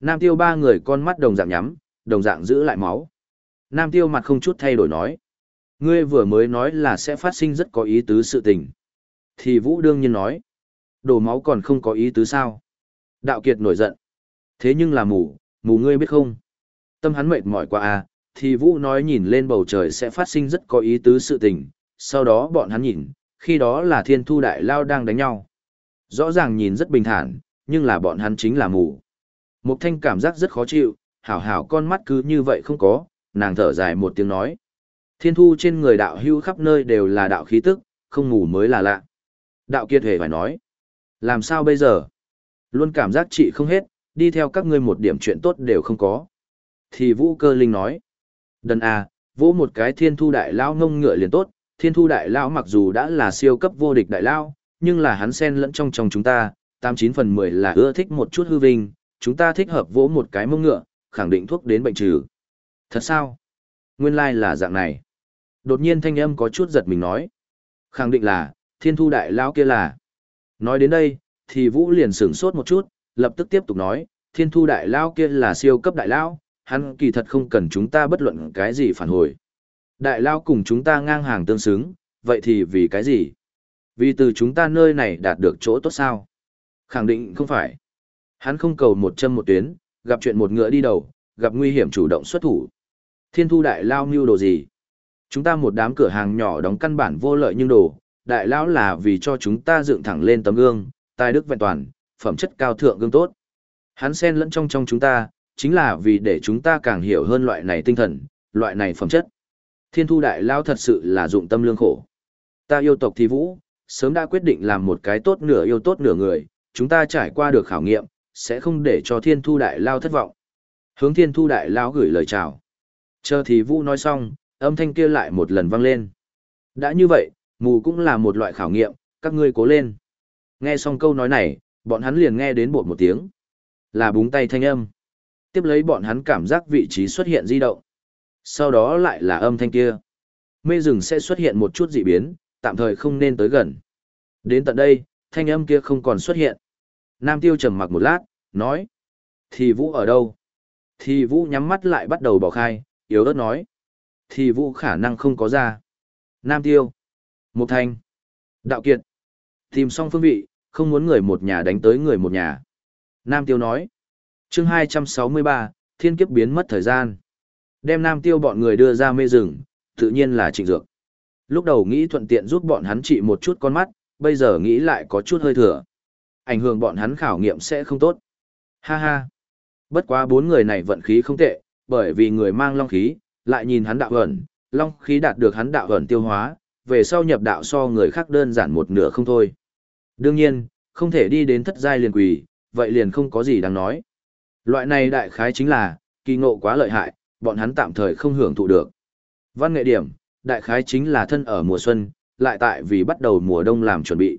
Nam tiêu ba người con mắt đồng dạng nhắm, đồng dạng giữ lại máu. Nam tiêu mặt không chút thay đổi nói. Ngươi vừa mới nói là sẽ phát sinh rất có ý tứ sự tình. Thì Vũ đương nhiên nói. Đổ máu còn không có ý tứ sao. Đạo kiệt nổi giận. Thế nhưng là mù, mù ngươi biết không? Tâm hắn mệt mỏi quá à, thì Vũ nói nhìn lên bầu trời sẽ phát sinh rất có ý tứ sự tình. Sau đó bọn hắn nhìn, khi đó là thiên thu đại lao đang đánh nhau. Rõ ràng nhìn rất bình thản, nhưng là bọn hắn chính là mù. Mục thanh cảm giác rất khó chịu, hảo hảo con mắt cứ như vậy không có, nàng thở dài một tiếng nói. Thiên thu trên người đạo hưu khắp nơi đều là đạo khí tức, không ngủ mới là lạ. Đạo kiệt hề phải nói. Làm sao bây giờ? Luôn cảm giác chị không hết, đi theo các ngươi một điểm chuyện tốt đều không có. Thì vũ cơ linh nói. Đần à, vỗ một cái thiên thu đại lao ngông ngựa liền tốt, thiên thu đại lao mặc dù đã là siêu cấp vô địch đại lao, nhưng là hắn xen lẫn trong trong chúng ta, 89 phần 10 là ưa thích một chút hư vinh, chúng ta thích hợp vỗ một cái mông ngựa, khẳng định thuốc đến bệnh trừ. Thật sao? Nguyên lai like là dạng này. Đột nhiên thanh âm có chút giật mình nói. Khẳng định là, thiên thu đại lao kia là. Nói đến đây, thì Vũ liền sửng sốt một chút, lập tức tiếp tục nói, thiên thu đại lao kia là siêu cấp đại lao, hắn kỳ thật không cần chúng ta bất luận cái gì phản hồi. Đại lao cùng chúng ta ngang hàng tương xứng, vậy thì vì cái gì? Vì từ chúng ta nơi này đạt được chỗ tốt sao? Khẳng định không phải. Hắn không cầu một châm một tuyến, gặp chuyện một ngựa đi đầu, gặp nguy hiểm chủ động xuất thủ. Thiên thu đại lao mưu đồ gì? Chúng ta một đám cửa hàng nhỏ đóng căn bản vô lợi nhưng đồ, đại lão là vì cho chúng ta dựng thẳng lên tấm gương, tài đức vẹn toàn, phẩm chất cao thượng gương tốt. Hắn xen lẫn trong trong chúng ta, chính là vì để chúng ta càng hiểu hơn loại này tinh thần, loại này phẩm chất. Thiên thu đại lao thật sự là dụng tâm lương khổ. Ta yêu tộc thi vũ, sớm đã quyết định làm một cái tốt nửa yêu tốt nửa người, chúng ta trải qua được khảo nghiệm, sẽ không để cho thiên thu đại lao thất vọng. Hướng thiên thu đại lao gửi lời chào. Chờ thì vũ nói xong, âm thanh kia lại một lần vang lên. Đã như vậy, mù cũng là một loại khảo nghiệm, các ngươi cố lên. Nghe xong câu nói này, bọn hắn liền nghe đến bột một tiếng. Là búng tay thanh âm. Tiếp lấy bọn hắn cảm giác vị trí xuất hiện di động. Sau đó lại là âm thanh kia. Mê rừng sẽ xuất hiện một chút dị biến, tạm thời không nên tới gần. Đến tận đây, thanh âm kia không còn xuất hiện. Nam tiêu trầm mặc một lát, nói. Thì vũ ở đâu? Thì vũ nhắm mắt lại bắt đầu bỏ khai, yếu ớt nói. Thì vũ khả năng không có ra. Nam tiêu. Mục thanh. Đạo kiệt. Tìm xong phương vị, không muốn người một nhà đánh tới người một nhà. Nam tiêu nói. chương 263, thiên kiếp biến mất thời gian. Đem nam tiêu bọn người đưa ra mê rừng, tự nhiên là trịnh dược. Lúc đầu nghĩ thuận tiện giúp bọn hắn trị một chút con mắt, bây giờ nghĩ lại có chút hơi thừa. Ảnh hưởng bọn hắn khảo nghiệm sẽ không tốt. Ha ha. Bất quá bốn người này vận khí không tệ, bởi vì người mang long khí, lại nhìn hắn đạo ẩn, long khí đạt được hắn đạo ẩn tiêu hóa, về sau nhập đạo so người khác đơn giản một nửa không thôi. Đương nhiên, không thể đi đến thất giai liền quỳ, vậy liền không có gì đáng nói. Loại này đại khái chính là, kỳ ngộ quá lợi hại, bọn hắn tạm thời không hưởng thụ được. Văn nghệ điểm, đại khái chính là thân ở mùa xuân, lại tại vì bắt đầu mùa đông làm chuẩn bị.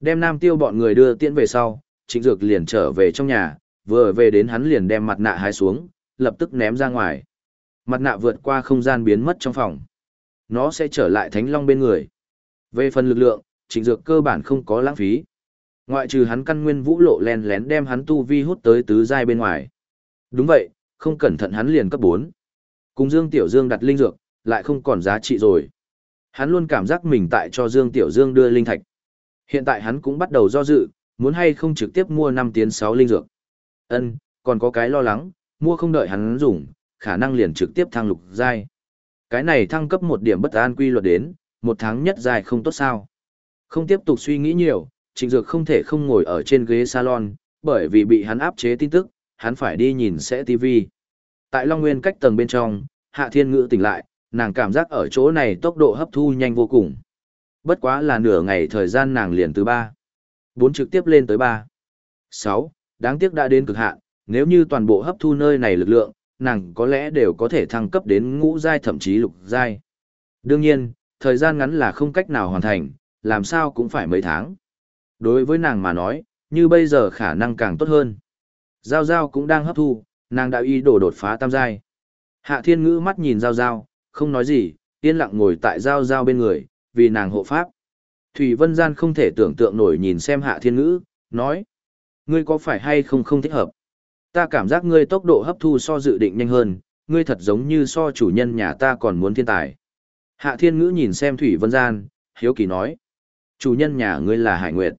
Đem nam tiêu bọn người đưa tiễn về sau, trịnh dược liền trở về trong nhà, vừa về đến hắn liền đem mặt nạ hái xuống, lập tức ném ra ngoài. Mặt nạ vượt qua không gian biến mất trong phòng. Nó sẽ trở lại thánh long bên người. Về phần lực lượng, trịnh dược cơ bản không có lãng phí. Ngoại trừ hắn căn nguyên vũ lộ len lén đem hắn tu vi hút tới tứ giai bên ngoài. Đúng vậy, không cẩn thận hắn liền cấp 4. Cùng Dương Tiểu Dương đặt linh dược, lại không còn giá trị rồi. Hắn luôn cảm giác mình tại cho Dương Tiểu Dương đưa linh thạch. Hiện tại hắn cũng bắt đầu do dự, muốn hay không trực tiếp mua 5 tiến 6 linh dược. Ân, còn có cái lo lắng, mua không đợi hắn dùng, khả năng liền trực tiếp thăng lục giai. Cái này thăng cấp một điểm bất an quy luật đến, một tháng nhất dài không tốt sao. Không tiếp tục suy nghĩ nhiều, Trịnh Dược không thể không ngồi ở trên ghế salon, bởi vì bị hắn áp chế tin tức, hắn phải đi nhìn sẽ TV. Tại Long Nguyên cách tầng bên trong, Hạ Thiên Ngữ tỉnh lại, nàng cảm giác ở chỗ này tốc độ hấp thu nhanh vô cùng. Bất quá là nửa ngày thời gian nàng liền từ 3. 4 trực tiếp lên tới 3. 6, đáng tiếc đã đến cực hạn, nếu như toàn bộ hấp thu nơi này lực lượng, nàng có lẽ đều có thể thăng cấp đến ngũ giai thậm chí lục giai. Đương nhiên, thời gian ngắn là không cách nào hoàn thành, làm sao cũng phải mấy tháng. Đối với nàng mà nói, như bây giờ khả năng càng tốt hơn. Giao Giao cũng đang hấp thu, nàng đã ý đồ đột phá tam giai. Hạ Thiên Ngữ mắt nhìn Giao Giao, không nói gì, yên lặng ngồi tại Giao Giao bên người, vì nàng hộ pháp. Thủy Vân Gian không thể tưởng tượng nổi nhìn xem Hạ Thiên Ngữ, nói. Ngươi có phải hay không không thích hợp? Ta cảm giác ngươi tốc độ hấp thu so dự định nhanh hơn, ngươi thật giống như so chủ nhân nhà ta còn muốn thiên tài. Hạ thiên ngữ nhìn xem Thủy Vân Gian, hiếu kỳ nói. Chủ nhân nhà ngươi là Hải Nguyệt.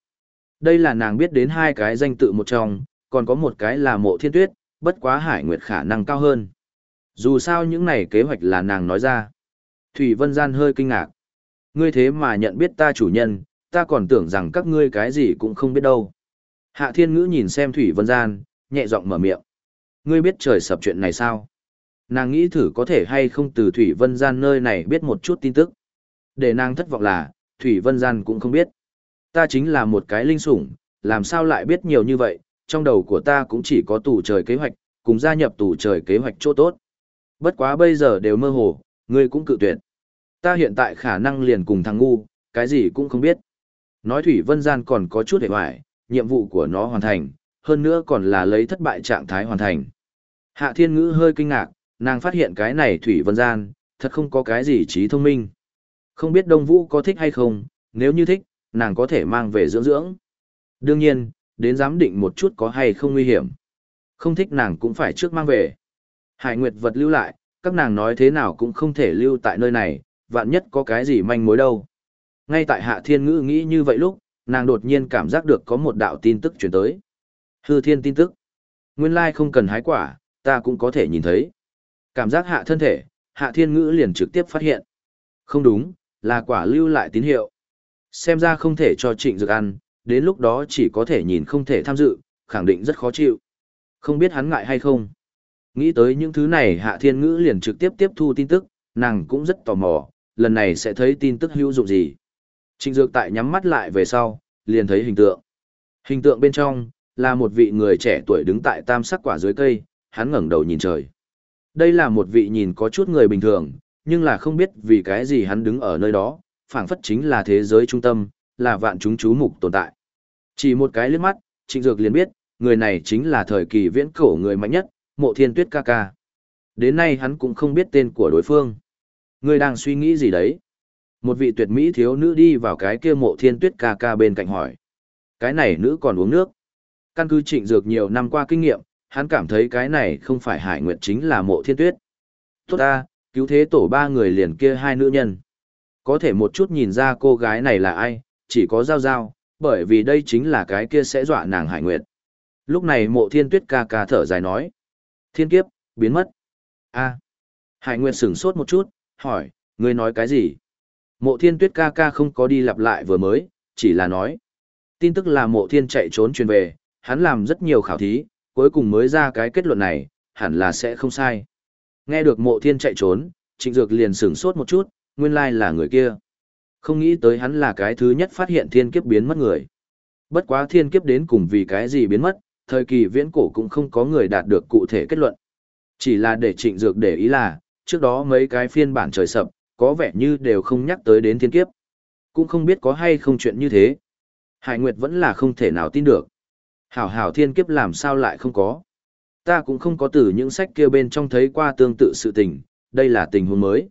Đây là nàng biết đến hai cái danh tự một trong, còn có một cái là mộ thiên tuyết, bất quá Hải Nguyệt khả năng cao hơn. Dù sao những này kế hoạch là nàng nói ra. Thủy Vân Gian hơi kinh ngạc. Ngươi thế mà nhận biết ta chủ nhân, ta còn tưởng rằng các ngươi cái gì cũng không biết đâu. Hạ Thiên Ngữ nhìn xem Thủy Vân Gian, nhẹ giọng mở miệng. Ngươi biết trời sập chuyện này sao? Nàng nghĩ thử có thể hay không từ Thủy Vân Gian nơi này biết một chút tin tức. Để nàng thất vọng là, Thủy Vân Gian cũng không biết. Ta chính là một cái linh sủng, làm sao lại biết nhiều như vậy, trong đầu của ta cũng chỉ có tù trời kế hoạch, cùng gia nhập tù trời kế hoạch chỗ tốt. Bất quá bây giờ đều mơ hồ, ngươi cũng cự tuyệt. Ta hiện tại khả năng liền cùng thằng ngu, cái gì cũng không biết. Nói Thủy Vân Gian còn có chút hề hoài, nhiệm vụ của nó hoàn thành, hơn nữa còn là lấy thất bại trạng thái hoàn thành. Hạ Thiên Ngữ hơi kinh ngạc, nàng phát hiện cái này Thủy Vân Gian, thật không có cái gì trí thông minh. Không biết Đông Vũ có thích hay không, nếu như thích, nàng có thể mang về dưỡng dưỡng. Đương nhiên, đến giám định một chút có hay không nguy hiểm. Không thích nàng cũng phải trước mang về. Hải Nguyệt vật lưu lại, các nàng nói thế nào cũng không thể lưu tại nơi này, vạn nhất có cái gì manh mối đâu. Ngay tại Hạ Thiên Ngữ nghĩ như vậy lúc, nàng đột nhiên cảm giác được có một đạo tin tức chuyển tới. Hư thiên tin tức. Nguyên lai không cần hái quả, ta cũng có thể nhìn thấy. Cảm giác hạ thân thể, Hạ Thiên Ngữ liền trực tiếp phát hiện. Không đúng, là quả lưu lại tín hiệu. Xem ra không thể cho trịnh dược ăn, đến lúc đó chỉ có thể nhìn không thể tham dự, khẳng định rất khó chịu. Không biết hắn ngại hay không. Nghĩ tới những thứ này Hạ Thiên Ngữ liền trực tiếp tiếp thu tin tức, nàng cũng rất tò mò, lần này sẽ thấy tin tức hữu dụng gì. Trịnh Dược tại nhắm mắt lại về sau, liền thấy hình tượng. Hình tượng bên trong, là một vị người trẻ tuổi đứng tại tam sắc quả dưới cây, hắn ngẩng đầu nhìn trời. Đây là một vị nhìn có chút người bình thường, nhưng là không biết vì cái gì hắn đứng ở nơi đó, phảng phất chính là thế giới trung tâm, là vạn chúng chú mục tồn tại. Chỉ một cái liếc mắt, Trịnh Dược liền biết, người này chính là thời kỳ viễn cổ người mạnh nhất, Mộ Thiên Tuyết ca ca. Đến nay hắn cũng không biết tên của đối phương. Người đang suy nghĩ gì đấy? Một vị tuyệt mỹ thiếu nữ đi vào cái kia Mộ Thiên Tuyết ca ca bên cạnh hỏi. Cái này nữ còn uống nước. Căn cứ Trịnh Dược nhiều năm qua kinh nghiệm, hắn cảm thấy cái này không phải Hải Nguyệt chính là Mộ Thiên Tuyết. Tốt ta, cứu thế tổ ba người liền kia hai nữ nhân. Có thể một chút nhìn ra cô gái này là ai, chỉ có giao giao, bởi vì đây chính là cái kia sẽ dọa nàng Hải Nguyệt. Lúc này mộ thiên tuyết ca ca thở dài nói. Thiên kiếp, biến mất. a Hải Nguyệt sửng sốt một chút, hỏi, ngươi nói cái gì? Mộ thiên tuyết ca ca không có đi lặp lại vừa mới, chỉ là nói. Tin tức là mộ thiên chạy trốn truyền về, hắn làm rất nhiều khảo thí, cuối cùng mới ra cái kết luận này, hẳn là sẽ không sai. Nghe được mộ thiên chạy trốn, trịnh dược liền sửng sốt một chút, nguyên lai là người kia. Không nghĩ tới hắn là cái thứ nhất phát hiện thiên kiếp biến mất người. Bất quá thiên kiếp đến cùng vì cái gì biến mất, thời kỳ viễn cổ cũng không có người đạt được cụ thể kết luận. Chỉ là để trịnh dược để ý là, trước đó mấy cái phiên bản trời sập, có vẻ như đều không nhắc tới đến thiên kiếp. Cũng không biết có hay không chuyện như thế. Hải Nguyệt vẫn là không thể nào tin được. Hảo hảo thiên kiếp làm sao lại không có. Ta cũng không có từ những sách kia bên trong thấy qua tương tự sự tình, đây là tình huống mới.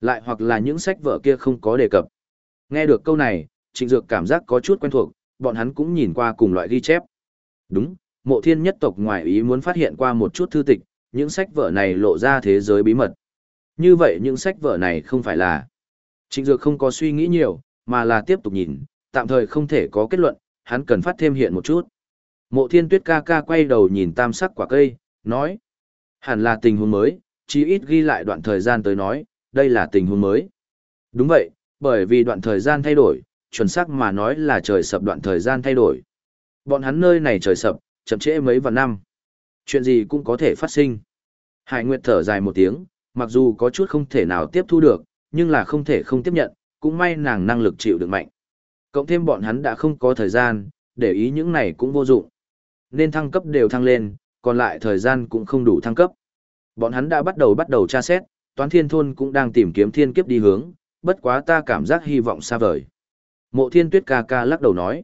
Lại hoặc là những sách vở kia không có đề cập. Nghe được câu này, Trịnh Dược cảm giác có chút quen thuộc, bọn hắn cũng nhìn qua cùng loại ghi chép. Đúng, mộ thiên nhất tộc ngoài ý muốn phát hiện qua một chút thư tịch, những sách vở này lộ ra thế giới bí mật. Như vậy những sách vở này không phải là... Trịnh Dược không có suy nghĩ nhiều, mà là tiếp tục nhìn, tạm thời không thể có kết luận, hắn cần phát thêm hiện một chút. Mộ thiên tuyết ca ca quay đầu nhìn tam sắc quả cây, nói. Hẳn là tình huống mới, chí ít ghi lại đoạn thời gian tới nói, đây là tình huống mới. Đúng vậy, bởi vì đoạn thời gian thay đổi, chuẩn xác mà nói là trời sập đoạn thời gian thay đổi. Bọn hắn nơi này trời sập, chậm trễ mấy vạn năm. Chuyện gì cũng có thể phát sinh. Hải Nguyệt thở dài một tiếng, mặc dù có chút không thể nào tiếp thu được, nhưng là không thể không tiếp nhận, cũng may nàng năng lực chịu được mạnh. Cộng thêm bọn hắn đã không có thời gian, để ý những này cũng vô dụng. Nên thăng cấp đều thăng lên, còn lại thời gian cũng không đủ thăng cấp. Bọn hắn đã bắt đầu bắt đầu tra xét, toán thiên thôn cũng đang tìm kiếm thiên kiếp đi hướng, bất quá ta cảm giác hy vọng xa vời. Mộ thiên tuyết ca ca lắc đầu nói.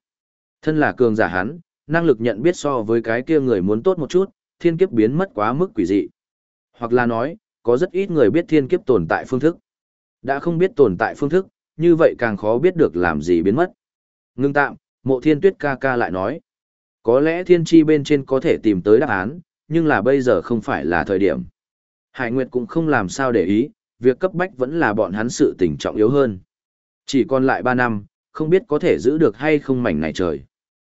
Thân là cường giả hắn, năng lực nhận biết so với cái kia người muốn tốt một chút, thiên kiếp biến mất quá mức quỷ dị. Hoặc là nói, có rất ít người biết thiên kiếp tồn tại phương thức. Đã không biết tồn tại phương thức, như vậy càng khó biết được làm gì biến mất. Ngưng tạm, mộ thiên tuyết ca ca lại nói. Có lẽ thiên tri bên trên có thể tìm tới đáp án, nhưng là bây giờ không phải là thời điểm. Hải Nguyệt cũng không làm sao để ý, việc cấp bách vẫn là bọn hắn sự tình trọng yếu hơn. Chỉ còn lại 3 năm, không biết có thể giữ được hay không mảnh này trời.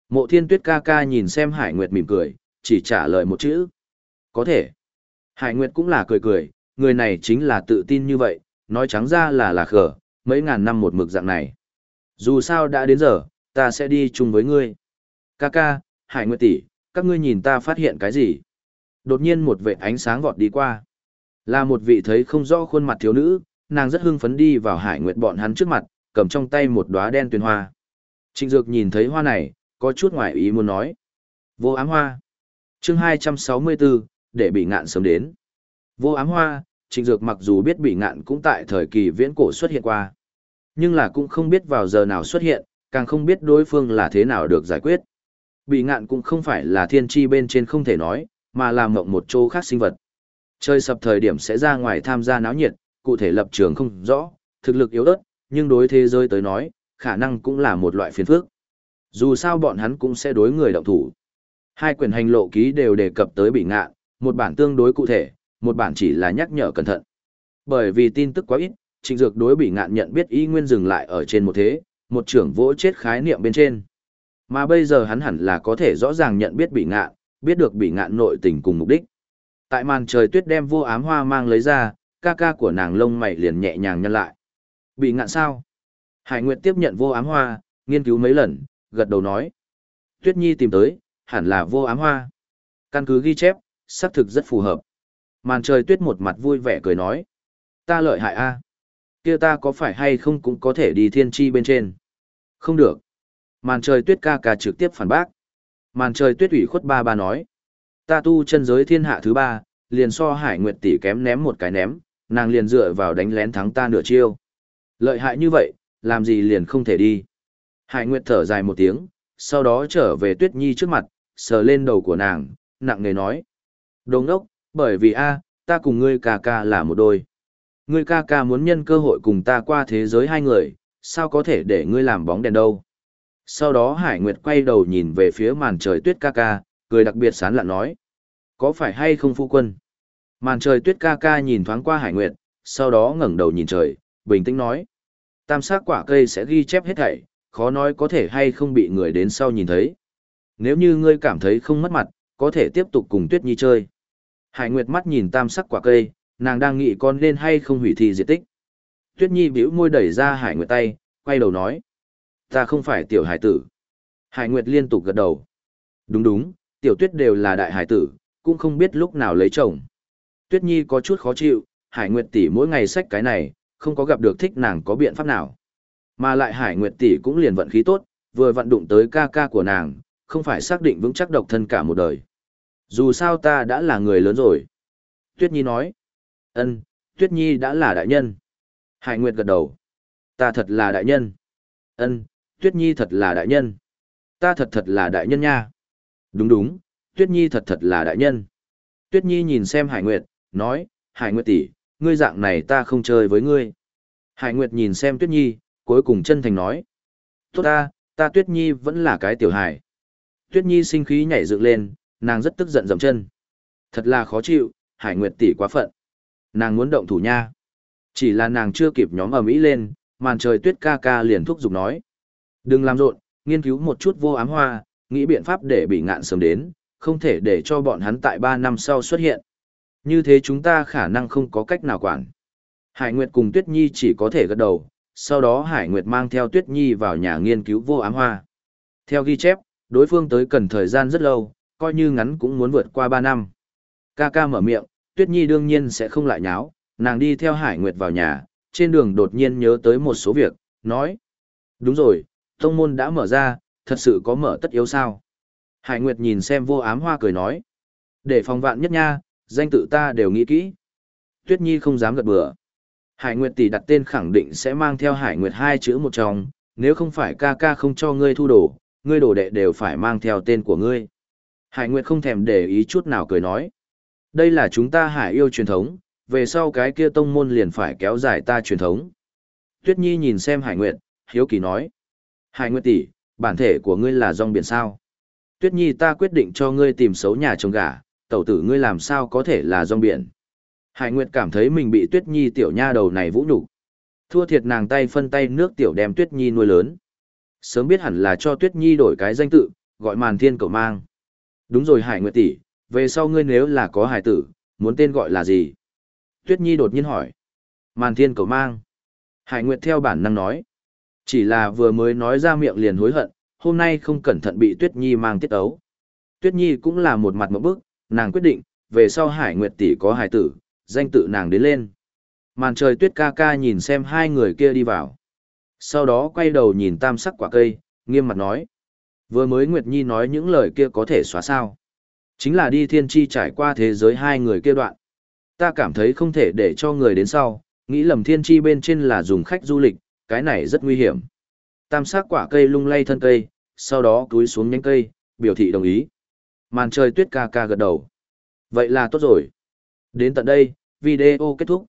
Mộ thiên tuyết ca ca nhìn xem Hải Nguyệt mỉm cười, chỉ trả lời một chữ. Có thể. Hải Nguyệt cũng là cười cười, người này chính là tự tin như vậy, nói trắng ra là là khở, mấy ngàn năm một mực dạng này. Dù sao đã đến giờ, ta sẽ đi chung với ngươi. Ca ca, Hải Nguyệt tỷ, các ngươi nhìn ta phát hiện cái gì? Đột nhiên một vệ ánh sáng vọt đi qua. Là một vị thấy không rõ khuôn mặt thiếu nữ, nàng rất hưng phấn đi vào Hải Nguyệt bọn hắn trước mặt, cầm trong tay một đóa đen tuyền hoa. Trịnh Dược nhìn thấy hoa này, có chút ngoài ý muốn nói. Vô ám hoa. chương 264, để bị ngạn sớm đến. Vô ám hoa, Trịnh Dược mặc dù biết bị ngạn cũng tại thời kỳ viễn cổ xuất hiện qua. Nhưng là cũng không biết vào giờ nào xuất hiện, càng không biết đối phương là thế nào được giải quyết. Bị ngạn cũng không phải là thiên tri bên trên không thể nói, mà là mộng một chỗ khác sinh vật. Chơi sập thời điểm sẽ ra ngoài tham gia náo nhiệt, cụ thể lập trường không rõ, thực lực yếu ớt, nhưng đối thế giới tới nói, khả năng cũng là một loại phiền phức. Dù sao bọn hắn cũng sẽ đối người động thủ. Hai quyển hành lộ ký đều đề cập tới bị ngạn, một bản tương đối cụ thể, một bản chỉ là nhắc nhở cẩn thận. Bởi vì tin tức quá ít, trịnh dược đối bị ngạn nhận biết ý nguyên dừng lại ở trên một thế, một trưởng vỗ chết khái niệm bên trên. Mà bây giờ hắn hẳn là có thể rõ ràng nhận biết bị ngạn, biết được bị ngạn nội tình cùng mục đích. Tại màn trời tuyết đem vô ám hoa mang lấy ra, ca ca của nàng lông mày liền nhẹ nhàng nhân lại. Bị ngạn sao? Hải Nguyệt tiếp nhận vô ám hoa, nghiên cứu mấy lần, gật đầu nói. Tuyết Nhi tìm tới, hẳn là vô ám hoa. Căn cứ ghi chép, xác thực rất phù hợp. Màn trời tuyết một mặt vui vẻ cười nói. Ta lợi hại a kia ta có phải hay không cũng có thể đi thiên tri bên trên. Không được. Màn trời tuyết ca ca trực tiếp phản bác. Màn trời tuyết ủy khuất ba ba nói. Ta tu chân giới thiên hạ thứ ba, liền so hải nguyệt tỷ kém ném một cái ném, nàng liền dựa vào đánh lén thắng ta nửa chiêu. Lợi hại như vậy, làm gì liền không thể đi. Hải nguyệt thở dài một tiếng, sau đó trở về tuyết nhi trước mặt, sờ lên đầu của nàng, nặng nề nói. Đồ ngốc, bởi vì a, ta cùng ngươi ca ca là một đôi. Ngươi ca ca muốn nhân cơ hội cùng ta qua thế giới hai người, sao có thể để ngươi làm bóng đèn đâu. Sau đó Hải Nguyệt quay đầu nhìn về phía màn trời tuyết ca ca, cười đặc biệt sán lạn nói. Có phải hay không phu quân? Màn trời tuyết ca ca nhìn thoáng qua Hải Nguyệt, sau đó ngẩng đầu nhìn trời, bình tĩnh nói. Tam sát quả cây sẽ ghi chép hết thảy, khó nói có thể hay không bị người đến sau nhìn thấy. Nếu như ngươi cảm thấy không mất mặt, có thể tiếp tục cùng Tuyết Nhi chơi. Hải Nguyệt mắt nhìn tam sắc quả cây, nàng đang nghĩ con nên hay không hủy thi diệt tích. Tuyết Nhi bĩu môi đẩy ra Hải Nguyệt tay, quay đầu nói. Ta không phải tiểu hải tử. Hải Nguyệt liên tục gật đầu. Đúng đúng, tiểu tuyết đều là đại hải tử, cũng không biết lúc nào lấy chồng. Tuyết Nhi có chút khó chịu, Hải Nguyệt tỷ mỗi ngày sách cái này, không có gặp được thích nàng có biện pháp nào. Mà lại Hải Nguyệt tỷ cũng liền vận khí tốt, vừa vận đụng tới ca ca của nàng, không phải xác định vững chắc độc thân cả một đời. Dù sao ta đã là người lớn rồi. Tuyết Nhi nói. ân Tuyết Nhi đã là đại nhân. Hải Nguyệt gật đầu. Ta thật là đại nhân. ân Tuyết Nhi thật là đại nhân. Ta thật thật là đại nhân nha. Đúng đúng, Tuyết Nhi thật thật là đại nhân. Tuyết Nhi nhìn xem Hải Nguyệt, nói, Hải Nguyệt tỷ, ngươi dạng này ta không chơi với ngươi. Hải Nguyệt nhìn xem Tuyết Nhi, cuối cùng chân thành nói. Tốt ta, ta Tuyết Nhi vẫn là cái tiểu hải. Tuyết Nhi sinh khí nhảy dựng lên, nàng rất tức giận dầm chân. Thật là khó chịu, Hải Nguyệt tỷ quá phận. Nàng muốn động thủ nha. Chỉ là nàng chưa kịp nhóm ở Mỹ lên, màn trời tuyết ca ca liền thúc giục nói. Đừng làm rộn, nghiên cứu một chút vô ám hoa, nghĩ biện pháp để bị ngạn sớm đến, không thể để cho bọn hắn tại 3 năm sau xuất hiện. Như thế chúng ta khả năng không có cách nào quản. Hải Nguyệt cùng Tuyết Nhi chỉ có thể gật đầu, sau đó Hải Nguyệt mang theo Tuyết Nhi vào nhà nghiên cứu vô ám hoa. Theo ghi chép, đối phương tới cần thời gian rất lâu, coi như ngắn cũng muốn vượt qua 3 năm. Ca ca mở miệng, Tuyết Nhi đương nhiên sẽ không lại nháo, nàng đi theo Hải Nguyệt vào nhà, trên đường đột nhiên nhớ tới một số việc, nói. Đúng rồi, tông môn đã mở ra, thật sự có mở tất yếu sao? Hải Nguyệt nhìn xem vô ám hoa cười nói. Để phòng vạn nhất nha, danh tự ta đều nghĩ kỹ. Tuyết Nhi không dám gật bừa. Hải Nguyệt tỷ đặt tên khẳng định sẽ mang theo Hải Nguyệt hai chữ một trong, nếu không phải ca ca không cho ngươi thu đồ, ngươi đồ đệ đều phải mang theo tên của ngươi. Hải Nguyệt không thèm để ý chút nào cười nói. Đây là chúng ta hải yêu truyền thống, về sau cái kia tông môn liền phải kéo dài ta truyền thống. Tuyết Nhi nhìn xem Hải Nguyệt, hiếu kỳ nói. Hải Nguyệt tỷ, bản thể của ngươi là rong biển sao. Tuyết Nhi ta quyết định cho ngươi tìm xấu nhà chồng gà, tẩu tử ngươi làm sao có thể là rong biển. Hải Nguyệt cảm thấy mình bị Tuyết Nhi tiểu nha đầu này vũ nhục Thua thiệt nàng tay phân tay nước tiểu đem Tuyết Nhi nuôi lớn. Sớm biết hẳn là cho Tuyết Nhi đổi cái danh tự, gọi màn thiên cầu mang. Đúng rồi Hải Nguyệt tỷ, về sau ngươi nếu là có hải tử, muốn tên gọi là gì? Tuyết Nhi đột nhiên hỏi. Màn thiên cầu mang. Hải Nguyệt theo bản năng nói. Chỉ là vừa mới nói ra miệng liền hối hận, hôm nay không cẩn thận bị Tuyết Nhi mang tiết ấu. Tuyết Nhi cũng là một mặt một bức, nàng quyết định, về sau Hải Nguyệt tỷ có hải tử, danh tự nàng đến lên. Màn trời Tuyết ca ca nhìn xem hai người kia đi vào. Sau đó quay đầu nhìn tam sắc quả cây, nghiêm mặt nói. Vừa mới Nguyệt Nhi nói những lời kia có thể xóa sao. Chính là đi thiên tri trải qua thế giới hai người kia đoạn. Ta cảm thấy không thể để cho người đến sau, nghĩ lầm thiên tri bên trên là dùng khách du lịch, cái này rất nguy hiểm. Tam sắc quả cây lung lay thân cây, sau đó túi xuống nhánh cây, biểu thị đồng ý. Màn trời tuyết ca ca gật đầu. Vậy là tốt rồi. Đến tận đây, video kết thúc.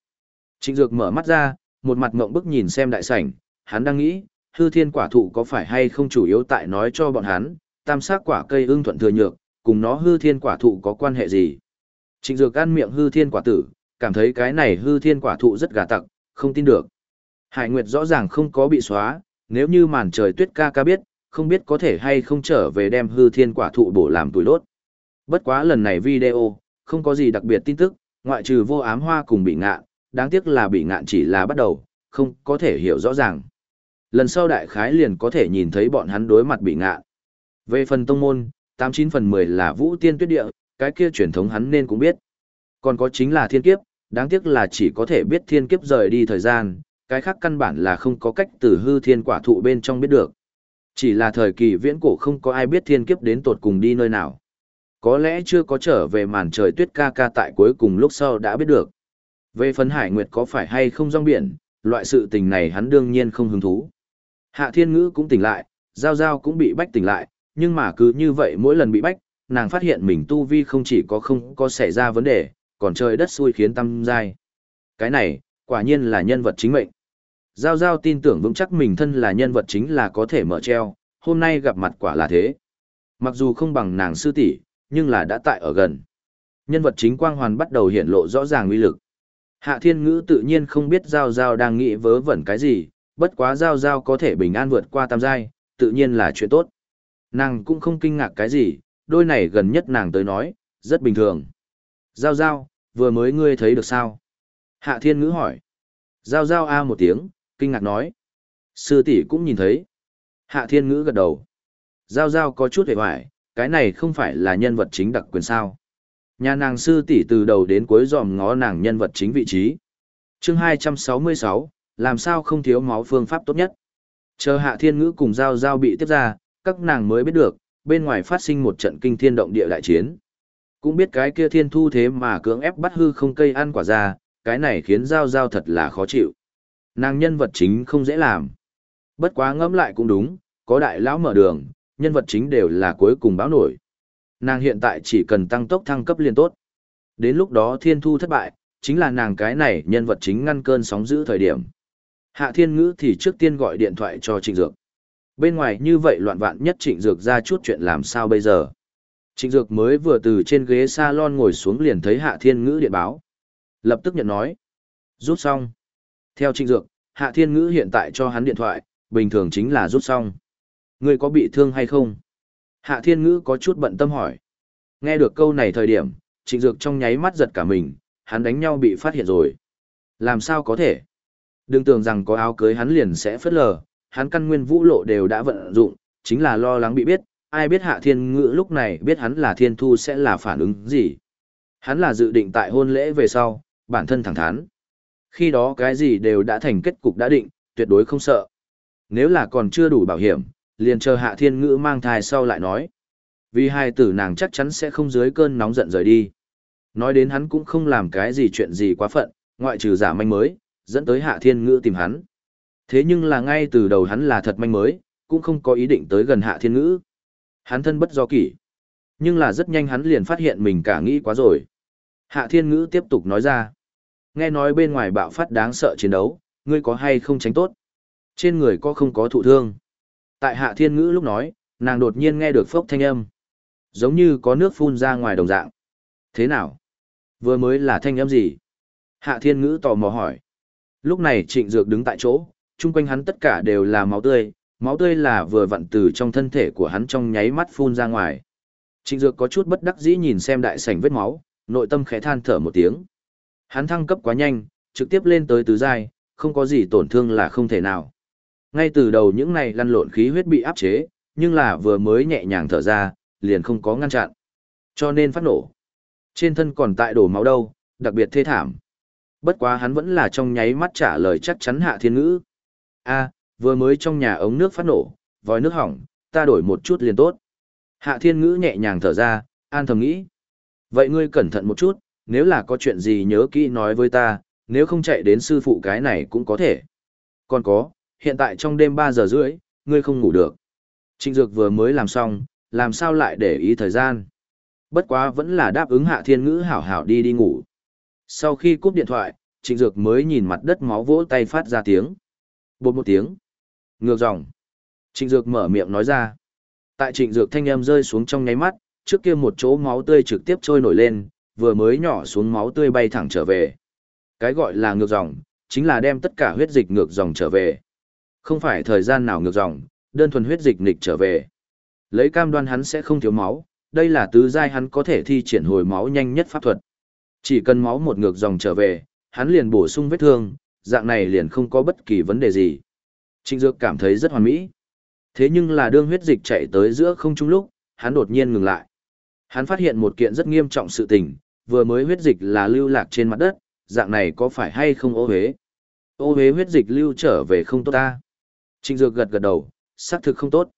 Trịnh Dược mở mắt ra, một mặt mộng bức nhìn xem đại sảnh, hắn đang nghĩ, hư thiên quả thụ có phải hay không chủ yếu tại nói cho bọn hắn, tam sắc quả cây ưng thuận thừa nhược, cùng nó hư thiên quả thụ có quan hệ gì. Trịnh Dược ăn miệng hư thiên quả tử, cảm thấy cái này hư thiên quả thụ rất gà tặc, không tin được. Hải Nguyệt rõ ràng không có bị xóa, nếu như màn trời tuyết ca ca biết, không biết có thể hay không trở về đem hư thiên quả thụ bổ làm tuổi đốt. Bất quá lần này video, không có gì đặc biệt tin tức, ngoại trừ vô ám hoa cùng bị ngạn, đáng tiếc là bị ngạn chỉ là bắt đầu, không có thể hiểu rõ ràng. Lần sau đại khái liền có thể nhìn thấy bọn hắn đối mặt bị ngạ Về phần tông môn, 89 phần 10 là vũ tiên tuyết địa, cái kia truyền thống hắn nên cũng biết. Còn có chính là thiên kiếp, đáng tiếc là chỉ có thể biết thiên kiếp rời đi thời gian, cái khác căn bản là không có cách từ hư thiên quả thụ bên trong biết được. Chỉ là thời kỳ viễn cổ không có ai biết thiên kiếp đến tột cùng đi nơi nào. Có lẽ chưa có trở về màn trời tuyết ca ca tại cuối cùng lúc sau đã biết được. Về phần hải nguyệt có phải hay không rong biển, loại sự tình này hắn đương nhiên không hứng thú. Hạ thiên ngữ cũng tỉnh lại, giao giao cũng bị bách tỉnh lại, nhưng mà cứ như vậy mỗi lần bị bách, nàng phát hiện mình tu vi không chỉ có không có xảy ra vấn đề, còn trời đất xui khiến tâm dai. Cái này, quả nhiên là nhân vật chính mệnh. Giao Giao tin tưởng vững chắc mình thân là nhân vật chính là có thể mở treo, hôm nay gặp mặt quả là thế. Mặc dù không bằng nàng sư tỷ, nhưng là đã tại ở gần. Nhân vật chính quang hoàn bắt đầu hiện lộ rõ ràng uy lực. Hạ Thiên Ngữ tự nhiên không biết Giao Giao đang nghĩ vớ vẩn cái gì, bất quá Giao Giao có thể bình an vượt qua tam giai, tự nhiên là chuyện tốt. Nàng cũng không kinh ngạc cái gì, đôi này gần nhất nàng tới nói, rất bình thường. Giao Giao, vừa mới ngươi thấy được sao? Hạ Thiên Ngữ hỏi. Giao Giao A một tiếng, kinh ngạc nói. Sư tỷ cũng nhìn thấy. Hạ Thiên Ngữ gật đầu. Giao Giao có chút hề hoài, cái này không phải là nhân vật chính đặc quyền sao. Nhà nàng sư tỷ từ đầu đến cuối dòm ngó nàng nhân vật chính vị trí. chương 266, làm sao không thiếu máu phương pháp tốt nhất. Chờ Hạ Thiên Ngữ cùng Giao Giao bị tiếp ra, các nàng mới biết được, bên ngoài phát sinh một trận kinh thiên động địa đại chiến. Cũng biết cái kia thiên thu thế mà cưỡng ép bắt hư không cây ăn quả ra, cái này khiến Giao Giao thật là khó chịu. Nàng nhân vật chính không dễ làm. Bất quá ngẫm lại cũng đúng, có đại lão mở đường, nhân vật chính đều là cuối cùng báo nổi. Nàng hiện tại chỉ cần tăng tốc thăng cấp liên tốt. Đến lúc đó thiên thu thất bại, chính là nàng cái này nhân vật chính ngăn cơn sóng giữ thời điểm. Hạ thiên ngữ thì trước tiên gọi điện thoại cho trịnh dược. Bên ngoài như vậy loạn vạn nhất trịnh dược ra chút chuyện làm sao bây giờ. Trịnh dược mới vừa từ trên ghế salon ngồi xuống liền thấy hạ thiên ngữ điện báo. Lập tức nhận nói. Rút xong. Theo trịnh dược, hạ thiên ngữ hiện tại cho hắn điện thoại, bình thường chính là rút xong. Ngươi có bị thương hay không? Hạ thiên ngữ có chút bận tâm hỏi. Nghe được câu này thời điểm, trịnh dược trong nháy mắt giật cả mình, hắn đánh nhau bị phát hiện rồi. Làm sao có thể? Đừng tưởng rằng có áo cưới hắn liền sẽ phất lờ, hắn căn nguyên vũ lộ đều đã vận dụng, chính là lo lắng bị biết, ai biết hạ thiên ngữ lúc này biết hắn là thiên thu sẽ là phản ứng gì. Hắn là dự định tại hôn lễ về sau, bản thân thẳng thắn. Khi đó cái gì đều đã thành kết cục đã định, tuyệt đối không sợ. Nếu là còn chưa đủ bảo hiểm, liền chờ hạ thiên ngữ mang thai sau lại nói. Vì hai tử nàng chắc chắn sẽ không dưới cơn nóng giận rời đi. Nói đến hắn cũng không làm cái gì chuyện gì quá phận, ngoại trừ giả manh mới, dẫn tới hạ thiên ngữ tìm hắn. Thế nhưng là ngay từ đầu hắn là thật manh mới, cũng không có ý định tới gần hạ thiên ngữ. Hắn thân bất do kỷ. Nhưng là rất nhanh hắn liền phát hiện mình cả nghĩ quá rồi. Hạ thiên ngữ tiếp tục nói ra. Nghe nói bên ngoài bạo phát đáng sợ chiến đấu, ngươi có hay không tránh tốt? Trên người có không có thụ thương? Tại hạ thiên ngữ lúc nói, nàng đột nhiên nghe được phốc thanh âm. Giống như có nước phun ra ngoài đồng dạng. Thế nào? Vừa mới là thanh âm gì? Hạ thiên ngữ tò mò hỏi. Lúc này trịnh dược đứng tại chỗ, chung quanh hắn tất cả đều là máu tươi, máu tươi là vừa vặn từ trong thân thể của hắn trong nháy mắt phun ra ngoài. Trịnh dược có chút bất đắc dĩ nhìn xem đại sảnh vết máu, nội tâm khẽ than thở một tiếng. Hắn thăng cấp quá nhanh, trực tiếp lên tới tứ giai, không có gì tổn thương là không thể nào. Ngay từ đầu những này lăn lộn khí huyết bị áp chế, nhưng là vừa mới nhẹ nhàng thở ra, liền không có ngăn chặn. Cho nên phát nổ. Trên thân còn tại đổ máu đâu, đặc biệt thê thảm. Bất quá hắn vẫn là trong nháy mắt trả lời chắc chắn hạ thiên ngữ. a vừa mới trong nhà ống nước phát nổ, vòi nước hỏng, ta đổi một chút liền tốt. Hạ thiên ngữ nhẹ nhàng thở ra, an thầm nghĩ. Vậy ngươi cẩn thận một chút, nếu là có chuyện gì nhớ kỹ nói với ta, nếu không chạy đến sư phụ cái này cũng có thể. Còn có, hiện tại trong đêm 3 giờ rưỡi, ngươi không ngủ được. Trịnh Dược vừa mới làm xong, làm sao lại để ý thời gian. Bất quá vẫn là đáp ứng hạ thiên ngữ hảo hảo đi đi ngủ. Sau khi cúp điện thoại, Trịnh Dược mới nhìn mặt đất máu vỗ tay phát ra tiếng. Bột một tiếng. Ngược dòng. Trịnh Dược mở miệng nói ra. Tại Trịnh Dược thanh em rơi xuống trong nháy mắt, trước kia một chỗ máu tươi trực tiếp trôi nổi lên, vừa mới nhỏ xuống máu tươi bay thẳng trở về. Cái gọi là ngược dòng, chính là đem tất cả huyết dịch ngược dòng trở về. Không phải thời gian nào ngược dòng, đơn thuần huyết dịch nghịch trở về. Lấy cam đoan hắn sẽ không thiếu máu, đây là tứ giai hắn có thể thi triển hồi máu nhanh nhất pháp thuật. Chỉ cần máu một ngược dòng trở về, hắn liền bổ sung vết thương, dạng này liền không có bất kỳ vấn đề gì. Trịnh Dược cảm thấy rất hoàn mỹ. Thế nhưng là đương huyết dịch chạy tới giữa không trung lúc, hắn đột nhiên ngừng lại. Hắn phát hiện một kiện rất nghiêm trọng sự tình, vừa mới huyết dịch là lưu lạc trên mặt đất, dạng này có phải hay không ô hế? Ô hế huyết dịch lưu trở về không tốt ta. Trịnh Dược gật gật đầu, xác thực không tốt.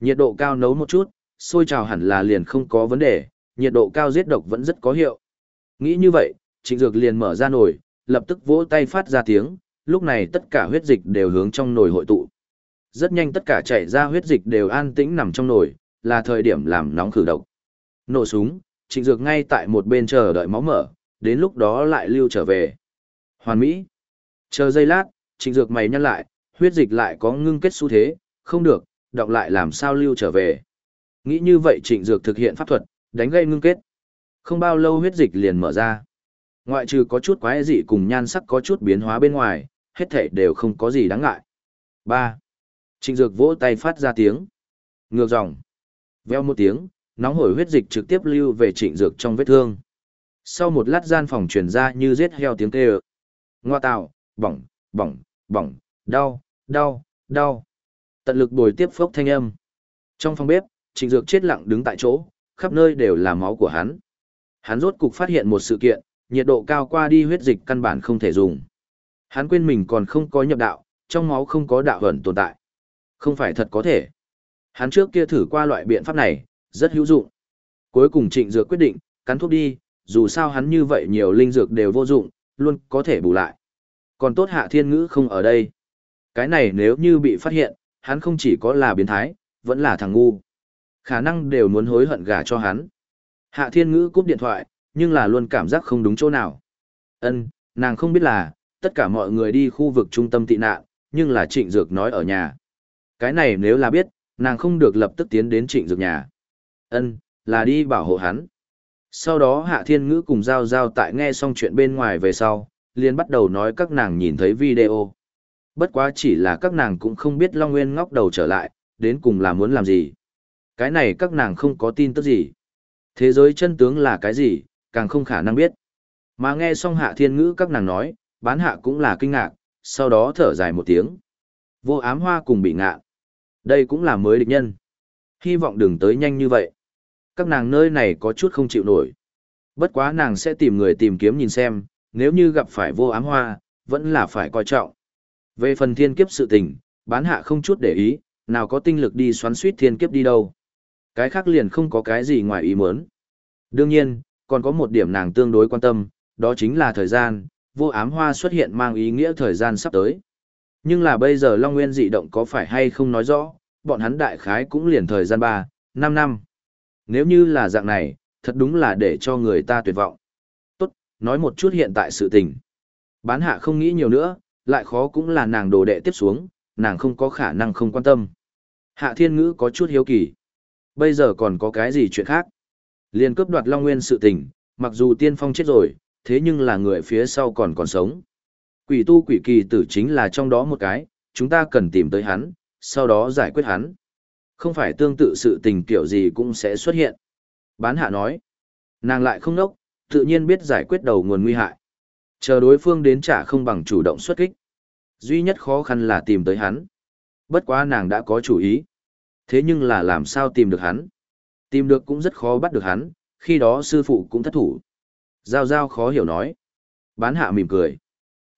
Nhiệt độ cao nấu một chút, sôi trào hẳn là liền không có vấn đề, nhiệt độ cao giết độc vẫn rất có hiệu. Nghĩ như vậy, Trịnh Dược liền mở ra nồi, lập tức vỗ tay phát ra tiếng, lúc này tất cả huyết dịch đều hướng trong nồi hội tụ. Rất nhanh tất cả chảy ra huyết dịch đều an tĩnh nằm trong nồi, là thời điểm làm nóng khử độc. Nổ súng, Trịnh Dược ngay tại một bên chờ đợi máu mở, đến lúc đó lại lưu trở về. Hoàn Mỹ. Chờ giây lát, Trịnh Dược mày nhăn lại, huyết dịch lại có ngưng kết xu thế, không được, đọc lại làm sao lưu trở về. Nghĩ như vậy Trịnh Dược thực hiện pháp thuật, đánh gây ngưng kết. Không bao lâu huyết dịch liền mở ra. Ngoại trừ có chút quái dị cùng nhan sắc có chút biến hóa bên ngoài, hết thảy đều không có gì đáng ngại. 3. Trịnh Dược vỗ tay phát ra tiếng. Ngược dòng. Veo một tiếng, nóng hổi huyết dịch trực tiếp lưu về Trịnh Dược trong vết thương. Sau một lát gian phòng truyền ra như giết heo tiếng kêu. Ngoa tạo, bỏng, bỏng, bỏng, đau, đau, đau. Tận lực bồi tiếp phốc thanh âm. Trong phòng bếp, Trịnh Dược chết lặng đứng tại chỗ, khắp nơi đều là máu của hắn. Hắn rốt cục phát hiện một sự kiện, nhiệt độ cao qua đi huyết dịch căn bản không thể dùng. Hắn quên mình còn không có nhập đạo, trong máu không có đạo hẩn tồn tại. Không phải thật có thể. Hắn trước kia thử qua loại biện pháp này, rất hữu dụng. Cuối cùng trịnh dược quyết định, cắn thuốc đi, dù sao hắn như vậy nhiều linh dược đều vô dụng, luôn có thể bù lại. Còn tốt hạ thiên ngữ không ở đây. Cái này nếu như bị phát hiện, hắn không chỉ có là biến thái, vẫn là thằng ngu. Khả năng đều muốn hối hận gả cho hắn. Hạ thiên ngữ cúp điện thoại, nhưng là luôn cảm giác không đúng chỗ nào. Ân, nàng không biết là, tất cả mọi người đi khu vực trung tâm tị nạn, nhưng là trịnh dược nói ở nhà. Cái này nếu là biết, nàng không được lập tức tiến đến trịnh dược nhà. Ân, là đi bảo hộ hắn. Sau đó Hạ Thiên Ngữ cùng Giao Giao tại nghe xong chuyện bên ngoài về sau, liền bắt đầu nói các nàng nhìn thấy video. Bất quá chỉ là các nàng cũng không biết Long Nguyên ngóc đầu trở lại, đến cùng là muốn làm gì. Cái này các nàng không có tin tức gì. Thế giới chân tướng là cái gì, càng không khả năng biết. Mà nghe xong Hạ Thiên Ngữ các nàng nói, bán hạ cũng là kinh ngạc, sau đó thở dài một tiếng. Vô ám hoa cùng bị ngạ. Đây cũng là mới địch nhân. Hy vọng đừng tới nhanh như vậy. Các nàng nơi này có chút không chịu nổi. Bất quá nàng sẽ tìm người tìm kiếm nhìn xem, nếu như gặp phải vô ám hoa, vẫn là phải coi trọng. Về phần thiên kiếp sự tình, bán hạ không chút để ý, nào có tinh lực đi xoắn suýt thiên kiếp đi đâu. Cái khác liền không có cái gì ngoài ý muốn. Đương nhiên, còn có một điểm nàng tương đối quan tâm, đó chính là thời gian, vô ám hoa xuất hiện mang ý nghĩa thời gian sắp tới. Nhưng là bây giờ Long Nguyên dị động có phải hay không nói rõ, bọn hắn đại khái cũng liền thời gian 3, 5 năm. Nếu như là dạng này, thật đúng là để cho người ta tuyệt vọng. Tốt, nói một chút hiện tại sự tình. Bán hạ không nghĩ nhiều nữa, lại khó cũng là nàng đồ đệ tiếp xuống, nàng không có khả năng không quan tâm. Hạ thiên ngữ có chút hiếu kỳ. Bây giờ còn có cái gì chuyện khác? Liên cướp đoạt Long Nguyên sự tình, Mặc dù tiên phong chết rồi, thế nhưng là người phía sau còn còn sống. Quỷ tu quỷ kỳ tử chính là trong đó một cái, chúng ta cần tìm tới hắn, sau đó giải quyết hắn. Không phải tương tự sự tình kiểu gì cũng sẽ xuất hiện. Bán hạ nói, nàng lại không nốc, tự nhiên biết giải quyết đầu nguồn nguy hại. Chờ đối phương đến trả không bằng chủ động xuất kích. Duy nhất khó khăn là tìm tới hắn. Bất quá nàng đã có chủ ý. Thế nhưng là làm sao tìm được hắn? Tìm được cũng rất khó bắt được hắn, khi đó sư phụ cũng thất thủ. Giao giao khó hiểu nói. Bán hạ mỉm cười.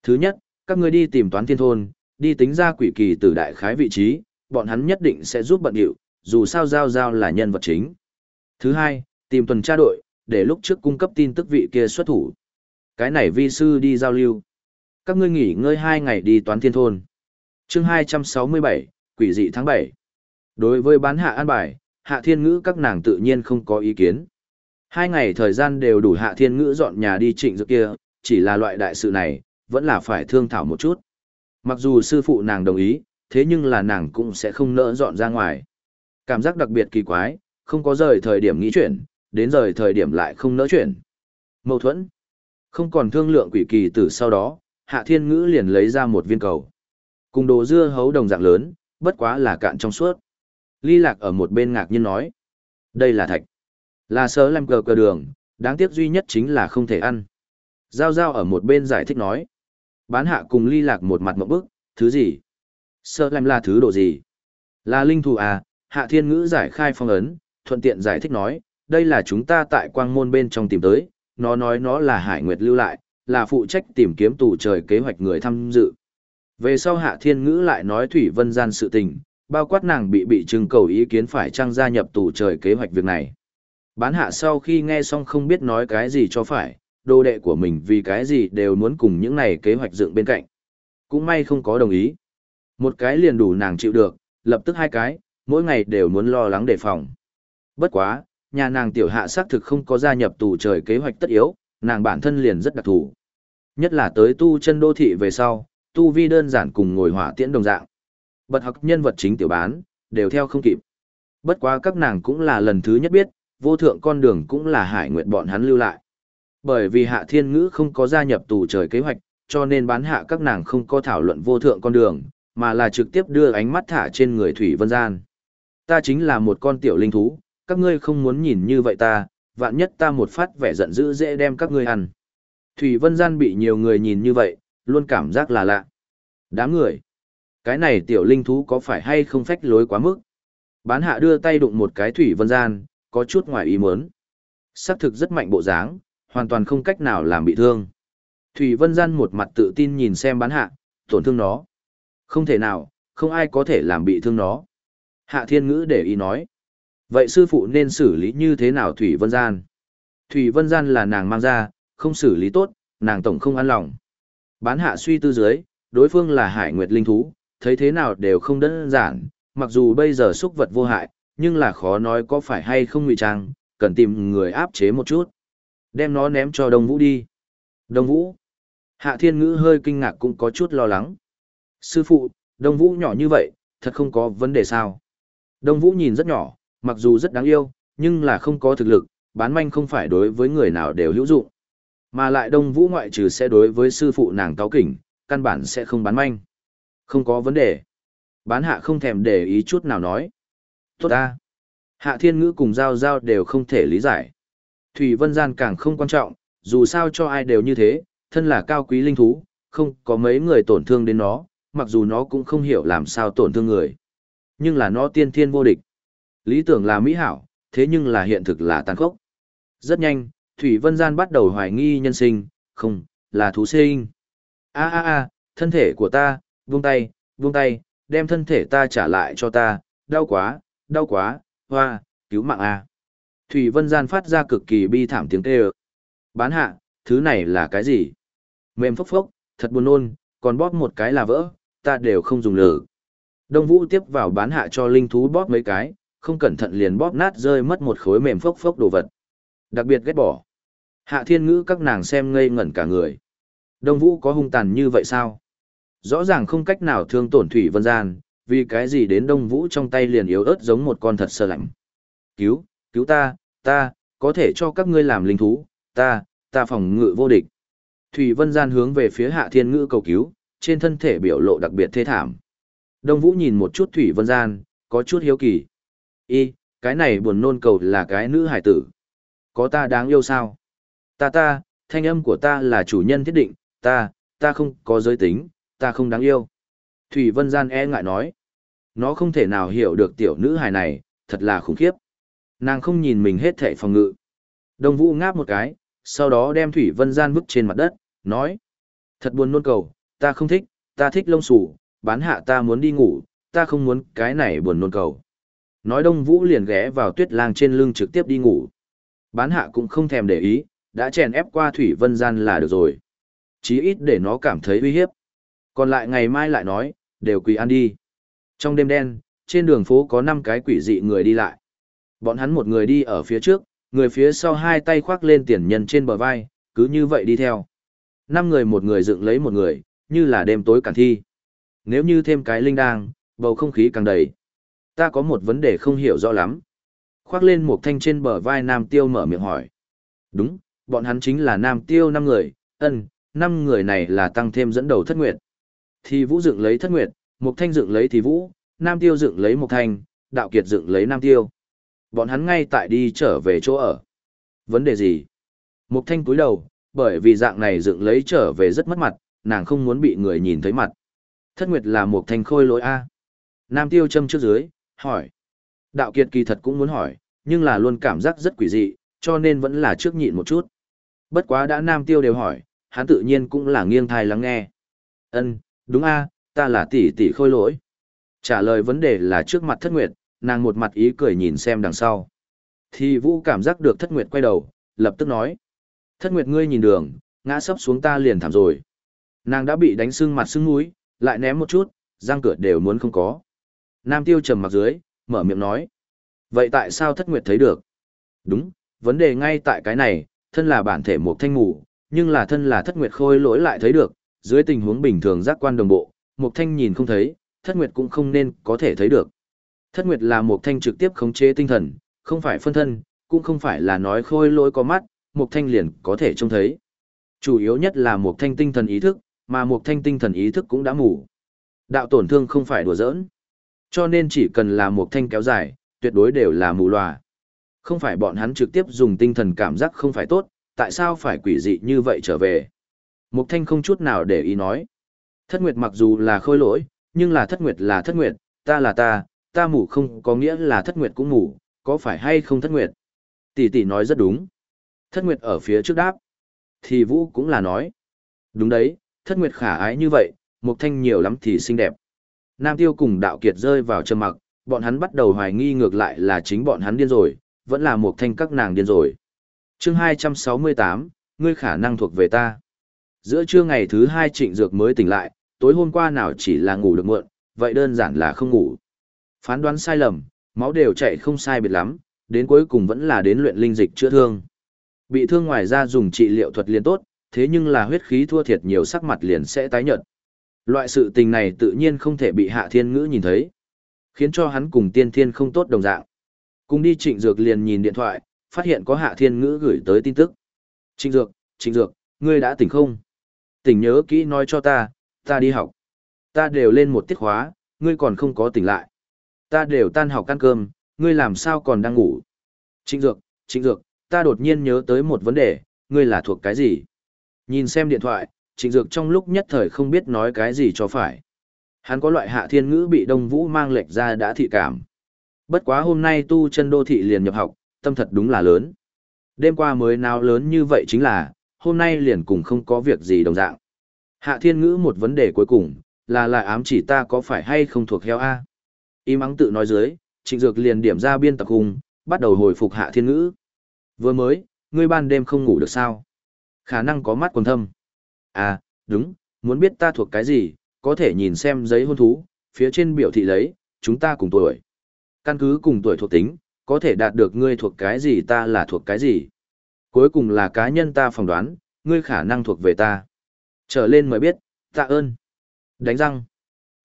Thứ nhất, các ngươi đi tìm toán thiên thôn, đi tính ra quỷ kỳ từ đại khái vị trí, bọn hắn nhất định sẽ giúp bận điệu, dù sao giao giao là nhân vật chính. Thứ hai, tìm tuần tra đội, để lúc trước cung cấp tin tức vị kia xuất thủ. Cái này vi sư đi giao lưu. Các ngươi nghỉ ngơi hai ngày đi toán thiên thôn. chương 267, quỷ dị tháng 7. Đối với bán hạ an bài, hạ thiên ngữ các nàng tự nhiên không có ý kiến. Hai ngày thời gian đều đủ hạ thiên ngữ dọn nhà đi trịnh dược kia, chỉ là loại đại sự này, vẫn là phải thương thảo một chút. Mặc dù sư phụ nàng đồng ý, thế nhưng là nàng cũng sẽ không nỡ dọn ra ngoài. Cảm giác đặc biệt kỳ quái, không có rời thời điểm nghĩ chuyển, đến rời thời điểm lại không nỡ chuyển. Mâu thuẫn. Không còn thương lượng quỷ kỳ từ sau đó, hạ thiên ngữ liền lấy ra một viên cầu. Cùng đồ dưa hấu đồng dạng lớn, bất quá là cạn trong suốt. Ly lạc ở một bên ngạc nhiên nói. Đây là thạch. Là sớ lem cờ cờ đường, đáng tiếc duy nhất chính là không thể ăn. Giao giao ở một bên giải thích nói. Bán hạ cùng ly lạc một mặt một bức, thứ gì? Sơ lem là thứ độ gì? Là linh thù à, hạ thiên ngữ giải khai phong ấn, thuận tiện giải thích nói, đây là chúng ta tại quang môn bên trong tìm tới, nó nói nó là hải nguyệt lưu lại, là phụ trách tìm kiếm tù trời kế hoạch người tham dự. Về sau hạ thiên ngữ lại nói Thủy Vân gian sự tình, bao quát nàng bị bị trưng cầu ý kiến phải trang gia nhập tù trời kế hoạch việc này. Bán hạ sau khi nghe xong không biết nói cái gì cho phải, đồ đệ của mình vì cái gì đều muốn cùng những này kế hoạch dựng bên cạnh. Cũng may không có đồng ý. Một cái liền đủ nàng chịu được, lập tức hai cái, mỗi ngày đều muốn lo lắng đề phòng. Bất quá, nhà nàng tiểu hạ xác thực không có gia nhập tù trời kế hoạch tất yếu, nàng bản thân liền rất đặc thù. Nhất là tới tu chân đô thị về sau, tu vi đơn giản cùng ngồi hỏa tiễn đồng dạng. Bật học nhân vật chính tiểu bán, đều theo không kịp. Bất quá các nàng cũng là lần thứ nhất biết, vô thượng con đường cũng là hải nguyện bọn hắn lưu lại. Bởi vì hạ thiên ngữ không có gia nhập tù trời kế hoạch, cho nên bán hạ các nàng không có thảo luận vô thượng con đường, mà là trực tiếp đưa ánh mắt thả trên người Thủy Vân Gian. Ta chính là một con tiểu linh thú, các ngươi không muốn nhìn như vậy ta, vạn nhất ta một phát vẻ giận dữ dễ đem các ngươi ăn. Thủy Vân Gian bị nhiều người nhìn như vậy, luôn cảm giác là lạ. Đám người. Cái này tiểu linh thú có phải hay không phách lối quá mức? Bán hạ đưa tay đụng một cái Thủy Vân Gian, có chút ngoài ý muốn. Sắc thực rất mạnh bộ dáng, hoàn toàn không cách nào làm bị thương. Thủy Vân Gian một mặt tự tin nhìn xem bán hạ, tổn thương nó. Không thể nào, không ai có thể làm bị thương nó. Hạ Thiên Ngữ để ý nói. Vậy sư phụ nên xử lý như thế nào Thủy Vân Gian? Thủy Vân Gian là nàng mang ra, không xử lý tốt, nàng tổng không an lòng. Bán hạ suy tư dưới, đối phương là hải nguyệt linh thú, thấy thế nào đều không đơn giản, mặc dù bây giờ xúc vật vô hại, nhưng là khó nói có phải hay không ngụy trang, cần tìm người áp chế một chút. Đem nó ném cho Đông Vũ đi. Đông Vũ. Hạ Thiên Ngữ hơi kinh ngạc cũng có chút lo lắng. Sư phụ, Đông Vũ nhỏ như vậy, thật không có vấn đề sao. Đông Vũ nhìn rất nhỏ, mặc dù rất đáng yêu, nhưng là không có thực lực, bán manh không phải đối với người nào đều hữu dụng. Mà lại Đông Vũ ngoại trừ sẽ đối với sư phụ nàng cáo kỉnh, căn bản sẽ không bán manh. Không có vấn đề. Bán hạ không thèm để ý chút nào nói. Tốt ta. Hạ thiên ngữ cùng giao giao đều không thể lý giải. Thủy vân gian càng không quan trọng, dù sao cho ai đều như thế, thân là cao quý linh thú, không có mấy người tổn thương đến nó, mặc dù nó cũng không hiểu làm sao tổn thương người. Nhưng là nó tiên thiên vô địch. Lý tưởng là mỹ hảo, thế nhưng là hiện thực là tàn khốc. Rất nhanh, Thủy Vân Gian bắt đầu hoài nghi nhân sinh, không, là thú sinh. a a a thân thể của ta, buông tay, buông tay, đem thân thể ta trả lại cho ta, đau quá, đau quá, hoa, cứu mạng a. Thủy Vân Gian phát ra cực kỳ bi thảm tiếng kêu. Bán hạ, thứ này là cái gì? Mềm phốc phốc, thật buồn nôn, còn bóp một cái là vỡ, ta đều không dùng lử. Đông Vũ tiếp vào bán hạ cho linh thú bóp mấy cái, không cẩn thận liền bóp nát rơi mất một khối mềm phốc phốc đồ vật. Đặc biệt ghét bỏ. Hạ thiên ngữ các nàng xem ngây ngẩn cả người. Đông Vũ có hung tàn như vậy sao? Rõ ràng không cách nào thương tổn Thủy Vân Gian, vì cái gì đến Đông Vũ trong tay liền yếu ớt giống một con thật sơ lạnh. Cứu, cứu ta, ta, có thể cho các ngươi làm linh thú, ta, ta phòng ngự vô địch. Thủy Vân Gian hướng về phía Hạ Thiên Ngữ cầu cứu, trên thân thể biểu lộ đặc biệt thê thảm. Đông Vũ nhìn một chút Thủy Vân Gian, có chút hiếu kỳ. Y, cái này buồn nôn cầu là cái nữ hải tử. Có ta đáng yêu sao? Ta ta, thanh âm của ta là chủ nhân thiết định, ta, ta không có giới tính, ta không đáng yêu. Thủy Vân Gian e ngại nói. Nó không thể nào hiểu được tiểu nữ hài này, thật là khủng khiếp. Nàng không nhìn mình hết thể phòng ngự. Đông Vũ ngáp một cái, sau đó đem Thủy Vân Gian vứt trên mặt đất, nói. Thật buồn nôn cầu, ta không thích, ta thích lông sủ, bán hạ ta muốn đi ngủ, ta không muốn cái này buồn nôn cầu. Nói Đông Vũ liền ghé vào tuyết lang trên lưng trực tiếp đi ngủ. Bán hạ cũng không thèm để ý, đã chèn ép qua Thủy Vân Gian là được rồi. Chí ít để nó cảm thấy uy hiếp. Còn lại ngày mai lại nói, đều quỳ ăn đi. Trong đêm đen, trên đường phố có 5 cái quỷ dị người đi lại. Bọn hắn một người đi ở phía trước, người phía sau hai tay khoác lên tiền nhân trên bờ vai, cứ như vậy đi theo. Năm người một người dựng lấy một người, như là đêm tối cản thi. Nếu như thêm cái linh đang, bầu không khí càng đầy. Ta có một vấn đề không hiểu rõ lắm. Khoác lên một thanh trên bờ vai Nam Tiêu mở miệng hỏi. Đúng, bọn hắn chính là Nam Tiêu năm người, ân, năm người này là tăng thêm dẫn đầu thất nguyệt. Thì Vũ dựng lấy thất nguyệt, Mục Thanh dựng lấy Thì Vũ, Nam Tiêu dựng lấy Mục Thanh, Đạo Kiệt dựng lấy Nam Tiêu. Bọn hắn ngay tại đi trở về chỗ ở. Vấn đề gì? Mục Thanh cúi đầu, bởi vì dạng này dựng lấy trở về rất mất mặt, nàng không muốn bị người nhìn thấy mặt. Thất Nguyệt là Mục Thanh khôi lỗi A. Nam Tiêu châm trước dưới, hỏi. Đạo Kiệt kỳ thật cũng muốn hỏi, nhưng là luôn cảm giác rất quỷ dị, cho nên vẫn là trước nhịn một chút. Bất quá đã Nam Tiêu đều hỏi, hắn tự nhiên cũng là nghiêng thai lắng nghe. Ân, đúng a, ta là tỷ tỷ khôi lỗi. Trả lời vấn đề là trước mặt thất nguyệt, nàng một mặt ý cười nhìn xem đằng sau. Thì vũ cảm giác được thất nguyệt quay đầu, lập tức nói. Thất nguyệt ngươi nhìn đường, ngã sấp xuống ta liền thảm rồi. Nàng đã bị đánh sưng mặt sưng mũi, lại ném một chút, răng cửa đều muốn không có. Nam tiêu trầm mặt dưới, mở miệng nói. Vậy tại sao thất nguyệt thấy được? Đúng, vấn đề ngay tại cái này, thân là bản thể một thanh ngủ, nhưng là thân là thất nguyệt khôi lỗi lại thấy được, dưới tình huống bình thường giác quan đồng bộ, mục thanh nhìn không thấy, thất nguyệt cũng không nên có thể thấy được. Thất nguyệt là mục thanh trực tiếp khống chế tinh thần, không phải phân thân, cũng không phải là nói khôi lỗi có mắt, mục thanh liền có thể trông thấy. Chủ yếu nhất là mục thanh tinh thần ý thức, mà mục thanh tinh thần ý thức cũng đã mù. Đạo tổn thương không phải đùa giỡn. Cho nên chỉ cần là mục thanh kéo dài, tuyệt đối đều là mù lòa. Không phải bọn hắn trực tiếp dùng tinh thần cảm giác không phải tốt, tại sao phải quỷ dị như vậy trở về? Mục Thanh không chút nào để ý nói. Thất Nguyệt mặc dù là khôi lỗi, nhưng là Thất Nguyệt là Thất Nguyệt, ta là ta, ta mù không có nghĩa là Thất Nguyệt cũng mù, có phải hay không Thất Nguyệt? Tỷ tỷ nói rất đúng. Thất Nguyệt ở phía trước đáp. Thì Vũ cũng là nói. Đúng đấy, Thất Nguyệt khả ái như vậy, Mục Thanh nhiều lắm thì xinh đẹp. Nam Tiêu cùng Đạo Kiệt rơi vào trầm mặc, bọn hắn bắt đầu hoài nghi ngược lại là chính bọn hắn điên rồi, vẫn là Mục Thanh các nàng điên rồi. Chương 268, ngươi khả năng thuộc về ta. Giữa trưa ngày thứ hai trịnh dược mới tỉnh lại, tối hôm qua nào chỉ là ngủ được muộn, vậy đơn giản là không ngủ. Phán đoán sai lầm, máu đều chạy không sai biệt lắm, đến cuối cùng vẫn là đến luyện linh dịch chữa thương. Bị thương ngoài ra dùng trị liệu thuật liền tốt, thế nhưng là huyết khí thua thiệt nhiều sắc mặt liền sẽ tái nhợt. Loại sự tình này tự nhiên không thể bị hạ thiên ngữ nhìn thấy, khiến cho hắn cùng tiên thiên không tốt đồng dạng. Cùng đi trịnh dược liền nhìn điện thoại, phát hiện có hạ thiên ngữ gửi tới tin tức. Trịnh dược, trịnh dược, ngươi đã tỉnh không? Tỉnh nhớ kỹ nói cho ta, ta đi học. Ta đều lên một tiết khóa, ngươi còn không có tỉnh lại. Ta đều tan học ăn cơm, ngươi làm sao còn đang ngủ. Trịnh Dược, Trịnh Dược, ta đột nhiên nhớ tới một vấn đề, ngươi là thuộc cái gì? Nhìn xem điện thoại, Trịnh Dược trong lúc nhất thời không biết nói cái gì cho phải. Hắn có loại hạ thiên ngữ bị Đông Vũ mang lệch ra đã thị cảm. Bất quá hôm nay tu chân đô thị liền nhập học, tâm thật đúng là lớn. Đêm qua mới nào lớn như vậy chính là, hôm nay liền cùng không có việc gì đồng dạng. Hạ thiên ngữ một vấn đề cuối cùng, là lại ám chỉ ta có phải hay không thuộc heo A. Im ắng tự nói dưới, trịnh dược liền điểm ra biên tập hùng, bắt đầu hồi phục hạ thiên ngữ. Vừa mới, ngươi ban đêm không ngủ được sao? Khả năng có mắt quần thâm. À, đúng, muốn biết ta thuộc cái gì, có thể nhìn xem giấy hôn thú, phía trên biểu thị lấy, chúng ta cùng tuổi. Căn cứ cùng tuổi thuộc tính, có thể đạt được ngươi thuộc cái gì ta là thuộc cái gì. Cuối cùng là cá nhân ta phỏng đoán, ngươi khả năng thuộc về ta. Trở lên mới biết, tạ ơn. Đánh răng.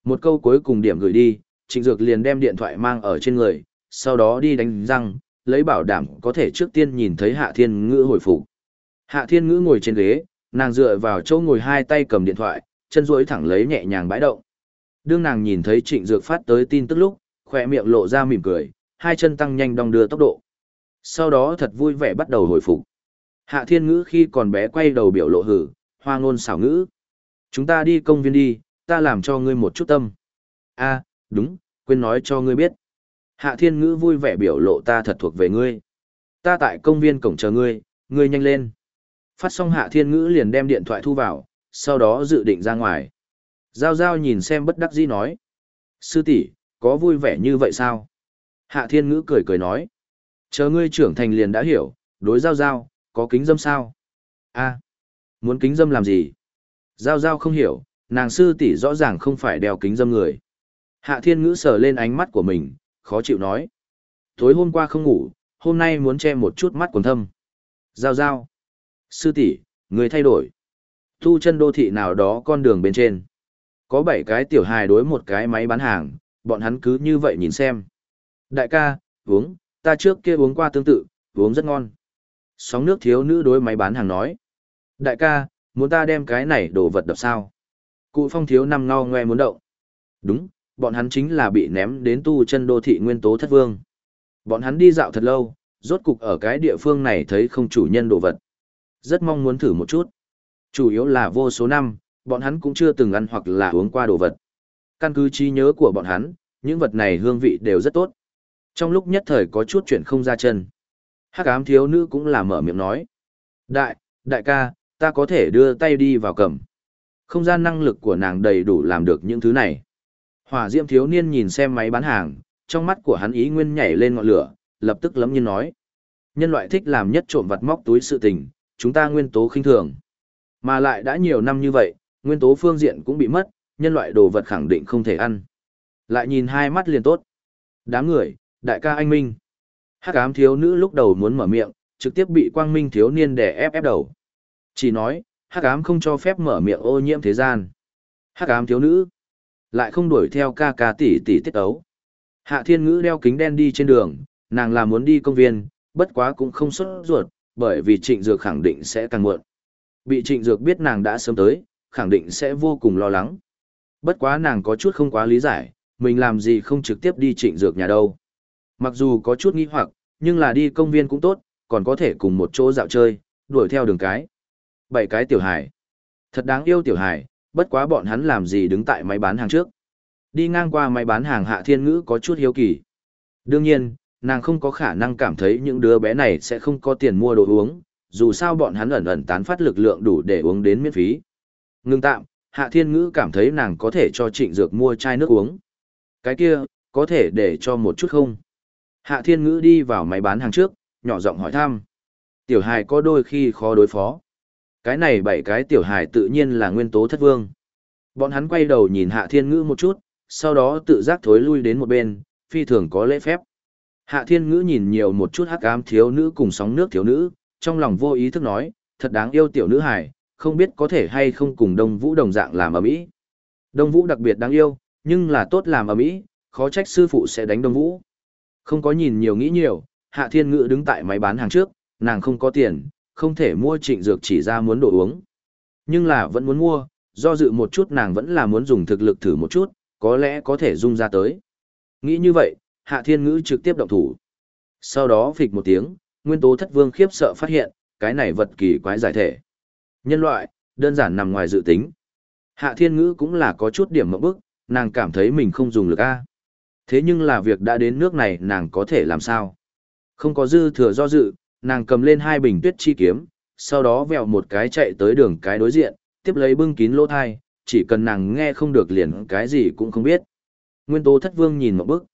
Một câu cuối cùng điểm gửi đi, Trịnh Dược liền đem điện thoại mang ở trên người, sau đó đi đánh răng, lấy bảo đảm có thể trước tiên nhìn thấy Hạ Thiên Ngữ hồi phục. Hạ thiên ngữ ngồi trên ghế, nàng dựa vào chỗ ngồi hai tay cầm điện thoại, chân duỗi thẳng lấy nhẹ nhàng bãi động. Đương nàng nhìn thấy trịnh dược phát tới tin tức lúc, khỏe miệng lộ ra mỉm cười, hai chân tăng nhanh đong đưa tốc độ. Sau đó thật vui vẻ bắt đầu hồi phục. Hạ thiên ngữ khi còn bé quay đầu biểu lộ hử, hoa ngôn xảo ngữ. Chúng ta đi công viên đi, ta làm cho ngươi một chút tâm. a đúng, quên nói cho ngươi biết. Hạ thiên ngữ vui vẻ biểu lộ ta thật thuộc về ngươi. Ta tại công viên cổng chờ ngươi, ngươi nhanh lên. Phát xong hạ thiên ngữ liền đem điện thoại thu vào, sau đó dự định ra ngoài. Giao giao nhìn xem bất đắc dĩ nói. Sư tỷ có vui vẻ như vậy sao? Hạ thiên ngữ cười cười nói. Chờ ngươi trưởng thành liền đã hiểu, đối giao giao, có kính dâm sao? a muốn kính dâm làm gì? Giao giao không hiểu, nàng sư tỷ rõ ràng không phải đeo kính dâm người. Hạ thiên ngữ sờ lên ánh mắt của mình, khó chịu nói. Tối hôm qua không ngủ, hôm nay muốn che một chút mắt quần thâm. Giao giao. Sư tỷ, người thay đổi. Thu chân đô thị nào đó con đường bên trên. Có bảy cái tiểu hài đối một cái máy bán hàng, bọn hắn cứ như vậy nhìn xem. Đại ca, uống, ta trước kia uống qua tương tự, uống rất ngon. Sóng nước thiếu nữ đối máy bán hàng nói. Đại ca, muốn ta đem cái này đồ vật đập sao? Cụ phong thiếu nằm ngao ngoe muốn động. Đúng, bọn hắn chính là bị ném đến tu chân đô thị nguyên tố thất vương. Bọn hắn đi dạo thật lâu, rốt cục ở cái địa phương này thấy không chủ nhân đồ vật. Rất mong muốn thử một chút. Chủ yếu là vô số năm, bọn hắn cũng chưa từng ăn hoặc là uống qua đồ vật. Căn cứ trí nhớ của bọn hắn, những vật này hương vị đều rất tốt. Trong lúc nhất thời có chút chuyện không ra chân. Hắc ám thiếu nữ cũng là mở miệng nói. Đại, đại ca, ta có thể đưa tay đi vào cầm. Không gian năng lực của nàng đầy đủ làm được những thứ này. Hỏa diễm thiếu niên nhìn xem máy bán hàng, trong mắt của hắn ý nguyên nhảy lên ngọn lửa, lập tức lấm nhiên nói. Nhân loại thích làm nhất trộm vặt móc túi sự tình, chúng ta nguyên tố khinh thường. Mà lại đã nhiều năm như vậy, nguyên tố phương diện cũng bị mất, nhân loại đồ vật khẳng định không thể ăn. Lại nhìn hai mắt liền tốt. Đám người, đại ca anh Minh. Hắc ám thiếu nữ lúc đầu muốn mở miệng, trực tiếp bị quang minh thiếu niên đè ép ép đầu. Chỉ nói, hắc ám không cho phép mở miệng ô nhiễm thế gian. Hắc ám thiếu nữ, lại không đuổi theo ca ca tỷ tỷ tiết ấu. Hạ thiên ngữ đeo kính đen đi trên đường, nàng là muốn đi công viên, bất quá cũng không xuất ruột, bởi vì trịnh dược khẳng định sẽ càng muộn. Bị trịnh dược biết nàng đã sớm tới, khẳng định sẽ vô cùng lo lắng. Bất quá nàng có chút không quá lý giải, mình làm gì không trực tiếp đi trịnh dược nhà đâu. Mặc dù có chút nghi hoặc, nhưng là đi công viên cũng tốt, còn có thể cùng một chỗ dạo chơi, đuổi theo đường cái. Bảy cái tiểu hải. Thật đáng yêu tiểu hải, bất quá bọn hắn làm gì đứng tại máy bán hàng trước. Đi ngang qua máy bán hàng hạ thiên ngữ có chút hiếu kỳ. Đương nhiên, nàng không có khả năng cảm thấy những đứa bé này sẽ không có tiền mua đồ uống, dù sao bọn hắn ẩn ẩn tán phát lực lượng đủ để uống đến miễn phí. Ngưng tạm, hạ thiên ngữ cảm thấy nàng có thể cho trịnh dược mua chai nước uống. Cái kia, có thể để cho một chút không? Hạ thiên ngữ đi vào máy bán hàng trước, nhỏ giọng hỏi thăm. Tiểu hài có đôi khi khó đối phó. Cái này bảy cái tiểu hài tự nhiên là nguyên tố thất vương. Bọn hắn quay đầu nhìn hạ thiên ngữ một chút, sau đó tự giác thối lui đến một bên, phi thường có lễ phép. Hạ thiên ngữ nhìn nhiều một chút hắc ám thiếu nữ cùng sóng nước thiếu nữ, trong lòng vô ý thức nói, thật đáng yêu tiểu nữ hài, không biết có thể hay không cùng đông vũ đồng dạng làm ở mỹ. Đông vũ đặc biệt đáng yêu, nhưng là tốt làm ở mỹ, khó trách sư phụ sẽ đánh đông vũ. Không có nhìn nhiều nghĩ nhiều, hạ thiên ngữ đứng tại máy bán hàng trước, nàng không có tiền, không thể mua trịnh dược chỉ ra muốn đồ uống. Nhưng là vẫn muốn mua, do dự một chút nàng vẫn là muốn dùng thực lực thử một chút, có lẽ có thể dung ra tới. Nghĩ như vậy, hạ thiên ngữ trực tiếp động thủ. Sau đó phịch một tiếng, nguyên tố thất vương khiếp sợ phát hiện, cái này vật kỳ quái giải thể. Nhân loại, đơn giản nằm ngoài dự tính. Hạ thiên ngữ cũng là có chút điểm mộng bức, nàng cảm thấy mình không dùng lực A. Thế nhưng là việc đã đến nước này nàng có thể làm sao? Không có dư thừa do dự, nàng cầm lên hai bình tuyết chi kiếm, sau đó vèo một cái chạy tới đường cái đối diện, tiếp lấy bưng kín lỗ thai, chỉ cần nàng nghe không được liền cái gì cũng không biết. Nguyên tố thất vương nhìn một bức.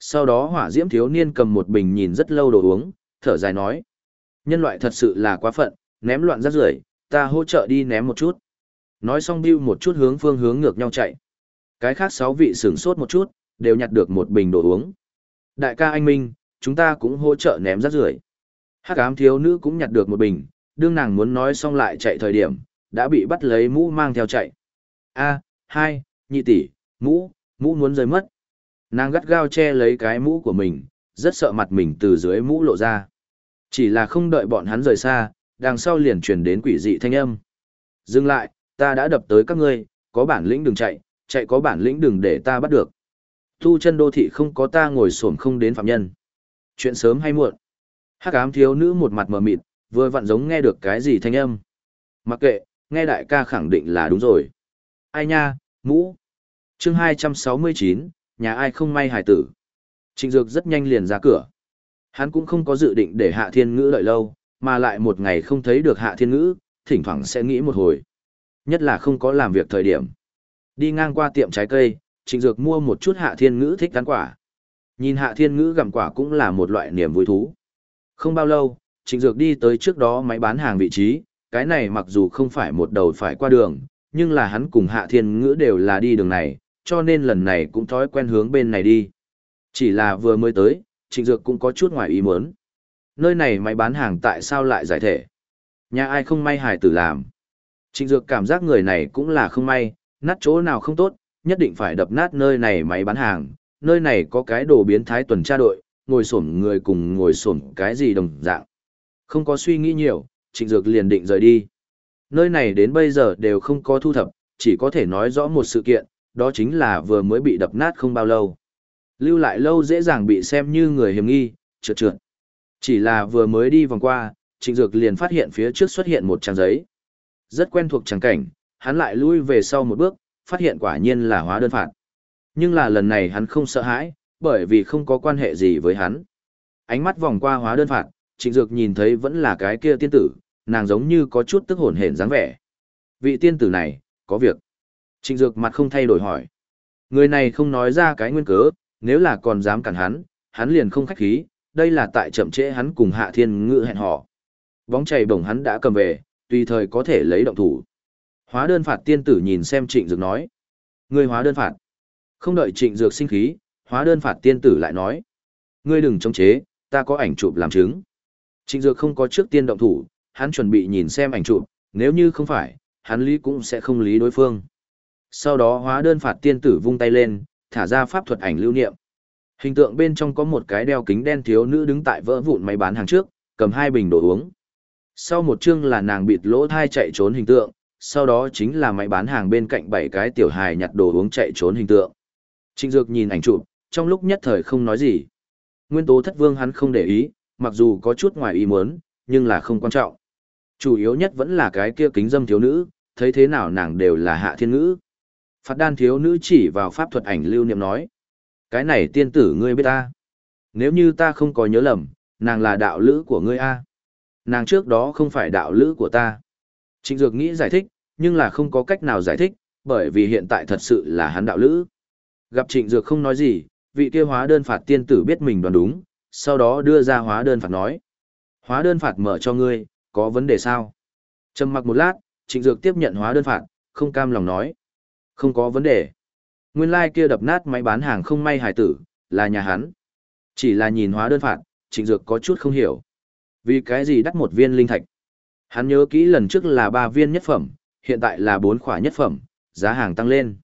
Sau đó hỏa diễm thiếu niên cầm một bình nhìn rất lâu đồ uống, thở dài nói. Nhân loại thật sự là quá phận, ném loạn rác rưởi ta hỗ trợ đi ném một chút. Nói xong bưu một chút hướng phương hướng ngược nhau chạy. Cái khác sáu vị sửng sốt một chút, đều nhặt được một bình đồ uống. Đại ca anh Minh, chúng ta cũng hỗ trợ ném rác rưởi. Hắc ám thiếu nữ cũng nhặt được một bình, đương nàng muốn nói xong lại chạy thời điểm, đã bị bắt lấy mũ mang theo chạy. A, hai, nhị tỷ, mũ, mũ muốn rơi mất. Nàng gắt gao che lấy cái mũ của mình, rất sợ mặt mình từ dưới mũ lộ ra. Chỉ là không đợi bọn hắn rời xa, đằng sau liền truyền đến quỷ dị thanh âm. Dừng lại, ta đã đập tới các ngươi, có bản lĩnh đừng chạy, chạy có bản lĩnh đừng để ta bắt được. Tu chân đô thị không có ta ngồi xổm không đến phạm nhân. Chuyện sớm hay muộn. Hắc ám thiếu nữ một mặt mờ mịt, vừa vặn giống nghe được cái gì thanh âm. Mặc kệ, nghe đại ca khẳng định là đúng rồi. Ai nha, mũ. chương 269, nhà ai không may hải tử. Trịnh Dược rất nhanh liền ra cửa. Hắn cũng không có dự định để Hạ Thiên Ngữ đợi lâu, mà lại một ngày không thấy được Hạ Thiên Ngữ, thỉnh thoảng sẽ nghĩ một hồi. Nhất là không có làm việc thời điểm. Đi ngang qua tiệm trái cây, Trịnh Dược mua một chút Hạ Thiên Ngữ thích cắn quả. Nhìn Hạ Thiên Ngữ gặm quả cũng là một loại niềm vui thú. Không bao lâu, Trịnh Dược đi tới trước đó máy bán hàng vị trí, cái này mặc dù không phải một đầu phải qua đường, nhưng là hắn cùng Hạ Thiên Ngữ đều là đi đường này, cho nên lần này cũng thói quen hướng bên này đi. Chỉ là vừa mới tới, Trịnh Dược cũng có chút ngoài ý muốn. Nơi này máy bán hàng tại sao lại giải thể? Nhà ai không may hài tử làm? Trịnh Dược cảm giác người này cũng là không may, nát chỗ nào không tốt, nhất định phải đập nát nơi này máy bán hàng. Nơi này có cái đồ biến thái tuần tra đội, ngồi xổm người cùng ngồi xổm cái gì đồng dạng. Không có suy nghĩ nhiều, Trịnh Dược liền định rời đi. Nơi này đến bây giờ đều không có thu thập, chỉ có thể nói rõ một sự kiện, đó chính là vừa mới bị đập nát không bao lâu. Lưu lại lâu dễ dàng bị xem như người hiểm nghi, trượt trượt. Chỉ là vừa mới đi vòng qua, Trịnh Dược liền phát hiện phía trước xuất hiện một trang giấy. Rất quen thuộc trang cảnh, hắn lại lui về sau một bước, phát hiện quả nhiên là hóa đơn phạt. Nhưng là lần này hắn không sợ hãi, bởi vì không có quan hệ gì với hắn. Ánh mắt vòng qua hóa đơn phạt, Trịnh Dược nhìn thấy vẫn là cái kia tiên tử, nàng giống như có chút tức hồn hển dáng vẻ. Vị tiên tử này, có việc. Trịnh Dược mặt không thay đổi hỏi. Người này không nói ra cái nguyên cớ, nếu là còn dám cản hắn, hắn liền không khách khí, đây là tại chậm trễ hắn cùng Hạ Thiên Ngự hẹn hò. Bóng chảy bổng hắn đã cầm về, tùy thời có thể lấy động thủ. Hóa đơn phạt tiên tử nhìn xem Trịnh Dược nói. Người hóa đơn phạt. Không đợi Trịnh Dược sinh khí, hóa đơn phạt tiên tử lại nói. Ngươi đừng chống chế, ta có ảnh chụp làm chứng. Trịnh Dược không có trước tiên động thủ, hắn chuẩn bị nhìn xem ảnh chụp, nếu như không phải, hắn lý cũng sẽ không lý đối phương. Sau đó hóa đơn phạt tiên tử vung tay lên, thả ra pháp thuật ảnh lưu niệm. Hình tượng bên trong có một cái đeo kính đen thiếu nữ đứng tại vỡ vụn máy bán hàng trước, cầm hai bình đồ uống. Sau một chương là nàng bịt lỗ thai chạy trốn hình tượng, sau đó chính là máy bán hàng bên cạnh bảy cái tiểu hài nhặt đồ uống chạy trốn hình tượng. Trịnh Dược nhìn ảnh chụp, trong lúc nhất thời không nói gì. Nguyên tố thất vương hắn không để ý, mặc dù có chút ngoài ý muốn, nhưng là không quan trọng. Chủ yếu nhất vẫn là cái kia kính dâm thiếu nữ, thấy thế nào nàng đều là hạ thiên ngữ. Phạt đan thiếu nữ chỉ vào pháp thuật ảnh lưu niệm nói. Cái này tiên tử ngươi biết ta. Nếu như ta không có nhớ lầm, nàng là đạo lữ của ngươi a. Nàng trước đó không phải đạo lữ của ta. Trịnh Dược nghĩ giải thích, nhưng là không có cách nào giải thích, bởi vì hiện tại thật sự là hắn đạo lữ. Gặp Trịnh Dược không nói gì, vị kia hóa đơn phạt tiên tử biết mình đoán đúng, sau đó đưa ra hóa đơn phạt nói. Hóa đơn phạt mở cho ngươi, có vấn đề sao? Trầm mặc một lát, Trịnh Dược tiếp nhận hóa đơn phạt, không cam lòng nói. Không có vấn đề. Nguyên lai like kia đập nát máy bán hàng không may hải tử, là nhà hắn. Chỉ là nhìn hóa đơn phạt, Trịnh Dược có chút không hiểu. Vì cái gì đắt một viên linh thạch? Hắn nhớ kỹ lần trước là ba viên nhất phẩm, hiện tại là bốn khỏa nhất phẩm, giá hàng tăng lên.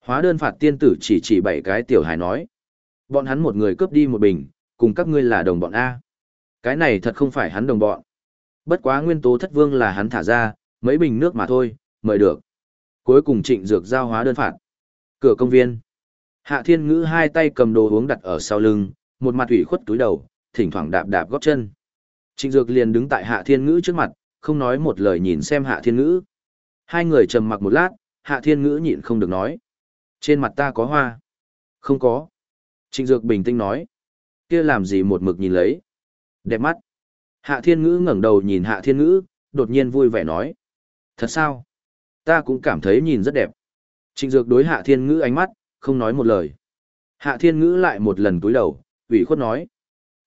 Hóa đơn phạt tiên tử chỉ chỉ bảy cái tiểu hài nói. Bọn hắn một người cướp đi một bình, cùng các ngươi là đồng bọn A. Cái này thật không phải hắn đồng bọn. Bất quá nguyên tố thất vương là hắn thả ra, mấy bình nước mà thôi, mời được. Cuối cùng trịnh dược giao hóa đơn phạt. Cửa công viên. Hạ thiên ngữ hai tay cầm đồ uống đặt ở sau lưng, một mặt ủy khuất túi đầu, thỉnh thoảng đạp đạp góp chân. Trịnh dược liền đứng tại hạ thiên ngữ trước mặt, không nói một lời nhìn xem hạ thiên ngữ. Hai người trầm mặc một lát, hạ thiên ngữ nhịn không được nói. Trên mặt ta có hoa. Không có. Trịnh dược bình tĩnh nói. kia làm gì một mực nhìn lấy. Đẹp mắt. Hạ thiên ngữ ngẩng đầu nhìn hạ thiên ngữ, đột nhiên vui vẻ nói. Thật sao? Ta cũng cảm thấy nhìn rất đẹp. Trịnh dược đối hạ thiên ngữ ánh mắt, không nói một lời. Hạ thiên ngữ lại một lần túi đầu, ủy khuất nói.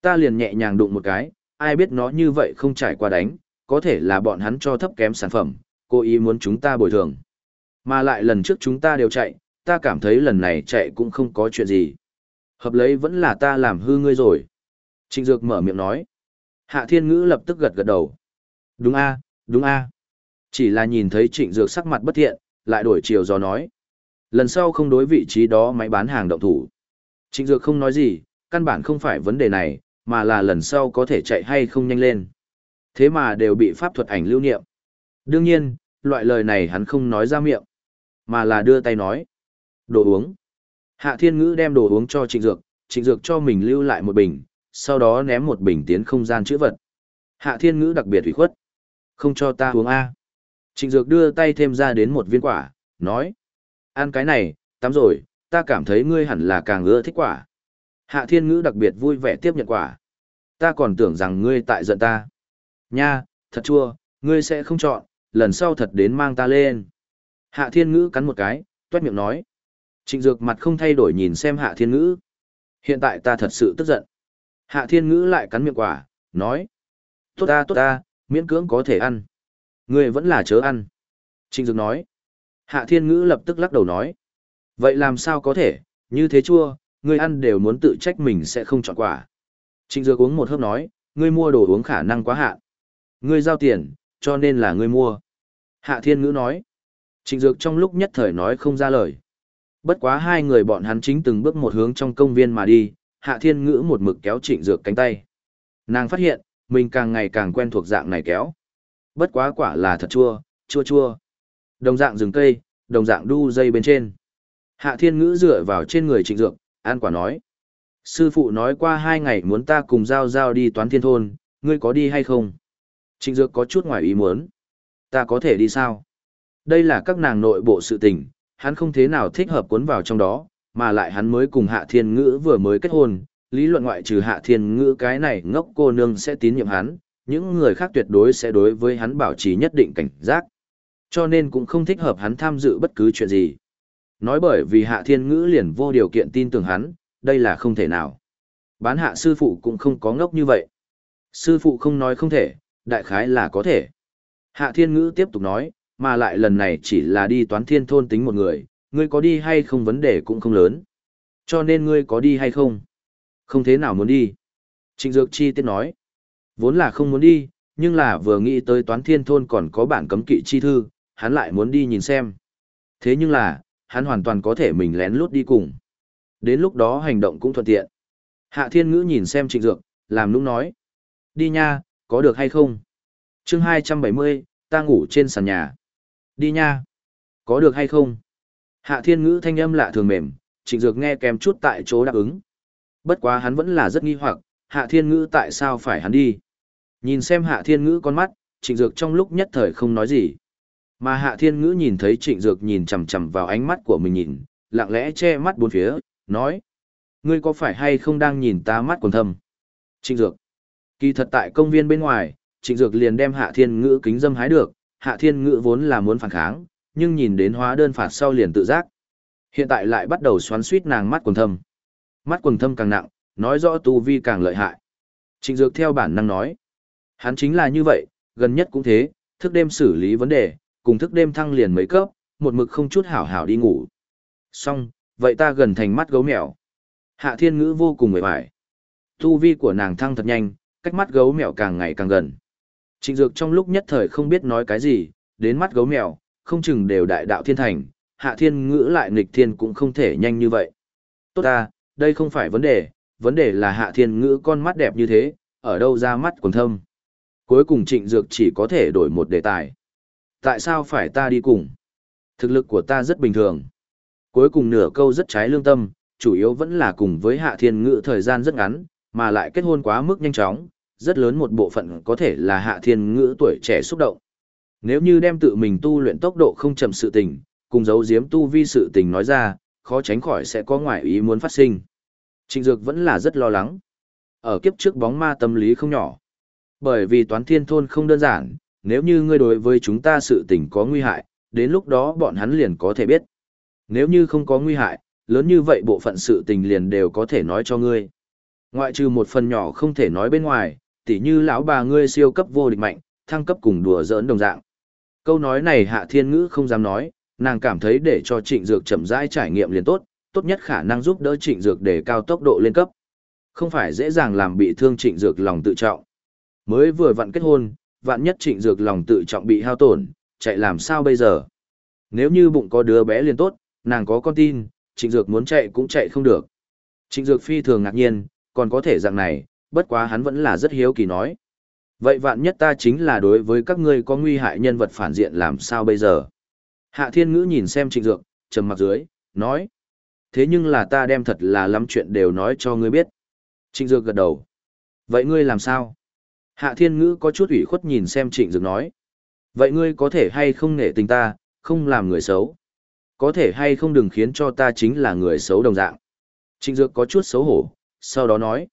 Ta liền nhẹ nhàng đụng một cái, ai biết nó như vậy không trải qua đánh, có thể là bọn hắn cho thấp kém sản phẩm, cố ý muốn chúng ta bồi thường. Mà lại lần trước chúng ta đều chạy, ta cảm thấy lần này chạy cũng không có chuyện gì. Hợp lấy vẫn là ta làm hư ngươi rồi. Trịnh Dược mở miệng nói. Hạ Thiên Ngữ lập tức gật gật đầu. Đúng a, đúng a. Chỉ là nhìn thấy Trịnh Dược sắc mặt bất thiện, lại đổi chiều gió nói. Lần sau không đối vị trí đó máy bán hàng động thủ. Trịnh Dược không nói gì, căn bản không phải vấn đề này, mà là lần sau có thể chạy hay không nhanh lên. Thế mà đều bị pháp thuật ảnh lưu niệm. Đương nhiên, loại lời này hắn không nói ra miệng, mà là đưa tay nói. Đồ uống. Hạ thiên ngữ đem đồ uống cho trịnh dược, trịnh dược cho mình lưu lại một bình, sau đó ném một bình tiến không gian chữ vật. Hạ thiên ngữ đặc biệt ủy khuất. Không cho ta uống A. Trịnh dược đưa tay thêm ra đến một viên quả, nói. Ăn cái này, tắm rồi, ta cảm thấy ngươi hẳn là càng ưa thích quả. Hạ thiên ngữ đặc biệt vui vẻ tiếp nhận quả. Ta còn tưởng rằng ngươi tại giận ta. Nha, thật chua, ngươi sẽ không chọn, lần sau thật đến mang ta lên. Hạ thiên ngữ cắn một cái, tuét miệng nói. Trịnh dược mặt không thay đổi nhìn xem hạ thiên ngữ. Hiện tại ta thật sự tức giận. Hạ thiên ngữ lại cắn miệng quả, nói. Tốt ta tốt ta, miễn cưỡng có thể ăn. Ngươi vẫn là chớ ăn. Trịnh dược nói. Hạ thiên ngữ lập tức lắc đầu nói. Vậy làm sao có thể, như thế chua, ngươi ăn đều muốn tự trách mình sẽ không chọn quả. Trịnh dược uống một hớp nói, ngươi mua đồ uống khả năng quá hạn. Ngươi giao tiền, cho nên là ngươi mua. Hạ thiên ngữ nói. Trịnh dược trong lúc nhất thời nói không ra lời. Bất quá hai người bọn hắn chính từng bước một hướng trong công viên mà đi, hạ thiên ngữ một mực kéo trịnh dược cánh tay. Nàng phát hiện, mình càng ngày càng quen thuộc dạng này kéo. Bất quá quả là thật chua, chua chua. Đồng dạng rừng cây, đồng dạng đu dây bên trên. Hạ thiên ngữ dựa vào trên người trịnh dược, an quả nói. Sư phụ nói qua hai ngày muốn ta cùng giao giao đi toán thiên thôn, ngươi có đi hay không? Trịnh dược có chút ngoài ý muốn. Ta có thể đi sao? Đây là các nàng nội bộ sự tình, hắn không thế nào thích hợp cuốn vào trong đó, mà lại hắn mới cùng hạ thiên ngữ vừa mới kết hôn, lý luận ngoại trừ hạ thiên ngữ cái này ngốc cô nương sẽ tín nhiệm hắn, những người khác tuyệt đối sẽ đối với hắn bảo trì nhất định cảnh giác. Cho nên cũng không thích hợp hắn tham dự bất cứ chuyện gì. Nói bởi vì hạ thiên ngữ liền vô điều kiện tin tưởng hắn, đây là không thể nào. Bán hạ sư phụ cũng không có ngốc như vậy. Sư phụ không nói không thể, đại khái là có thể. Hạ thiên ngữ tiếp tục nói, mà lại lần này chỉ là đi toán thiên thôn tính một người, ngươi có đi hay không vấn đề cũng không lớn. Cho nên ngươi có đi hay không? Không thế nào muốn đi. Trịnh Dược Chi tiết nói, vốn là không muốn đi, nhưng là vừa nghĩ tới toán thiên thôn còn có bản cấm kỵ chi thư, hắn lại muốn đi nhìn xem. Thế nhưng là, hắn hoàn toàn có thể mình lén lút đi cùng. Đến lúc đó hành động cũng thuận tiện. Hạ thiên ngữ nhìn xem trịnh dược, làm nũng nói. Đi nha, có được hay không? Chương 270, ta ngủ trên sàn nhà. Đi nha. Có được hay không? Hạ thiên ngữ thanh âm lạ thường mềm, trịnh dược nghe kèm chút tại chỗ đáp ứng. Bất quá hắn vẫn là rất nghi hoặc, hạ thiên ngữ tại sao phải hắn đi? Nhìn xem hạ thiên ngữ con mắt, trịnh dược trong lúc nhất thời không nói gì. Mà hạ thiên ngữ nhìn thấy trịnh dược nhìn chằm chằm vào ánh mắt của mình nhìn, lặng lẽ che mắt bốn phía, nói. Ngươi có phải hay không đang nhìn ta mắt còn thâm? Trịnh dược. Kỳ thật tại công viên bên ngoài, trịnh dược liền đem hạ thiên ngữ kính dâm hái được, hạ thiên ngữ vốn là muốn phản kháng, nhưng nhìn đến hóa đơn phạt sau liền tự giác. Hiện tại lại bắt đầu xoắn suýt nàng mắt quần thâm. Mắt quần thâm càng nặng, nói rõ tu vi càng lợi hại. Trịnh dược theo bản năng nói. Hắn chính là như vậy, gần nhất cũng thế, thức đêm xử lý vấn đề, cùng thức đêm thăng liền mấy cấp, một mực không chút hảo hảo đi ngủ. Xong, vậy ta gần thành mắt gấu mèo. Hạ thiên ngữ vô cùng mệt mỏi. Tu vi của nàng thăng thật nhanh, cách mắt gấu mèo càng ngày càng gần. Trịnh Dược trong lúc nhất thời không biết nói cái gì, đến mắt gấu mèo, không chừng đều đại đạo thiên thành, hạ thiên ngữ lại nghịch thiên cũng không thể nhanh như vậy. Tốt ta, đây không phải vấn đề, vấn đề là hạ thiên ngữ con mắt đẹp như thế, ở đâu ra mắt quần thâm. Cuối cùng trịnh dược chỉ có thể đổi một đề tài. Tại sao phải ta đi cùng? Thực lực của ta rất bình thường. Cuối cùng nửa câu rất trái lương tâm, chủ yếu vẫn là cùng với hạ thiên ngữ thời gian rất ngắn, mà lại kết hôn quá mức nhanh chóng, rất lớn một bộ phận có thể là hạ thiên ngữ tuổi trẻ xúc động. Nếu như đem tự mình tu luyện tốc độ không chậm sự tình, cùng giấu giếm tu vi sự tình nói ra, khó tránh khỏi sẽ có ngoại ý muốn phát sinh. Trịnh Dược vẫn là rất lo lắng. Ở kiếp trước bóng ma tâm lý không nhỏ. Bởi vì toán thiên thôn không đơn giản, nếu như ngươi đối với chúng ta sự tình có nguy hại, đến lúc đó bọn hắn liền có thể biết. Nếu như không có nguy hại, lớn như vậy bộ phận sự tình liền đều có thể nói cho ngươi. Ngoại trừ một phần nhỏ không thể nói bên ngoài, tỉ như lão bà ngươi siêu cấp vô địch mạnh, thăng cấp cùng đùa giỡn đồng dạng. Câu nói này Hạ Thiên Ngữ không dám nói, nàng cảm thấy để cho Trịnh Dược chậm rãi trải nghiệm liền tốt, tốt nhất khả năng giúp đỡ Trịnh Dược để cao tốc độ lên cấp. Không phải dễ dàng làm bị thương Trịnh Dược lòng tự trọng. Mới vừa vặn kết hôn, vạn nhất Trịnh Dược lòng tự trọng bị hao tổn, chạy làm sao bây giờ? Nếu như bụng có đứa bé liền tốt, nàng có con tin, Trịnh Dược muốn chạy cũng chạy không được. Trịnh Dược phi thường ngạc nhiên, còn có thể dạng này, bất quá hắn vẫn là rất hiếu kỳ nói. Vậy vạn nhất ta chính là đối với các ngươi có nguy hại nhân vật phản diện làm sao bây giờ? Hạ Thiên Ngữ nhìn xem Trịnh Dược, trầm mặc dưới, nói. Thế nhưng là ta đem thật là lắm chuyện đều nói cho ngươi biết. Trịnh Dược gật đầu. Vậy ngươi làm sao? Hạ Thiên Ngữ có chút ủy khuất nhìn xem Trịnh Dược nói. Vậy ngươi có thể hay không nể tình ta, không làm người xấu? Có thể hay không đừng khiến cho ta chính là người xấu đồng dạng? Trịnh Dược có chút xấu hổ, sau đó nói.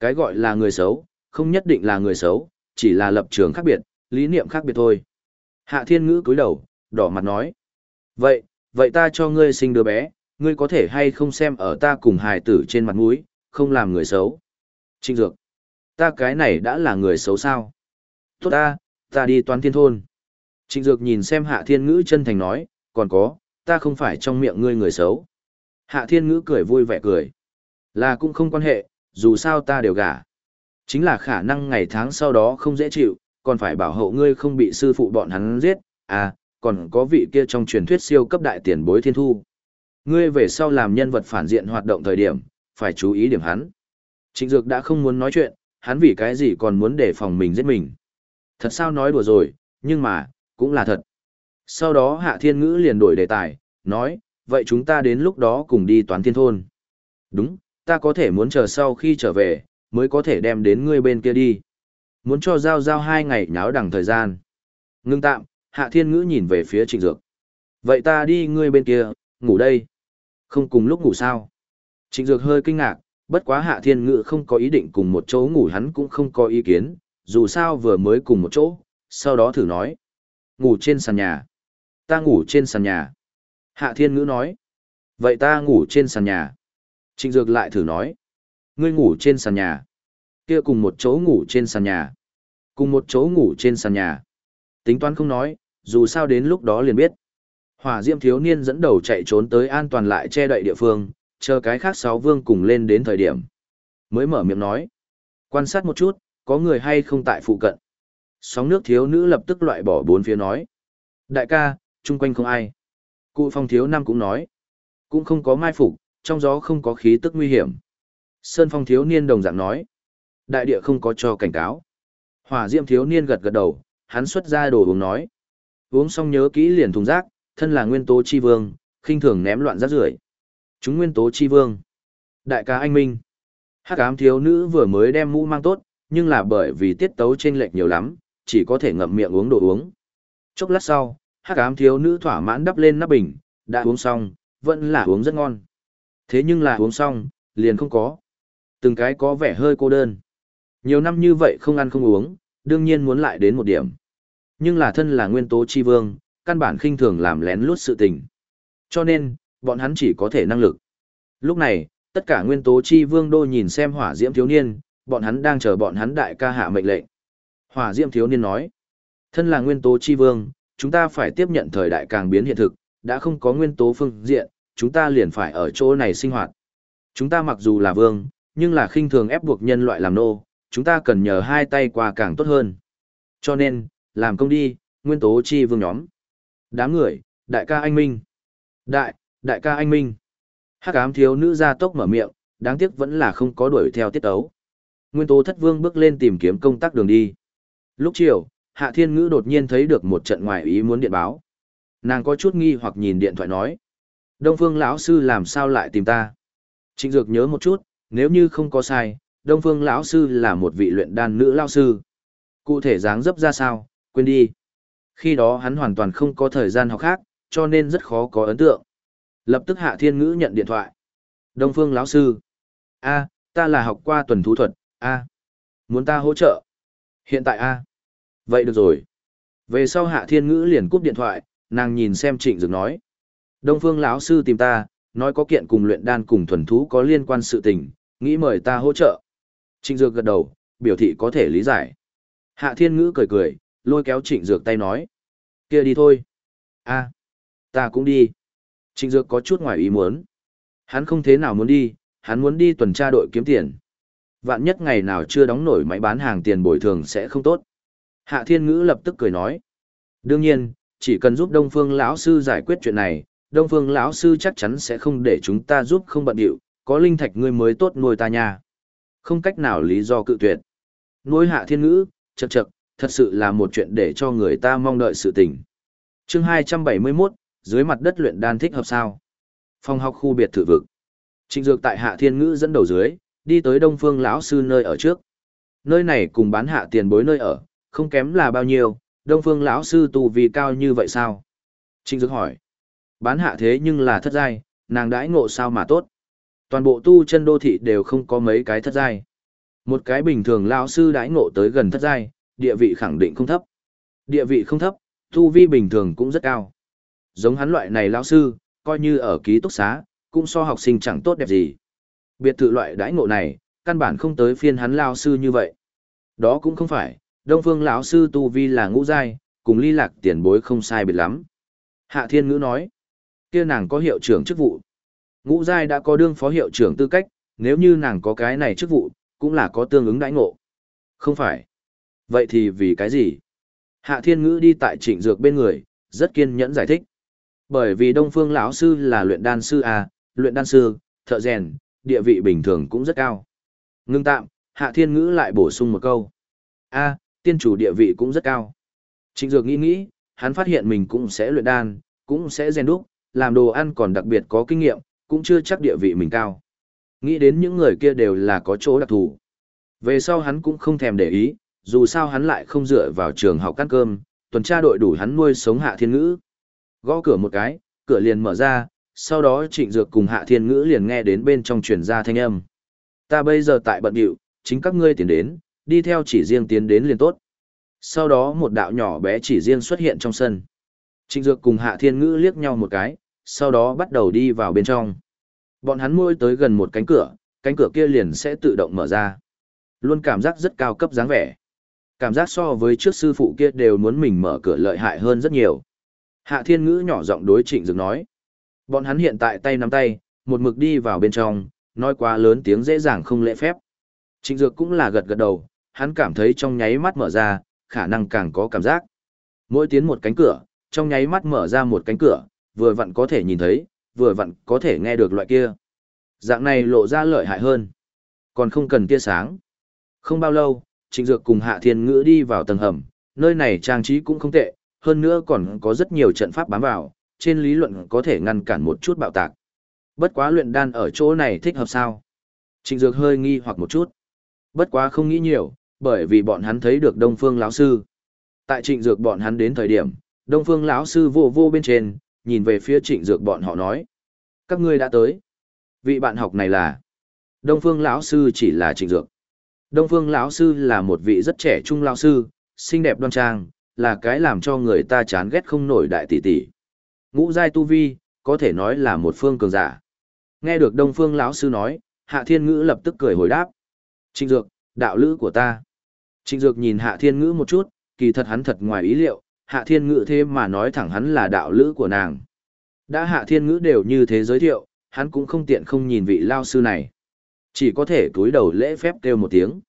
Cái gọi là người xấu, không nhất định là người xấu, chỉ là lập trường khác biệt, lý niệm khác biệt thôi. Hạ Thiên Ngữ cúi đầu, đỏ mặt nói. Vậy, vậy ta cho ngươi sinh đứa bé, ngươi có thể hay không xem ở ta cùng hài tử trên mặt mũi, không làm người xấu. trinh Dược, ta cái này đã là người xấu sao? Tốt ta, ta đi toán thiên thôn. Trịnh Dược nhìn xem Hạ Thiên Ngữ chân thành nói, còn có, ta không phải trong miệng ngươi người xấu. Hạ Thiên Ngữ cười vui vẻ cười. Là cũng không quan hệ, dù sao ta đều gả. Chính là khả năng ngày tháng sau đó không dễ chịu, còn phải bảo hộ ngươi không bị sư phụ bọn hắn giết, à, còn có vị kia trong truyền thuyết siêu cấp đại tiền bối thiên thu. Ngươi về sau làm nhân vật phản diện hoạt động thời điểm, phải chú ý điểm hắn. Trịnh Dược đã không muốn nói chuyện, hắn vì cái gì còn muốn để phòng mình giết mình. Thật sao nói đùa rồi, nhưng mà, cũng là thật. Sau đó Hạ Thiên Ngữ liền đổi đề tài, nói, vậy chúng ta đến lúc đó cùng đi toán thiên thôn. Đúng, ta có thể muốn chờ sau khi trở về, mới có thể đem đến ngươi bên kia đi. Muốn cho giao giao hai ngày nháo đằng thời gian. Ngưng tạm, Hạ Thiên Ngữ nhìn về phía Trịnh Dược. Vậy ta đi ngươi bên kia, ngủ đây. Không cùng lúc ngủ sao? Trịnh Dược hơi kinh ngạc, bất quá Hạ Thiên Ngữ không có ý định cùng một chỗ ngủ hắn cũng không có ý kiến, dù sao vừa mới cùng một chỗ, sau đó thử nói. Ngủ trên sàn nhà. Ta ngủ trên sàn nhà. Hạ Thiên Ngữ nói. Vậy ta ngủ trên sàn nhà. Trịnh Dược lại thử nói. Ngươi ngủ trên sàn nhà. Kia cùng một chỗ ngủ trên sàn nhà. Cùng một chỗ ngủ trên sàn nhà. Tính toán không nói, dù sao đến lúc đó liền biết. Hỏa diệm thiếu niên dẫn đầu chạy trốn tới an toàn lại che đậy địa phương, chờ cái khác sáu vương cùng lên đến thời điểm. Mới mở miệng nói. Quan sát một chút, có người hay không tại phụ cận. Sóng nước thiếu nữ lập tức loại bỏ bốn phía nói. Đại ca, chung quanh không ai. Cụ phong thiếu năm cũng nói. Cũng không có mai phục, trong gió không có khí tức nguy hiểm. Sơn phong thiếu niên đồng dạng nói. Đại địa không có cho cảnh cáo. Hỏa diệm thiếu niên gật gật đầu, hắn xuất ra đồ uống nói. Uống xong nhớ kỹ liền thùng rác, thân là nguyên tố chi vương, khinh thường ném loạn rác rưởi. Chúng nguyên tố chi vương. Đại ca anh minh. Hắc ám thiếu nữ vừa mới đem mũ mang tốt, nhưng là bởi vì tiết tấu chênh lệch nhiều lắm, chỉ có thể ngậm miệng uống đồ uống. Chốc lát sau, hắc ám thiếu nữ thỏa mãn đắp lên nắp bình, đã uống xong, vẫn là uống rất ngon. Thế nhưng là uống xong, liền không có. Từng cái có vẻ hơi cô đơn. Nhiều năm như vậy không ăn không uống, đương nhiên muốn lại đến một điểm. Nhưng là thân là nguyên tố chi vương, căn bản khinh thường làm lén lút sự tình. Cho nên, bọn hắn chỉ có thể năng lực. Lúc này, tất cả nguyên tố chi vương đô nhìn xem hỏa diễm thiếu niên, bọn hắn đang chờ bọn hắn đại ca hạ mệnh lệnh. Hỏa diễm thiếu niên nói, thân là nguyên tố chi vương, chúng ta phải tiếp nhận thời đại càng biến hiện thực, đã không có nguyên tố phương diện, chúng ta liền phải ở chỗ này sinh hoạt. Chúng ta mặc dù là vương, nhưng là khinh thường ép buộc nhân loại làm nô, chúng ta cần nhờ hai tay qua càng tốt hơn. Cho nên, làm công đi, nguyên tố chi vương nhóm. Đám người, đại ca anh Minh. Đại, đại ca anh Minh. Hắc ám thiếu nữ ra tốc mở miệng, đáng tiếc vẫn là không có đuổi theo tiết ấu. Nguyên tố thất vương bước lên tìm kiếm công tác đường đi. Lúc chiều, Hạ Thiên Ngữ đột nhiên thấy được một trận ngoài ý muốn điện báo. Nàng có chút nghi hoặc nhìn điện thoại nói. Đông Phương lão sư làm sao lại tìm ta? Trịnh Dược nhớ một chút, nếu như không có sai, Đông Phương lão sư là một vị luyện đan nữ lão sư. Cụ thể dáng dấp ra sao, quên đi. Khi đó hắn hoàn toàn không có thời gian học khác, cho nên rất khó có ấn tượng. Lập tức Hạ Thiên Ngữ nhận điện thoại. Đông Phương lão sư. A, ta là học qua tuần thú thuật, a. Muốn ta hỗ trợ? Hiện tại a. Vậy được rồi. Về sau Hạ Thiên Ngữ liền cúp điện thoại, nàng nhìn xem Trịnh Dược nói. Đông Phương lão sư tìm ta, nói có kiện cùng luyện đan cùng thuần thú có liên quan sự tình, nghĩ mời ta hỗ trợ. Trịnh Dược gật đầu, biểu thị có thể lý giải. Hạ Thiên Ngữ cười cười, lôi kéo Trịnh Dược tay nói. kia đi thôi. a ta cũng đi. Trịnh Dược có chút ngoài ý muốn. Hắn không thế nào muốn đi, hắn muốn đi tuần tra đội kiếm tiền. Vạn nhất ngày nào chưa đóng nổi máy bán hàng tiền bồi thường sẽ không tốt. Hạ Thiên Ngữ lập tức cười nói. Đương nhiên, chỉ cần giúp Đông Phương lão sư giải quyết chuyện này, Đông Phương lão sư chắc chắn sẽ không để chúng ta giúp không bận điệu, có linh thạch ngươi mới tốt nuôi ta nha. Không cách nào lý do cự tuyệt. Nuôi Hạ Thiên Ngữ, chật chật, thật sự là một chuyện để cho người ta mong đợi sự tình. Chương 271, dưới mặt đất luyện đan thích hợp sao? Phòng học khu biệt thự vực. Trịnh Dược tại Hạ Thiên Ngữ dẫn đầu dưới, đi tới Đông Phương lão sư nơi ở trước. Nơi này cùng bán hạ tiền bối nơi ở, không kém là bao nhiêu, Đông Phương lão sư tu vì cao như vậy sao? Trịnh Dược hỏi. Bán hạ thế nhưng là thất giai, nàng đãi ngộ sao mà tốt? Toàn bộ tu chân đô thị đều không có mấy cái thất giai. Một cái bình thường lão sư đãi ngộ tới gần thất giai, địa vị khẳng định không thấp. Địa vị không thấp, tu vi bình thường cũng rất cao. Giống hắn loại này lão sư, coi như ở ký túc xá, cũng so học sinh chẳng tốt đẹp gì. Biệt thự loại đãi ngộ này, căn bản không tới phiên hắn lão sư như vậy. Đó cũng không phải, Đông Phương lão sư tu vi là ngũ giai, cùng ly lạc tiền bối không sai biệt lắm. Hạ Thiên Ngữ nói, kia nàng có hiệu trưởng chức vụ. Ngũ giai đã có đương phó hiệu trưởng tư cách, nếu như nàng có cái này chức vụ, cũng là có tương ứng đãi ngộ. Không phải. Vậy thì vì cái gì? Hạ Thiên Ngữ đi tại Trịnh Dược bên người, rất kiên nhẫn giải thích. Bởi vì Đông Phương lão sư là luyện đan sư à, luyện đan sư, thợ rèn, địa vị bình thường cũng rất cao. Ngưng tạm, Hạ Thiên Ngữ lại bổ sung một câu. A, tiên chủ địa vị cũng rất cao. Trịnh Dược nghĩ nghĩ, hắn phát hiện mình cũng sẽ luyện đan, cũng sẽ rèn đúc, làm đồ ăn còn đặc biệt có kinh nghiệm, cũng chưa chắc địa vị mình cao. Nghĩ đến những người kia đều là có chỗ đặc thù. Về sau hắn cũng không thèm để ý, dù sao hắn lại không dựa vào trường học ăn cơm, tuần tra đội đủ hắn nuôi sống Hạ Thiên Ngữ. Gõ cửa một cái, cửa liền mở ra, sau đó Trịnh Dược cùng Hạ Thiên Ngữ liền nghe đến bên trong truyền ra thanh âm. Ta bây giờ tại bận điệu, chính các ngươi tiến đến, đi theo chỉ riêng tiến đến liền tốt. Sau đó một đạo nhỏ bé chỉ riêng xuất hiện trong sân. Trịnh Dược cùng Hạ Thiên Ngữ liếc nhau một cái, sau đó bắt đầu đi vào bên trong. Bọn hắn môi tới gần một cánh cửa, cánh cửa kia liền sẽ tự động mở ra. Luôn cảm giác rất cao cấp dáng vẻ. Cảm giác so với trước sư phụ kia đều muốn mình mở cửa lợi hại hơn rất nhiều. Hạ Thiên Ngữ nhỏ giọng đối Trịnh Dược nói. Bọn hắn hiện tại tay nắm tay, một mực đi vào bên trong, nói quá lớn tiếng dễ dàng không lễ phép. Trịnh Dược cũng là gật gật đầu, hắn cảm thấy trong nháy mắt mở ra, khả năng càng có cảm giác. Mỗi tiến một cánh cửa, trong nháy mắt mở ra một cánh cửa, vừa vặn có thể nhìn thấy, vừa vặn có thể nghe được loại kia. Dạng này lộ ra lợi hại hơn. Còn không cần tia sáng. Không bao lâu, Trịnh Dược cùng Hạ Thiên Ngữ đi vào tầng hầm, nơi này trang trí cũng không tệ, hơn nữa còn có rất nhiều trận pháp bám vào, trên lý luận có thể ngăn cản một chút bạo tạc. Bất quá luyện đan ở chỗ này thích hợp sao? Trịnh Dược hơi nghi hoặc một chút. Bất quá không nghĩ nhiều, bởi vì bọn hắn thấy được Đông Phương lão sư. Tại Trịnh Dược bọn hắn đến thời điểm, Đông Phương lão sư vô vô bên trên, nhìn về phía Trịnh Dược bọn họ nói: "Các ngươi đã tới. Vị bạn học này là?" Đông Phương lão sư chỉ là Trịnh Dược. Đông Phương lão sư là một vị rất trẻ trung lão sư, xinh đẹp đoan trang, là cái làm cho người ta chán ghét không nổi đại tỷ tỷ. Ngũ giai tu vi, có thể nói là một phương cường giả. Nghe được Đông Phương lão sư nói, Hạ Thiên Ngữ lập tức cười hồi đáp. Trịnh Dược, đạo lữ của ta. Trịnh Dược nhìn Hạ Thiên Ngữ một chút, kỳ thật hắn thật ngoài ý liệu, Hạ Thiên Ngữ thế mà nói thẳng hắn là đạo lữ của nàng. Đã Hạ Thiên Ngữ đều như thế giới thiệu, hắn cũng không tiện không nhìn vị lao sư này. Chỉ có thể cúi đầu lễ phép kêu một tiếng.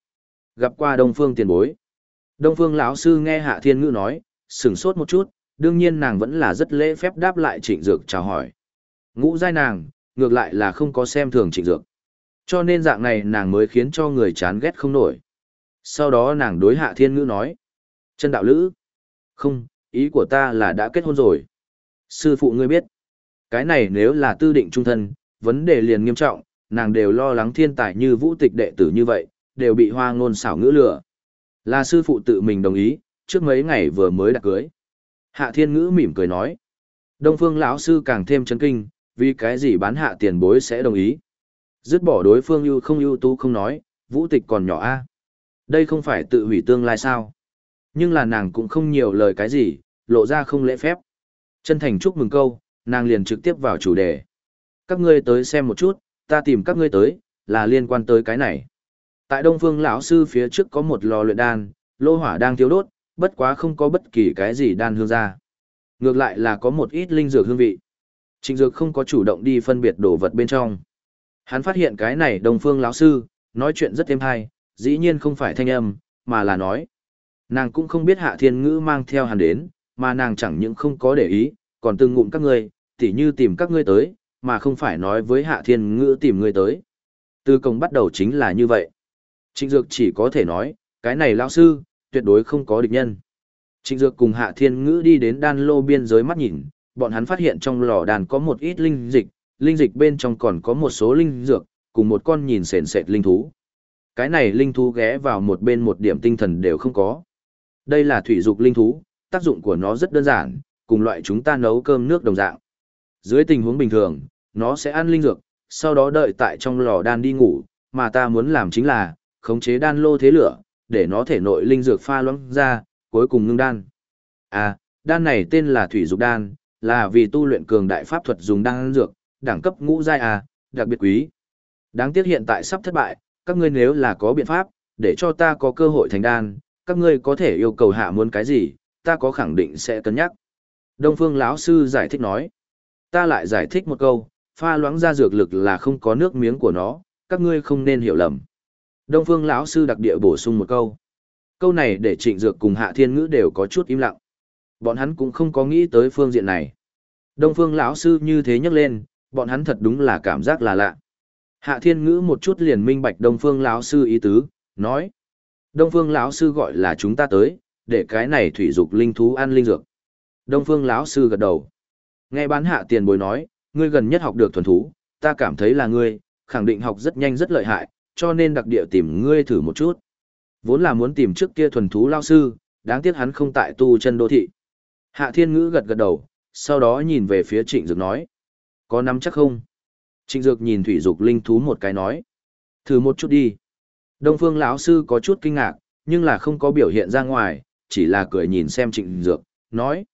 Gặp qua Đông Phương tiền bối. Đông Phương lão sư nghe Hạ Thiên Ngữ nói, sửng sốt một chút, đương nhiên nàng vẫn là rất lễ phép đáp lại Trịnh Dược chào hỏi. Ngũ giai nàng, ngược lại là không có xem thường Trịnh Dược. Cho nên dạng này nàng mới khiến cho người chán ghét không nổi. Sau đó nàng đối Hạ Thiên Ngữ nói. Chân đạo lữ. Không, ý của ta là đã kết hôn rồi. Sư phụ ngươi biết. Cái này nếu là tư định trung thân, vấn đề liền nghiêm trọng, nàng đều lo lắng thiên tài như vũ tịch đệ tử như vậy, đều bị hoa ngôn xảo ngữ lừa. Là sư phụ tự mình đồng ý, trước mấy ngày vừa mới đặt cưới. Hạ thiên ngữ mỉm cười nói. Đông phương lão sư càng thêm chấn kinh, vì cái gì bán hạ tiền bối sẽ đồng ý. Dứt bỏ đối phương ưu không ưu tú không nói, vũ tịch còn nhỏ a Đây không phải tự hủy tương lai sao. Nhưng là nàng cũng không nhiều lời cái gì, lộ ra không lễ phép. Chân thành chúc mừng câu, nàng liền trực tiếp vào chủ đề. Các ngươi tới xem một chút, ta tìm các ngươi tới, là liên quan tới cái này. Tại Đông Phương lão sư phía trước có một lò luyện đan, lô hỏa đang thiêu đốt, bất quá không có bất kỳ cái gì đan hương ra. Ngược lại là có một ít linh dược hương vị. Trịnh Dược không có chủ động đi phân biệt đồ vật bên trong. Hắn phát hiện cái này Đông Phương lão sư, nói chuyện rất êm hay, dĩ nhiên không phải thanh âm, mà là nói. Nàng cũng không biết Hạ Thiên Ngữ mang theo hắn đến, mà nàng chẳng những không có để ý, còn từng ngụm các ngươi, tỉ như tìm các ngươi tới, mà không phải nói với Hạ Thiên Ngữ tìm ngươi tới. Từ công bắt đầu chính là như vậy. Trịnh Dược chỉ có thể nói, cái này lão sư, tuyệt đối không có địch nhân. Trịnh Dược cùng Hạ Thiên Ngữ đi đến đan lô biên giới mắt nhìn, bọn hắn phát hiện trong lò đàn có một ít linh dịch, linh dịch bên trong còn có một số linh dược, cùng một con nhìn sền sệt linh thú. Cái này linh thú ghé vào một bên một điểm tinh thần đều không có. Đây là thủy dục linh thú, tác dụng của nó rất đơn giản, cùng loại chúng ta nấu cơm nước đồng dạng. Dưới tình huống bình thường, nó sẽ ăn linh dược, sau đó đợi tại trong lò đan đi ngủ, mà ta muốn làm chính là, khống chế đan lô thế lửa, để nó thể nội linh dược pha loãng ra, cuối cùng ngưng đan. À, đan này tên là thủy dục đan, là vì tu luyện cường đại pháp thuật dùng đan dược, đẳng cấp ngũ giai à, đặc biệt quý. Đáng tiếc hiện tại sắp thất bại, các ngươi nếu là có biện pháp, để cho ta có cơ hội thành đan, các ngươi có thể yêu cầu hạ muốn cái gì, ta có khẳng định sẽ cân nhắc. Đông Phương lão sư giải thích nói. Ta lại giải thích một câu, pha loãng ra dược lực là không có nước miếng của nó, các ngươi không nên hiểu lầm. Đông Phương lão sư đặc địa bổ sung một câu. Câu này để Trịnh Dược cùng Hạ Thiên Ngữ đều có chút im lặng. Bọn hắn cũng không có nghĩ tới phương diện này. Đông Phương lão sư như thế nhắc lên, bọn hắn thật đúng là cảm giác là lạ. Hạ Thiên Ngữ một chút liền minh bạch Đông Phương lão sư ý tứ, nói: Đông Phương lão sư gọi là chúng ta tới, để cái này thủy dục linh thú ăn linh dược. Đông Phương lão sư gật đầu. Nghe bán hạ tiền bối nói, ngươi gần nhất học được thuần thú, ta cảm thấy là ngươi, khẳng định học rất nhanh rất lợi hại, cho nên đặc địa tìm ngươi thử một chút. Vốn là muốn tìm trước kia thuần thú lao sư, đáng tiếc hắn không tại tu chân đô thị. Hạ thiên ngữ gật gật đầu, sau đó nhìn về phía trịnh dược nói. Có nắm chắc không? Trịnh dược nhìn thủy dục linh thú một cái nói. Thử một chút đi. Đông phương lão sư có chút kinh ngạc, nhưng là không có biểu hiện ra ngoài, chỉ là cười nhìn xem trịnh dược, nói.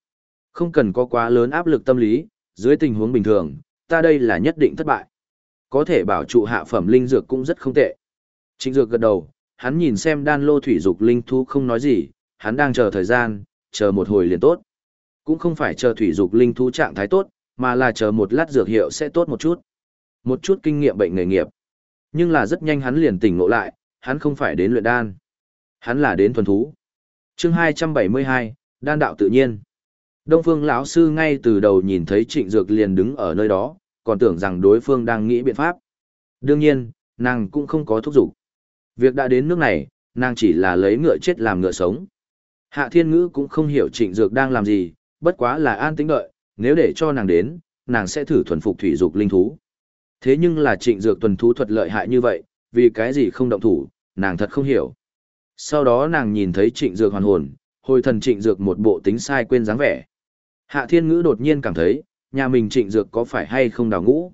Không cần có quá lớn áp lực tâm lý, dưới tình huống bình thường, ta đây là nhất định thất bại. Có thể bảo trụ hạ phẩm linh dược cũng rất không tệ. Trịnh dược gật đầu, hắn nhìn xem đan lô thủy dục linh thú không nói gì, hắn đang chờ thời gian, chờ một hồi liền tốt. Cũng không phải chờ thủy dục linh thú trạng thái tốt, mà là chờ một lát dược hiệu sẽ tốt một chút. Một chút kinh nghiệm bệnh nghề nghiệp. Nhưng là rất nhanh hắn liền tỉnh ngộ lại, hắn không phải đến luyện đan. Hắn là đến thuần thú. chương 272, đan đạo tự nhiên. Đông Phương lão sư ngay từ đầu nhìn thấy Trịnh Dược liền đứng ở nơi đó, còn tưởng rằng đối phương đang nghĩ biện pháp. Đương nhiên, nàng cũng không có thúc giục. Việc đã đến nước này, nàng chỉ là lấy ngựa chết làm ngựa sống. Hạ Thiên Ngữ cũng không hiểu Trịnh Dược đang làm gì, bất quá là an tĩnh đợi, nếu để cho nàng đến, nàng sẽ thử thuần phục thủy dục linh thú. Thế nhưng là Trịnh Dược tuần thú thuật lợi hại như vậy, vì cái gì không động thủ, nàng thật không hiểu. Sau đó nàng nhìn thấy Trịnh Dược hoàn hồn, hồi thần Trịnh Dược một bộ tính sai quên dáng vẻ. Hạ Thiên Ngữ đột nhiên cảm thấy, nhà mình trịnh dược có phải hay không đào ngũ.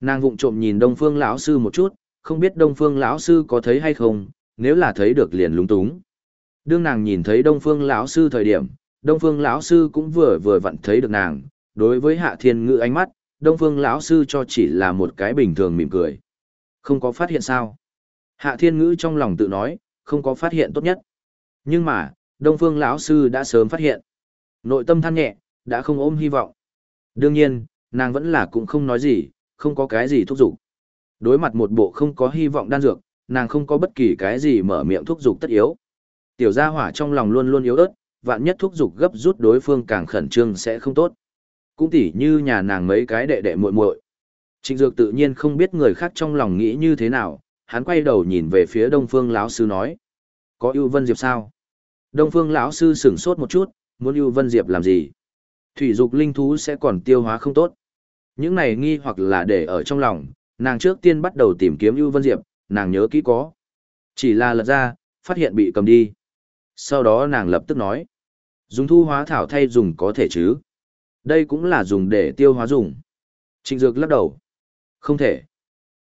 Nàng vụng trộm nhìn Đông Phương lão sư một chút, không biết Đông Phương lão sư có thấy hay không, nếu là thấy được liền lúng túng. Đương nàng nhìn thấy Đông Phương lão sư thời điểm, Đông Phương lão sư cũng vừa vừa vặn thấy được nàng, đối với Hạ Thiên Ngữ ánh mắt, Đông Phương lão sư cho chỉ là một cái bình thường mỉm cười. Không có phát hiện sao? Hạ Thiên Ngữ trong lòng tự nói, không có phát hiện tốt nhất. Nhưng mà, Đông Phương lão sư đã sớm phát hiện. Nội tâm than nhẹ, đã không ôm hy vọng. Đương nhiên, nàng vẫn là cũng không nói gì, không có cái gì thúc giục. Đối mặt một bộ không có hy vọng đan dược, nàng không có bất kỳ cái gì mở miệng thúc giục tất yếu. Tiểu gia hỏa trong lòng luôn luôn yếu ớt, vạn nhất thúc giục gấp rút đối phương càng khẩn trương sẽ không tốt. Cũng tỉ như nhà nàng mấy cái đệ đệ muội muội. Trịnh Dược tự nhiên không biết người khác trong lòng nghĩ như thế nào, hắn quay đầu nhìn về phía Đông Phương lão sư nói: "Có ưu Vân Diệp sao?" Đông Phương lão sư sửng sốt một chút, muốn ưu Vân Diệp làm gì? thủy dục linh thú sẽ còn tiêu hóa không tốt. Những này nghi hoặc là để ở trong lòng, nàng trước tiên bắt đầu tìm kiếm ưu Vân Diệp, nàng nhớ kỹ có. Chỉ là lật ra, phát hiện bị cầm đi. Sau đó nàng lập tức nói, dùng thu hóa thảo thay dùng có thể chứ. Đây cũng là dùng để tiêu hóa dùng. Trịnh Dược lắc đầu. Không thể.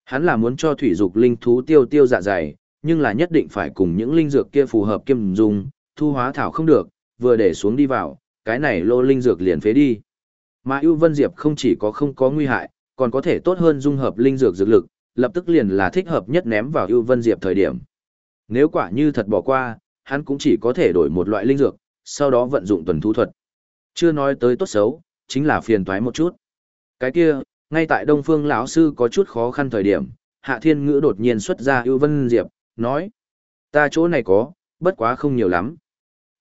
Hắn là muốn cho thủy dục linh thú tiêu tiêu dạ dày, nhưng là nhất định phải cùng những linh dược kia phù hợp kiêm dùng, thu hóa thảo không được, vừa để xuống đi vào, cái này lô linh dược liền phế đi. Mà ưu vân diệp không chỉ có không có nguy hại, còn có thể tốt hơn dung hợp linh dược dược lực, lập tức liền là thích hợp nhất ném vào ưu vân diệp thời điểm. Nếu quả như thật bỏ qua, hắn cũng chỉ có thể đổi một loại linh dược, sau đó vận dụng tuần thu thuật. Chưa nói tới tốt xấu, chính là phiền toái một chút. Cái kia, ngay tại Đông Phương lão sư có chút khó khăn thời điểm, Hạ Thiên Ngữ đột nhiên xuất ra ưu vân diệp, nói: "Ta chỗ này có, bất quá không nhiều lắm."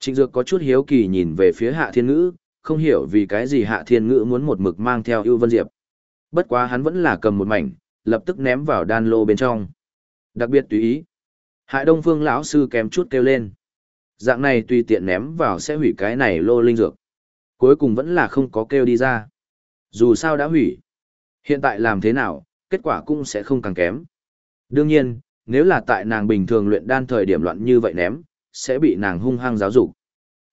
Trịnh Dược có chút hiếu kỳ nhìn về phía Hạ Thiên Ngữ, không hiểu vì cái gì Hạ Thiên Ngữ muốn một mực mang theo ưu vân diệp. Bất quá hắn vẫn là cầm một mảnh, lập tức ném vào đan lô bên trong. Đặc biệt tùy ý. Hại Đông Phương lão sư kém chút kêu lên. Dạng này tùy tiện ném vào sẽ hủy cái này lô linh dược. Cuối cùng vẫn là không có kêu đi ra. Dù sao đã hủy. Hiện tại làm thế nào, kết quả cũng sẽ không càng kém. Đương nhiên, nếu là tại nàng bình thường luyện đan thời điểm loạn như vậy ném, sẽ bị nàng hung hăng giáo dục.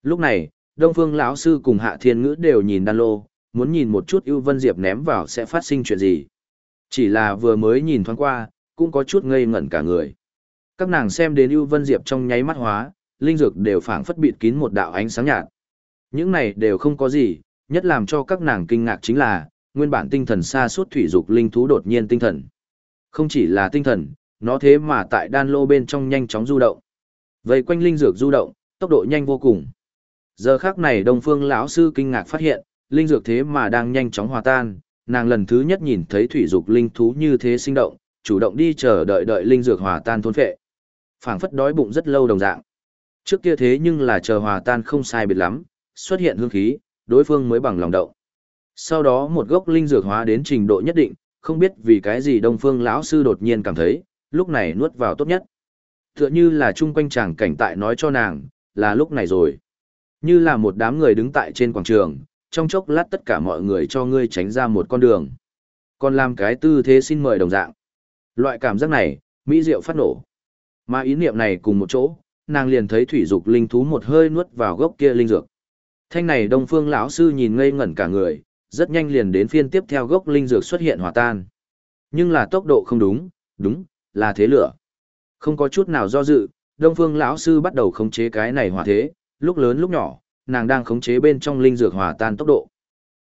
Lúc này, Đông Phương lão sư cùng Hạ Thiên Ngữ đều nhìn đan lô, muốn nhìn một chút ưu vân diệp ném vào sẽ phát sinh chuyện gì. Chỉ là vừa mới nhìn thoáng qua, cũng có chút ngây ngẩn cả người. Các nàng xem đến ưu vân diệp trong nháy mắt hóa, linh dược đều phảng phất bịt kín một đạo ánh sáng nhạt. Những này đều không có gì, nhất làm cho các nàng kinh ngạc chính là, nguyên bản tinh thần xa suốt thủy dục linh thú đột nhiên tinh thần. Không chỉ là tinh thần, nó thế mà tại đan lô bên trong nhanh chóng du động. Vây quanh linh dược du động, tốc độ nhanh vô cùng. Giờ khắc này Đông Phương lão sư kinh ngạc phát hiện, linh dược thế mà đang nhanh chóng hòa tan, nàng lần thứ nhất nhìn thấy thủy dục linh thú như thế sinh động, chủ động đi chờ đợi đợi linh dược hòa tan thôn phệ. Phảng phất đói bụng rất lâu đồng dạng. Trước kia thế nhưng là chờ hòa tan không sai biệt lắm, xuất hiện hương khí, đối phương mới bằng lòng động. Sau đó một gốc linh dược hóa đến trình độ nhất định, không biết vì cái gì Đông Phương lão sư đột nhiên cảm thấy, lúc này nuốt vào tốt nhất. Tựa như là chung quanh chàng cảnh tại nói cho nàng, là lúc này rồi. Như là một đám người đứng tại trên quảng trường, trong chốc lát tất cả mọi người cho ngươi tránh ra một con đường. Còn làm cái tư thế xin mời đồng dạng. Loại cảm giác này, mỹ diệu phát nổ. Mà ý niệm này cùng một chỗ, nàng liền thấy thủy dục linh thú một hơi nuốt vào gốc kia linh dược. Thanh này Đông Phương lão sư nhìn ngây ngẩn cả người, rất nhanh liền đến phiên tiếp theo gốc linh dược xuất hiện hòa tan. Nhưng là tốc độ không đúng, đúng, là thế lửa. Không có chút nào do dự, Đông Phương lão sư bắt đầu khống chế cái này hòa thế, lúc lớn lúc nhỏ, nàng đang khống chế bên trong linh dược hòa tan tốc độ.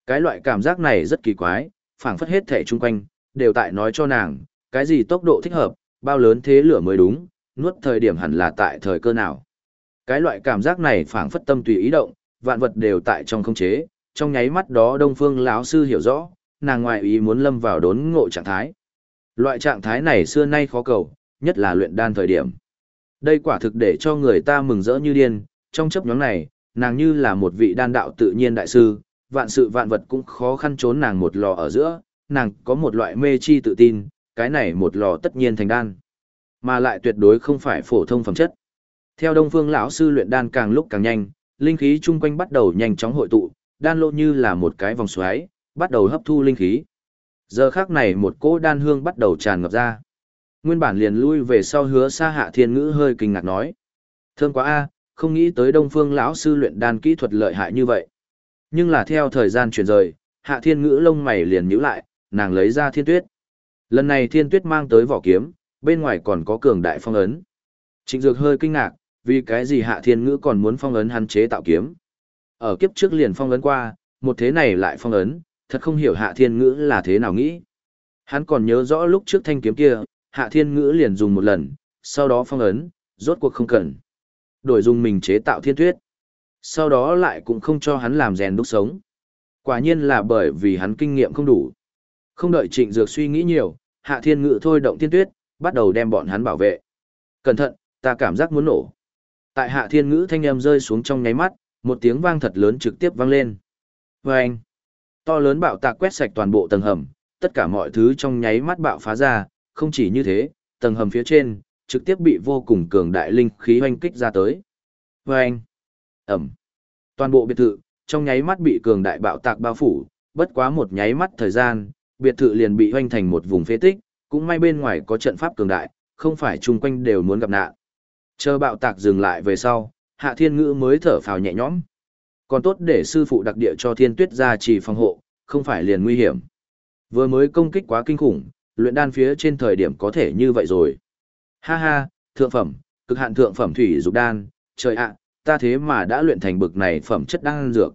Cái loại cảm giác này rất kỳ quái, phảng phất hết thể chung quanh, đều tại nói cho nàng, cái gì tốc độ thích hợp, bao lớn thế lửa mới đúng, nuốt thời điểm hẳn là tại thời cơ nào. Cái loại cảm giác này phảng phất tâm tùy ý động, vạn vật đều tại trong khống chế, trong nháy mắt đó Đông Phương lão sư hiểu rõ, nàng ngoại ý muốn lâm vào đốn ngộ trạng thái. Loại trạng thái này xưa nay khó cầu, nhất là luyện đan thời điểm. Đây quả thực để cho người ta mừng rỡ như điên, trong chấp nhóm này, nàng như là một vị đan đạo tự nhiên đại sư, vạn sự vạn vật cũng khó khăn trốn nàng một lò ở giữa, nàng có một loại mê chi tự tin, cái này một lò tất nhiên thành đan, mà lại tuyệt đối không phải phổ thông phẩm chất. Theo Đông Phương lão sư luyện đan càng lúc càng nhanh, linh khí chung quanh bắt đầu nhanh chóng hội tụ, đan lô như là một cái vòng xoáy, bắt đầu hấp thu linh khí. Giờ khác này một cỗ đan hương bắt đầu tràn ngập ra. Nguyên bản liền lui về sau hứa xa hạ thiên ngữ hơi kinh ngạc nói. Thơm quá a không nghĩ tới đông phương lão sư luyện đan kỹ thuật lợi hại như vậy. Nhưng là theo thời gian chuyển rời, hạ thiên ngữ lông mày liền nhíu lại, nàng lấy ra thiên tuyết. Lần này thiên tuyết mang tới vỏ kiếm, bên ngoài còn có cường đại phong ấn. Trịnh Dược hơi kinh ngạc, vì cái gì hạ thiên ngữ còn muốn phong ấn hắn chế tạo kiếm. Ở kiếp trước liền phong ấn qua, một thế này lại phong ấn, thật không hiểu hạ thiên ngữ là thế nào nghĩ. Hắn còn nhớ rõ lúc trước thanh kiếm kia, hạ thiên ngữ liền dùng một lần, sau đó phong ấn, rốt cuộc không cần. Đổi dùng mình chế tạo thiên tuyết. Sau đó lại cũng không cho hắn làm rèn đúc sống. Quả nhiên là bởi vì hắn kinh nghiệm không đủ. Không đợi trịnh dược suy nghĩ nhiều, hạ thiên ngữ thôi động thiên tuyết, bắt đầu đem bọn hắn bảo vệ. Cẩn thận, ta cảm giác muốn nổ. Tại hạ thiên ngữ thanh âm rơi xuống trong nháy mắt, một tiếng vang thật lớn trực tiếp vang lên. Vâng! To lớn bạo tạc quét sạch toàn bộ tầng hầm, tất cả mọi thứ trong nháy mắt bạo phá ra, không chỉ như thế, tầng hầm phía trên, trực tiếp bị vô cùng cường đại linh khí hoanh kích ra tới. Vâng! Ẩm! Toàn bộ biệt thự, trong nháy mắt bị cường đại bạo tạc bao phủ, bất quá một nháy mắt thời gian, biệt thự liền bị hoanh thành một vùng phế tích, cũng may bên ngoài có trận pháp cường đại, không phải chung quanh đều muốn gặp nạn. Chờ bạo tạc dừng lại về sau, Hạ Thiên Ngữ mới thở phào nhẹ nhõm. Còn tốt để sư phụ đặc địa cho Thiên Tuyết ra chỉ phòng hộ, không phải liền nguy hiểm. Vừa mới công kích quá kinh khủng, luyện đan phía trên thời điểm có thể như vậy rồi. Ha ha, thượng phẩm, cực hạn thượng phẩm thủy dục đan, trời ạ, ta thế mà đã luyện thành bực này phẩm chất đan dược.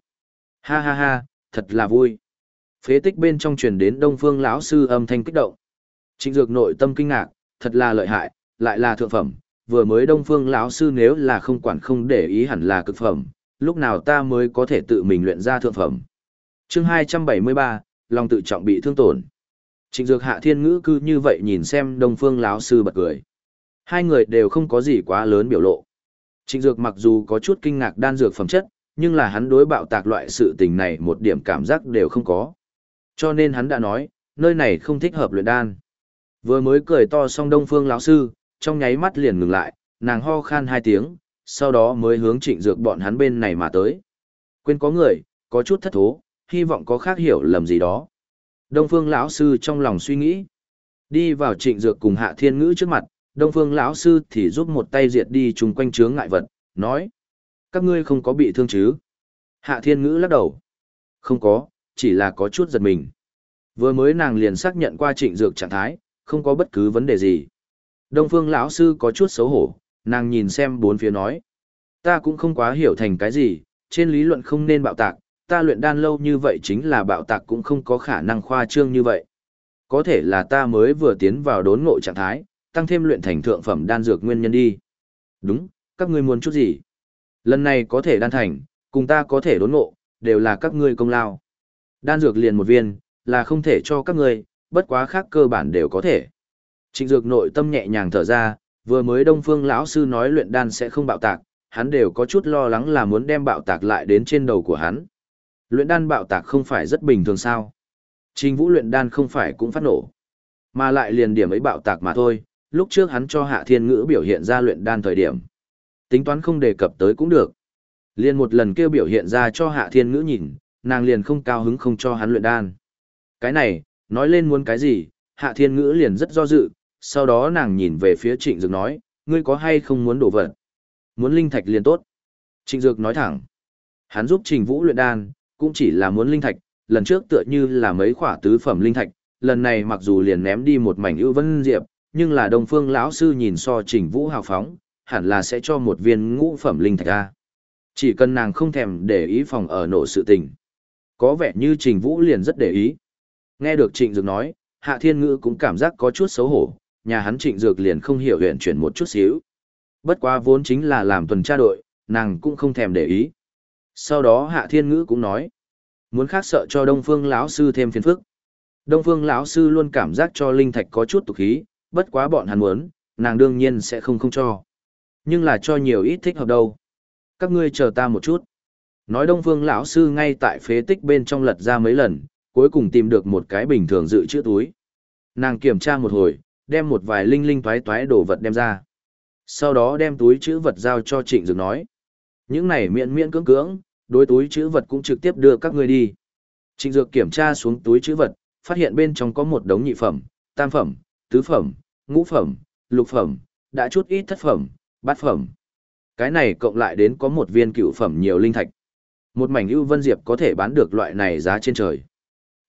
Ha ha ha, thật là vui. Phế tích bên trong truyền đến Đông Phương lão sư âm thanh kích động. Trịnh Dược nội tâm kinh ngạc, thật là lợi hại, lại là thượng phẩm, vừa mới Đông Phương lão sư nếu là không quản không để ý hẳn là cực phẩm, lúc nào ta mới có thể tự mình luyện ra thượng phẩm. Chương 273, lòng tự trọng bị thương tổn. Trịnh Dược Hạ Thiên Ngữ cứ như vậy nhìn xem Đông Phương lão sư bật cười. Hai người đều không có gì quá lớn biểu lộ. Trịnh Dược mặc dù có chút kinh ngạc đan dược phẩm chất, nhưng là hắn đối bạo tạc loại sự tình này một điểm cảm giác đều không có. Cho nên hắn đã nói, nơi này không thích hợp luyện đan. Vừa mới cười to xong Đông Phương lão sư, trong nháy mắt liền ngừng lại, nàng ho khan hai tiếng, sau đó mới hướng trịnh dược bọn hắn bên này mà tới. Quên có người, có chút thất thố, hy vọng có khác hiểu lầm gì đó. Đông Phương lão sư trong lòng suy nghĩ, đi vào trịnh dược cùng Hạ Thiên Ngữ trước mặt, Đông Phương lão sư thì giúp một tay diệt đi chung quanh chướng ngại vật, nói: "Các ngươi không có bị thương chứ?" Hạ Thiên Ngữ lắc đầu: "Không có, chỉ là có chút giật mình." Vừa mới nàng liền xác nhận qua trịnh dược trạng thái, không có bất cứ vấn đề gì. Đông Phương lão sư có chút xấu hổ, nàng nhìn xem bốn phía nói: "Ta cũng không quá hiểu thành cái gì, trên lý luận không nên bạo tạc, ta luyện đan lâu như vậy chính là bạo tạc cũng không có khả năng khoa trương như vậy. Có thể là ta mới vừa tiến vào đốn ngộ trạng thái, tăng thêm luyện thành thượng phẩm đan dược nguyên nhân đi. Đúng, các ngươi muốn chút gì? Lần này có thể đan thành, cùng ta có thể đốn ngộ, đều là các ngươi công lao. Đan dược liền một viên, là không thể cho các ngươi, bất quá khác cơ bản đều có thể. Trịnh dược nội tâm nhẹ nhàng thở ra, vừa mới đông phương lão sư nói luyện đan sẽ không bạo tạc, hắn đều có chút lo lắng là muốn đem bạo tạc lại đến trên đầu của hắn. Luyện đan bạo tạc không phải rất bình thường sao? Trình Vũ luyện đan không phải cũng phát nổ, mà lại liền điểm ấy bạo tạc mà thôi, lúc trước hắn cho Hạ Thiên Ngữ biểu hiện ra luyện đan thời điểm. Tính toán không đề cập tới cũng được. Liền một lần kêu biểu hiện ra cho Hạ Thiên Ngữ nhìn, nàng liền không cao hứng không cho hắn luyện đan. Cái này, nói lên muốn cái gì, Hạ Thiên Ngữ liền rất do dự, sau đó nàng nhìn về phía Trịnh Dược nói, ngươi có hay không muốn đổ vật? Muốn linh thạch liền tốt. Trịnh Dược nói thẳng. Hắn giúp Trình Vũ luyện đan, cũng chỉ là muốn linh thạch, lần trước tựa như là mấy khỏa tứ phẩm linh thạch, lần này mặc dù liền ném đi một mảnh ưu vân diệp, nhưng là Đông Phương lão sư nhìn so Trình Vũ hào phóng, hẳn là sẽ cho một viên ngũ phẩm linh thạch ra. Chỉ cần nàng không thèm để ý phòng ở nổ sự tình. Có vẻ như Trình Vũ liền rất để ý. Nghe được Trịnh Dược nói, Hạ Thiên Ngữ cũng cảm giác có chút xấu hổ, nhà hắn Trịnh Dược liền không hiểu huyện chuyển một chút xíu. Bất quá vốn chính là làm tuần tra đội, nàng cũng không thèm để ý. Sau đó Hạ Thiên Ngữ cũng nói, muốn khác sợ cho Đông Phương lão sư thêm phiền phức. Đông Phương lão sư luôn cảm giác cho linh thạch có chút tục khí, bất quá bọn hắn muốn, nàng đương nhiên sẽ không không cho. Nhưng là cho nhiều ít thích hợp đâu. Các ngươi chờ ta một chút. Nói Đông Phương lão sư ngay tại phế tích bên trong lật ra mấy lần, cuối cùng tìm được một cái bình thường dự trữ túi. Nàng kiểm tra một hồi, đem một vài linh linh toái toái đồ vật đem ra. Sau đó đem túi chữ vật giao cho Trịnh Dược nói. Những này miễn miễn cưỡng cưỡng, đối túi chữ vật cũng trực tiếp đưa các ngươi đi. Trịnh Dược kiểm tra xuống túi chữ vật, phát hiện bên trong có một đống nhị phẩm, tam phẩm, tứ phẩm, ngũ phẩm, lục phẩm, đã chút ít thất phẩm, bát phẩm. Cái này cộng lại đến có một viên cựu phẩm nhiều linh thạch. Một mảnh ưu vân diệp có thể bán được loại này giá trên trời.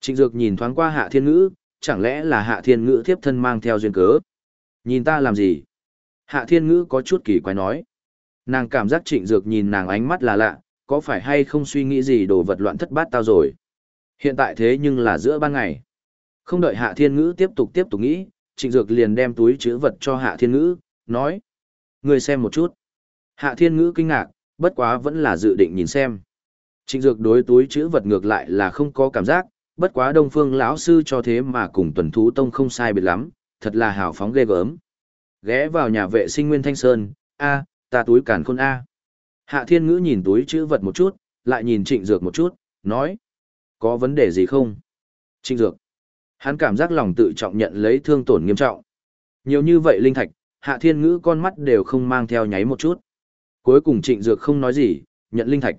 Trịnh Dược nhìn thoáng qua Hạ Thiên Ngữ, chẳng lẽ là Hạ Thiên Ngữ thiếp thân mang theo duyên cớ? Nhìn ta làm gì? Hạ Thiên Ngữ có chút kỳ quái nói. Nàng cảm giác Trịnh Dược nhìn nàng ánh mắt là lạ, có phải hay không suy nghĩ gì đồ vật loạn thất bát tao rồi? Hiện tại thế nhưng là giữa ban ngày. Không đợi Hạ Thiên Ngữ tiếp tục tiếp tục nghĩ, Trịnh Dược liền đem túi chứa vật cho Hạ Thiên Ngữ, nói. Người xem một chút. Hạ Thiên Ngữ kinh ngạc, bất quá vẫn là dự định nhìn xem. Trịnh Dược đối túi chứa vật ngược lại là không có cảm giác, bất quá Đông Phương lão sư cho thế mà cùng Tuần Thú Tông không sai biệt lắm, thật là hào phóng ghê gớm. Ghé vào nhà vệ sinh Nguyên Thanh Sơn, a, ta túi càn khôn a. Hạ Thiên Ngữ nhìn túi chữ vật một chút, lại nhìn Trịnh Dược một chút, nói. Có vấn đề gì không? Trịnh Dược. Hắn cảm giác lòng tự trọng nhận lấy thương tổn nghiêm trọng. Nhiều như vậy linh thạch, Hạ Thiên Ngữ con mắt đều không mang theo nháy một chút. Cuối cùng Trịnh Dược không nói gì, nhận linh thạch.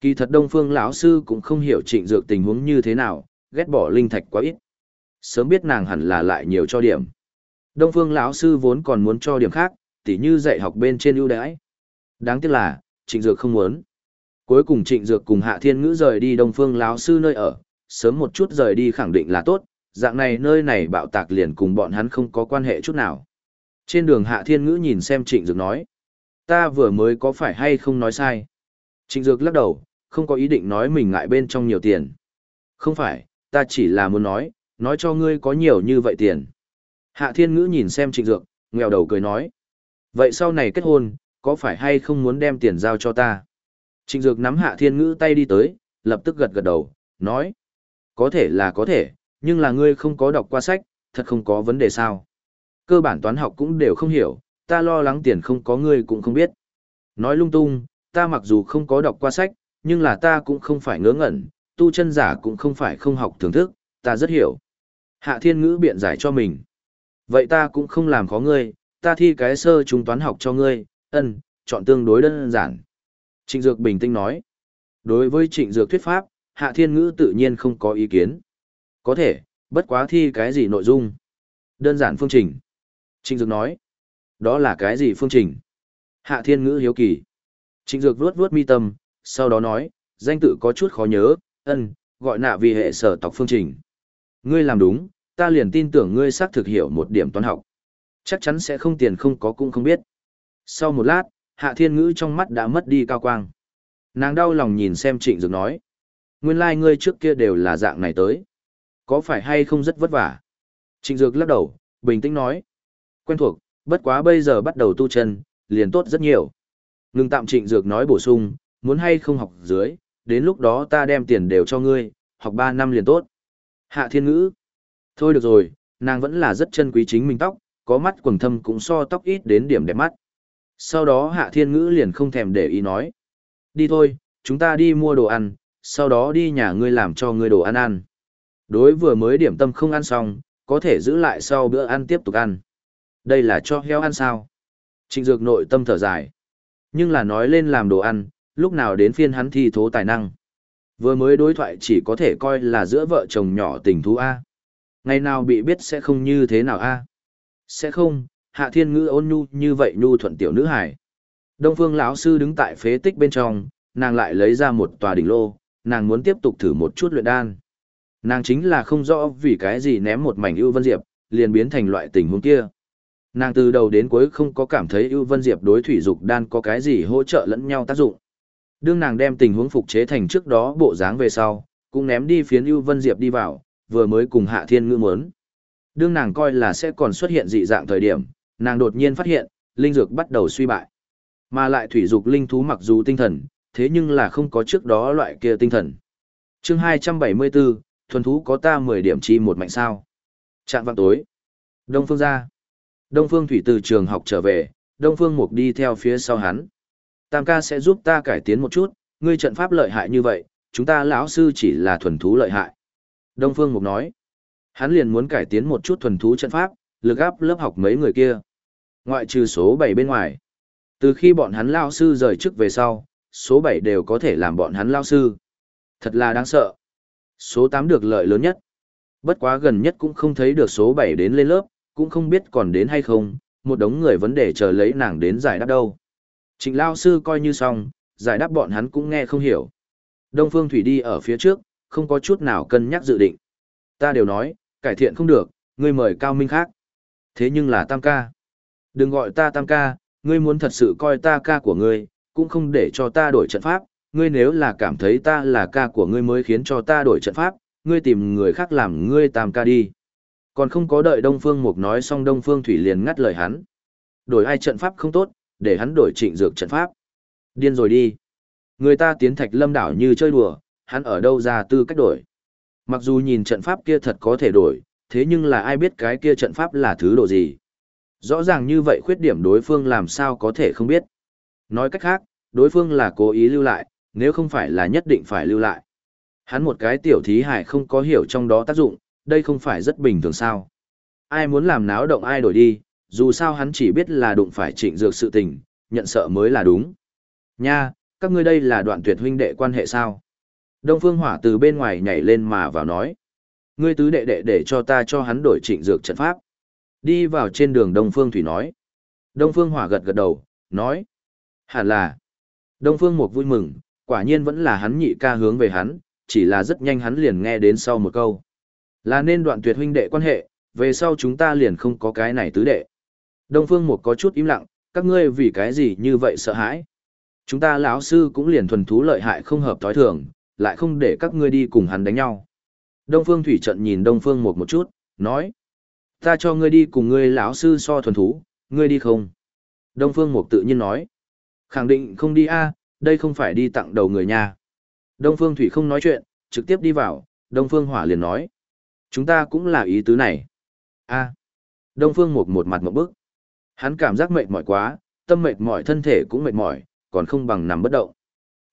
Kỳ thật Đông Phương lão sư cũng không hiểu Trịnh Dược tình huống như thế nào, ghét bỏ linh thạch quá ít. Sớm biết nàng hẳn là lại nhiều cho điểm. Đông Phương lão sư vốn còn muốn cho điểm khác, tỉ như dạy học bên trên ưu đãi. Đáng tiếc là, Trịnh Dược không muốn. Cuối cùng Trịnh Dược cùng Hạ Thiên Ngữ rời đi Đông Phương lão sư nơi ở, sớm một chút rời đi khẳng định là tốt, dạng này nơi này bạo tạc liền cùng bọn hắn không có quan hệ chút nào. Trên đường Hạ Thiên Ngữ nhìn xem Trịnh Dược nói, ta vừa mới có phải hay không nói sai. Trịnh Dược lắc đầu, không có ý định nói mình ngại bên trong nhiều tiền. Không phải, ta chỉ là muốn nói, nói cho ngươi có nhiều như vậy tiền. Hạ Thiên Ngữ nhìn xem Trịnh Dược, nghèo đầu cười nói. Vậy sau này kết hôn, có phải hay không muốn đem tiền giao cho ta? Trịnh Dược nắm Hạ Thiên Ngữ tay đi tới, lập tức gật gật đầu, nói. Có thể là có thể, nhưng là ngươi không có đọc qua sách, thật không có vấn đề sao. Cơ bản toán học cũng đều không hiểu, ta lo lắng tiền không có ngươi cũng không biết. Nói lung tung, ta mặc dù không có đọc qua sách, nhưng là ta cũng không phải ngớ ngẩn, tu chân giả cũng không phải không học thưởng thức, ta rất hiểu. Hạ thiên ngữ biện giải cho mình. Vậy ta cũng không làm khó ngươi, ta thi cái sơ trung toán học cho ngươi, ân, chọn tương đối đơn giản. Trịnh Dược bình tĩnh nói. Đối với trịnh Dược thuyết pháp, Hạ Thiên Ngữ tự nhiên không có ý kiến. Có thể, bất quá thi cái gì nội dung. Đơn giản phương trình. Trịnh Dược nói. Đó là cái gì phương trình? Hạ Thiên Ngữ hiếu kỳ. Trịnh Dược vuốt vuốt mi tâm, sau đó nói, danh tự có chút khó nhớ, ân, gọi nạ vì hệ sở tộc phương trình. Ngươi làm đúng, ta liền tin tưởng ngươi xác thực hiểu một điểm toán học. Chắc chắn sẽ không tiền không có cũng không biết. Sau một lát, Hạ Thiên Ngữ trong mắt đã mất đi cao quang. Nàng đau lòng nhìn xem Trịnh Dược nói. Nguyên lai like ngươi trước kia đều là dạng này tới. Có phải hay không rất vất vả? Trịnh Dược lắc đầu, bình tĩnh nói. Quen thuộc, bất quá bây giờ bắt đầu tu chân, liền tốt rất nhiều. Ngừng tạm Trịnh Dược nói bổ sung, muốn hay không học dưới, đến lúc đó ta đem tiền đều cho ngươi, học 3 năm liền tốt. Hạ Thiên Ngữ. Thôi được rồi, nàng vẫn là rất chân quý chính mình tóc, có mắt quầng thâm cũng so tóc ít đến điểm đẹp mắt. Sau đó Hạ Thiên Ngữ liền không thèm để ý nói. Đi thôi, chúng ta đi mua đồ ăn, sau đó đi nhà ngươi làm cho ngươi đồ ăn ăn. Đối vừa mới điểm tâm không ăn xong, có thể giữ lại sau bữa ăn tiếp tục ăn. Đây là cho heo ăn sao? Trịnh Dược nội tâm thở dài. Nhưng là nói lên làm đồ ăn, lúc nào đến phiên hắn thi thố tài năng. Vừa mới đối thoại chỉ có thể coi là giữa vợ chồng nhỏ tình thú A. Ngày nào bị biết sẽ không như thế nào A. Sẽ không, hạ thiên ngữ ôn nhu như vậy nhu thuận tiểu nữ hải. Đông phương lão sư đứng tại phế tích bên trong, nàng lại lấy ra một tòa đỉnh lô, nàng muốn tiếp tục thử một chút luyện đan. Nàng chính là không rõ vì cái gì ném một mảnh ưu vân diệp, liền biến thành loại tình huống kia. Nàng từ đầu đến cuối không có cảm thấy ưu vân diệp đối thủy dục đan có cái gì hỗ trợ lẫn nhau tác dụng. Đương nàng đem tình huống phục chế thành trước đó bộ dáng về sau, cũng ném đi phiến ưu vân diệp đi vào, vừa mới cùng hạ thiên ngư muốn. Đương nàng coi là sẽ còn xuất hiện dị dạng thời điểm, nàng đột nhiên phát hiện, linh dược bắt đầu suy bại. Mà lại thủy dục linh thú mặc dù tinh thần, thế nhưng là không có trước đó loại kia tinh thần. chương 274, thuần thú có ta 10 điểm chi một mạnh sao. Trạng vang tối. Đông phương ra. Đông phương thủy từ trường học trở về, Đông phương mục đi theo phía sau hắn. Tam ca sẽ giúp ta cải tiến một chút, ngươi trận pháp lợi hại như vậy, chúng ta lão sư chỉ là thuần thú lợi hại. Đông phương mục nói. Hắn liền muốn cải tiến một chút thuần thú trận pháp, lực áp lớp học mấy người kia. Ngoại trừ số 7 bên ngoài. Từ khi bọn hắn lao sư rời chức về sau, số 7 đều có thể làm bọn hắn lao sư. Thật là đáng sợ. Số 8 được lợi lớn nhất. Bất quá gần nhất cũng không thấy được số 7 đến lên lớp, cũng không biết còn đến hay không, một đống người vấn đề chờ lấy nàng đến giải đáp đâu. Trịnh lao sư coi như xong, giải đáp bọn hắn cũng nghe không hiểu. Đông Phương Thủy đi ở phía trước, không có chút nào cân nhắc dự định. Ta đều nói, cải thiện không được, ngươi mời cao minh khác. Thế nhưng là tam ca. Đừng gọi ta tam ca, ngươi muốn thật sự coi ta ca của ngươi, cũng không để cho ta đổi trận pháp, ngươi nếu là cảm thấy ta là ca của ngươi mới khiến cho ta đổi trận pháp, ngươi tìm người khác làm ngươi tam ca đi. Còn không có đợi Đông Phương Mục nói xong Đông Phương Thủy liền ngắt lời hắn. Đổi ai trận pháp không tốt, để hắn đổi trịnh dược trận pháp. Điên rồi đi. Người ta tiến thạch lâm đảo như chơi đùa, hắn ở đâu ra tư cách đổi. Mặc dù nhìn trận pháp kia thật có thể đổi, thế nhưng là ai biết cái kia trận pháp là thứ độ gì. Rõ ràng như vậy khuyết điểm đối phương làm sao có thể không biết. Nói cách khác, đối phương là cố ý lưu lại, nếu không phải là nhất định phải lưu lại. Hắn một cái tiểu thí hải không có hiểu trong đó tác dụng, đây không phải rất bình thường sao. Ai muốn làm náo động ai đổi đi, dù sao hắn chỉ biết là đụng phải trịnh dược sự tình, nhận sợ mới là đúng. Nha, các ngươi đây là đoạn tuyệt huynh đệ quan hệ sao? Đông Phương Hỏa từ bên ngoài nhảy lên mà vào nói. Ngươi tứ đệ đệ để cho ta cho hắn đổi trịnh dược trận pháp. Đi vào trên đường Đông Phương Thủy nói. Đông Phương Hỏa gật gật đầu, nói. Hẳn là. Đông Phương Mục vui mừng, quả nhiên vẫn là hắn nhị ca hướng về hắn, chỉ là rất nhanh hắn liền nghe đến sau một câu. Là nên đoạn tuyệt huynh đệ quan hệ, về sau chúng ta liền không có cái này tứ đệ. Đông Phương Mục có chút im lặng, các ngươi vì cái gì như vậy sợ hãi? Chúng ta lão sư cũng liền thuần thú lợi hại không hợp thói thường, lại không để các ngươi đi cùng hắn đánh nhau. Đông Phương Thủy trận nhìn Đông Phương Mục một chút, nói: "Ta cho ngươi đi cùng ngươi lão sư so thuần thú, ngươi đi không?" Đông Phương Mục tự nhiên nói: "Khẳng định không đi a, đây không phải đi tặng đầu người nhà. Đông Phương Thủy không nói chuyện, trực tiếp đi vào, Đông Phương Hỏa liền nói: "Chúng ta cũng là ý tứ này." A. Đông Phương Mục một mặt một bức. Hắn cảm giác mệt mỏi quá, tâm mệt mỏi thân thể cũng mệt mỏi, còn không bằng nằm bất động.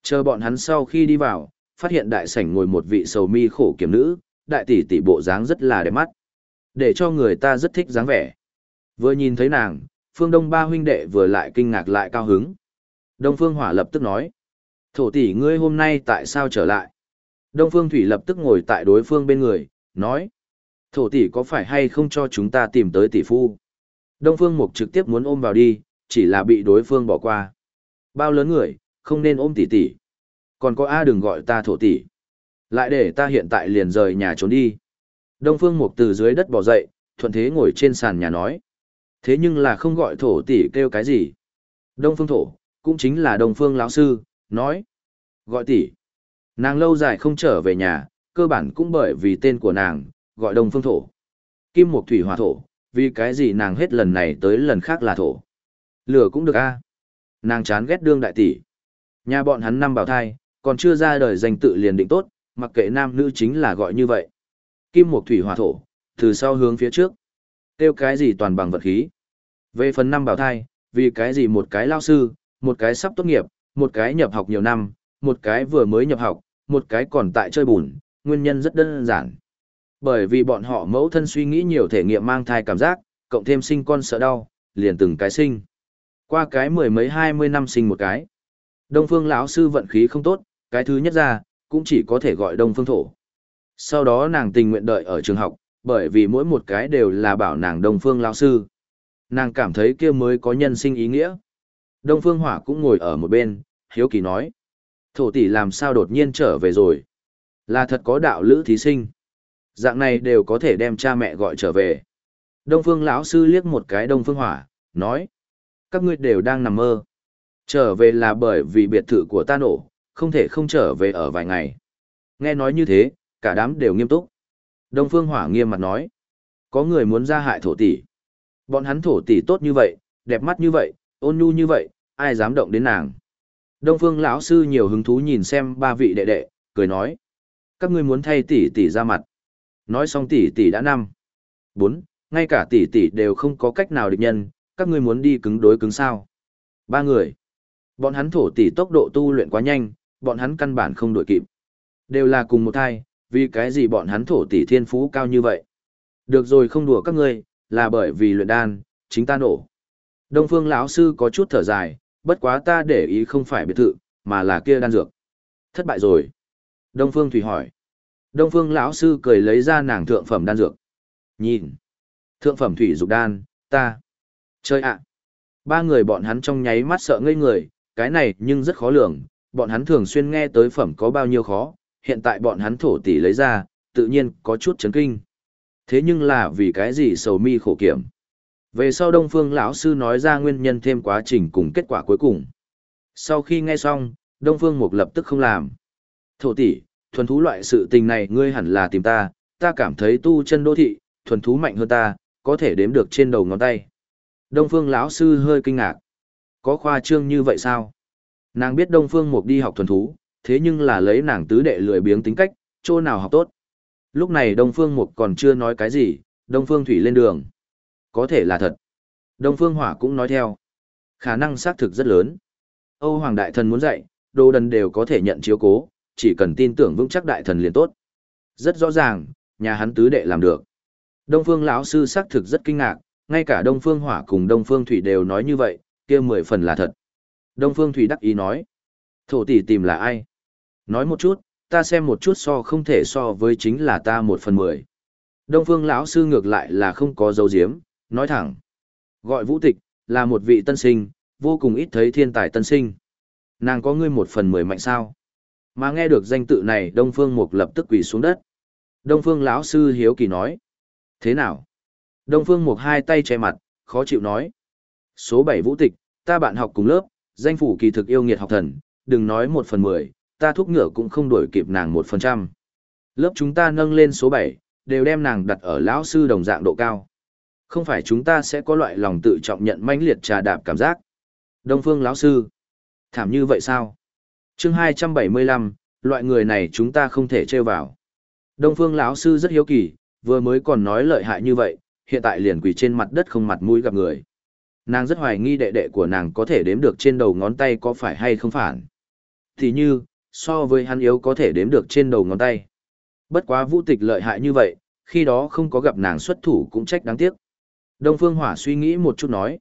Chờ bọn hắn sau khi đi vào, phát hiện đại sảnh ngồi một vị sầu mi khổ kiểm nữ, đại tỷ tỷ bộ dáng rất là đẹp mắt. Để cho người ta rất thích dáng vẻ. Vừa nhìn thấy nàng, phương đông ba huynh đệ vừa lại kinh ngạc lại cao hứng. Đông Phương Hỏa lập tức nói. Thổ tỷ ngươi hôm nay tại sao trở lại? Đông Phương Thủy lập tức ngồi tại đối phương bên người, nói. Thổ tỷ có phải hay không cho chúng ta tìm tới tỷ phu? Đông Phương Mục trực tiếp muốn ôm vào đi, chỉ là bị đối phương bỏ qua. Bao lớn người, không nên ôm tỷ tỷ. Còn có A đừng gọi ta thổ tỷ. Lại để ta hiện tại liền rời nhà trốn đi. Đông Phương Mục từ dưới đất bỏ dậy, thuận thế ngồi trên sàn nhà nói. Thế nhưng là không gọi thổ tỷ kêu cái gì. Đông Phương Thổ, cũng chính là Đông Phương lão sư, nói. Gọi tỷ. Nàng lâu dài không trở về nhà, cơ bản cũng bởi vì tên của nàng, gọi Đông Phương Thổ. Kim Mục Thủy Hòa Thổ, vì cái gì nàng hết lần này tới lần khác là thổ. Lửa cũng được a. Nàng chán ghét đương đại tỷ. Nhà bọn hắn năm bảo thai, còn chưa ra đời danh tự liền định tốt, mặc kệ nam nữ chính là gọi như vậy. Kim Mộc Thủy hỏa Thổ, từ sau hướng phía trước. Tiêu cái gì toàn bằng vật khí. Về phần năm bảo thai, vì cái gì một cái lao sư, một cái sắp tốt nghiệp, một cái nhập học nhiều năm, một cái vừa mới nhập học, một cái còn tại chơi bùn, nguyên nhân rất đơn giản. Bởi vì bọn họ mẫu thân suy nghĩ nhiều thể nghiệm mang thai cảm giác, cộng thêm sinh con sợ đau, liền từng cái sinh. Qua cái mười mấy hai mươi năm sinh một cái. Đông phương lão sư vận khí không tốt, cái thứ nhất ra, cũng chỉ có thể gọi đông phương thổ. Sau đó nàng tình nguyện đợi ở trường học, bởi vì mỗi một cái đều là bảo nàng đông phương lão sư. Nàng cảm thấy kia mới có nhân sinh ý nghĩa. Đông phương hỏa cũng ngồi ở một bên, hiếu kỳ nói. Thổ tỷ làm sao đột nhiên trở về rồi. Là thật có đạo lữ thí sinh. Dạng này đều có thể đem cha mẹ gọi trở về. Đông phương lão sư liếc một cái đông phương hỏa, nói. Các ngươi đều đang nằm mơ. Trở về là bởi vì biệt thự của ta nổ, không thể không trở về ở vài ngày. Nghe nói như thế, cả đám đều nghiêm túc. Đông phương hỏa nghiêm mặt nói. Có người muốn ra hại thổ tỷ. Bọn hắn thổ tỷ tốt như vậy, đẹp mắt như vậy, ôn nhu như vậy, ai dám động đến nàng. Đông phương lão sư nhiều hứng thú nhìn xem ba vị đệ đệ, cười nói. Các ngươi muốn thay tỷ tỷ ra mặt. Nói xong tỷ tỷ đã năm. Bốn, ngay cả tỷ tỷ đều không có cách nào địch nhân, các ngươi muốn đi cứng đối cứng sao. Ba người. Bọn hắn thổ tỷ tốc độ tu luyện quá nhanh, bọn hắn căn bản không đổi kịp. Đều là cùng một thai, vì cái gì bọn hắn thổ tỷ thiên phú cao như vậy. Được rồi không đùa các ngươi, là bởi vì luyện đan, chính ta nổ. Đông phương lão sư có chút thở dài, bất quá ta để ý không phải biệt thự, mà là kia đan dược. Thất bại rồi. Đông phương thủy hỏi. Đông phương lão sư cười lấy ra nàng thượng phẩm đan dược. Nhìn. Thượng phẩm thủy dục đan, ta. Chơi ạ. Ba người bọn hắn trong nháy mắt sợ ngây người, cái này nhưng rất khó lường, bọn hắn thường xuyên nghe tới phẩm có bao nhiêu khó, hiện tại bọn hắn thổ tỷ lấy ra, tự nhiên có chút chấn kinh. Thế nhưng là vì cái gì sầu mi khổ kiểm. Về sau Đông Phương lão sư nói ra nguyên nhân thêm quá trình cùng kết quả cuối cùng. Sau khi nghe xong, Đông Phương Mục lập tức không làm. Thổ tỷ, thuần thú loại sự tình này ngươi hẳn là tìm ta, ta cảm thấy tu chân đô thị, thuần thú mạnh hơn ta, có thể đếm được trên đầu ngón tay. Đông Phương lão sư hơi kinh ngạc. Có khoa trương như vậy sao? Nàng biết Đông Phương Mục đi học thuần thú, thế nhưng là lấy nàng tứ đệ lười biếng tính cách, chỗ nào học tốt. Lúc này Đông Phương Mục còn chưa nói cái gì, Đông Phương Thủy lên đường. Có thể là thật. Đông Phương Hỏa cũng nói theo. Khả năng xác thực rất lớn. Âu Hoàng Đại Thần muốn dạy, đồ đần đều có thể nhận chiếu cố, chỉ cần tin tưởng vững chắc Đại Thần liền tốt. Rất rõ ràng, nhà hắn tứ đệ làm được. Đông Phương lão sư xác thực rất kinh ngạc, ngay cả Đông Phương Hỏa cùng Đông Phương Thủy đều nói như vậy, kia mười phần là thật. Đông Phương Thủy đắc ý nói. Thổ tỷ tìm là ai? Nói một chút, ta xem một chút so không thể so với chính là ta một phần mười. Đông Phương lão sư ngược lại là không có dấu diếm, nói thẳng. Gọi vũ tịch, là một vị tân sinh, vô cùng ít thấy thiên tài tân sinh. Nàng có ngươi một phần mười mạnh sao? Mà nghe được danh tự này Đông Phương Mục lập tức quỳ xuống đất. Đông Phương lão sư hiếu kỳ nói. Thế nào? Đông Phương Mục hai tay che mặt, khó chịu nói. Số bảy vũ tịch, ta bạn học cùng lớp, danh phủ kỳ thực yêu nghiệt học thần, đừng nói một phần mười, ta thúc ngựa cũng không đổi kịp nàng một phần trăm. Lớp chúng ta nâng lên số bảy, đều đem nàng đặt ở lão sư đồng dạng độ cao. Không phải chúng ta sẽ có loại lòng tự trọng nhận mãnh liệt trà đạp cảm giác. Đông Phương lão sư. Thảm như vậy sao? Chương 275, loại người này chúng ta không thể trêu vào. Đông Phương lão sư rất hiếu kỳ, vừa mới còn nói lợi hại như vậy, hiện tại liền quỳ trên mặt đất không mặt mũi gặp người. Nàng rất hoài nghi đệ đệ của nàng có thể đếm được trên đầu ngón tay có phải hay không phản. Thì như, so với hắn yếu có thể đếm được trên đầu ngón tay. Bất quá vũ tịch lợi hại như vậy, khi đó không có gặp nàng xuất thủ cũng trách đáng tiếc. Đông Phương Hỏa suy nghĩ một chút nói.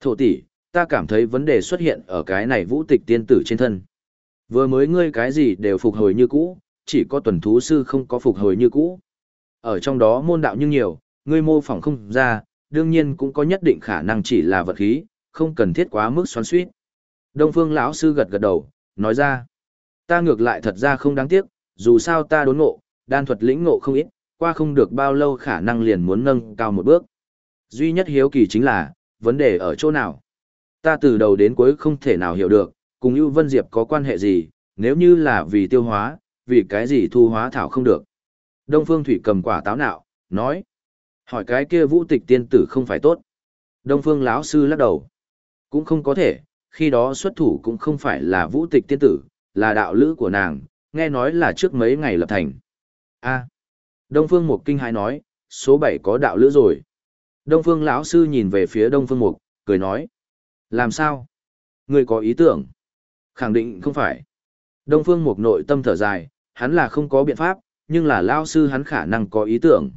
Thổ tỷ, ta cảm thấy vấn đề xuất hiện ở cái này vũ tịch tiên tử trên thân. Vừa mới ngươi cái gì đều phục hồi như cũ, chỉ có tuần thú sư không có phục hồi như cũ. Ở trong đó môn đạo như nhiều, ngươi mô phỏng không ra, đương nhiên cũng có nhất định khả năng chỉ là vật khí, không cần thiết quá mức xoắn suýt. Đông Phương lão sư gật gật đầu, nói ra, ta ngược lại thật ra không đáng tiếc, dù sao ta đốn ngộ, đan thuật lĩnh ngộ không ít, qua không được bao lâu khả năng liền muốn nâng cao một bước. Duy nhất hiếu kỳ chính là, vấn đề ở chỗ nào? Ta từ đầu đến cuối không thể nào hiểu được, cùng Ưu Vân Diệp có quan hệ gì, nếu như là vì tiêu hóa, vì cái gì thu hóa thảo không được. Đông Phương Thủy cầm quả táo nạo, nói. Hỏi cái kia vũ tịch tiên tử không phải tốt. Đông Phương lão sư lắc đầu. Cũng không có thể, khi đó xuất thủ cũng không phải là vũ tịch tiên tử, là đạo lữ của nàng, nghe nói là trước mấy ngày lập thành. a Đông Phương Mục kinh hãi nói, số 7 có đạo lữ rồi. Đông Phương lão sư nhìn về phía Đông Phương Mục, cười nói. Làm sao? Người có ý tưởng? Khẳng định không phải. Đông Phương Mục nội tâm thở dài, hắn là không có biện pháp, nhưng là lão sư hắn khả năng có ý tưởng.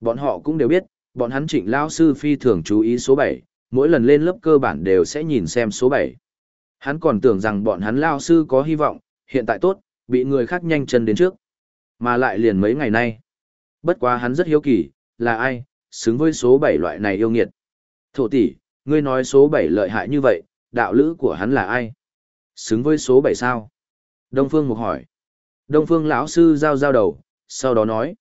Bọn họ cũng đều biết, bọn hắn trịnh lão sư phi thường chú ý số 7, mỗi lần lên lớp cơ bản đều sẽ nhìn xem số 7. Hắn còn tưởng rằng bọn hắn lão sư có hy vọng, hiện tại tốt, bị người khác nhanh chân đến trước. Mà lại liền mấy ngày nay. Bất quá hắn rất hiếu kỳ, là ai, xứng với số 7 loại này yêu nghiệt. Thổ tỷ, ngươi nói số 7 lợi hại như vậy, đạo lữ của hắn là ai? Xứng với số 7 sao? Đông Phương Mục hỏi. Đông Phương lão sư giao giao đầu, sau đó nói.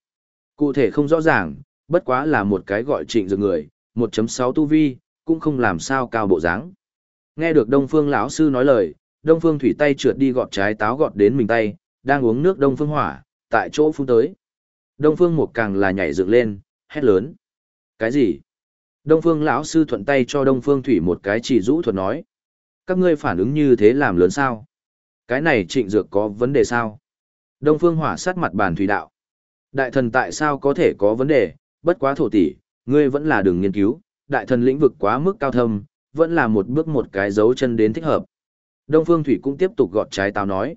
Cụ thể không rõ ràng, bất quá là một cái gọi trịnh dược người, 1.6 tu vi, cũng không làm sao cao bộ dáng. Nghe được Đông Phương lão sư nói lời, Đông Phương thủy tay trượt đi gọt trái táo gọt đến mình tay, đang uống nước Đông Phương hỏa, tại chỗ phun tới. Đông Phương một càng là nhảy dựng lên, hét lớn. Cái gì? Đông Phương lão sư thuận tay cho Đông Phương thủy một cái chỉ rũ thuật nói. Các ngươi phản ứng như thế làm lớn sao? Cái này trịnh dược có vấn đề sao? Đông Phương hỏa sát mặt bàn thủy đạo. Đại thần tại sao có thể có vấn đề, bất quá thổ tỷ, ngươi vẫn là đường nghiên cứu, đại thần lĩnh vực quá mức cao thâm, vẫn là một bước một cái dấu chân đến thích hợp. Đông Phương Thủy cũng tiếp tục gọt trái táo nói.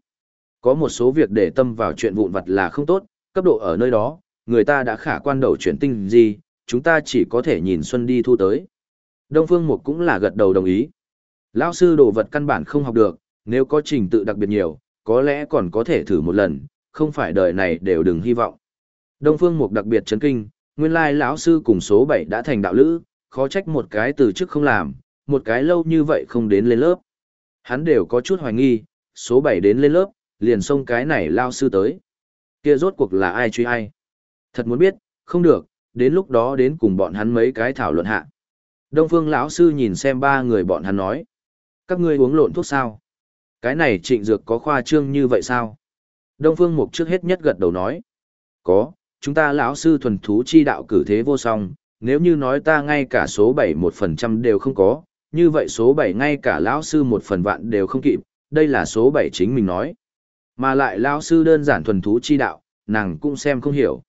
Có một số việc để tâm vào chuyện vụn vặt là không tốt, cấp độ ở nơi đó, người ta đã khả quan đầu chuyển tinh gì, chúng ta chỉ có thể nhìn Xuân đi thu tới. Đông Phương Mục cũng là gật đầu đồng ý. Lão sư đồ vật căn bản không học được, nếu có trình tự đặc biệt nhiều, có lẽ còn có thể thử một lần, không phải đời này đều đừng hy vọng. Đông Phương Mục đặc biệt chấn kinh, nguyên lai lão sư cùng số 7 đã thành đạo lữ, khó trách một cái từ chức không làm, một cái lâu như vậy không đến lên lớp. Hắn đều có chút hoài nghi, số 7 đến lên lớp, liền xông cái này lao sư tới. Kia rốt cuộc là ai truy ai? Thật muốn biết, không được, đến lúc đó đến cùng bọn hắn mấy cái thảo luận hạ. Đông Phương lão sư nhìn xem ba người bọn hắn nói, các ngươi uống lộn thuốc sao? Cái này trịnh dược có khoa trương như vậy sao? Đông Phương Mục trước hết nhất gật đầu nói, có, chúng ta lão sư thuần thú chi đạo cử thế vô song, nếu như nói ta ngay cả số 7 một phần trăm đều không có, như vậy số 7 ngay cả lão sư một phần vạn đều không kịp, đây là số 7 chính mình nói. Mà lại lão sư đơn giản thuần thú chi đạo, nàng cũng xem không hiểu.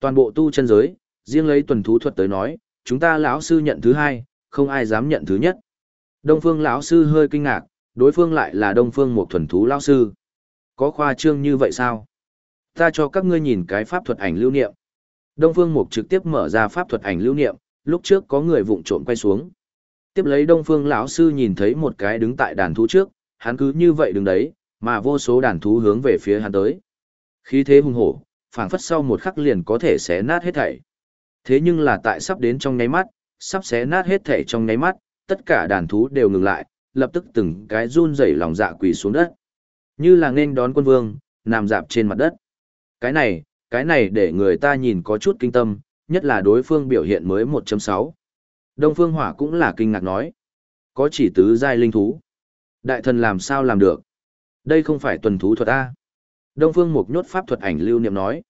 Toàn bộ tu chân giới, riêng lấy tuần thú thuật tới nói, chúng ta lão sư nhận thứ hai, không ai dám nhận thứ nhất. Đông Phương lão sư hơi kinh ngạc, đối phương lại là Đông Phương một thuần thú lão sư. Có khoa trương như vậy sao? Ta cho các ngươi nhìn cái pháp thuật ảnh lưu niệm. Đông Phương Mục trực tiếp mở ra pháp thuật ảnh lưu niệm, lúc trước có người vụng trộm quay xuống. Tiếp lấy Đông Phương lão sư nhìn thấy một cái đứng tại đàn thú trước, hắn cứ như vậy đứng đấy, mà vô số đàn thú hướng về phía hắn tới. Khí thế hung hổ, phảng phất sau một khắc liền có thể xé nát hết thảy. Thế nhưng là tại sắp đến trong nháy mắt, sắp xé nát hết thảy trong nháy mắt, tất cả đàn thú đều ngừng lại, lập tức từng cái run rẩy lòng dạ quỳ xuống đất. Như là nên đón quân vương, nằm dạp trên mặt đất. Cái này, cái này để người ta nhìn có chút kinh tâm, nhất là đối phương biểu hiện mới 1.6. Đông Phương Hỏa cũng là kinh ngạc nói. Có chỉ tứ giai linh thú. Đại thần làm sao làm được? Đây không phải tuần thú thuật A. Đông Phương Mục nhốt pháp thuật ảnh lưu niệm nói.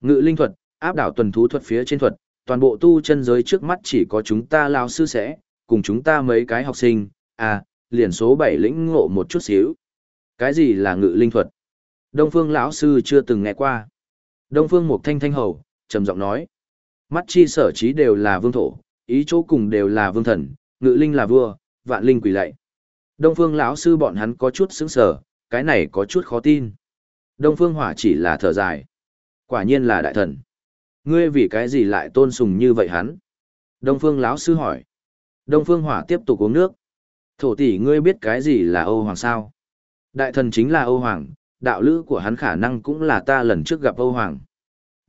Ngự linh thuật, áp đảo tuần thú thuật phía trên thuật, toàn bộ tu chân giới trước mắt chỉ có chúng ta lao sư sẽ, cùng chúng ta mấy cái học sinh, à, liền số 7 lĩnh ngộ một chút xíu. Cái gì là ngự linh thuật? Đông Phương lão sư chưa từng nghe qua. Đông Phương Mục Thanh Thanh Hầu, trầm giọng nói. Mắt chi sở trí đều là vương thổ, ý chỗ cùng đều là vương thần, ngự linh là vua, vạn linh quỷ lạy. Đông Phương lão sư bọn hắn có chút sững sờ, cái này có chút khó tin. Đông Phương Hỏa chỉ là thở dài. Quả nhiên là đại thần. Ngươi vì cái gì lại tôn sùng như vậy hắn? Đông Phương lão sư hỏi. Đông Phương Hỏa tiếp tục uống nước. Thổ tỷ ngươi biết cái gì là Âu Hoàng sao? Đại thần chính là Âu Hoàng, đạo lữ của hắn khả năng cũng là ta lần trước gặp Âu Hoàng.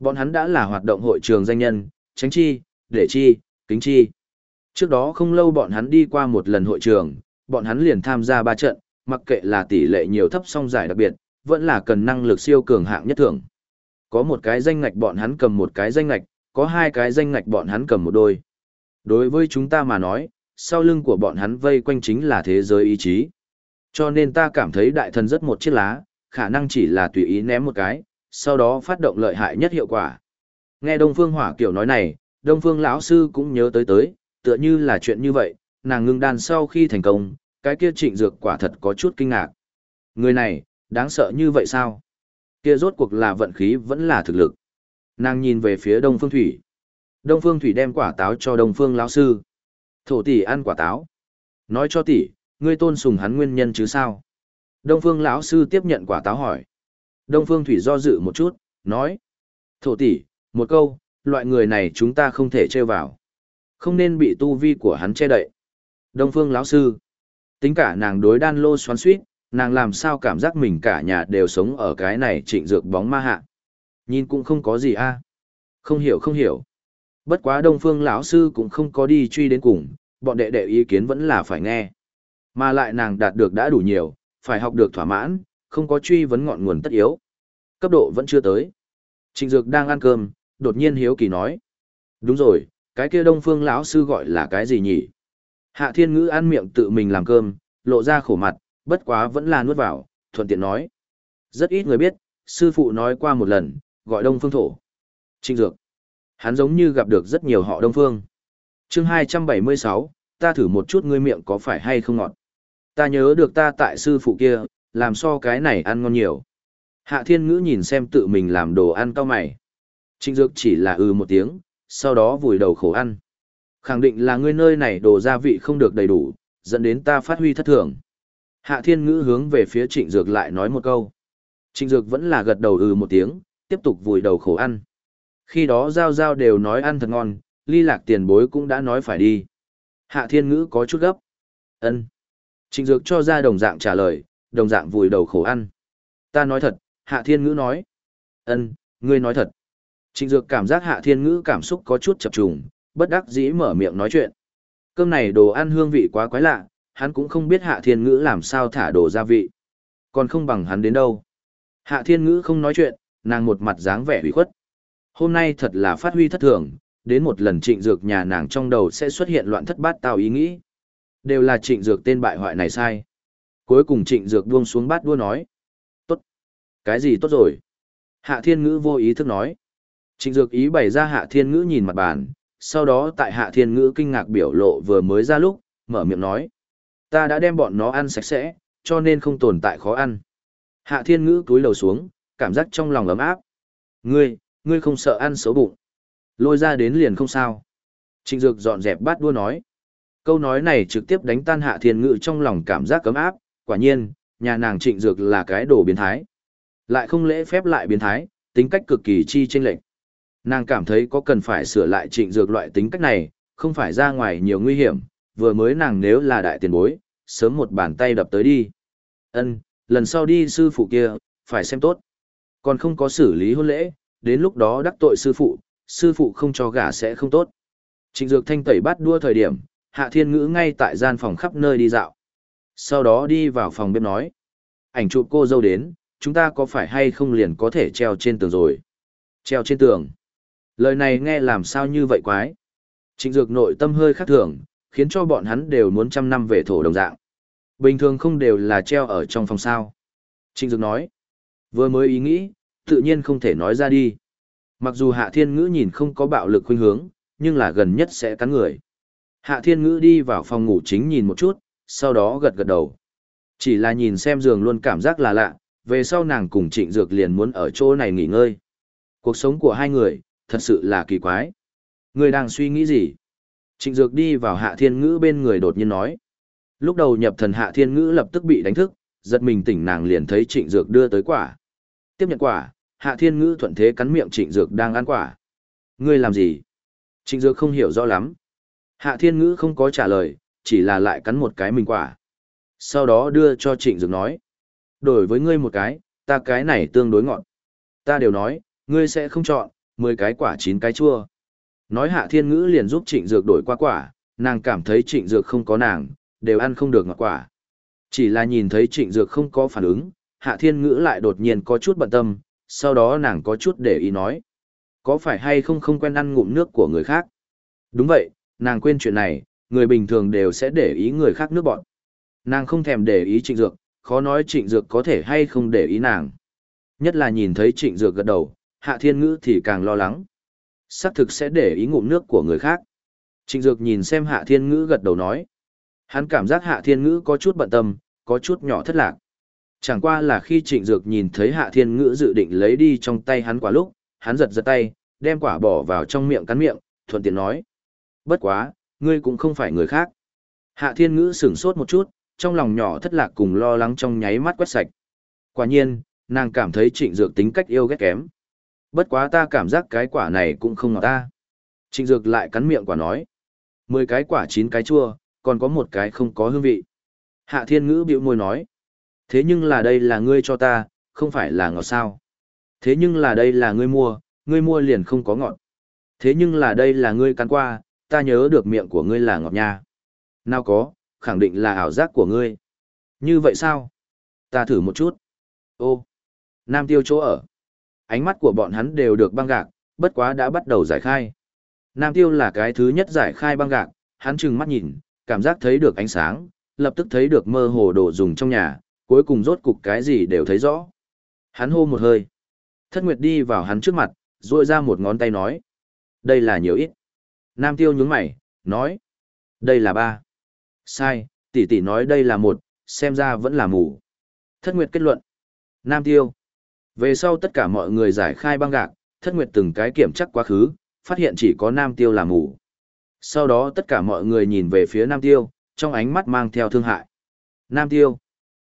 Bọn hắn đã là hoạt động hội trường danh nhân, tránh chi, để chi, kính chi. Trước đó không lâu bọn hắn đi qua một lần hội trường, bọn hắn liền tham gia ba trận, mặc kệ là tỷ lệ nhiều thấp song giải đặc biệt, vẫn là cần năng lực siêu cường hạng nhất thưởng. Có một cái danh ngạch bọn hắn cầm một cái danh ngạch, có hai cái danh ngạch bọn hắn cầm một đôi. Đối với chúng ta mà nói, sau lưng của bọn hắn vây quanh chính là thế giới ý chí. Cho nên ta cảm thấy đại thần rất một chiếc lá, khả năng chỉ là tùy ý ném một cái, sau đó phát động lợi hại nhất hiệu quả. Nghe Đông Phương Hỏa Kiều nói này, Đông Phương lão sư cũng nhớ tới tới, tựa như là chuyện như vậy, nàng ngưng đàn sau khi thành công, cái kia trịnh dược quả thật có chút kinh ngạc. Người này, đáng sợ như vậy sao? Kia rốt cuộc là vận khí vẫn là thực lực. Nàng nhìn về phía Đông Phương Thủy. Đông Phương Thủy đem quả táo cho Đông Phương lão sư. Thổ tỷ ăn quả táo. Nói cho tỷ, ngươi tôn sùng hắn nguyên nhân chứ sao? Đông Phương lão sư tiếp nhận quả táo hỏi. Đông Phương Thủy do dự một chút, nói: "Thổ tỷ, một câu, loại người này chúng ta không thể trêu vào. Không nên bị tu vi của hắn che đậy." Đông Phương lão sư, tính cả nàng đối đan lô xoắn xuýt, nàng làm sao cảm giác mình cả nhà đều sống ở cái này trịnh dược bóng ma hạ. Nhìn cũng không có gì a. Không hiểu không hiểu. Bất quá Đông Phương lão sư cũng không có đi truy đến cùng, bọn đệ đệ ý kiến vẫn là phải nghe. Mà lại nàng đạt được đã đủ nhiều, phải học được thỏa mãn, không có truy vấn ngọn nguồn tất yếu. Cấp độ vẫn chưa tới. Trịnh Dược đang ăn cơm, đột nhiên hiếu kỳ nói: "Đúng rồi, cái kia Đông Phương lão sư gọi là cái gì nhỉ?" Hạ Thiên Ngữ ăn miệng tự mình làm cơm, lộ ra khổ mặt, bất quá vẫn là nuốt vào, thuận tiện nói: "Rất ít người biết, sư phụ nói qua một lần, gọi Đông Phương thổ." Trịnh Dược Hắn giống như gặp được rất nhiều họ Đông Phương. chương 276, ta thử một chút ngươi miệng có phải hay không ngọt. Ta nhớ được ta tại sư phụ kia, làm so cái này ăn ngon nhiều. Hạ thiên ngữ nhìn xem tự mình làm đồ ăn cao mày. Trịnh dược chỉ là ừ một tiếng, sau đó vùi đầu khổ ăn. Khẳng định là ngươi nơi này đồ gia vị không được đầy đủ, dẫn đến ta phát huy thất thường. Hạ thiên ngữ hướng về phía trịnh dược lại nói một câu. Trịnh dược vẫn là gật đầu ừ một tiếng, tiếp tục vùi đầu khổ ăn. Khi đó Giao Giao đều nói ăn thật ngon, ly lạc tiền bối cũng đã nói phải đi. Hạ thiên ngữ có chút gấp. ân Trịnh Dược cho ra đồng dạng trả lời, đồng dạng vùi đầu khổ ăn. Ta nói thật, Hạ Thiên Ngữ nói. ân ngươi nói thật. Trịnh Dược cảm giác Hạ Thiên Ngữ cảm xúc có chút chập trùng, bất đắc dĩ mở miệng nói chuyện. Cơm này đồ ăn hương vị quá quái lạ, hắn cũng không biết Hạ Thiên Ngữ làm sao thả đồ gia vị. Còn không bằng hắn đến đâu. Hạ Thiên Ngữ không nói chuyện, nàng một mặt dáng vẻ hủy khuất. Hôm nay thật là phát huy thất thường, đến một lần trịnh dược nhà nàng trong đầu sẽ xuất hiện loạn thất bát tao ý nghĩ. Đều là trịnh dược tên bại hoại này sai. Cuối cùng trịnh dược buông xuống bát đua nói. Tốt. Cái gì tốt rồi? Hạ thiên ngữ vô ý thức nói. Trịnh dược ý bày ra hạ thiên ngữ nhìn mặt bàn, sau đó tại hạ thiên ngữ kinh ngạc biểu lộ vừa mới ra lúc, mở miệng nói. Ta đã đem bọn nó ăn sạch sẽ, cho nên không tồn tại khó ăn. Hạ thiên ngữ cúi đầu xuống, cảm giác trong lòng ấm áp. Ngươi, ngươi không sợ ăn xấu bụng. Lôi ra đến liền không sao. Trịnh Dược dọn dẹp bát đua nói. Câu nói này trực tiếp đánh tan hạ thiên ngự trong lòng cảm giác cấm áp, quả nhiên, nhà nàng trịnh Dược là cái đồ biến thái. Lại không lễ phép lại biến thái, tính cách cực kỳ chi chênh lệch. Nàng cảm thấy có cần phải sửa lại trịnh Dược loại tính cách này, không phải ra ngoài nhiều nguy hiểm, vừa mới nàng nếu là đại tiền bối, sớm một bàn tay đập tới đi. Ân, lần sau đi sư phụ kia, phải xem tốt. Còn không có xử lý hôn lễ, đến lúc đó đắc tội sư phụ, sư phụ không cho gả sẽ không tốt. Trịnh Dược Thanh tẩy bắt đua thời điểm, Hạ Thiên Ngữ ngay tại gian phòng khắp nơi đi dạo. Sau đó đi vào phòng bếp nói. Ảnh chụp cô dâu đến, chúng ta có phải hay không liền có thể treo trên tường rồi? Treo trên tường. Lời này nghe làm sao như vậy quái. Trịnh Dược nội tâm hơi khác thường, khiến cho bọn hắn đều muốn trăm năm về thổ đồng dạng. Bình thường không đều là treo ở trong phòng sao. Trịnh Dược nói. Vừa mới ý nghĩ, tự nhiên không thể nói ra đi. Mặc dù Hạ Thiên Ngữ nhìn không có bạo lực khuynh hướng, nhưng là gần nhất sẽ cắn người. Hạ Thiên Ngữ đi vào phòng ngủ chính nhìn một chút, sau đó gật gật đầu. Chỉ là nhìn xem giường luôn cảm giác là lạ, về sau nàng cùng Trịnh Dược liền muốn ở chỗ này nghỉ ngơi. Cuộc sống của hai người, thật sự là kỳ quái. Người đang suy nghĩ gì? Trịnh Dược đi vào Hạ Thiên Ngữ bên người đột nhiên nói. Lúc đầu nhập thần Hạ Thiên Ngữ lập tức bị đánh thức, giật mình tỉnh nàng liền thấy Trịnh Dược đưa tới quả. Tiếp nhận quả, Hạ Thiên Ngữ thuận thế cắn miệng Trịnh Dược đang ăn quả. Ngươi làm gì? Trịnh Dược không hiểu rõ lắm. Hạ Thiên Ngữ không có trả lời, chỉ là lại cắn một cái mình quả. Sau đó đưa cho trịnh dược nói. Đổi với ngươi một cái, ta cái này tương đối ngọt. Ta đều nói, ngươi sẽ không chọn, 10 cái quả chín cái chua. Nói hạ thiên ngữ liền giúp trịnh dược đổi qua quả, nàng cảm thấy trịnh dược không có nàng, đều ăn không được ngọt quả. Chỉ là nhìn thấy trịnh dược không có phản ứng, hạ thiên ngữ lại đột nhiên có chút bận tâm, sau đó nàng có chút để ý nói. Có phải hay không không quen ăn ngụm nước của người khác? Đúng vậy, nàng quên chuyện này, người bình thường đều sẽ để ý người khác nước bọn. Nàng không thèm để ý trịnh dược, khó nói trịnh dược có thể hay không để ý nàng. Nhất là nhìn thấy trịnh dược gật đầu, hạ thiên ngữ thì càng lo lắng. Sắc thực sẽ để ý ngụm nước của người khác. Trịnh dược nhìn xem hạ thiên ngữ gật đầu nói. Hắn cảm giác hạ thiên ngữ có chút bận tâm, có chút nhỏ thất lạc. Chẳng qua là khi trịnh dược nhìn thấy hạ thiên ngữ dự định lấy đi trong tay hắn quả lúc, hắn giật giật tay, đem quả bỏ vào trong miệng cắn miệng, thuận tiện nói. Bất quá, ngươi cũng không phải người khác. Hạ thiên ngữ sửng sốt một chút, trong lòng nhỏ thất lạc cùng lo lắng trong nháy mắt quét sạch. Quả nhiên, nàng cảm thấy trịnh dược tính cách yêu ghét kém. Bất quá ta cảm giác cái quả này cũng không ngọt ta. Trịnh dược lại cắn miệng quả nói. Mười cái quả chín cái chua, còn có một cái không có hương vị. Hạ thiên ngữ bĩu môi nói. Thế nhưng là đây là ngươi cho ta, không phải là ngọt sao. Thế nhưng là đây là ngươi mua, ngươi mua liền không có ngọt. Thế nhưng là đây là ngươi cắn qua, ta nhớ được miệng của ngươi là ngọt nha. Nào có, khẳng định là ảo giác của ngươi. Như vậy sao? Ta thử một chút. Ô, Nam Tiêu chỗ ở. Ánh mắt của bọn hắn đều được băng gạc, bất quá đã bắt đầu giải khai. Nam Tiêu là cái thứ nhất giải khai băng gạc, hắn trừng mắt nhìn, cảm giác thấy được ánh sáng, lập tức thấy được mơ hồ đồ dùng trong nhà, cuối cùng rốt cục cái gì đều thấy rõ. Hắn hô một hơi. Thất Nguyệt đi vào hắn trước mặt, duỗi ra một ngón tay nói. Đây là nhiều ít. Nam Tiêu nhướng mày, nói. Đây là ba. Sai, tỷ tỷ nói đây là một, xem ra vẫn là mù. Thất Nguyệt kết luận. Nam Tiêu. Về sau tất cả mọi người giải khai băng gạc, Thất Nguyệt từng cái kiểm chắc quá khứ, phát hiện chỉ có Nam Tiêu là mù. Sau đó tất cả mọi người nhìn về phía Nam Tiêu, trong ánh mắt mang theo thương hại. Nam Tiêu.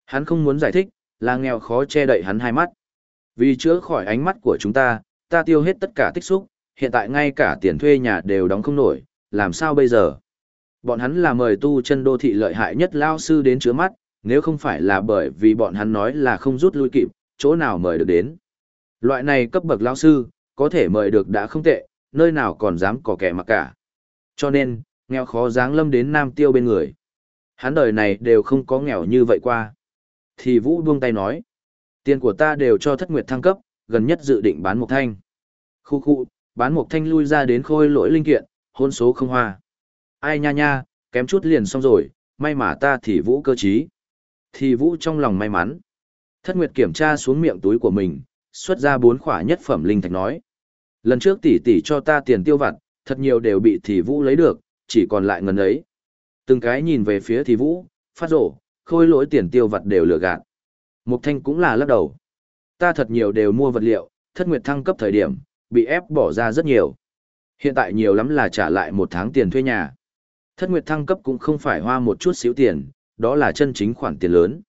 Hắn không muốn giải thích, là nghèo khó che đậy hắn hai mắt. Vì chữa khỏi ánh mắt của chúng ta, ta tiêu hết tất cả tích xúc, hiện tại ngay cả tiền thuê nhà đều đóng không nổi, làm sao bây giờ? Bọn hắn là mời tu chân đô thị lợi hại nhất lao sư đến chứa mắt, nếu không phải là bởi vì bọn hắn nói là không rút lui kịp, chỗ nào mời được đến. Loại này cấp bậc lao sư, có thể mời được đã không tệ, nơi nào còn dám có kẻ mặc cả. Cho nên, nghèo khó dáng lâm đến nam tiêu bên người. Hắn đời này đều không có nghèo như vậy qua. Thì Vũ buông tay nói, tiền của ta đều cho thất nguyệt thăng cấp, gần nhất dự định bán một thanh. Khu khu, bán một thanh lui ra đến khôi lỗi linh kiện, hôn số không hoa. Ai nha nha, kém chút liền xong rồi, may mà ta thì Vũ cơ trí. Thì Vũ trong lòng may mắn. Thất Nguyệt kiểm tra xuống miệng túi của mình, xuất ra bốn khỏa nhất phẩm linh thạch nói. Lần trước tỷ tỷ cho ta tiền tiêu vặt, thật nhiều đều bị thì Vũ lấy được, chỉ còn lại ngần ấy. Từng cái nhìn về phía thì Vũ, phát rổ, khôi lỗi tiền tiêu vặt đều lừa gạt. Mục Thanh cũng là lắc đầu. Ta thật nhiều đều mua vật liệu, thất nguyệt thăng cấp thời điểm, bị ép bỏ ra rất nhiều. Hiện tại nhiều lắm là trả lại một tháng tiền thuê nhà. Thất nguyệt thăng cấp cũng không phải hoa một chút xíu tiền, đó là chân chính khoản tiền lớn.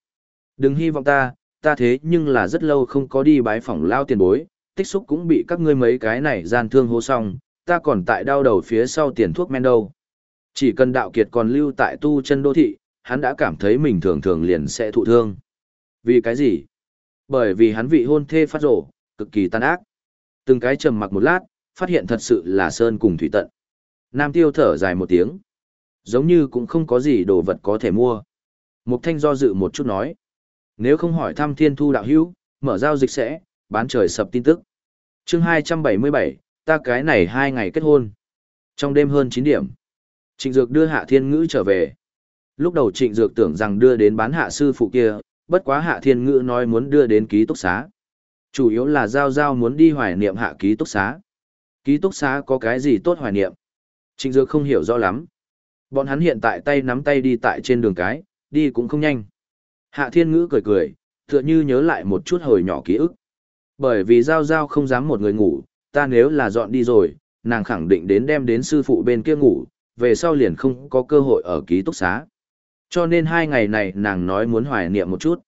Đừng hy vọng ta, ta thế nhưng là rất lâu không có đi bái phỏng lao tiền bối, tích xúc cũng bị các ngươi mấy cái này gian thương hô xong, ta còn tại đau đầu phía sau tiền thuốc men đâu. Chỉ cần đạo kiệt còn lưu tại tu chân đô thị, hắn đã cảm thấy mình thường thường liền sẽ thụ thương. Vì cái gì? Bởi vì hắn vị hôn thê phát rổ, cực kỳ tàn ác. Từng cái trầm mặc một lát, phát hiện thật sự là sơn cùng thủy tận. Nam tiêu thở dài một tiếng. Giống như cũng không có gì đồ vật có thể mua. Mục thanh do dự một chút nói. Nếu không hỏi thăm thiên thu đạo hữu, mở giao dịch sẽ, bán trời sập tin tức. chương 277, ta cái này hai ngày kết hôn. Trong đêm hơn 9 điểm, Trịnh Dược đưa Hạ Thiên Ngữ trở về. Lúc đầu Trịnh Dược tưởng rằng đưa đến bán hạ sư phụ kia, bất quá Hạ Thiên Ngữ nói muốn đưa đến ký túc xá. Chủ yếu là Giao Giao muốn đi hoài niệm hạ ký túc xá. Ký túc xá có cái gì tốt hoài niệm? Trịnh Dược không hiểu rõ lắm. Bọn hắn hiện tại tay nắm tay đi tại trên đường cái, đi cũng không nhanh. Hạ Thiên Ngữ cười cười, tựa như nhớ lại một chút hồi nhỏ ký ức. Bởi vì Giao Giao không dám một người ngủ, ta nếu là dọn đi rồi, nàng khẳng định đến đem đến sư phụ bên kia ngủ, về sau liền không có cơ hội ở ký túc xá. Cho nên hai ngày này nàng nói muốn hoài niệm một chút.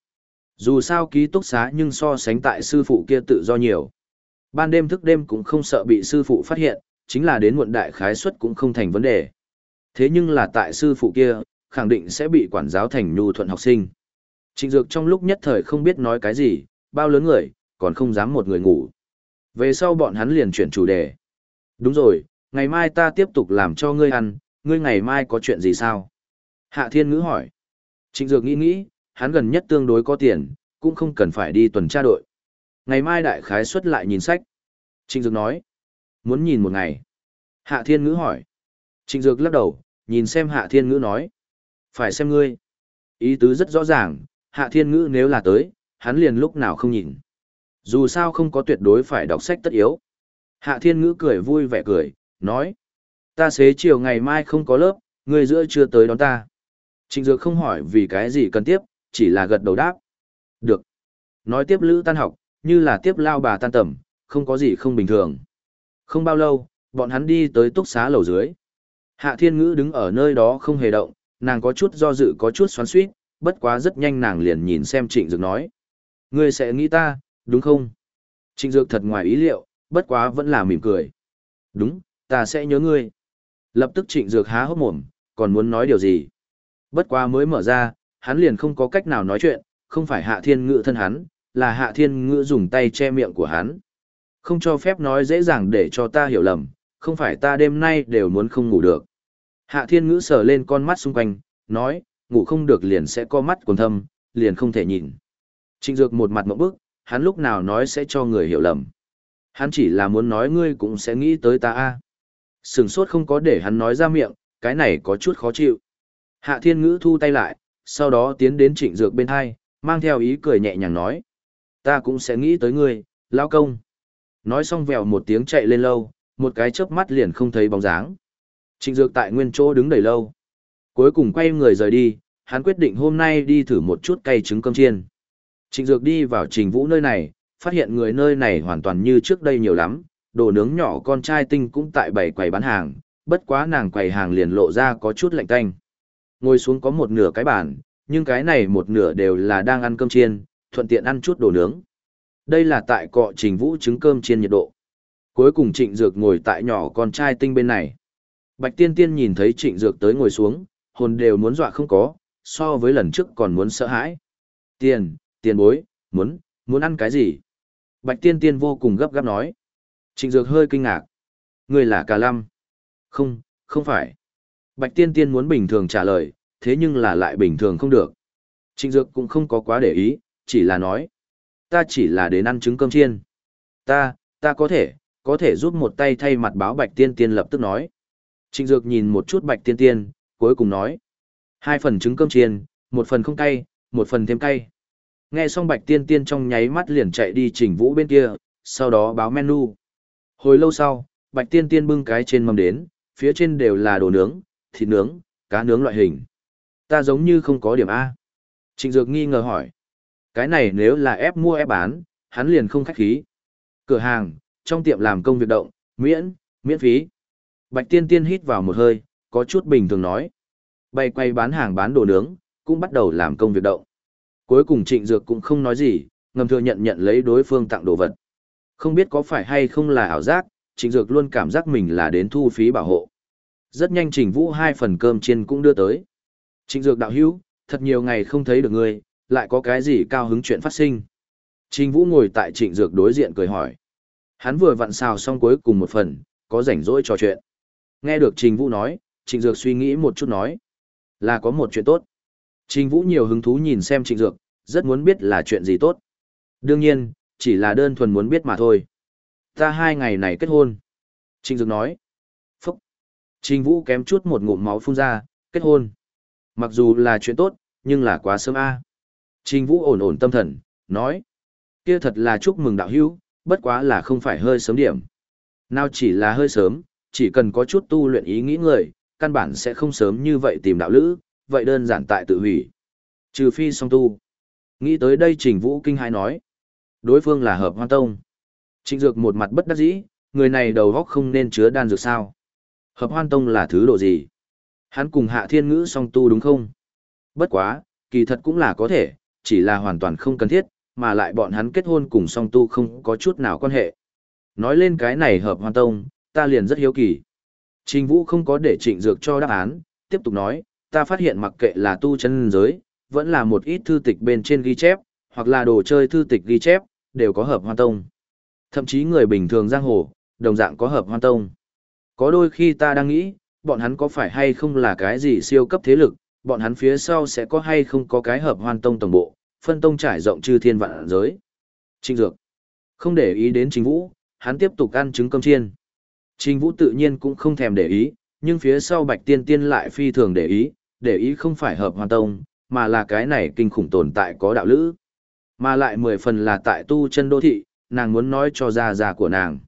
Dù sao ký túc xá nhưng so sánh tại sư phụ kia tự do nhiều. Ban đêm thức đêm cũng không sợ bị sư phụ phát hiện, chính là đến muộn đại khái suất cũng không thành vấn đề. Thế nhưng là tại sư phụ kia, khẳng định sẽ bị quản giáo thành nhu thuận học sinh. Trịnh Dược trong lúc nhất thời không biết nói cái gì, bao lớn người, còn không dám một người ngủ. Về sau bọn hắn liền chuyển chủ đề. Đúng rồi, ngày mai ta tiếp tục làm cho ngươi ăn, ngươi ngày mai có chuyện gì sao? Hạ Thiên Ngữ hỏi. Trịnh Dược nghĩ nghĩ, hắn gần nhất tương đối có tiền, cũng không cần phải đi tuần tra đội. Ngày mai đại khái xuất lại nhìn sách. Trịnh Dược nói. Muốn nhìn một ngày. Hạ Thiên Ngữ hỏi. Trịnh Dược lắc đầu, nhìn xem Hạ Thiên Ngữ nói. Phải xem ngươi. Ý tứ rất rõ ràng, Hạ Thiên Ngữ nếu là tới, hắn liền lúc nào không nhìn. Dù sao không có tuyệt đối phải đọc sách tất yếu. Hạ Thiên Ngữ cười vui vẻ cười, nói. Ta xế chiều ngày mai không có lớp, ngươi giữa chưa tới đón ta. Trịnh Dược không hỏi vì cái gì cần tiếp, chỉ là gật đầu đáp. Được. Nói tiếp lữ tan học, như là tiếp lao bà tan tầm, không có gì không bình thường. Không bao lâu, bọn hắn đi tới túc xá lầu dưới. Hạ Thiên Ngữ đứng ở nơi đó không hề động, nàng có chút do dự có chút xoắn xuýt, bất quá rất nhanh nàng liền nhìn xem Trịnh Dược nói. Ngươi sẽ nghĩ ta, đúng không? Trịnh Dược thật ngoài ý liệu, bất quá vẫn là mỉm cười. Đúng, ta sẽ nhớ ngươi. Lập tức Trịnh Dược há hốc mồm, còn muốn nói điều gì? Bất quá mới mở ra, hắn liền không có cách nào nói chuyện, không phải Hạ Thiên Ngữ thân hắn, là Hạ Thiên Ngữ dùng tay che miệng của hắn. Không cho phép nói dễ dàng để cho ta hiểu lầm, không phải ta đêm nay đều muốn không ngủ được. Hạ Thiên Ngữ sờ lên con mắt xung quanh, nói, ngủ không được liền sẽ co mắt còn thâm, liền không thể nhìn. Trịnh Dược một mặt mẫu bức, hắn lúc nào nói sẽ cho người hiểu lầm. Hắn chỉ là muốn nói ngươi cũng sẽ nghĩ tới ta a. Sừng sốt không có để hắn nói ra miệng, cái này có chút khó chịu. Hạ Thiên Ngữ thu tay lại, sau đó tiến đến Trịnh Dược bên hai, mang theo ý cười nhẹ nhàng nói. Ta cũng sẽ nghĩ tới ngươi, lao công. Nói xong vèo một tiếng chạy lên lâu, một cái chớp mắt liền không thấy bóng dáng. Trịnh Dược tại nguyên chỗ đứng đầy lâu. Cuối cùng quay người rời đi, hắn quyết định hôm nay đi thử một chút cây trứng cơm chiên. Trịnh Dược đi vào Trình Vũ nơi này, phát hiện người nơi này hoàn toàn như trước đây nhiều lắm, đồ nướng nhỏ con trai tinh cũng tại bảy quầy bán hàng, bất quá nàng quầy hàng liền lộ ra có chút lạnh tanh. Ngồi xuống có một nửa cái bàn, nhưng cái này một nửa đều là đang ăn cơm chiên, thuận tiện ăn chút đồ nướng. Đây là tại cọ Trình Vũ trứng cơm chiên nhiệt độ. Cuối cùng Trịnh Dược ngồi tại nhỏ con trai tinh bên này. Bạch Tiên Tiên nhìn thấy Trịnh Dược tới ngồi xuống, hồn đều muốn dọa không có, so với lần trước còn muốn sợ hãi. Tiền, tiền bối, muốn, muốn ăn cái gì? Bạch Tiên Tiên vô cùng gấp gáp nói. Trịnh Dược hơi kinh ngạc. Người là Cà Lâm. Không, không phải. Bạch Tiên Tiên muốn bình thường trả lời, thế nhưng là lại bình thường không được. Trịnh Dược cũng không có quá để ý, chỉ là nói. Ta chỉ là đến ăn trứng cơm chiên. Ta, ta có thể, có thể giúp một tay thay mặt báo Bạch Tiên Tiên lập tức nói. Trịnh Dược nhìn một chút Bạch Tiên Tiên, cuối cùng nói. Hai phần trứng cơm chiên, một phần không cay, một phần thêm cay. Nghe xong Bạch Tiên Tiên trong nháy mắt liền chạy đi trình vũ bên kia, sau đó báo menu. Hồi lâu sau, Bạch Tiên Tiên bưng cái trên mâm đến, phía trên đều là đồ nướng, thịt nướng, cá nướng loại hình. Ta giống như không có điểm A. Trịnh Dược nghi ngờ hỏi. Cái này nếu là ép mua ép bán, hắn liền không khách khí. Cửa hàng, trong tiệm làm công việc động, miễn, miễn phí. Bạch Tiên Tiên hít vào một hơi, có chút bình thường nói. Bay quay bán hàng bán đồ nướng, cũng bắt đầu làm công việc động. Cuối cùng Trịnh Dược cũng không nói gì, ngầm thừa nhận nhận lấy đối phương tặng đồ vật. Không biết có phải hay không là ảo giác, Trịnh Dược luôn cảm giác mình là đến thu phí bảo hộ. Rất nhanh Trình Vũ hai phần cơm chiên cũng đưa tới. Trịnh Dược đạo hữu, thật nhiều ngày không thấy được ngươi, lại có cái gì cao hứng chuyện phát sinh. Trình Vũ ngồi tại Trịnh Dược đối diện cười hỏi. Hắn vừa vặn xào xong cuối cùng một phần, có rảnh rỗi trò chuyện. Nghe được Trình Vũ nói, Trịnh Dược suy nghĩ một chút nói. Là có một chuyện tốt. Trình Vũ nhiều hứng thú nhìn xem Trịnh Dược, rất muốn biết là chuyện gì tốt. Đương nhiên, chỉ là đơn thuần muốn biết mà thôi. Ta hai ngày này kết hôn. Trịnh Dược nói. Trình Vũ kém chút một ngụm máu phun ra, kết hôn. Mặc dù là chuyện tốt, nhưng là quá sớm a. Trình Vũ ổn ổn tâm thần, nói. Kia thật là chúc mừng đạo hữu, bất quá là không phải hơi sớm điểm. Nào chỉ là hơi sớm, chỉ cần có chút tu luyện ý nghĩ người, căn bản sẽ không sớm như vậy tìm đạo lữ, vậy đơn giản tại tự hủy. Trừ phi song tu. Nghĩ tới đây Trình Vũ kinh hãi nói. Đối phương là hợp hoan tông. Trịnh Dược một mặt bất đắc dĩ, người này đầu góc không nên chứa đan dược sao. Hợp hoan tông là thứ độ gì? Hắn cùng hạ thiên ngữ song tu đúng không? Bất quá, kỳ thật cũng là có thể, chỉ là hoàn toàn không cần thiết, mà lại bọn hắn kết hôn cùng song tu không có chút nào quan hệ. Nói lên cái này hợp hoan tông, ta liền rất hiếu kỳ. Trình Vũ không có để trịnh dược cho đáp án, tiếp tục nói, ta phát hiện mặc kệ là tu chân giới, vẫn là một ít thư tịch bên trên ghi chép, hoặc là đồ chơi thư tịch ghi chép, đều có hợp hoan tông. Thậm chí người bình thường giang hồ, đồng dạng có hợp hoan tông. Có đôi khi ta đang nghĩ, bọn hắn có phải hay không là cái gì siêu cấp thế lực, bọn hắn phía sau sẽ có hay không có cái hợp hoan tông tổng bộ, phân tông trải rộng chư thiên vạn giới. Trình Dược không để ý đến Trình Vũ, hắn tiếp tục ăn trứng cơm chiên. Trình Vũ tự nhiên cũng không thèm để ý, nhưng phía sau Bạch Tiên Tiên lại phi thường để ý, để ý không phải hợp hoàn tông, mà là cái này kinh khủng tồn tại có đạo lữ. Mà lại mười phần là tại tu chân đô thị, nàng muốn nói cho gia già của nàng.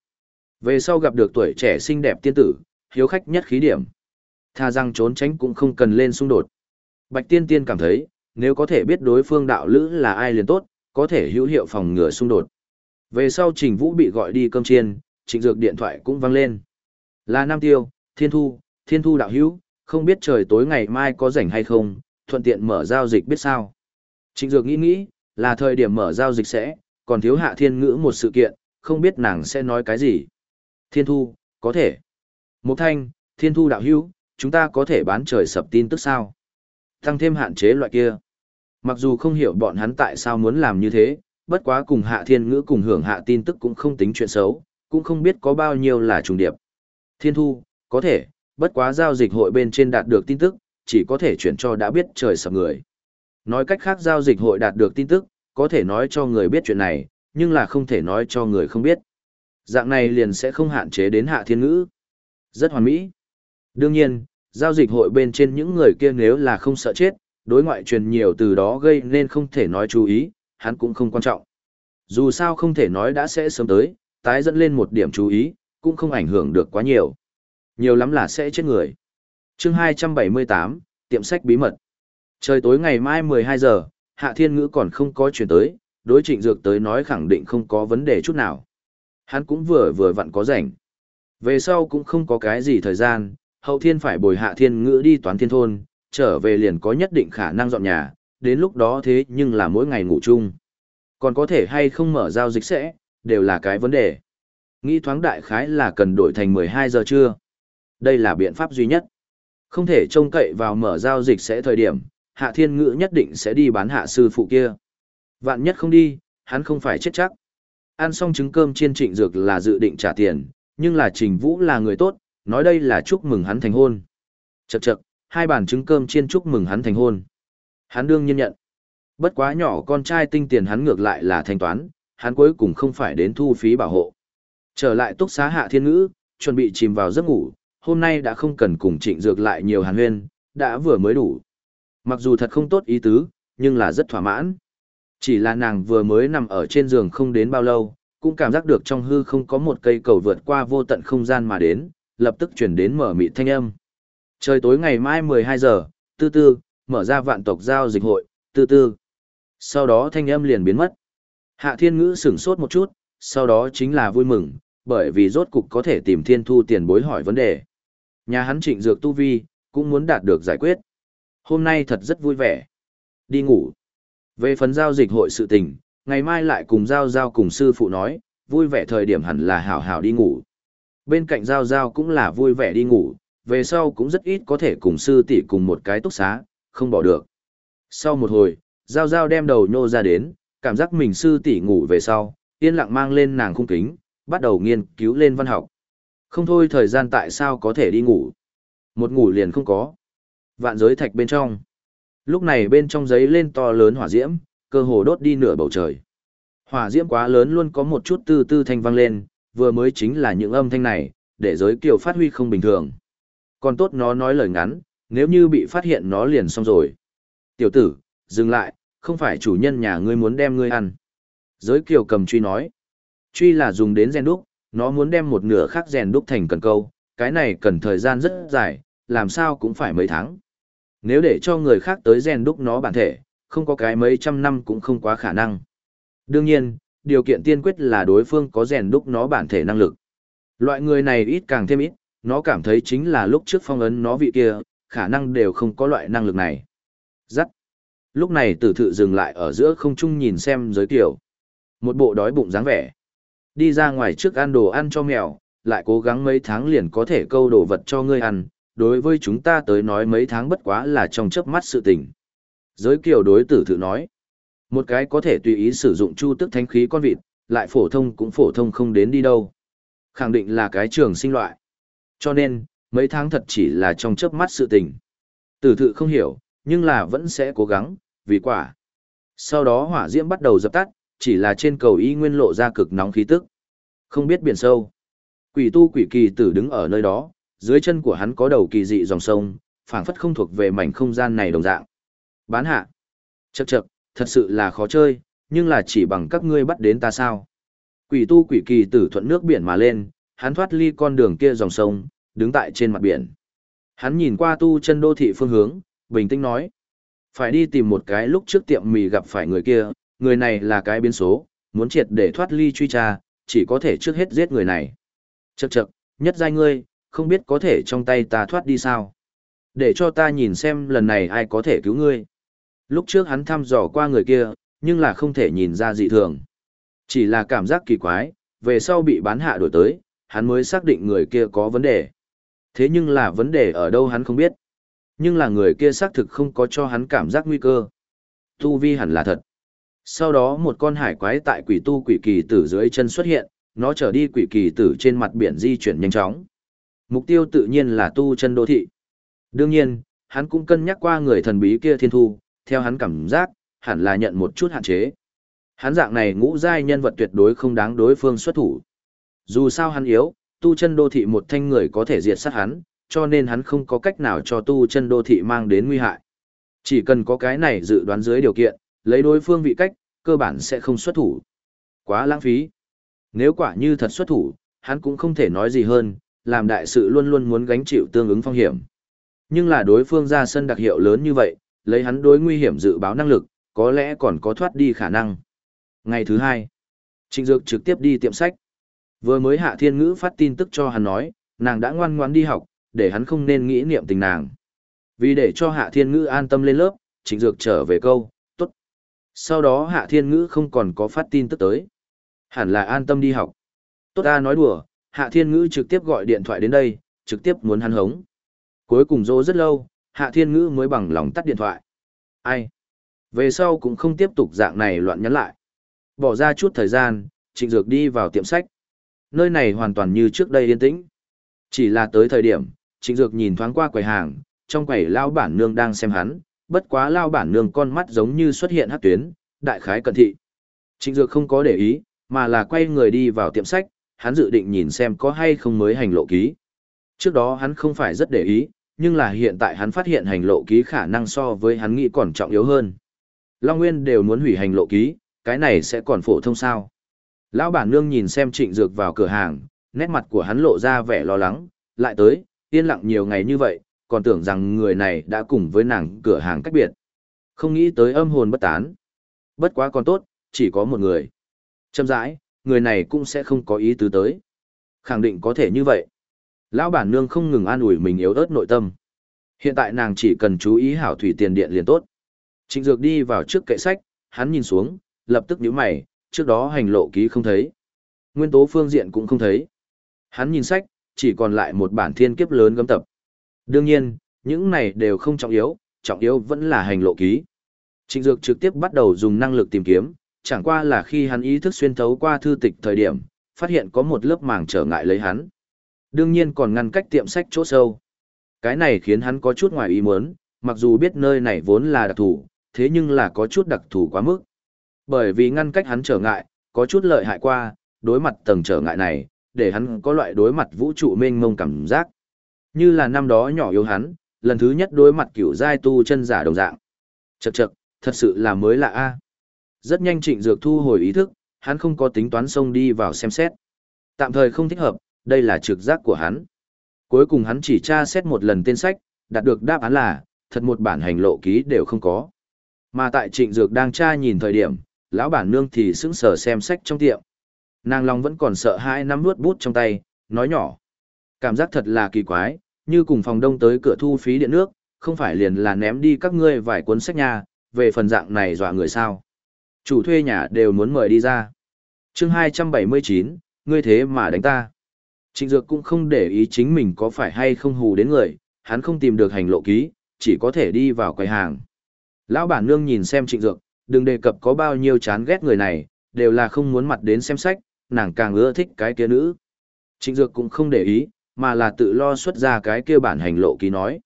Về sau gặp được tuổi trẻ xinh đẹp tiên tử, hiếu khách nhất khí điểm. Tha rằng trốn tránh cũng không cần lên xung đột. Bạch Tiên Tiên cảm thấy, nếu có thể biết đối phương đạo lữ là ai liền tốt, có thể hữu hiệu phòng ngừa xung đột. Về sau Trình Vũ bị gọi đi cơm chiên, Trịnh Dược điện thoại cũng vang lên. Là Nam Tiêu, Thiên Thu, Thiên Thu đạo hữu, không biết trời tối ngày mai có rảnh hay không, thuận tiện mở giao dịch biết sao. Trịnh Dược nghĩ nghĩ, là thời điểm mở giao dịch sẽ, còn thiếu hạ thiên ngữ một sự kiện, không biết nàng sẽ nói cái gì. Thiên Thu, có thể. Mục Thanh, Thiên Thu đạo hữu, chúng ta có thể bán trời sập tin tức sao? Tăng thêm hạn chế loại kia. Mặc dù không hiểu bọn hắn tại sao muốn làm như thế, bất quá cùng hạ thiên ngữ cùng hưởng hạ tin tức cũng không tính chuyện xấu, cũng không biết có bao nhiêu là trùng điệp. Thiên thu, có thể, bất quá giao dịch hội bên trên đạt được tin tức, chỉ có thể chuyển cho đã biết trời sập người. Nói cách khác giao dịch hội đạt được tin tức, có thể nói cho người biết chuyện này, nhưng là không thể nói cho người không biết. Dạng này liền sẽ không hạn chế đến hạ thiên ngữ. Rất hoàn mỹ. Đương nhiên, giao dịch hội bên trên những người kia nếu là không sợ chết, đối ngoại truyền nhiều từ đó gây nên không thể nói chú ý, hắn cũng không quan trọng. Dù sao không thể nói đã sẽ sớm tới, tái dẫn lên một điểm chú ý, cũng không ảnh hưởng được quá nhiều. Nhiều lắm là sẽ chết người. chương 278, tiệm sách bí mật. Trời tối ngày mai 12 giờ, Hạ Thiên Ngữ còn không có chuyển tới, đối trịnh dược tới nói khẳng định không có vấn đề chút nào. Hắn cũng vừa vừa vặn có rảnh. Về sau cũng không có cái gì thời gian, hậu thiên phải bồi Hạ Thiên Ngữ đi toán thiên thôn, trở về liền có nhất định khả năng dọn nhà, đến lúc đó thế nhưng là mỗi ngày ngủ chung. Còn có thể hay không mở giao dịch sẽ, đều là cái vấn đề. Nghĩ thoáng đại khái là cần đổi thành 12 giờ trưa. Đây là biện pháp duy nhất. Không thể trông cậy vào mở giao dịch sẽ thời điểm, hạ thiên ngữ nhất định sẽ đi bán hạ sư phụ kia. Vạn nhất không đi, hắn không phải chết chắc. Ăn xong trứng cơm chiên trịnh dược là dự định trả tiền, nhưng là trình vũ là người tốt, nói đây là chúc mừng hắn thành hôn. Chậc chậc, hai bàn trứng cơm chiên chúc mừng hắn thành hôn. Hắn đương nhiên nhận. Bất quá nhỏ con trai tinh tiền hắn ngược lại là thanh toán, hắn cuối cùng không phải đến thu phí bảo hộ. Trở lại túc xá hạ thiên ngữ, chuẩn bị chìm vào giấc ngủ, hôm nay đã không cần cùng trịnh dược lại nhiều hàn huyên, đã vừa mới đủ. Mặc dù thật không tốt ý tứ, nhưng là rất thỏa mãn. Chỉ là nàng vừa mới nằm ở trên giường không đến bao lâu, cũng cảm giác được trong hư không có một cây cầu vượt qua vô tận không gian mà đến, lập tức chuyển đến mở mịt thanh âm. Trời tối ngày mai 12 giờ, tư tư, mở ra vạn tộc giao dịch hội, tư tư. Sau đó thanh âm liền biến mất. Hạ thiên ngữ sửng sốt một chút, sau đó chính là vui mừng, bởi vì rốt cục có thể tìm thiên thu tiền bối hỏi vấn đề. Nhà hắn trịnh dược tu vi, cũng muốn đạt được giải quyết. Hôm nay thật rất vui vẻ. Đi ngủ. Về phần giao dịch hội sự tình, ngày mai lại cùng giao giao cùng sư phụ nói, vui vẻ thời điểm hẳn là hảo hảo đi ngủ. Bên cạnh giao giao cũng là vui vẻ đi ngủ, về sau cũng rất ít có thể cùng sư tỷ cùng một cái túc xá, không bỏ được. Sau một hồi, Giao Giao đem đầu nhô ra đến, cảm giác mình sư tỷ ngủ về sau, yên lặng mang lên nàng khung kính, bắt đầu nghiên cứu lên văn học. Không thôi thời gian tại sao có thể đi ngủ. Một ngủ liền không có. Vạn giới thạch bên trong. Lúc này bên trong giấy lên to lớn hỏa diễm, cơ hồ đốt đi nửa bầu trời. Hỏa diễm quá lớn luôn có một chút tư tư thanh vang lên, vừa mới chính là những âm thanh này, để giới kiều phát huy không bình thường. Còn tốt nó nói lời ngắn, nếu như bị phát hiện nó liền xong rồi. Tiểu tử, dừng lại, không phải chủ nhân nhà ngươi muốn đem ngươi ăn. Giới kiều cầm truy nói. Truy là dùng đến rèn đúc, nó muốn đem một nửa khác rèn đúc thành cần câu, cái này cần thời gian rất dài, làm sao cũng phải mấy tháng. Nếu để cho người khác tới rèn đúc nó bản thể, không có cái mấy trăm năm cũng không quá khả năng. Đương nhiên, điều kiện tiên quyết là đối phương có rèn đúc nó bản thể năng lực. Loại người này ít càng thêm ít, nó cảm thấy chính là lúc trước phong ấn nó vị kia, khả năng đều không có loại năng lực này. Giắt. Lúc này tử thự dừng lại ở giữa không trung nhìn xem giới tiểu. Một bộ đói bụng dáng vẻ. Đi ra ngoài trước ăn đồ ăn cho mèo, lại cố gắng mấy tháng liền có thể câu đồ vật cho ngươi ăn, đối với chúng ta tới nói mấy tháng bất quá là trong chớp mắt sự tình. Giới kiều đối tử thử nói, một cái có thể tùy ý sử dụng chu tức thánh khí con vịt, lại phổ thông cũng phổ thông không đến đi đâu. Khẳng định là cái trường sinh loại. Cho nên, mấy tháng thật chỉ là trong chớp mắt sự tình. Tử thự không hiểu, nhưng là vẫn sẽ cố gắng, vì quả. Sau đó hỏa diễm bắt đầu dập tắt, chỉ là trên cầu y nguyên lộ ra cực nóng khí tức. Không biết biển sâu. Quỷ tu quỷ kỳ tử đứng ở nơi đó, dưới chân của hắn có đầu kỳ dị dòng sông, phảng phất không thuộc về mảnh không gian này đồng dạng. Bán hạ. Chậc chậc, thật sự là khó chơi, nhưng là chỉ bằng các ngươi bắt đến ta sao. Quỷ tu quỷ kỳ tử thuận nước biển mà lên, hắn thoát ly con đường kia dòng sông, đứng tại trên mặt biển. Hắn nhìn qua tu chân đô thị phương hướng, bình tĩnh nói. Phải đi tìm một cái lúc trước tiệm mì gặp phải người kia, người này là cái biến số, muốn triệt để thoát ly truy tra, chỉ có thể trước hết giết người này. Chậc chậc, nhất giai ngươi, không biết có thể trong tay ta thoát đi sao. Để cho ta nhìn xem lần này ai có thể cứu ngươi. Lúc trước hắn thăm dò qua người kia, nhưng là không thể nhìn ra dị thường. Chỉ là cảm giác kỳ quái, về sau bị bán hạ đổi tới, hắn mới xác định người kia có vấn đề. Thế nhưng là vấn đề ở đâu hắn không biết. Nhưng là người kia xác thực không có cho hắn cảm giác nguy cơ. Tu vi hẳn là thật. Sau đó một con hải quái tại quỷ tu quỷ kỳ tử dưới chân xuất hiện, nó trở đi quỷ kỳ tử trên mặt biển di chuyển nhanh chóng. Mục tiêu tự nhiên là tu chân đô thị. Đương nhiên, hắn cũng cân nhắc qua người thần bí kia thiên thu, theo hắn cảm giác, hẳn là nhận một chút hạn chế. Hắn dạng này ngũ giai nhân vật tuyệt đối không đáng đối phương xuất thủ. Dù sao hắn yếu, tu chân đô thị một thanh người có thể diệt sát hắn, cho nên hắn không có cách nào cho tu chân đô thị mang đến nguy hại. Chỉ cần có cái này dự đoán dưới điều kiện, lấy đối phương vị cách, cơ bản sẽ không xuất thủ. Quá lãng phí. Nếu quả như thật xuất thủ, hắn cũng không thể nói gì hơn, làm đại sự luôn luôn muốn gánh chịu tương ứng phong hiểm. Nhưng là đối phương ra sân đặc hiệu lớn như vậy, lấy hắn đối nguy hiểm dự báo năng lực, có lẽ còn có thoát đi khả năng. Ngày thứ hai, Trịnh Dược trực tiếp đi tiệm sách. Vừa mới Hạ Thiên Ngữ phát tin tức cho hắn nói, nàng đã ngoan ngoãn đi học, để hắn không nên nghĩ niệm tình nàng. Vì để cho Hạ Thiên Ngữ an tâm lên lớp, Trịnh Dược trở về câu, tốt. Sau đó Hạ Thiên Ngữ không còn có phát tin tức tới. Hẳn là an tâm đi học. Tốt ta nói đùa, Hạ Thiên Ngữ trực tiếp gọi điện thoại đến đây, trực tiếp muốn hắn hống. Cuối cùng dỗ rất lâu, Hạ Thiên Ngữ mới bằng lòng tắt điện thoại. Ai? Về sau cũng không tiếp tục dạng này loạn nhắn lại. Bỏ ra chút thời gian, Trịnh Dược đi vào tiệm sách. Nơi này hoàn toàn như trước đây yên tĩnh. Chỉ là tới thời điểm, Trịnh Dược nhìn thoáng qua quầy hàng, trong quầy lao bản nương đang xem hắn, bất quá lao bản nương con mắt giống như xuất hiện hắc tuyến, đại khái cận thị. Trịnh Dược không có để ý, mà là quay người đi vào tiệm sách, hắn dự định nhìn xem có hay không mới hành lộ ký. Trước đó hắn không phải rất để ý, nhưng là hiện tại hắn phát hiện hành lộ ký khả năng so với hắn nghĩ còn trọng yếu hơn. Long Nguyên đều muốn hủy hành lộ ký, cái này sẽ còn phổ thông sao. Lão bản nương nhìn xem trịnh dược vào cửa hàng, nét mặt của hắn lộ ra vẻ lo lắng, lại tới, yên lặng nhiều ngày như vậy, còn tưởng rằng người này đã cùng với nàng cửa hàng cách biệt. Không nghĩ tới âm hồn bất tán. Bất quá còn tốt, chỉ có một người. Châm rãi, người này cũng sẽ không có ý tứ tới. Khẳng định có thể như vậy. Lão bản nương không ngừng an ủi mình yếu ớt nội tâm. Hiện tại nàng chỉ cần chú ý hảo thủy tiền điện liền tốt. Trịnh Dược đi vào trước kệ sách, hắn nhìn xuống, lập tức nhíu mày, trước đó hành lộ ký không thấy. Nguyên tố phương diện cũng không thấy. Hắn nhìn sách, chỉ còn lại một bản thiên kiếp lớn gấm tập. Đương nhiên, những này đều không trọng yếu, trọng yếu vẫn là hành lộ ký. Trịnh Dược trực tiếp bắt đầu dùng năng lực tìm kiếm, chẳng qua là khi hắn ý thức xuyên thấu qua thư tịch thời điểm, phát hiện có một lớp màng trở ngại lấy hắn. Đương nhiên còn ngăn cách tiệm sách chỗ sâu. Cái này khiến hắn có chút ngoài ý muốn, mặc dù biết nơi này vốn là đặc thù, thế nhưng là có chút đặc thù quá mức. Bởi vì ngăn cách hắn trở ngại, có chút lợi hại qua, đối mặt tầng trở ngại này, để hắn có loại đối mặt vũ trụ mênh mông cảm giác. Như là năm đó nhỏ yếu hắn, lần thứ nhất đối mặt kiểu giai tu chân giả đồng dạng. Chậc chậc, thật sự là mới lạ a. Rất nhanh Trịnh Dược thu hồi ý thức, hắn không có tính toán xông đi vào xem xét. Tạm thời không thích hợp, đây là trực giác của hắn. Cuối cùng hắn chỉ tra xét một lần tên sách, đạt được đáp án là, thật một bản hành lộ ký đều không có. Mà tại Trịnh Dược đang tra nhìn thời điểm, lão bản nương thì sững sờ xem sách trong tiệm. Nàng Long vẫn còn sợ hai nắm nuốt bút trong tay, nói nhỏ. Cảm giác thật là kỳ quái, như cùng phòng đông tới cửa thu phí điện nước, không phải liền là ném đi các ngươi vài cuốn sách nhà, về phần dạng này dọa người sao. Chủ thuê nhà đều muốn mời đi ra. chương 279, ngươi thế mà đánh ta. Trịnh Dược cũng không để ý chính mình có phải hay không hù đến người, hắn không tìm được hành lộ ký, chỉ có thể đi vào quầy hàng. Lão bản nương nhìn xem trịnh dược, đừng đề cập có bao nhiêu chán ghét người này, đều là không muốn mặt đến xem sách, nàng càng ưa thích cái kia nữ. Trịnh dược cũng không để ý, mà là tự lo xuất ra cái kia bản hành lộ ký nói.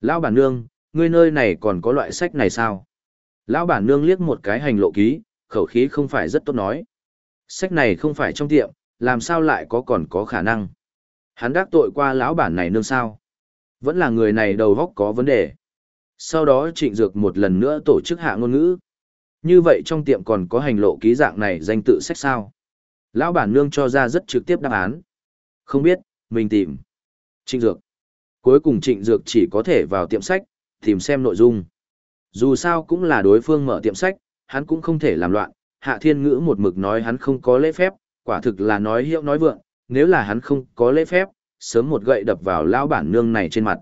Lão bản nương, ngươi nơi này còn có loại sách này sao? Lão bản nương liếc một cái hành lộ ký, khẩu khí không phải rất tốt nói. Sách này không phải trong tiệm, làm sao lại có còn có khả năng. Hắn đắc tội qua lão bản này nương sao? Vẫn là người này đầu góc có vấn đề. Sau đó trịnh dược một lần nữa tổ chức hạ ngôn ngữ. Như vậy trong tiệm còn có hành lộ ký dạng này danh tự sách sao? Lão bản nương cho ra rất trực tiếp đáp án. Không biết, mình tìm. Trịnh dược. Cuối cùng trịnh dược chỉ có thể vào tiệm sách, tìm xem nội dung. Dù sao cũng là đối phương mở tiệm sách, hắn cũng không thể làm loạn. Hạ thiên ngữ một mực nói hắn không có lễ phép, quả thực là nói hiệu nói vượng, nếu là hắn không có lễ phép, sớm một gậy đập vào lão bản nương này trên mặt.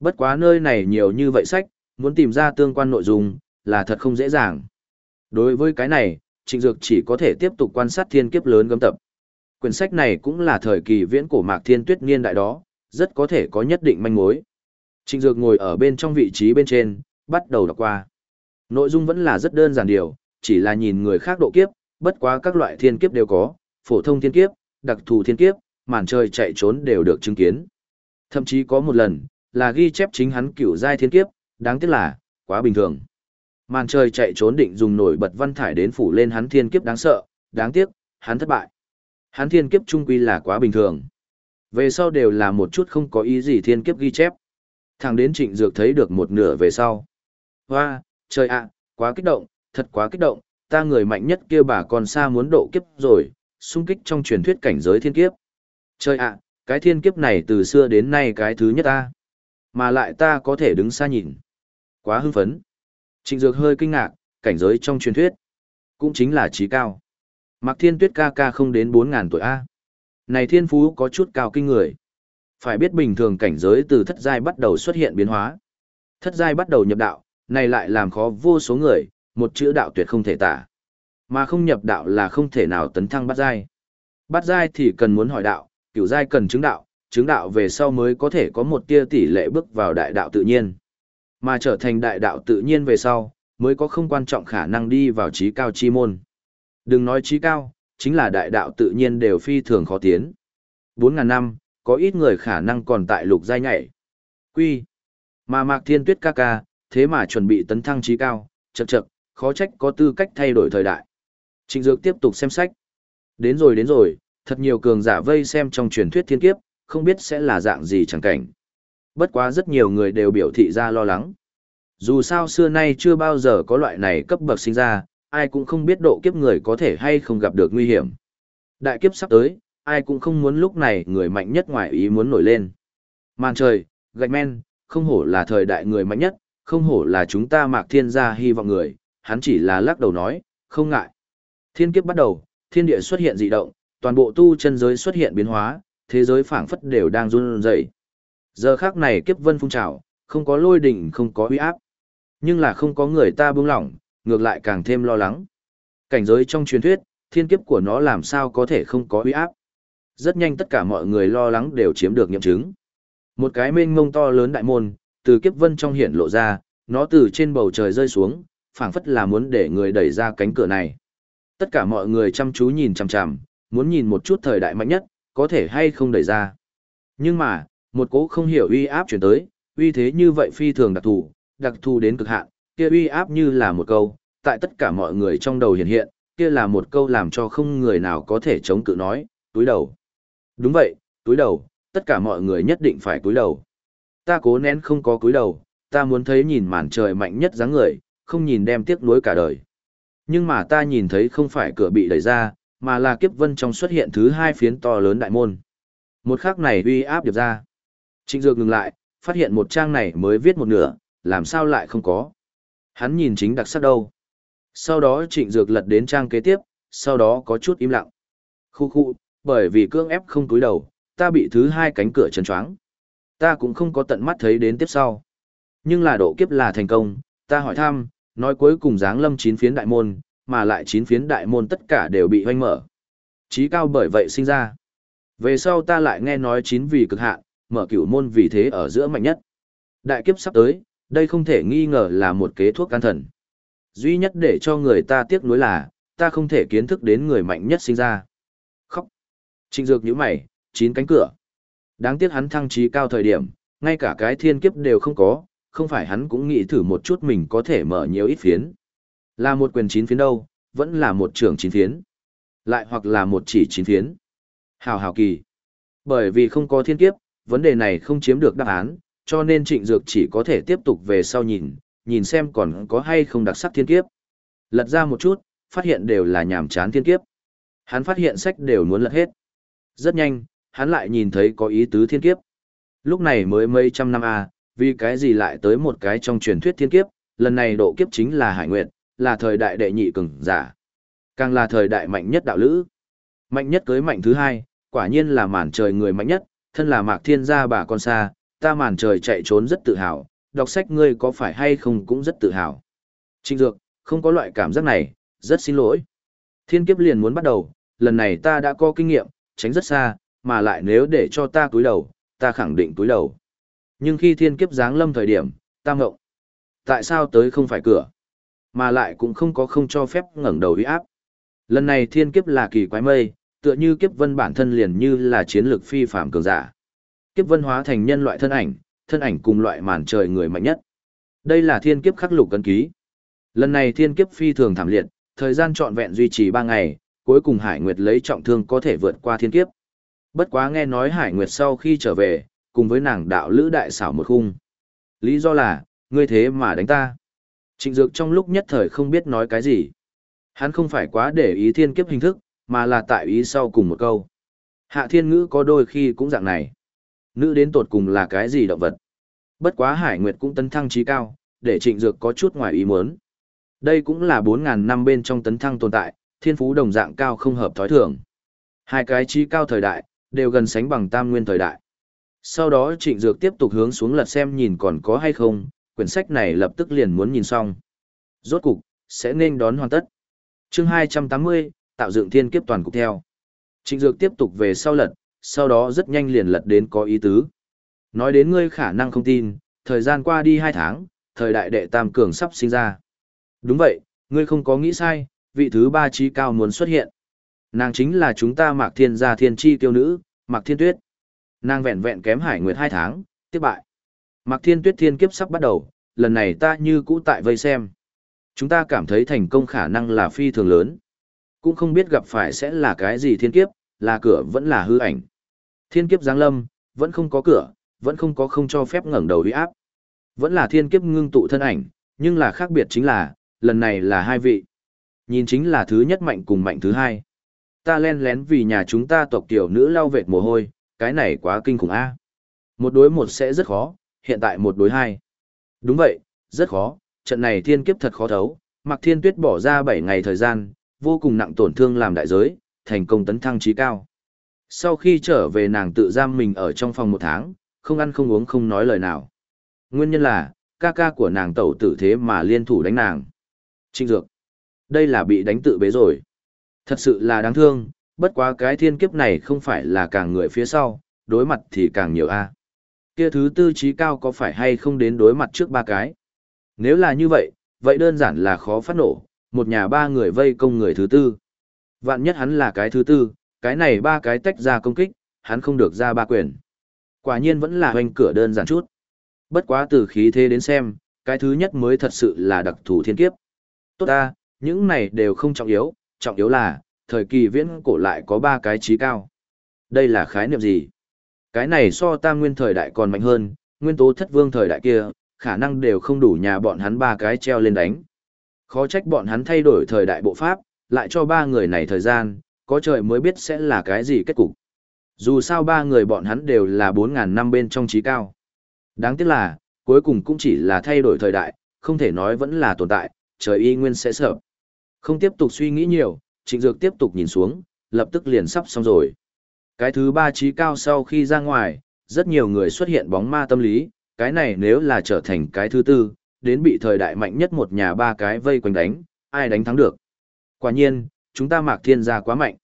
Bất quá nơi này nhiều như vậy sách, muốn tìm ra tương quan nội dung, là thật không dễ dàng. Đối với cái này, Trịnh Dược chỉ có thể tiếp tục quan sát thiên kiếp lớn gấm tập. Quyển sách này cũng là thời kỳ viễn cổ mạc thiên tuyết niên đại đó, rất có thể có nhất định manh mối. Trịnh Dược ngồi ở bên trong vị trí bên trên, bắt đầu đọc qua. Nội dung vẫn là rất đơn giản điều, chỉ là nhìn người khác độ kiếp, bất quá các loại thiên kiếp đều có, phổ thông thiên kiếp, đặc thù thiên kiếp, màn trời chạy trốn đều được chứng kiến. Thậm chí có một lần, là ghi chép chính hắn cửu giai thiên kiếp, đáng tiếc là, quá bình thường. Màn trời chạy trốn định dùng nổi bật văn thải đến phủ lên hắn thiên kiếp đáng sợ, đáng tiếc, hắn thất bại. Hắn thiên kiếp trung quy là quá bình thường. Về sau đều là một chút không có ý gì thiên kiếp ghi chép. Thằng đến trịnh dược thấy được một nửa về sau. Hoa, trời ạ, quá kích động, thật quá kích động, ta người mạnh nhất kia bà còn xa muốn độ kiếp rồi, xung kích trong truyền thuyết cảnh giới thiên kiếp. Trời ạ, cái thiên kiếp này từ xưa đến nay cái thứ nhất ta. Mà lại ta có thể đứng xa nhìn. Quá hưng phấn. Trịnh Dược hơi kinh ngạc, cảnh giới trong truyền thuyết. Cũng chính là trí cao. Mạc Thiên Tuyết ca ca không đến 4.000 tuổi A. Này thiên phú có chút cao kinh người. Phải biết bình thường cảnh giới từ thất giai bắt đầu xuất hiện biến hóa. Thất giai bắt đầu nhập đạo, này lại làm khó vô số người, một chữ đạo tuyệt không thể tả. Mà không nhập đạo là không thể nào tấn thăng bắt giai. Bắt giai thì cần muốn hỏi đạo, cửu giai cần chứng đạo, chứng đạo về sau mới có thể có một tia tỷ lệ bước vào đại đạo tự nhiên. Mà trở thành đại đạo tự nhiên về sau, mới có không quan trọng khả năng đi vào trí cao chi môn. Đừng nói trí cao, chính là đại đạo tự nhiên đều phi thường khó tiến. 4.000 năm, có ít người khả năng còn tại lục giai nhảy. Quy. Mà Mạc Thiên Tuyết ca ca, thế mà chuẩn bị tấn thăng trí cao, chậc chậc, khó trách có tư cách thay đổi thời đại. Trịnh Dược tiếp tục xem sách. Đến rồi đến rồi, thật nhiều cường giả vây xem trong truyền thuyết thiên kiếp, không biết sẽ là dạng gì chẳng cảnh. Bất quá rất nhiều người đều biểu thị ra lo lắng. Dù sao xưa nay chưa bao giờ có loại này cấp bậc sinh ra, ai cũng không biết độ kiếp người có thể hay không gặp được nguy hiểm. Đại kiếp sắp tới, ai cũng không muốn lúc này người mạnh nhất ngoài ý muốn nổi lên. Màn trời, gạch men, không hổ là thời đại người mạnh nhất, không hổ là chúng ta mạc thiên gia hy vọng người, hắn chỉ là lắc đầu nói, không ngại. Thiên kiếp bắt đầu, thiên địa xuất hiện dị động, toàn bộ tu chân giới xuất hiện biến hóa, thế giới phảng phất đều đang run rẩy. Giờ khắc này kiếp vân phun trào, không có lôi đỉnh không có uy áp. Nhưng là không có người ta buông lỏng, ngược lại càng thêm lo lắng. Cảnh giới trong truyền thuyết, thiên kiếp của nó làm sao có thể không có uy áp. Rất nhanh tất cả mọi người lo lắng đều chiếm được nghiệm chứng. Một cái mênh mông to lớn đại môn, từ kiếp vân trong hiện lộ ra, nó từ trên bầu trời rơi xuống, phảng phất là muốn để người đẩy ra cánh cửa này. Tất cả mọi người chăm chú nhìn chằm chằm, muốn nhìn một chút thời đại mạnh nhất, có thể hay không đẩy ra. Nhưng mà, một cố không hiểu uy áp chuyển tới, uy thế như vậy phi thường đặc thù, đặc thù đến cực hạn, kia uy áp như là một câu, tại tất cả mọi người trong đầu hiện hiện, kia là một câu làm cho không người nào có thể chống cự nói, túi đầu. Đúng vậy, túi đầu, tất cả mọi người nhất định phải túi đầu. Ta cố nén không có cúi đầu, ta muốn thấy nhìn màn trời mạnh nhất dáng người, không nhìn đem tiếc nuối cả đời. Nhưng mà ta nhìn thấy không phải cửa bị đẩy ra, mà là kiếp vân trong xuất hiện thứ hai phiến to lớn đại môn. Một khắc này uy áp điệp ra. Trịnh Dược ngừng lại, phát hiện một trang này mới viết một nửa, làm sao lại không có. Hắn nhìn chính đặc sắc đâu. Sau đó Trịnh Dược lật đến trang kế tiếp, sau đó có chút im lặng. Khu khu, bởi vì cương ép không túi đầu, ta bị thứ hai cánh cửa chân choáng. Ta cũng không có tận mắt thấy đến tiếp sau. Nhưng là độ kiếp là thành công, ta hỏi thăm, nói cuối cùng dáng lâm chín phiến đại môn, mà lại chín phiến đại môn tất cả đều bị hoanh mở. Chí cao bởi vậy sinh ra. Về sau ta lại nghe nói chín vì cực hạn, mở cửu môn vì thế ở giữa mạnh nhất. Đại kiếp sắp tới, đây không thể nghi ngờ là một kế thuốc can thần. Duy nhất để cho người ta tiếc nuối là, ta không thể kiến thức đến người mạnh nhất sinh ra. Khóc. Trịnh Dược như mày, chín cánh cửa. Đáng tiếc hắn thăng trí cao thời điểm, ngay cả cái thiên kiếp đều không có, không phải hắn cũng nghĩ thử một chút mình có thể mở nhiều ít phiến. Là một quyền chín phiến đâu, vẫn là một trưởng chín phiến. Lại hoặc là một chỉ chín phiến. Hào hào kỳ. Bởi vì không có thiên kiếp, vấn đề này không chiếm được đáp án, cho nên trịnh dược chỉ có thể tiếp tục về sau nhìn, nhìn xem còn có hay không đặc sắc thiên kiếp. Lật ra một chút, phát hiện đều là nhàm chán thiên kiếp. Hắn phát hiện sách đều muốn lật hết. Rất nhanh, hắn lại nhìn thấy có ý tứ thiên kiếp. Lúc này mới mấy trăm năm a, à, vì cái gì lại tới một cái trong truyền thuyết thiên kiếp, lần này độ kiếp chính là Hải Nguyệt, là thời đại đệ nhị cường giả. Càng là thời đại mạnh nhất đạo lữ. Mạnh nhất cưới mạnh thứ hai, quả nhiên là màn trời người mạnh nhất, thân là Mạc Thiên gia bà con xa, ta màn trời chạy trốn rất tự hào, đọc sách ngươi có phải hay không cũng rất tự hào. Trịnh Dược, không có loại cảm giác này, rất xin lỗi. Thiên kiếp liền muốn bắt đầu, lần này ta đã có kinh nghiệm, tránh rất xa, mà lại nếu để cho ta cúi đầu, ta khẳng định cúi đầu. Nhưng khi thiên kiếp giáng lâm thời điểm, ta ngộng. Tại sao tới không phải cửa? Mà lại cũng không có không cho phép ngẩng đầu uy áp. Lần này thiên kiếp là kỳ quái mây, tựa như kiếp vân bản thân liền như là chiến lược phi phạm cường giả. Kiếp vân hóa thành nhân loại thân ảnh, thân ảnh cùng loại màn trời người mạnh nhất. Đây là thiên kiếp khắc lục cân ký. Lần này thiên kiếp phi thường thảm liệt, thời gian trọn vẹn duy trì 3 ngày, cuối cùng Hải Nguyệt lấy trọng thương có thể vượt qua thiên kiếp. Bất quá nghe nói Hải Nguyệt sau khi trở về, cùng với nàng đạo lữ đại xảo một khung. Lý do là, ngươi thế mà đánh ta. Trịnh Dược trong lúc nhất thời không biết nói cái gì. Hắn không phải quá để ý thiên kiếp hình thức, mà là tại ý sau cùng một câu. Hạ thiên ngữ có đôi khi cũng dạng này. Nữ đến tột cùng là cái gì động vật. Bất quá Hải Nguyệt cũng tấn thăng trí cao, để trịnh dược có chút ngoài ý muốn. Đây cũng là 4.000 năm bên trong tấn thăng tồn tại, thiên phú đồng dạng cao không hợp thói thường. Hai cái trí cao thời đại, đều gần sánh bằng tam nguyên thời đại. Sau đó trịnh dược tiếp tục hướng xuống lật xem nhìn còn có hay không, quyển sách này lập tức liền muốn nhìn xong. Rốt cục, sẽ nên đón hoàn tất. chương 280, tạo dựng thiên kiếp toàn cục theo. Trịnh dược tiếp tục về sau lật, sau đó rất nhanh liền lật đến có ý tứ. Nói đến ngươi khả năng không tin, thời gian qua đi 2 tháng, thời đại đệ tam cường sắp sinh ra. Đúng vậy, ngươi không có nghĩ sai, vị thứ ba trí cao muốn xuất hiện. Nàng chính là chúng ta Mạc Thiên gia thiên chi tiêu nữ, Mạc Thiên Tuyết. Nàng vẹn vẹn kém Hải Nguyệt hai tháng, tiếp bại. Mạc Thiên Tuyết thiên kiếp sắp bắt đầu, lần này ta như cũ tại vây xem. Chúng ta cảm thấy thành công khả năng là phi thường lớn. Cũng không biết gặp phải sẽ là cái gì thiên kiếp, là cửa vẫn là hư ảnh. Thiên kiếp giáng lâm, vẫn không có cửa, vẫn không có không cho phép ngẩng đầu uy áp. Vẫn là thiên kiếp ngưng tụ thân ảnh, nhưng là khác biệt chính là, lần này là hai vị. Nhìn chính là thứ nhất mạnh cùng mạnh thứ hai. Ta len lén vì nhà chúng ta tộc tiểu nữ lau vệt mồ hôi, cái này quá kinh khủng a. Một đối một sẽ rất khó, hiện tại một đối hai. Đúng vậy, rất khó, trận này thiên kiếp thật khó thấu, Mạc Thiên Tuyết bỏ ra 7 ngày thời gian, vô cùng nặng tổn thương làm đại giới, thành công tấn thăng trí cao. Sau khi trở về nàng tự giam mình ở trong phòng một tháng, không ăn không uống không nói lời nào. Nguyên nhân là, ca ca của nàng tẩu tử thế mà liên thủ đánh nàng. Trinh Dược. Đây là bị đánh tự bế rồi. Thật sự là đáng thương, bất quá cái thiên kiếp này không phải là càng người phía sau, đối mặt thì càng nhiều a. Kia thứ tư trí cao có phải hay không đến đối mặt trước ba cái? Nếu là như vậy, vậy đơn giản là khó phát nổ, một nhà ba người vây công người thứ tư. Vạn nhất hắn là cái thứ tư, cái này ba cái tách ra công kích, hắn không được ra ba quyền. Quả nhiên vẫn là hoành cửa đơn giản chút. Bất quá từ khí thế đến xem, cái thứ nhất mới thật sự là đặc thù thiên kiếp. Tốt ta, những này đều không trọng yếu, trọng yếu là, thời kỳ viễn cổ lại có ba cái trí cao. Đây là khái niệm gì? Cái này so ta nguyên thời đại còn mạnh hơn, nguyên tố thất vương thời đại kia, khả năng đều không đủ nhà bọn hắn ba cái treo lên đánh. Khó trách bọn hắn thay đổi thời đại bộ pháp, lại cho ba người này thời gian, có trời mới biết sẽ là cái gì kết cục. Dù sao ba người bọn hắn đều là 4.000 năm bên trong trí cao. Đáng tiếc là, cuối cùng cũng chỉ là thay đổi thời đại, không thể nói vẫn là tồn tại, trời y nguyên sẽ sợ. Không tiếp tục suy nghĩ nhiều, trịnh dược tiếp tục nhìn xuống, lập tức liền sắp xong rồi. Cái thứ ba trí cao sau khi ra ngoài, rất nhiều người xuất hiện bóng ma tâm lý, cái này nếu là trở thành cái thứ tư, đến bị thời đại mạnh nhất một nhà ba cái vây quanh đánh, ai đánh thắng được. Quả nhiên, chúng ta mạc thiên gia quá mạnh.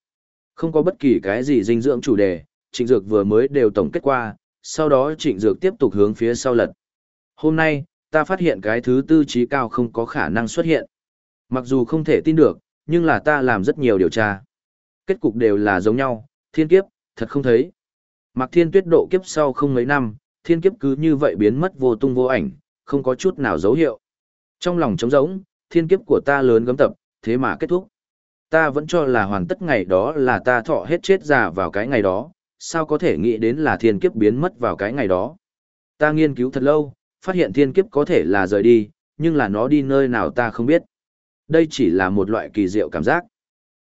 Không có bất kỳ cái gì dinh dưỡng chủ đề, trịnh dược vừa mới đều tổng kết qua, sau đó trịnh dược tiếp tục hướng phía sau lật. Hôm nay, ta phát hiện cái thứ tư trí cao không có khả năng xuất hiện. Mặc dù không thể tin được, nhưng là ta làm rất nhiều điều tra. Kết cục đều là giống nhau, thiên kiếp, thật không thấy. Mặc thiên tuyết độ kiếp sau không mấy năm, thiên kiếp cứ như vậy biến mất vô tung vô ảnh, không có chút nào dấu hiệu. Trong lòng trống rỗng, thiên kiếp của ta lớn gấm tập, thế mà kết thúc. Ta vẫn cho là hoàn tất ngày đó là ta thọ hết chết già vào cái ngày đó, sao có thể nghĩ đến là thiên kiếp biến mất vào cái ngày đó. Ta nghiên cứu thật lâu, phát hiện thiên kiếp có thể là rời đi, nhưng là nó đi nơi nào ta không biết. Đây chỉ là một loại kỳ diệu cảm giác,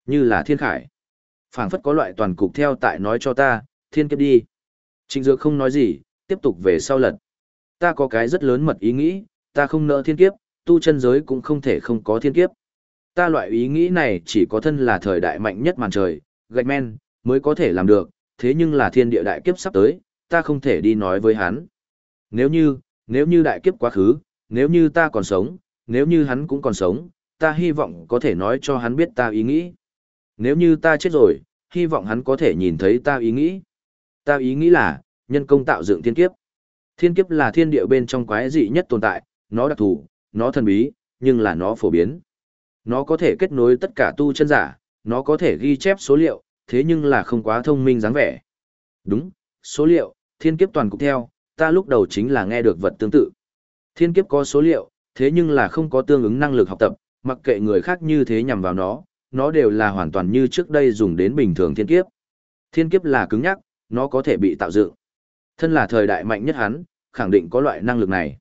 như là thiên khải. phảng phất có loại toàn cục theo tại nói cho ta, thiên kiếp đi. Trịnh Dược không nói gì, tiếp tục về sau lật. Ta có cái rất lớn mật ý nghĩ, ta không nợ thiên kiếp, tu chân giới cũng không thể không có thiên kiếp. Ta loại ý nghĩ này chỉ có thân là thời đại mạnh nhất màn trời, gạch men, mới có thể làm được, thế nhưng là thiên địa đại kiếp sắp tới, ta không thể đi nói với hắn. Nếu như, nếu như đại kiếp quá khứ, nếu như ta còn sống, nếu như hắn cũng còn sống, ta hy vọng có thể nói cho hắn biết ta ý nghĩ. Nếu như ta chết rồi, hy vọng hắn có thể nhìn thấy ta ý nghĩ. Ta ý nghĩ là, nhân công tạo dựng thiên kiếp. Thiên kiếp là thiên địa bên trong quái dị nhất tồn tại, nó đặc thù, nó thần bí, nhưng là nó phổ biến. Nó có thể kết nối tất cả tu chân giả, nó có thể ghi chép số liệu, thế nhưng là không quá thông minh dáng vẻ. Đúng, số liệu, thiên kiếp toàn cục theo, ta lúc đầu chính là nghe được vật tương tự. Thiên kiếp có số liệu, thế nhưng là không có tương ứng năng lực học tập, mặc kệ người khác như thế nhằm vào nó, nó đều là hoàn toàn như trước đây dùng đến bình thường thiên kiếp. Thiên kiếp là cứng nhắc, nó có thể bị tạo dựng. Thân là thời đại mạnh nhất hắn, khẳng định có loại năng lực này.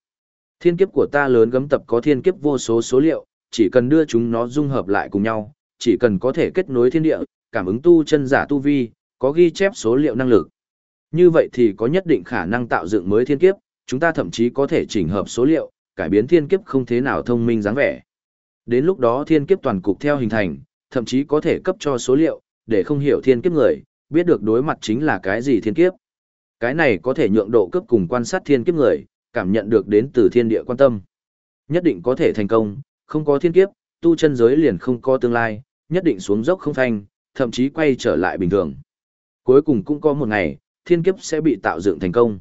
Thiên kiếp của ta lớn gấm tập có thiên kiếp vô số số liệu, chỉ cần đưa chúng nó dung hợp lại cùng nhau, chỉ cần có thể kết nối thiên địa, cảm ứng tu chân giả tu vi, có ghi chép số liệu năng lực. Như vậy thì có nhất định khả năng tạo dựng mới thiên kiếp, chúng ta thậm chí có thể chỉnh hợp số liệu, cải biến thiên kiếp không thế nào thông minh dáng vẻ. Đến lúc đó thiên kiếp toàn cục theo hình thành, thậm chí có thể cấp cho số liệu, để không hiểu thiên kiếp người, biết được đối mặt chính là cái gì thiên kiếp. Cái này có thể nhượng độ cấp cùng quan sát thiên kiếp người, cảm nhận được đến từ thiên địa quan tâm. Nhất định có thể thành công, không có thiên kiếp, tu chân giới liền không có tương lai, nhất định xuống dốc không thanh, thậm chí quay trở lại bình thường. Cuối cùng cũng có một ngày, thiên kiếp sẽ bị tạo dựng thành công.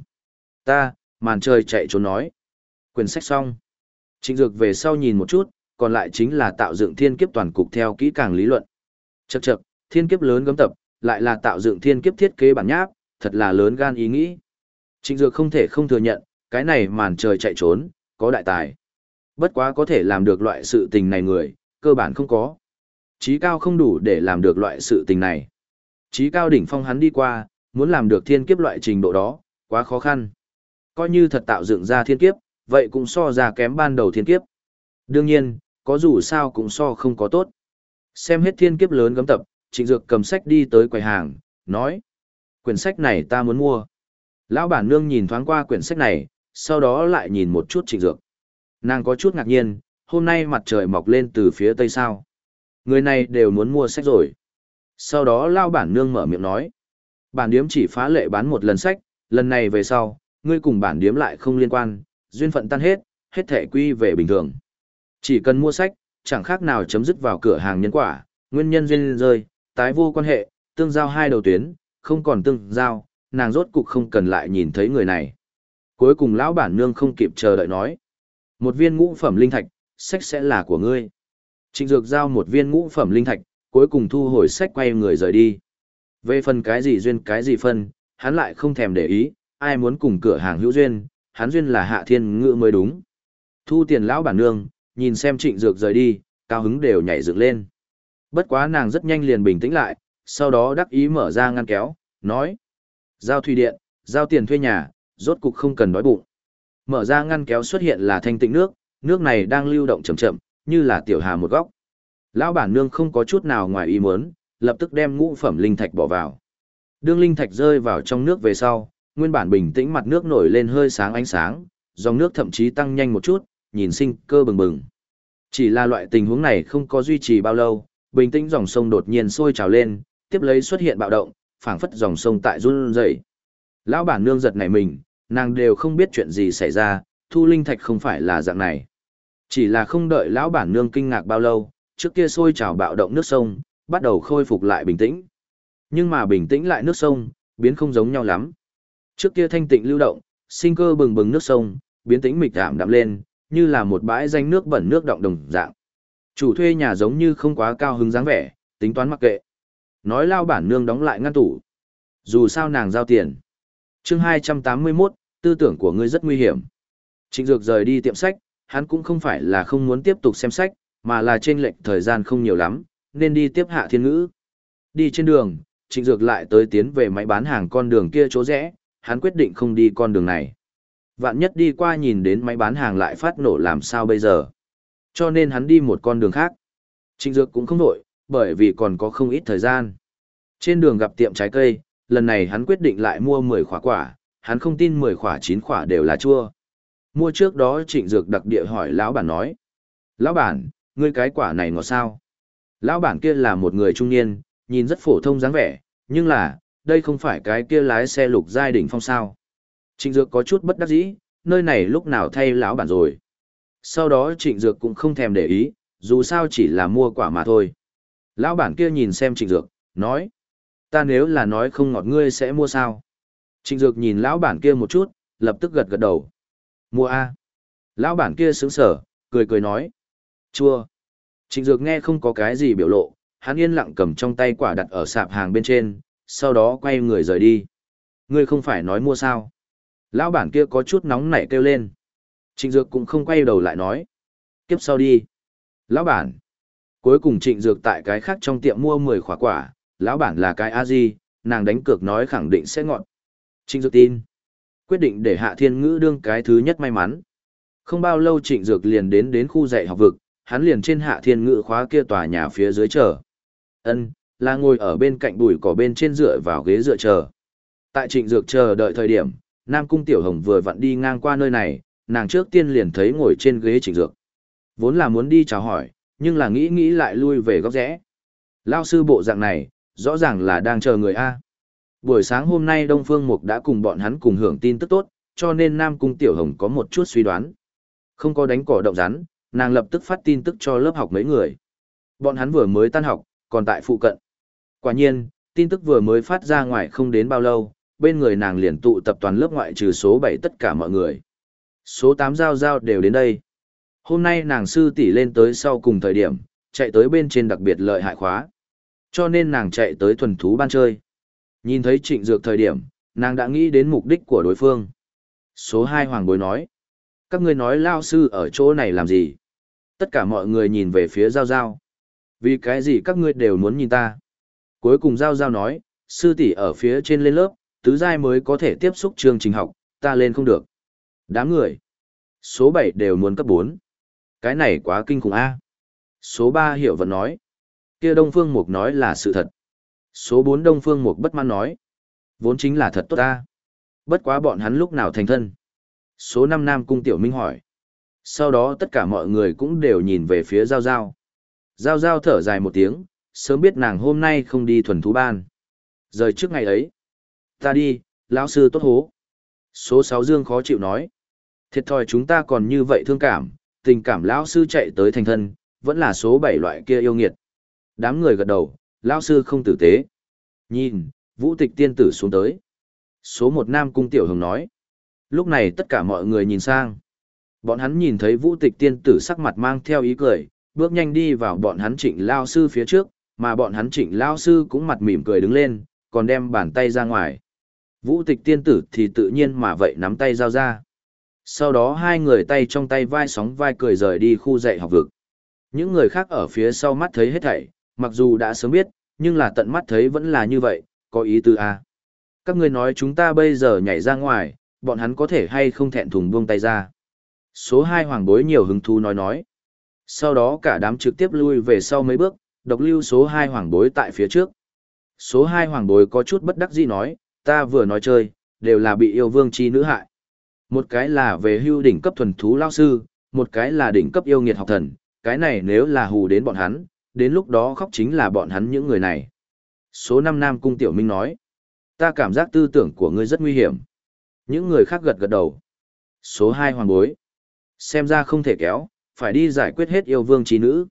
Ta, màn trời chạy trốn nói. Quyển sách xong. Trịnh Dược về sau nhìn một chút, còn lại chính là tạo dựng thiên kiếp toàn cục theo kỹ càng lý luận. Chậc chậc, thiên kiếp lớn gấm tập, lại là tạo dựng thiên kiếp thiết kế bản nháp, thật là lớn gan ý nghĩ. Trịnh Dược không thể không thừa nhận, cái này màn trời chạy trốn, có đại tài. Bất quá có thể làm được loại sự tình này người, cơ bản không có. Trí cao không đủ để làm được loại sự tình này. Trí cao đỉnh phong hắn đi qua, muốn làm được thiên kiếp loại trình độ đó, quá khó khăn. Coi như thật tạo dựng ra thiên kiếp, vậy cũng so ra kém ban đầu thiên kiếp. Đương nhiên, có dù sao cũng so không có tốt. Xem hết thiên kiếp lớn gấm tập, trịnh dược cầm sách đi tới quầy hàng, nói. Quyển sách này ta muốn mua. Lão bản nương nhìn thoáng qua quyển sách này, sau đó lại nhìn một chút trịnh dược. Nàng có chút ngạc nhiên, hôm nay mặt trời mọc lên từ phía tây sao. Người này đều muốn mua sách rồi. Sau đó lao bản nương mở miệng nói. Bản điếm chỉ phá lệ bán một lần sách, lần này về sau, ngươi cùng bản điếm lại không liên quan, duyên phận tan hết, hết thể quy về bình thường. Chỉ cần mua sách, chẳng khác nào chấm dứt vào cửa hàng nhân quả, nguyên nhân duyên rơi, tái vô quan hệ, tương giao hai đầu tuyến, không còn tương giao, nàng rốt cục không cần lại nhìn thấy người này. Cuối cùng lão bản nương không kịp chờ đợi nói. Một viên ngũ phẩm linh thạch, sách sẽ là của ngươi. Trịnh Dược giao một viên ngũ phẩm linh thạch, cuối cùng thu hồi sách quay người rời đi. Về phần cái gì duyên cái gì phân, hắn lại không thèm để ý, ai muốn cùng cửa hàng hữu duyên, hắn duyên là hạ thiên ngự mới đúng. Thu tiền lão bản nương, nhìn xem trịnh dược rời đi, cao hứng đều nhảy dựng lên. Bất quá nàng rất nhanh liền bình tĩnh lại, sau đó đắc ý mở ra ngăn kéo, nói. Giao thủy điện, giao tiền thuê nhà, rốt cục không cần đói bụng. Mở ra ngăn kéo xuất hiện là thanh tịnh nước, nước này đang lưu động chậm chậm, như là tiểu hà một góc. Lão bản nương không có chút nào ngoài ý muốn, lập tức đem ngũ phẩm linh thạch bỏ vào. Đương linh thạch rơi vào trong nước về sau, nguyên bản bình tĩnh mặt nước nổi lên hơi sáng ánh sáng, dòng nước thậm chí tăng nhanh một chút, nhìn sinh cơ bừng bừng. Chỉ là loại tình huống này không có duy trì bao lâu, bình tĩnh dòng sông đột nhiên sôi trào lên, tiếp lấy xuất hiện bạo động, phảng phất dòng sông tại run rẩy. Lão bản nương giật nảy mình, nàng đều không biết chuyện gì xảy ra, thu linh thạch không phải là dạng này. Chỉ là không đợi lão bản nương kinh ngạc bao lâu, trước kia sôi trào bạo động nước sông, bắt đầu khôi phục lại bình tĩnh. Nhưng mà bình tĩnh lại nước sông, biến không giống nhau lắm. Trước kia thanh tịnh lưu động, sinh cơ bừng bừng nước sông, biến tĩnh mịch ảm đạm lên, như là một bãi danh nước bẩn nước động đồng dạng. Chủ thuê nhà giống như không quá cao hứng dáng vẻ, tính toán mặc kệ. Nói lao bản nương đóng lại ngăn tủ. Dù sao nàng giao tiền. chương 281, tư tưởng của ngươi rất nguy hiểm. Trịnh Dược rời đi tiệm sách, hắn cũng không phải là không muốn tiếp tục xem sách, mà là trên lệnh thời gian không nhiều lắm, nên đi tiếp hạ thiên ngữ. Đi trên đường, Trịnh Dược lại tới tiến về máy bán hàng con đường kia chỗ rẽ, hắn quyết định không đi con đường này. Vạn nhất đi qua nhìn đến máy bán hàng lại phát nổ làm sao bây giờ. Cho nên hắn đi một con đường khác. Trịnh Dược cũng không nổi, bởi vì còn có không ít thời gian. Trên đường gặp tiệm trái cây, lần này hắn quyết định lại mua 10 khỏa quả, hắn không tin 10 khỏa 9 khỏa đều là chua. Mua trước đó trịnh dược đặc địa hỏi lão bản nói. Lão bản, ngươi cái quả này ngọt sao? Lão bản kia là một người trung niên, nhìn rất phổ thông dáng vẻ, nhưng là, đây không phải cái kia lái xe lục giai đỉnh phong sao. Trịnh dược có chút bất đắc dĩ, nơi này lúc nào thay lão bản rồi. Sau đó trịnh dược cũng không thèm để ý, dù sao chỉ là mua quả mà thôi. Lão bản kia nhìn xem trịnh dược, nói. Ta nếu là nói không ngọt ngươi sẽ mua sao? Trịnh dược nhìn lão bản kia một chút, lập tức gật gật đầu. Mua A. Lão bản kia sướng sở, cười cười nói. Chua. Trịnh dược nghe không có cái gì biểu lộ, hắn yên lặng cầm trong tay quả đặt ở sạp hàng bên trên, sau đó quay người rời đi. Ngươi không phải nói mua sao? Lão bản kia có chút nóng nảy kêu lên. Trịnh dược cũng không quay đầu lại nói. Kiếp sau đi. Lão bản. Cuối cùng trịnh dược tại cái khác trong tiệm mua 10 khỏa quả, lão bản là cái a di nàng đánh cược nói khẳng định sẽ ngọn trịnh dược tin quyết định để hạ thiên ngữ đương cái thứ nhất may mắn không bao lâu trịnh dược liền đến đến khu dạy học vực hắn liền trên hạ thiên ngữ khóa kia tòa nhà phía dưới chờ ân là ngồi ở bên cạnh bụi cỏ bên trên dựa vào ghế dựa chờ tại trịnh dược chờ đợi thời điểm nam cung tiểu hồng vừa vặn đi ngang qua nơi này nàng trước tiên liền thấy ngồi trên ghế trịnh dược vốn là muốn đi chào hỏi nhưng là nghĩ nghĩ lại lui về góc rẽ lao sư bộ dạng này rõ ràng là đang chờ người A. Buổi sáng hôm nay Đông Phương Mục đã cùng bọn hắn cùng hưởng tin tức tốt, cho nên Nam Cung Tiểu Hồng có một chút suy đoán. Không có đánh cỏ động rắn, nàng lập tức phát tin tức cho lớp học mấy người. Bọn hắn vừa mới tan học, còn tại phụ cận. Quả nhiên, tin tức vừa mới phát ra ngoài không đến bao lâu, bên người nàng liền tụ tập toàn lớp ngoại trừ số 7 tất cả mọi người. Số 8 giao giao đều đến đây. Hôm nay nàng sư tỷ lên tới sau cùng thời điểm, chạy tới bên trên đặc biệt lợi hại khóa. Cho nên nàng chạy tới thuần thú ban chơi. Nhìn thấy trịnh dược thời điểm, nàng đã nghĩ đến mục đích của đối phương. Số hai hoàng bối nói. Các ngươi nói lao sư ở chỗ này làm gì? Tất cả mọi người nhìn về phía Giao Giao. Vì cái gì các ngươi đều muốn nhìn ta? Cuối cùng Giao Giao nói, sư tỷ ở phía trên lên lớp, tứ giai mới có thể tiếp xúc chương trình học, ta lên không được. Đám người. Số bảy đều muốn cấp bốn Cái này quá kinh khủng a. Số ba hiểu vẫn nói. Kia Đông Phương Mục nói là sự thật. Số 4 Đông Phương Mục bất mãn nói. Vốn chính là thật tốt ta. Bất quá bọn hắn lúc nào thành thân. Số 5 Nam Cung Tiểu Minh hỏi. Sau đó tất cả mọi người cũng đều nhìn về phía Giao Giao. Giao Giao thở dài một tiếng, sớm biết nàng hôm nay không đi thuần thú ban. Rời trước ngày ấy. Ta đi, lão sư tốt hố. Số 6 Dương khó chịu nói. Thiệt thòi chúng ta còn như vậy thương cảm, tình cảm lão sư chạy tới thành thân, vẫn là số 7 loại kia yêu nghiệt. Đám người gật đầu, lão sư không tử tế. Nhìn, vũ tịch tiên tử xuống tới. Số một nam cung tiểu hồng nói. Lúc này tất cả mọi người nhìn sang. Bọn hắn nhìn thấy vũ tịch tiên tử sắc mặt mang theo ý cười, bước nhanh đi vào bọn hắn trịnh lao sư phía trước, mà bọn hắn trịnh lao sư cũng mặt mỉm cười đứng lên, còn đem bàn tay ra ngoài. Vũ tịch tiên tử thì tự nhiên mà vậy nắm tay giao ra. Sau đó hai người tay trong tay vai sóng vai cười rời đi khu dạy học vực. Những người khác ở phía sau mắt thấy hết thảy, mặc dù đã sớm biết, nhưng là tận mắt thấy vẫn là như vậy, có ý tư a. À? Các ngươi nói chúng ta bây giờ nhảy ra ngoài, bọn hắn có thể hay không thẹn thùng buông tay ra. Số 2 hoàng bối nhiều hứng thú nói nói. Sau đó cả đám trực tiếp lui về sau mấy bước, độc lưu số 2 hoàng bối tại phía trước. Số 2 hoàng bối có chút bất đắc dĩ nói, ta vừa nói chơi, đều là bị yêu vương chi nữ hại. Một cái là về hưu đỉnh cấp thuần thú lao sư, một cái là đỉnh cấp yêu nghiệt học thần, cái này nếu là hù đến bọn hắn, đến lúc đó khóc chính là bọn hắn những người này. Số 5 Nam Cung Tiểu Minh nói, ta cảm giác tư tưởng của ngươi rất nguy hiểm. Những người khác gật gật đầu. Số 2 Hoàng Bối, xem ra không thể kéo, phải đi giải quyết hết yêu vương trí nữ.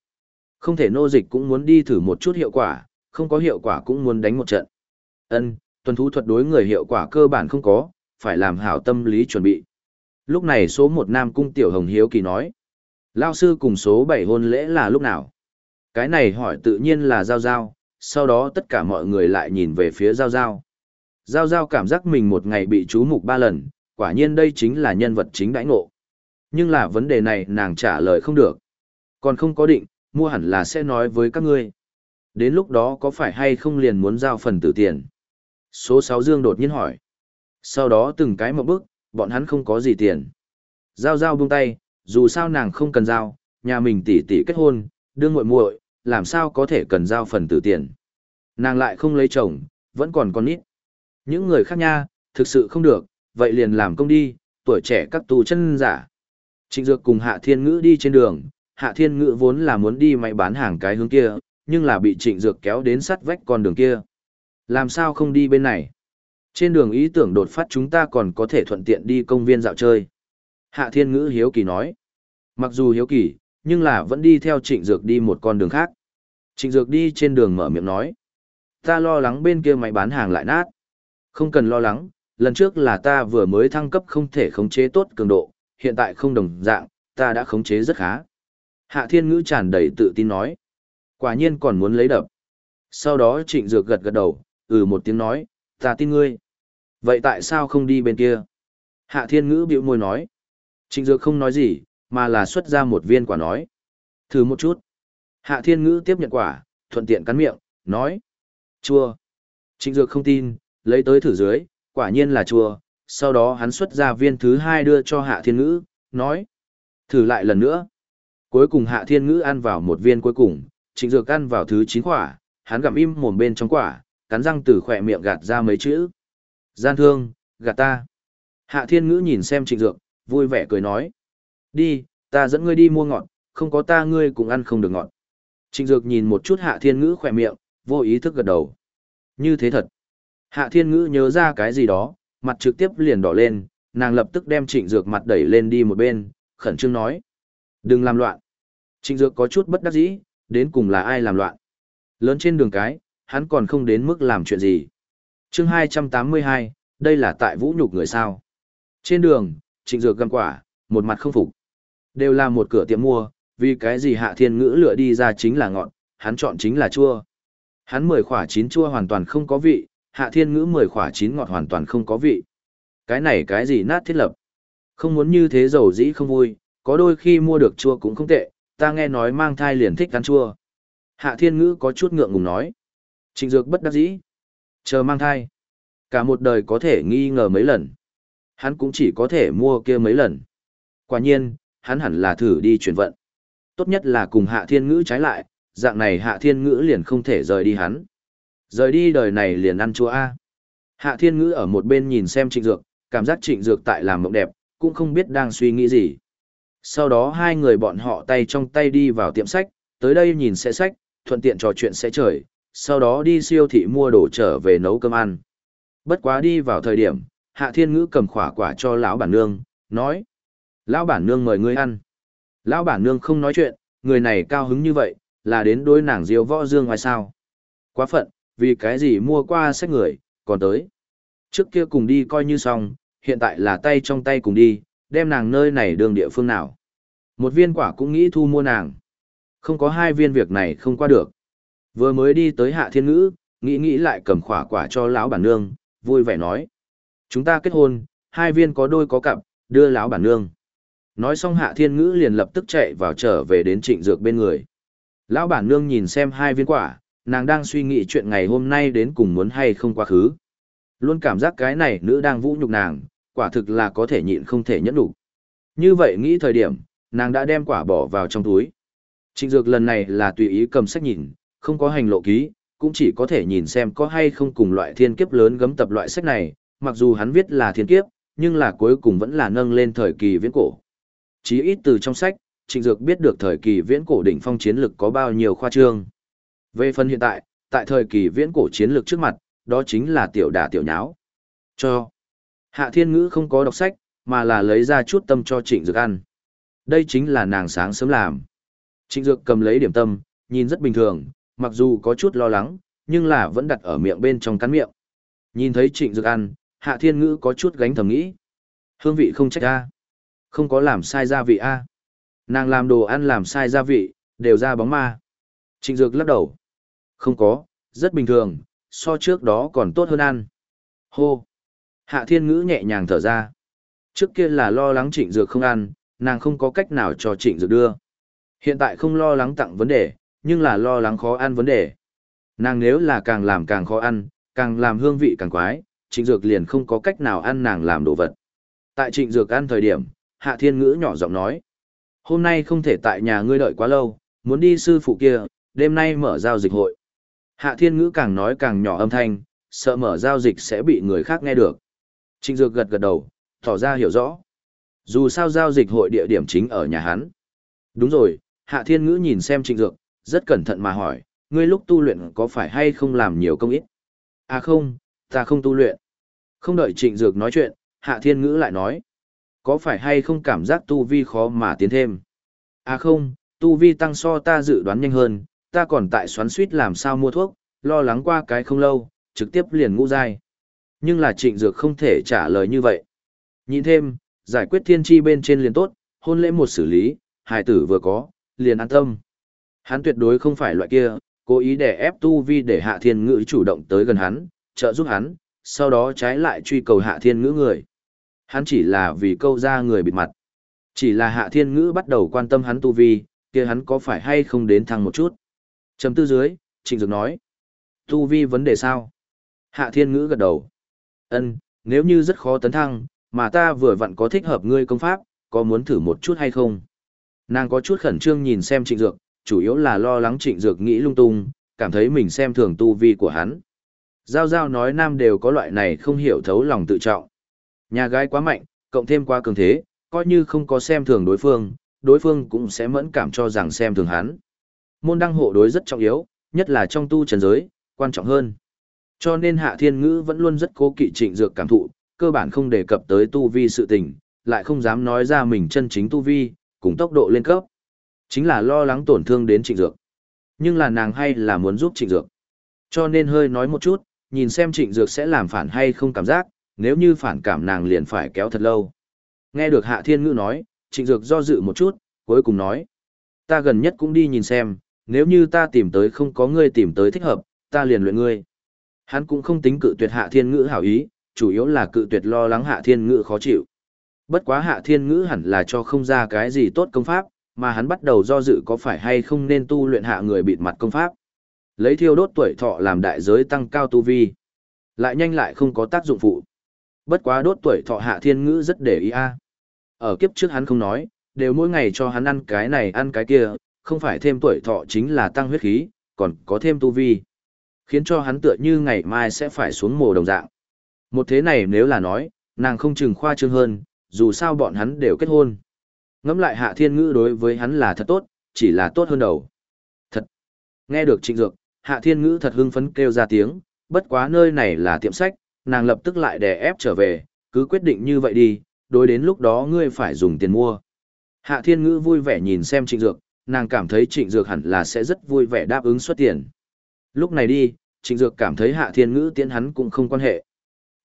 Không thể nô dịch cũng muốn đi thử một chút hiệu quả, không có hiệu quả cũng muốn đánh một trận. Ân, tuần thú thuật đối người hiệu quả cơ bản không có, phải làm hảo tâm lý chuẩn bị. Lúc này số một Nam Cung Tiểu Hồng Hiếu Kỳ nói. Lao sư cùng số bảy hôn lễ là lúc nào? Cái này hỏi tự nhiên là Giao Giao, sau đó tất cả mọi người lại nhìn về phía Giao Giao. Giao Giao cảm giác mình một ngày bị chú mục ba lần, quả nhiên đây chính là nhân vật chính đãi ngộ. Nhưng là vấn đề này nàng trả lời không được. Còn không có định, mua hẳn là sẽ nói với các ngươi. Đến lúc đó có phải hay không liền muốn giao phần tử tiền? Số 6 Dương đột nhiên hỏi. Sau đó từng cái một bước, bọn hắn không có gì tiền. Giao giao buông tay, dù sao nàng không cần giao, nhà mình tỷ tỷ kết hôn, đương muội muội, làm sao có thể cần giao phần tử tiền. Nàng lại không lấy chồng, vẫn còn con nít. Những người khác nha, thực sự không được, vậy liền làm công đi, tuổi trẻ các tù chân giả. Trịnh Dược cùng Hạ Thiên Ngữ đi trên đường, Hạ Thiên Ngữ vốn là muốn đi máy bán hàng cái hướng kia, nhưng là bị Trịnh Dược kéo đến sắt vách con đường kia. Làm sao không đi bên này? Trên đường ý tưởng đột phát chúng ta còn có thể thuận tiện đi công viên dạo chơi. Hạ Thiên Ngữ hiếu kỳ nói. Mặc dù hiếu kỳ, nhưng là vẫn đi theo Trịnh Dược đi một con đường khác. Trịnh Dược đi trên đường mở miệng nói. Ta lo lắng bên kia máy bán hàng lại nát. Không cần lo lắng, lần trước là ta vừa mới thăng cấp không thể khống chế tốt cường độ, hiện tại không đồng dạng, ta đã khống chế rất khá. Hạ Thiên Ngữ tràn đầy tự tin nói. Quả nhiên còn muốn lấy đập. Sau đó Trịnh Dược gật gật đầu, ừ một tiếng nói, ta tin ngươi. Vậy tại sao không đi bên kia? Hạ Thiên Ngữ bĩu môi nói. Trịnh Dược không nói gì, mà là xuất ra một viên quả nói. Thử một chút. Hạ Thiên Ngữ tiếp nhận quả, thuận tiện cắn miệng, nói. Chua. Trịnh Dược không tin, lấy tới thử dưới, quả nhiên là chua. Sau đó hắn xuất ra viên thứ hai đưa cho Hạ Thiên Ngữ, nói. Thử lại lần nữa. Cuối cùng Hạ Thiên Ngữ ăn vào một viên cuối cùng, Trịnh Dược ăn vào thứ chín quả, hắn gặm im mồm bên trong quả, cắn răng từ khỏe miệng gạt ra mấy chữ. Gian thương, gạt ta. Hạ Thiên Ngữ nhìn xem Trịnh Dược, vui vẻ cười nói. Đi, ta dẫn ngươi đi mua ngọt, không có ta ngươi cũng ăn không được ngọt. Trịnh Dược nhìn một chút Hạ Thiên Ngữ khỏe miệng, vô ý thức gật đầu. Như thế thật. Hạ Thiên Ngữ nhớ ra cái gì đó, mặt trực tiếp liền đỏ lên, nàng lập tức đem Trịnh Dược mặt đẩy lên đi một bên, khẩn trương nói. Đừng làm loạn. Trịnh Dược có chút bất đắc dĩ, đến cùng là ai làm loạn. Lớn trên đường cái, hắn còn không đến mức làm chuyện gì. chương 282, đây là tại vũ nhục người sao. Trên đường, trịnh dược găm quả, một mặt không phục. Đều là một cửa tiệm mua, vì cái gì hạ thiên ngữ lựa đi ra chính là ngọn, hắn chọn chính là chua. Hắn mười khỏa chín chua hoàn toàn không có vị, hạ thiên ngữ mười khỏa chín ngọt hoàn toàn không có vị. Cái này cái gì nát thiết lập. Không muốn như thế giàu dĩ không vui, có đôi khi mua được chua cũng không tệ, ta nghe nói mang thai liền thích ăn chua. Hạ thiên ngữ có chút ngượng ngùng nói. Trịnh dược bất đắc dĩ. Chờ mang thai. Cả một đời có thể nghi ngờ mấy lần. Hắn cũng chỉ có thể mua kia mấy lần. Quả nhiên, hắn hẳn là thử đi chuyển vận. Tốt nhất là cùng hạ thiên ngữ trái lại, dạng này hạ thiên ngữ liền không thể rời đi hắn. Rời đi đời này liền ăn chua A. Hạ thiên ngữ ở một bên nhìn xem trịnh dược, cảm giác trịnh dược tại làm mộng đẹp, cũng không biết đang suy nghĩ gì. Sau đó hai người bọn họ tay trong tay đi vào tiệm sách, tới đây nhìn sẽ sách, thuận tiện trò chuyện sẽ trời, sau đó đi siêu thị mua đồ trở về nấu cơm ăn. Bất quá đi vào thời điểm, Hạ Thiên Ngữ cầm khỏa quả cho lão bản nương, nói: "Lão bản nương mời ngươi ăn." Lão bản nương không nói chuyện, người này cao hứng như vậy, là đến đối nàng diêu võ dương ngoài sao? Quá phận, vì cái gì mua qua sách người, còn tới. Trước kia cùng đi coi như xong, hiện tại là tay trong tay cùng đi, đem nàng nơi này đường địa phương nào. Một viên quả cũng nghĩ thu mua nàng. Không có hai viên việc này không qua được. Vừa mới đi tới hạ thiên ngữ, nghĩ nghĩ lại cầm khỏa quả cho lão bản nương, vui vẻ nói. Chúng ta kết hôn, hai viên có đôi có cặp, đưa lão bản nương. Nói xong hạ thiên ngữ liền lập tức chạy vào trở về đến trịnh dược bên người. Lão bản nương nhìn xem hai viên quả, nàng đang suy nghĩ chuyện ngày hôm nay đến cùng muốn hay không quá khứ. Luôn cảm giác cái này nữ đang vũ nhục nàng, quả thực là có thể nhịn không thể nhẫn đủ. Như vậy nghĩ thời điểm, nàng đã đem quả bỏ vào trong túi. Trịnh Dược lần này là tùy ý cầm sách nhìn, không có hành lộ ký, cũng chỉ có thể nhìn xem có hay không cùng loại thiên kiếp lớn gấm tập loại sách này, mặc dù hắn viết là thiên kiếp, nhưng là cuối cùng vẫn là nâng lên thời kỳ viễn cổ. Chí ít từ trong sách, Trịnh Dược biết được thời kỳ viễn cổ đỉnh phong chiến lực có bao nhiêu khoa trương. Về phần hiện tại, tại thời kỳ viễn cổ chiến lược trước mặt, đó chính là tiểu đả tiểu nháo. Cho. Hạ Thiên Ngữ không có đọc sách, mà là lấy ra chút tâm cho Trịnh Dược ăn. Đây chính là nàng sáng sớm làm. Trịnh Dược cầm lấy điểm tâm, nhìn rất bình thường, mặc dù có chút lo lắng, nhưng là vẫn đặt ở miệng bên trong cắn miệng. Nhìn thấy Trịnh Dược ăn, Hạ Thiên Ngữ có chút gánh thầm nghĩ. Hương vị không trách ra. Không có làm sai gia vị a Nàng làm đồ ăn làm sai gia vị, đều ra bóng ma. Trịnh Dược lắc đầu. Không có, rất bình thường, so trước đó còn tốt hơn ăn. Hô. Hạ Thiên Ngữ nhẹ nhàng thở ra. Trước kia là lo lắng Trịnh Dược không ăn, nàng không có cách nào cho Trịnh Dược đưa. Hiện tại không lo lắng tặng vấn đề, nhưng là lo lắng khó ăn vấn đề. Nàng nếu là càng làm càng khó ăn, càng làm hương vị càng quái, Trịnh Dược liền không có cách nào ăn nàng làm đồ vật. Tại Trịnh Dược ăn thời điểm, Hạ Thiên Ngữ nhỏ giọng nói. Hôm nay không thể tại nhà ngươi đợi quá lâu, muốn đi sư phụ kia, đêm nay mở giao dịch hội. Hạ Thiên Ngữ càng nói càng nhỏ âm thanh, sợ mở giao dịch sẽ bị người khác nghe được. Trịnh Dược gật gật đầu, tỏ ra hiểu rõ. Dù sao giao dịch hội địa điểm chính ở nhà hắn. Đúng rồi, Hạ Thiên Ngữ nhìn xem Trịnh Dược, rất cẩn thận mà hỏi, ngươi lúc tu luyện có phải hay không làm nhiều công ít? À không, ta không tu luyện. Không đợi Trịnh Dược nói chuyện, Hạ Thiên Ngữ lại nói, có phải hay không cảm giác tu vi khó mà tiến thêm? À không, tu vi tăng so ta dự đoán nhanh hơn, ta còn tại xoắn suýt làm sao mua thuốc, lo lắng qua cái không lâu, trực tiếp liền ngũ dai. Nhưng là trịnh dược không thể trả lời như vậy. Nhìn thêm, giải quyết thiên tri bên trên liền tốt, hôn lễ một xử lý, hài tử vừa có, liền an tâm. Hắn tuyệt đối không phải loại kia, cố ý để ép tu vi để hạ thiên ngữ chủ động tới gần hắn, trợ giúp hắn, sau đó trái lại truy cầu hạ thiên ngữ người. Hắn chỉ là vì câu ra người bịt mặt. Chỉ là hạ thiên ngữ bắt đầu quan tâm hắn tu vi, kia hắn có phải hay không đến thăng một chút. Chấm tư dưới, trịnh dược nói. Tu vi vấn đề sao? Hạ thiên ngữ gật đầu. ân nếu như rất khó tấn thăng, mà ta vừa vặn có thích hợp ngươi công pháp, có muốn thử một chút hay không? Nàng có chút khẩn trương nhìn xem trịnh dược, chủ yếu là lo lắng trịnh dược nghĩ lung tung, cảm thấy mình xem thường tu vi của hắn. Giao giao nói nam đều có loại này không hiểu thấu lòng tự trọng. Nhà gái quá mạnh, cộng thêm quá cường thế, coi như không có xem thường đối phương, đối phương cũng sẽ mẫn cảm cho rằng xem thường hắn. Môn đăng hộ đối rất trọng yếu, nhất là trong tu trần giới, quan trọng hơn. Cho nên Hạ Thiên Ngữ vẫn luôn rất cố kỵ trịnh dược cảm thụ, cơ bản không đề cập tới tu vi sự tình, lại không dám nói ra mình chân chính tu vi, cùng tốc độ lên cấp. Chính là lo lắng tổn thương đến trịnh dược. Nhưng là nàng hay là muốn giúp trịnh dược. Cho nên hơi nói một chút, nhìn xem trịnh dược sẽ làm phản hay không cảm giác, nếu như phản cảm nàng liền phải kéo thật lâu. Nghe được Hạ Thiên Ngữ nói, trịnh dược do dự một chút, cuối cùng nói. Ta gần nhất cũng đi nhìn xem, nếu như ta tìm tới không có ngươi tìm tới thích hợp, ta liền luyện ngươi. Hắn cũng không tính cự tuyệt Hạ Thiên Ngữ hảo ý, chủ yếu là cự tuyệt lo lắng Hạ Thiên Ngữ khó chịu. Bất quá Hạ Thiên Ngữ hẳn là cho không ra cái gì tốt công pháp, mà hắn bắt đầu do dự có phải hay không nên tu luyện hạ người bịt mặt công pháp. Lấy thiêu đốt tuổi thọ làm đại giới tăng cao tu vi. Lại nhanh lại không có tác dụng phụ. Bất quá đốt tuổi thọ Hạ Thiên Ngữ rất để ý a. Ở kiếp trước hắn không nói, đều mỗi ngày cho hắn ăn cái này ăn cái kia, không phải thêm tuổi thọ chính là tăng huyết khí, còn có thêm tu vi. Khiến cho hắn tựa như ngày mai sẽ phải xuống mồ đồng dạng. Một thế này nếu là nói, nàng không chừng khoa trương hơn, dù sao bọn hắn đều kết hôn. Ngẫm lại hạ thiên ngữ đối với hắn là thật tốt, chỉ là tốt hơn đầu. Thật. Nghe được trịnh dược, hạ thiên ngữ thật hưng phấn kêu ra tiếng, bất quá nơi này là tiệm sách, nàng lập tức lại đè ép trở về, cứ quyết định như vậy đi, đối đến lúc đó ngươi phải dùng tiền mua. Hạ thiên ngữ vui vẻ nhìn xem trịnh dược, nàng cảm thấy trịnh dược hẳn là sẽ rất vui vẻ đáp ứng xuất tiền. Lúc này đi, trịnh dược cảm thấy hạ thiên ngữ tiến hắn cũng không quan hệ.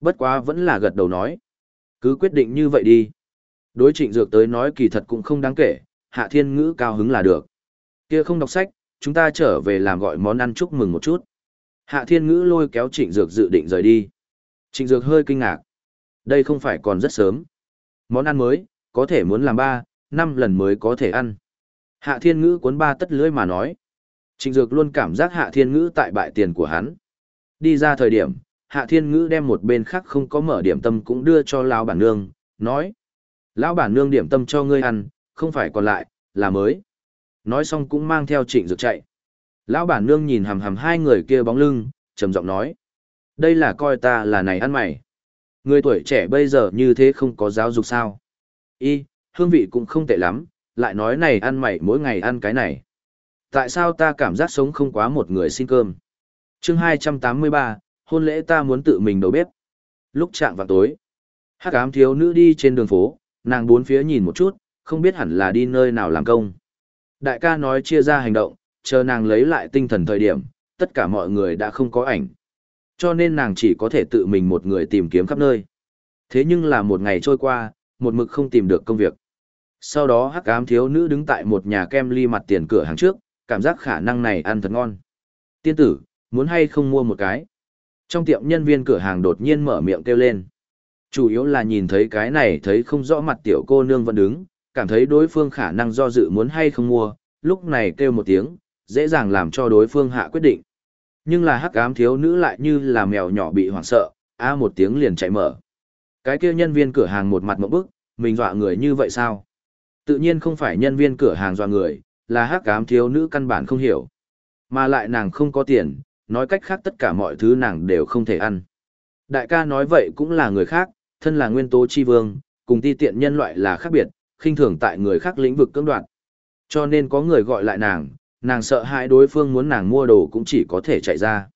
Bất quá vẫn là gật đầu nói. Cứ quyết định như vậy đi. Đối trịnh dược tới nói kỳ thật cũng không đáng kể, hạ thiên ngữ cao hứng là được. Kia không đọc sách, chúng ta trở về làm gọi món ăn chúc mừng một chút. Hạ thiên ngữ lôi kéo trịnh dược dự định rời đi. Trịnh dược hơi kinh ngạc. Đây không phải còn rất sớm. Món ăn mới, có thể muốn làm ba, năm lần mới có thể ăn. Hạ thiên ngữ cuốn ba tất lưỡi mà nói. Trịnh dược luôn cảm giác hạ thiên ngữ tại bại tiền của hắn. Đi ra thời điểm, hạ thiên ngữ đem một bên khác không có mở điểm tâm cũng đưa cho lão bản nương, nói. Lão bản nương điểm tâm cho ngươi ăn, không phải còn lại, là mới. Nói xong cũng mang theo trịnh dược chạy. Lão bản nương nhìn hầm hầm hai người kia bóng lưng, trầm giọng nói. Đây là coi ta là này ăn mày. Người tuổi trẻ bây giờ như thế không có giáo dục sao. Y, hương vị cũng không tệ lắm, lại nói này ăn mày mỗi ngày ăn cái này. Tại sao ta cảm giác sống không quá một người xin cơm? chương 283, hôn lễ ta muốn tự mình đầu bếp. Lúc chạm vào tối, hắc ám thiếu nữ đi trên đường phố, nàng bốn phía nhìn một chút, không biết hẳn là đi nơi nào làm công. Đại ca nói chia ra hành động, chờ nàng lấy lại tinh thần thời điểm, tất cả mọi người đã không có ảnh. Cho nên nàng chỉ có thể tự mình một người tìm kiếm khắp nơi. Thế nhưng là một ngày trôi qua, một mực không tìm được công việc. Sau đó hắc ám thiếu nữ đứng tại một nhà kem ly mặt tiền cửa hàng trước, cảm giác khả năng này ăn thật ngon. Tiên tử, muốn hay không mua một cái? Trong tiệm nhân viên cửa hàng đột nhiên mở miệng kêu lên. Chủ yếu là nhìn thấy cái này thấy không rõ mặt tiểu cô nương vẫn đứng, cảm thấy đối phương khả năng do dự muốn hay không mua, lúc này kêu một tiếng, dễ dàng làm cho đối phương hạ quyết định. Nhưng là hắc ám thiếu nữ lại như là mèo nhỏ bị hoảng sợ, a một tiếng liền chạy mở. Cái kia nhân viên cửa hàng một mặt một bức, mình dọa người như vậy sao? Tự nhiên không phải nhân viên cửa hàng dọa người, là hắc ám thiếu nữ căn bản không hiểu. Mà lại nàng không có tiền, nói cách khác tất cả mọi thứ nàng đều không thể ăn. Đại ca nói vậy cũng là người khác, thân là nguyên tố chi vương, cùng ti tiện nhân loại là khác biệt, khinh thường tại người khác lĩnh vực cưỡng đoạt. Cho nên có người gọi lại nàng, nàng sợ hãi đối phương muốn nàng mua đồ cũng chỉ có thể chạy ra.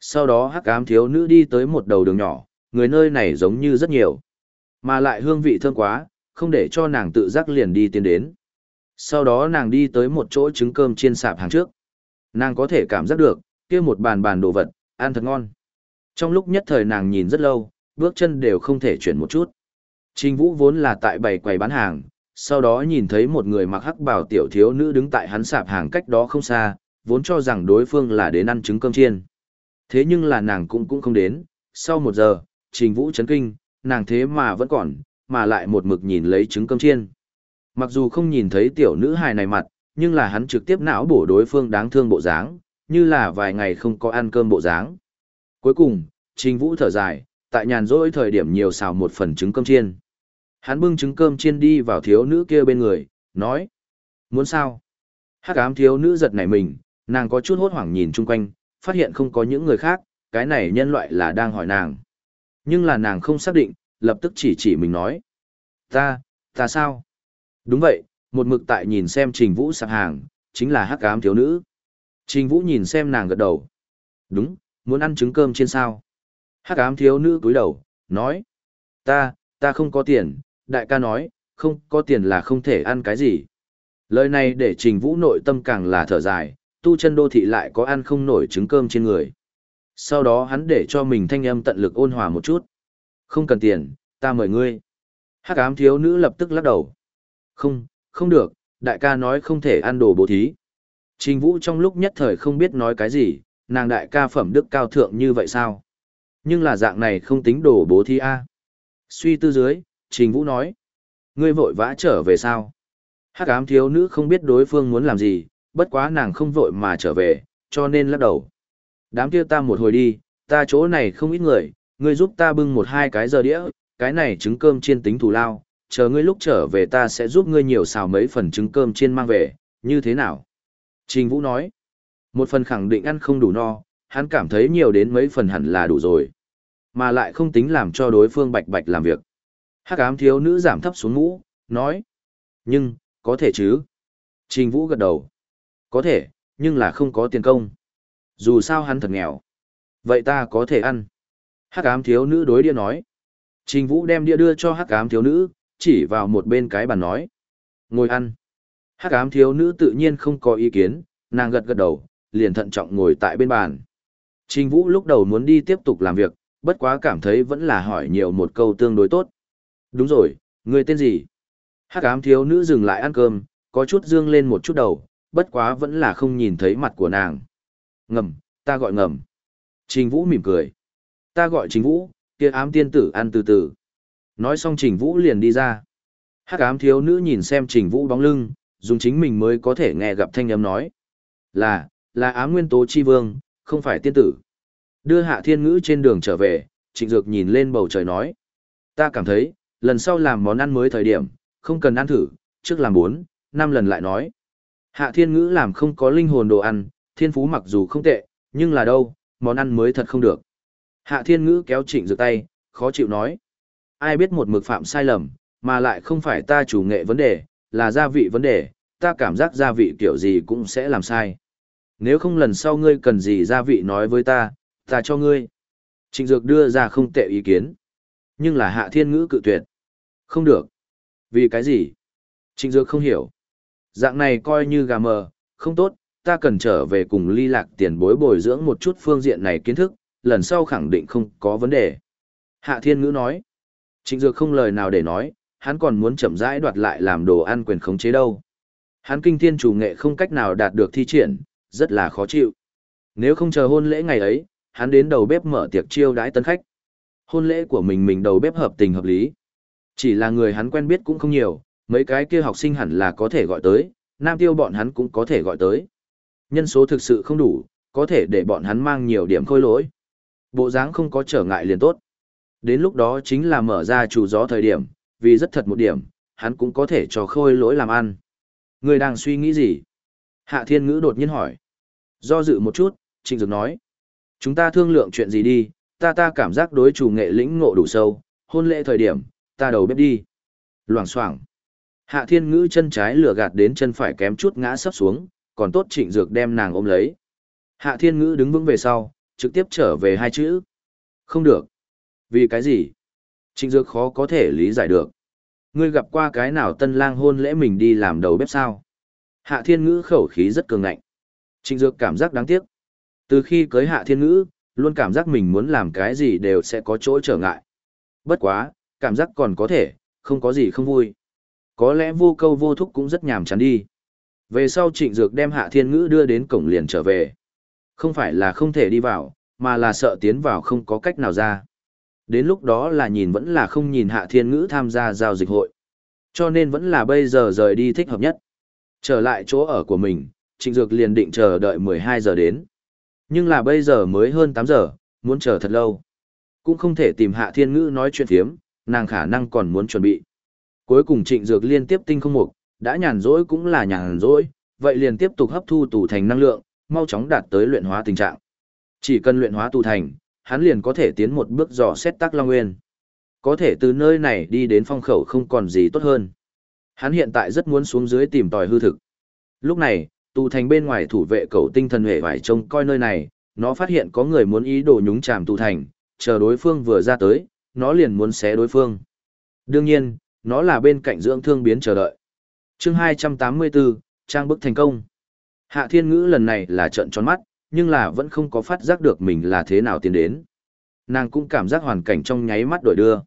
Sau đó hắc ám thiếu nữ đi tới một đầu đường nhỏ, người nơi này giống như rất nhiều. Mà lại hương vị thơm quá, không để cho nàng tự giác liền đi tiến đến. Sau đó nàng đi tới một chỗ trứng cơm chiên sạp hàng trước. Nàng có thể cảm giác được, kia một bàn bàn đồ vật, ăn thật ngon. Trong lúc nhất thời nàng nhìn rất lâu, bước chân đều không thể chuyển một chút. Trình Vũ vốn là tại bày quầy bán hàng, sau đó nhìn thấy một người mặc hắc bào tiểu thiếu nữ đứng tại hắn sạp hàng cách đó không xa, vốn cho rằng đối phương là đến ăn trứng cơm chiên. Thế nhưng là nàng cũng cũng không đến, sau một giờ, Trình Vũ chấn kinh, nàng thế mà vẫn còn, mà lại một mực nhìn lấy trứng cơm chiên. Mặc dù không nhìn thấy tiểu nữ hài này mặt, nhưng là hắn trực tiếp não bổ đối phương đáng thương bộ dáng, như là vài ngày không có ăn cơm bộ dáng. Cuối cùng, Trình Vũ thở dài, tại nhàn rỗi thời điểm nhiều xào một phần trứng cơm chiên. Hắn bưng trứng cơm chiên đi vào thiếu nữ kia bên người, nói. Muốn sao? Hắc ám thiếu nữ giật nảy mình, nàng có chút hốt hoảng nhìn chung quanh, phát hiện không có những người khác, cái này nhân loại là đang hỏi nàng. Nhưng là nàng không xác định, lập tức chỉ chỉ mình nói. Ta, ta sao? Đúng vậy, một mực tại nhìn xem trình vũ sạp hàng, chính là hắc ám thiếu nữ. Trình vũ nhìn xem nàng gật đầu. Đúng, muốn ăn trứng cơm trên sao? Hắc ám thiếu nữ cúi đầu, nói. Ta, ta không có tiền, đại ca nói, không có tiền là không thể ăn cái gì. Lời này để trình vũ nội tâm càng là thở dài, tu chân đô thị lại có ăn không nổi trứng cơm trên người. Sau đó hắn để cho mình thanh âm tận lực ôn hòa một chút. Không cần tiền, ta mời ngươi. Hắc ám thiếu nữ lập tức lắc đầu. Không, không được, đại ca nói không thể ăn đồ bố thí. Trình vũ trong lúc nhất thời không biết nói cái gì, nàng đại ca phẩm đức cao thượng như vậy sao? Nhưng là dạng này không tính đồ bố thi a. Suy tư dưới, Trình Vũ nói. Ngươi vội vã trở về sao? Hắc ám thiếu nữ không biết đối phương muốn làm gì, bất quá nàng không vội mà trở về, cho nên lắc đầu. Đám kia ta một hồi đi, ta chỗ này không ít người, ngươi giúp ta bưng một hai cái giờ đĩa, cái này trứng cơm chiên tính thù lao, chờ ngươi lúc trở về ta sẽ giúp ngươi nhiều xào mấy phần trứng cơm chiên mang về, như thế nào? Trình Vũ nói, một phần khẳng định ăn không đủ no, hắn cảm thấy nhiều đến mấy phần hẳn là đủ rồi, mà lại không tính làm cho đối phương bạch bạch làm việc. Hắc ám thiếu nữ giảm thấp xuống mũ, nói, nhưng, có thể chứ? Trình Vũ gật đầu, có thể, nhưng là không có tiền công. Dù sao hắn thật nghèo. Vậy ta có thể ăn. Hắc ám thiếu nữ đối đĩa nói. Trình Vũ đem đĩa đưa cho hắc ám thiếu nữ, chỉ vào một bên cái bàn nói. Ngồi ăn. Hắc ám thiếu nữ tự nhiên không có ý kiến, nàng gật gật đầu, liền thận trọng ngồi tại bên bàn. Trình Vũ lúc đầu muốn đi tiếp tục làm việc, bất quá cảm thấy vẫn là hỏi nhiều một câu tương đối tốt. Đúng rồi, người tên gì? Hắc ám thiếu nữ dừng lại ăn cơm, có chút dương lên một chút đầu, bất quá vẫn là không nhìn thấy mặt của nàng. Ngầm, ta gọi ngầm. Trình Vũ mỉm cười. Ta gọi Trình Vũ, kia ám tiên tử ăn từ từ. Nói xong Trình Vũ liền đi ra. Hắc ám thiếu nữ nhìn xem Trình Vũ bóng lưng, dùng chính mình mới có thể nghe gặp thanh âm nói. Là, là ám nguyên tố chi vương, không phải tiên tử. Đưa hạ thiên ngữ trên đường trở về, trịnh dược nhìn lên bầu trời nói. Ta cảm thấy, lần sau làm món ăn mới thời điểm, không cần ăn thử, trước làm bốn, năm lần lại nói. Hạ thiên ngữ làm không có linh hồn đồ ăn, thiên phú mặc dù không tệ, nhưng là đâu, món ăn mới thật không được. Hạ thiên ngữ kéo trịnh dược tay, khó chịu nói. Ai biết một mực phạm sai lầm, mà lại không phải ta chủ nghệ vấn đề, là gia vị vấn đề, ta cảm giác gia vị kiểu gì cũng sẽ làm sai. Nếu không lần sau ngươi cần gì gia vị nói với ta, ta cho ngươi. Trịnh Dược đưa ra không tệ ý kiến. Nhưng là hạ thiên ngữ cự tuyệt. Không được. Vì cái gì? Trịnh Dược không hiểu. Dạng này coi như gà mờ, không tốt, ta cần trở về cùng ly lạc tiền bối bồi dưỡng một chút phương diện này kiến thức, lần sau khẳng định không có vấn đề. Hạ thiên ngữ nói. Trịnh Dược không lời nào để nói, hắn còn muốn chậm rãi đoạt lại làm đồ ăn quyền khống chế đâu. Hắn kinh thiên chủ nghệ không cách nào đạt được thi triển, rất là khó chịu. Nếu không chờ hôn lễ ngày ấy, hắn đến đầu bếp mở tiệc chiêu đãi tân khách. Hôn lễ của mình mình đầu bếp hợp tình hợp lý. Chỉ là người hắn quen biết cũng không nhiều, mấy cái kia học sinh hẳn là có thể gọi tới, nam tiêu bọn hắn cũng có thể gọi tới. Nhân số thực sự không đủ, có thể để bọn hắn mang nhiều điểm khôi lỗi. Bộ dáng không có trở ngại liền tốt. Đến lúc đó chính là mở ra chủ gió thời điểm, vì rất thật một điểm, hắn cũng có thể cho khôi lỗi làm ăn. Người đang suy nghĩ gì? Hạ Thiên Ngữ đột nhiên hỏi. Do dự một chút, Trịnh Dược nói. Chúng ta thương lượng chuyện gì đi, ta ta cảm giác đối chủ nghệ lĩnh ngộ đủ sâu, hôn lễ thời điểm, ta đầu bếp đi. Loảng xoảng. Hạ Thiên Ngữ chân trái lửa gạt đến chân phải kém chút ngã sấp xuống, còn tốt Trịnh Dược đem nàng ôm lấy. Hạ Thiên Ngữ đứng vững về sau, trực tiếp trở về hai chữ. Không được. Vì cái gì? Trịnh Dược khó có thể lý giải được. Ngươi gặp qua cái nào tân lang hôn lễ mình đi làm đầu bếp sao? Hạ Thiên Ngữ khẩu khí rất cường ngạnh. Trịnh Dược cảm giác đáng tiếc. Từ khi cưới Hạ Thiên Ngữ, luôn cảm giác mình muốn làm cái gì đều sẽ có chỗ trở ngại. Bất quá, cảm giác còn có thể, không có gì không vui. Có lẽ vô câu vô thúc cũng rất nhàm chán đi. Về sau Trịnh Dược đem Hạ Thiên Ngữ đưa đến cổng liền trở về. Không phải là không thể đi vào, mà là sợ tiến vào không có cách nào ra. Đến lúc đó là nhìn vẫn là không nhìn Hạ Thiên Ngữ tham gia giao dịch hội. Cho nên vẫn là bây giờ rời đi thích hợp nhất. Trở lại chỗ ở của mình, Trịnh Dược liền định chờ đợi 12 giờ đến. Nhưng là bây giờ mới hơn 8 giờ, muốn chờ thật lâu. Cũng không thể tìm Hạ Thiên Ngữ nói chuyện thiếm, nàng khả năng còn muốn chuẩn bị. Cuối cùng Trịnh Dược liên tiếp tinh không mục, đã nhàn rỗi cũng là nhàn rỗi, vậy liền tiếp tục hấp thu tủ thành năng lượng, mau chóng đạt tới luyện hóa tình trạng. Chỉ cần luyện hóa tù thành, hắn liền có thể tiến một bước dò xét tác Long Nguyên. Có thể từ nơi này đi đến phong khẩu không còn gì tốt hơn. Hắn hiện tại rất muốn xuống dưới tìm tòi hư thực. Lúc này, tù thành bên ngoài thủ vệ cầu tinh thần hệ vải trông coi nơi này, nó phát hiện có người muốn ý đồ nhúng chàm tù thành, chờ đối phương vừa ra tới, nó liền muốn xé đối phương. Đương nhiên, nó là bên cạnh dưỡng thương biến chờ đợi. chương 284, trang bức thành công. Hạ thiên ngữ lần này là trận tròn mắt, nhưng là vẫn không có phát giác được mình là thế nào tiến đến. Nàng cũng cảm giác hoàn cảnh trong nháy mắt đổi đưa.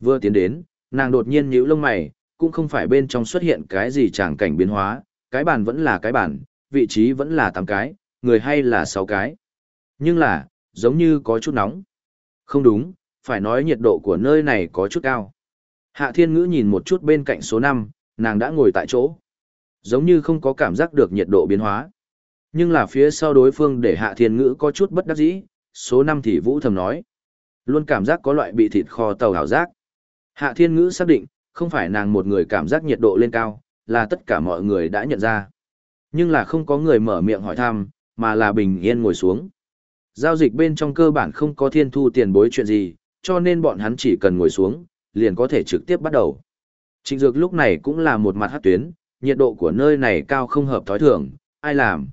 Vừa tiến đến, nàng đột nhiên nhíu lông mày, cũng không phải bên trong xuất hiện cái gì tràng cảnh biến hóa, cái bàn vẫn là cái bàn, vị trí vẫn là 8 cái, người hay là 6 cái. Nhưng là, giống như có chút nóng. Không đúng, phải nói nhiệt độ của nơi này có chút cao. Hạ thiên ngữ nhìn một chút bên cạnh số 5, nàng đã ngồi tại chỗ. Giống như không có cảm giác được nhiệt độ biến hóa. Nhưng là phía sau đối phương để hạ thiên ngữ có chút bất đắc dĩ, số 5 thì vũ thầm nói. Luôn cảm giác có loại bị thịt kho tàu hảo giác. Hạ thiên ngữ xác định, không phải nàng một người cảm giác nhiệt độ lên cao, là tất cả mọi người đã nhận ra. Nhưng là không có người mở miệng hỏi thăm, mà là bình yên ngồi xuống. Giao dịch bên trong cơ bản không có thiên thu tiền bối chuyện gì, cho nên bọn hắn chỉ cần ngồi xuống, liền có thể trực tiếp bắt đầu. Trịnh Dược lúc này cũng là một mặt hát tuyến, nhiệt độ của nơi này cao không hợp thói thường, ai làm.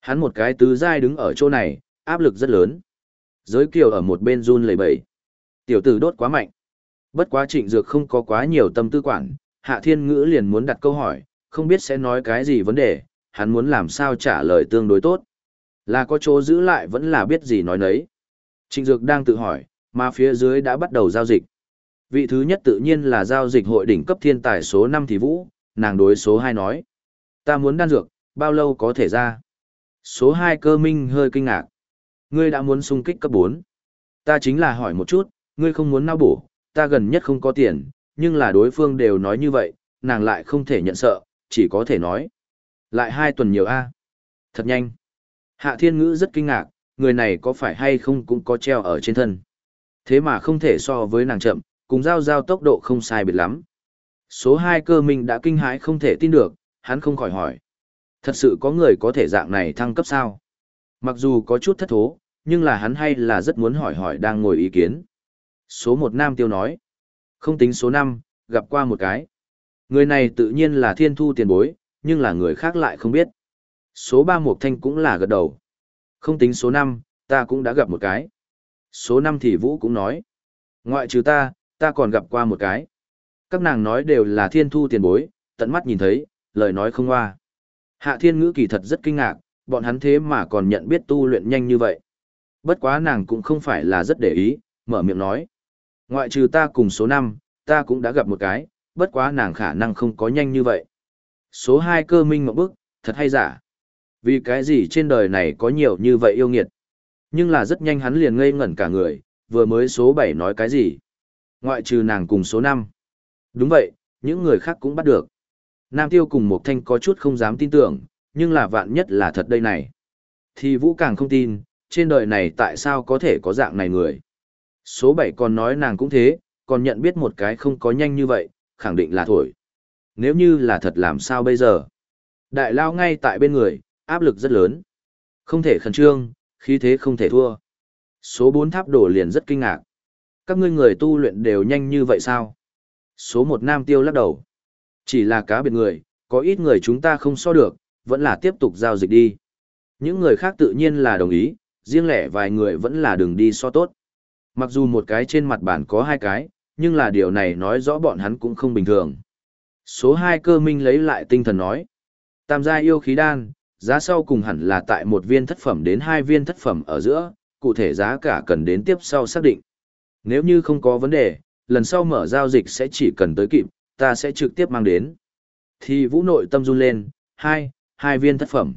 Hắn một cái tứ giai đứng ở chỗ này, áp lực rất lớn. Giới kiều ở một bên run lẩy bẩy. Tiểu tử đốt quá mạnh. Bất quá trịnh dược không có quá nhiều tâm tư quản, hạ thiên ngữ liền muốn đặt câu hỏi, không biết sẽ nói cái gì vấn đề, hắn muốn làm sao trả lời tương đối tốt. Là có chỗ giữ lại vẫn là biết gì nói nấy. Trịnh dược đang tự hỏi, mà phía dưới đã bắt đầu giao dịch. Vị thứ nhất tự nhiên là giao dịch hội đỉnh cấp thiên tài số 5 thì vũ, nàng đối số 2 nói. Ta muốn đan dược, bao lâu có thể ra? Số 2 cơ minh hơi kinh ngạc. Ngươi đã muốn xung kích cấp 4. Ta chính là hỏi một chút, ngươi không muốn nao bổ, ta gần nhất không có tiền, nhưng là đối phương đều nói như vậy, nàng lại không thể nhận sợ, chỉ có thể nói. Lại hai tuần nhiều a Thật nhanh. Hạ thiên ngữ rất kinh ngạc, người này có phải hay không cũng có treo ở trên thân. Thế mà không thể so với nàng chậm, cùng giao giao tốc độ không sai biệt lắm. Số 2 cơ minh đã kinh hãi không thể tin được, hắn không khỏi hỏi. Thật sự có người có thể dạng này thăng cấp sao? Mặc dù có chút thất thố, nhưng là hắn hay là rất muốn hỏi hỏi đang ngồi ý kiến. Số một nam tiêu nói. Không tính số năm, gặp qua một cái. Người này tự nhiên là thiên thu tiền bối, nhưng là người khác lại không biết. Số ba Mộc thanh cũng là gật đầu. Không tính số năm, ta cũng đã gặp một cái. Số năm thì Vũ cũng nói. Ngoại trừ ta, ta còn gặp qua một cái. Các nàng nói đều là thiên thu tiền bối, tận mắt nhìn thấy, lời nói không hoa. Hạ thiên ngữ kỳ thật rất kinh ngạc, bọn hắn thế mà còn nhận biết tu luyện nhanh như vậy. Bất quá nàng cũng không phải là rất để ý, mở miệng nói. Ngoại trừ ta cùng số 5, ta cũng đã gặp một cái, bất quá nàng khả năng không có nhanh như vậy. Số 2 cơ minh một bức, thật hay giả. Vì cái gì trên đời này có nhiều như vậy yêu nghiệt. Nhưng là rất nhanh hắn liền ngây ngẩn cả người, vừa mới số 7 nói cái gì. Ngoại trừ nàng cùng số 5. Đúng vậy, những người khác cũng bắt được. Nam Tiêu cùng Mộc Thanh có chút không dám tin tưởng, nhưng là vạn nhất là thật đây này. Thì Vũ càng không tin, trên đời này tại sao có thể có dạng này người. Số bảy còn nói nàng cũng thế, còn nhận biết một cái không có nhanh như vậy, khẳng định là thổi. Nếu như là thật làm sao bây giờ? Đại lao ngay tại bên người, áp lực rất lớn. Không thể khẩn trương, khí thế không thể thua. Số bốn tháp đổ liền rất kinh ngạc. Các ngươi người tu luyện đều nhanh như vậy sao? Số một nam tiêu lắc đầu. Chỉ là cá biệt người, có ít người chúng ta không so được, vẫn là tiếp tục giao dịch đi. Những người khác tự nhiên là đồng ý, riêng lẻ vài người vẫn là đường đi so tốt. Mặc dù một cái trên mặt bản có hai cái, nhưng là điều này nói rõ bọn hắn cũng không bình thường. Số 2 cơ minh lấy lại tinh thần nói. Tam gia yêu khí đan, giá sau cùng hẳn là tại một viên thất phẩm đến hai viên thất phẩm ở giữa, cụ thể giá cả cần đến tiếp sau xác định. Nếu như không có vấn đề, lần sau mở giao dịch sẽ chỉ cần tới kịp, ta sẽ trực tiếp mang đến. Thì vũ nội tâm run lên, hai, hai viên thất phẩm.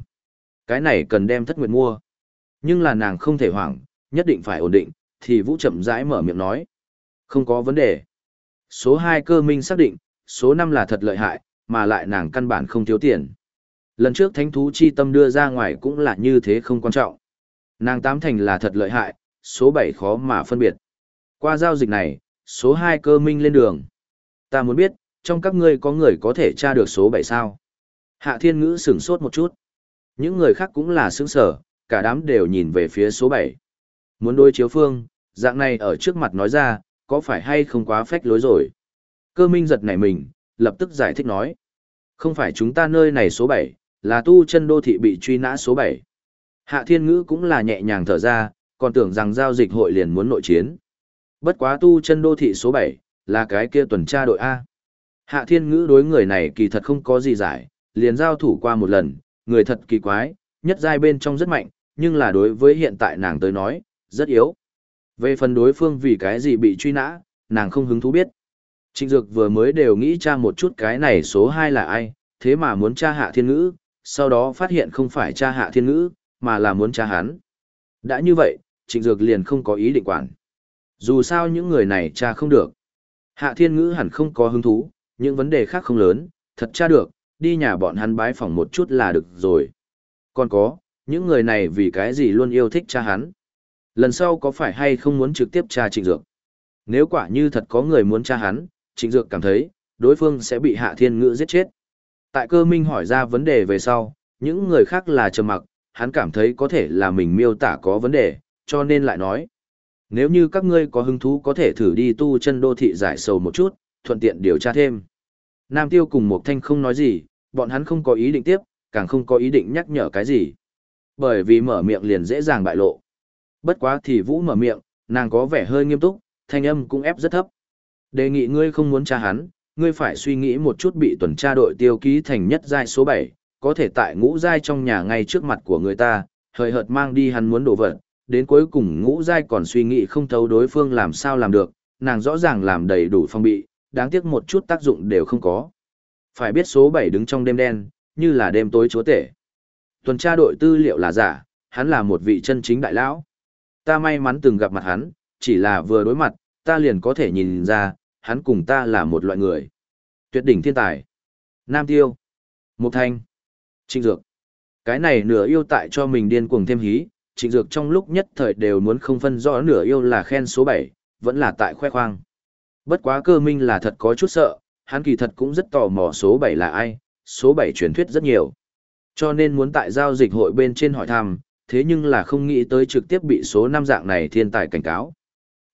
Cái này cần đem thất nguyệt mua. Nhưng là nàng không thể hoảng, nhất định phải ổn định, thì vũ chậm rãi mở miệng nói. Không có vấn đề. Số 2 cơ minh xác định, số 5 là thật lợi hại, mà lại nàng căn bản không thiếu tiền. Lần trước thánh thú chi tâm đưa ra ngoài cũng là như thế không quan trọng. Nàng tám thành là thật lợi hại, số 7 khó mà phân biệt. Qua giao dịch này, số 2 cơ minh lên đường. Ta muốn biết, trong các ngươi có người có thể tra được số 7 sao? Hạ thiên ngữ sửng sốt một chút. Những người khác cũng là sững sở, cả đám đều nhìn về phía số 7. Muốn đối chiếu phương, dạng này ở trước mặt nói ra, có phải hay không quá phách lối rồi? Cơ minh giật nảy mình, lập tức giải thích nói. Không phải chúng ta nơi này số 7, là tu chân đô thị bị truy nã số 7. Hạ thiên ngữ cũng là nhẹ nhàng thở ra, còn tưởng rằng giao dịch hội liền muốn nội chiến. Bất quá tu chân đô thị số 7, là cái kia tuần tra đội A. Hạ thiên ngữ đối người này kỳ thật không có gì giải, liền giao thủ qua một lần, người thật kỳ quái, nhất giai bên trong rất mạnh, nhưng là đối với hiện tại nàng tới nói, rất yếu. Về phần đối phương vì cái gì bị truy nã, nàng không hứng thú biết. Trịnh Dược vừa mới đều nghĩ tra một chút cái này số 2 là ai, thế mà muốn tra hạ thiên ngữ, sau đó phát hiện không phải tra hạ thiên ngữ, mà là muốn tra hắn. Đã như vậy, Trịnh Dược liền không có ý định quản. Dù sao những người này tra không được. Hạ thiên ngữ hẳn không có hứng thú, những vấn đề khác không lớn, thật tra được, đi nhà bọn hắn bái phỏng một chút là được rồi. Còn có, những người này vì cái gì luôn yêu thích cha hắn. Lần sau có phải hay không muốn trực tiếp tra trịnh dược? Nếu quả như thật có người muốn tra hắn, trịnh dược cảm thấy, đối phương sẽ bị hạ thiên ngữ giết chết. Tại cơ minh hỏi ra vấn đề về sau, những người khác là trầm mặc, hắn cảm thấy có thể là mình miêu tả có vấn đề, cho nên lại nói. Nếu như các ngươi có hứng thú có thể thử đi tu chân đô thị giải sầu một chút, thuận tiện điều tra thêm. Nam Tiêu cùng Mộc Thanh không nói gì, bọn hắn không có ý định tiếp, càng không có ý định nhắc nhở cái gì. Bởi vì mở miệng liền dễ dàng bại lộ. Bất quá thì Vũ mở miệng, nàng có vẻ hơi nghiêm túc, thanh âm cũng ép rất thấp. Đề nghị ngươi không muốn tra hắn, ngươi phải suy nghĩ một chút bị tuần tra đội tiêu ký thành nhất giai số 7, có thể tại ngũ giai trong nhà ngay trước mặt của người ta, hời hợt mang đi hắn muốn đổ vật, đến cuối cùng ngũ giai còn suy nghĩ không thấu đối phương làm sao làm được, nàng rõ ràng làm đầy đủ phong bị, đáng tiếc một chút tác dụng đều không có. Phải biết số 7 đứng trong đêm đen, như là đêm tối chúa tể. Tuần tra đội tư liệu là giả, hắn là một vị chân chính đại lão. Ta may mắn từng gặp mặt hắn, chỉ là vừa đối mặt, ta liền có thể nhìn ra, hắn cùng ta là một loại người. Tuyệt đỉnh thiên tài. Nam Tiêu. Mục Thanh. Trịnh Dược. Cái này nửa yêu tại cho mình điên cuồng thêm hí, Trịnh Dược trong lúc nhất thời đều muốn không phân rõ nửa yêu là khen số 7, vẫn là tại khoe khoang. Bất quá cơ minh là thật có chút sợ, hắn kỳ thật cũng rất tò mò số 7 là ai, số 7 truyền thuyết rất nhiều. Cho nên muốn tại giao dịch hội bên trên hỏi thăm, thế nhưng là không nghĩ tới trực tiếp bị số 5 dạng này thiên tài cảnh cáo.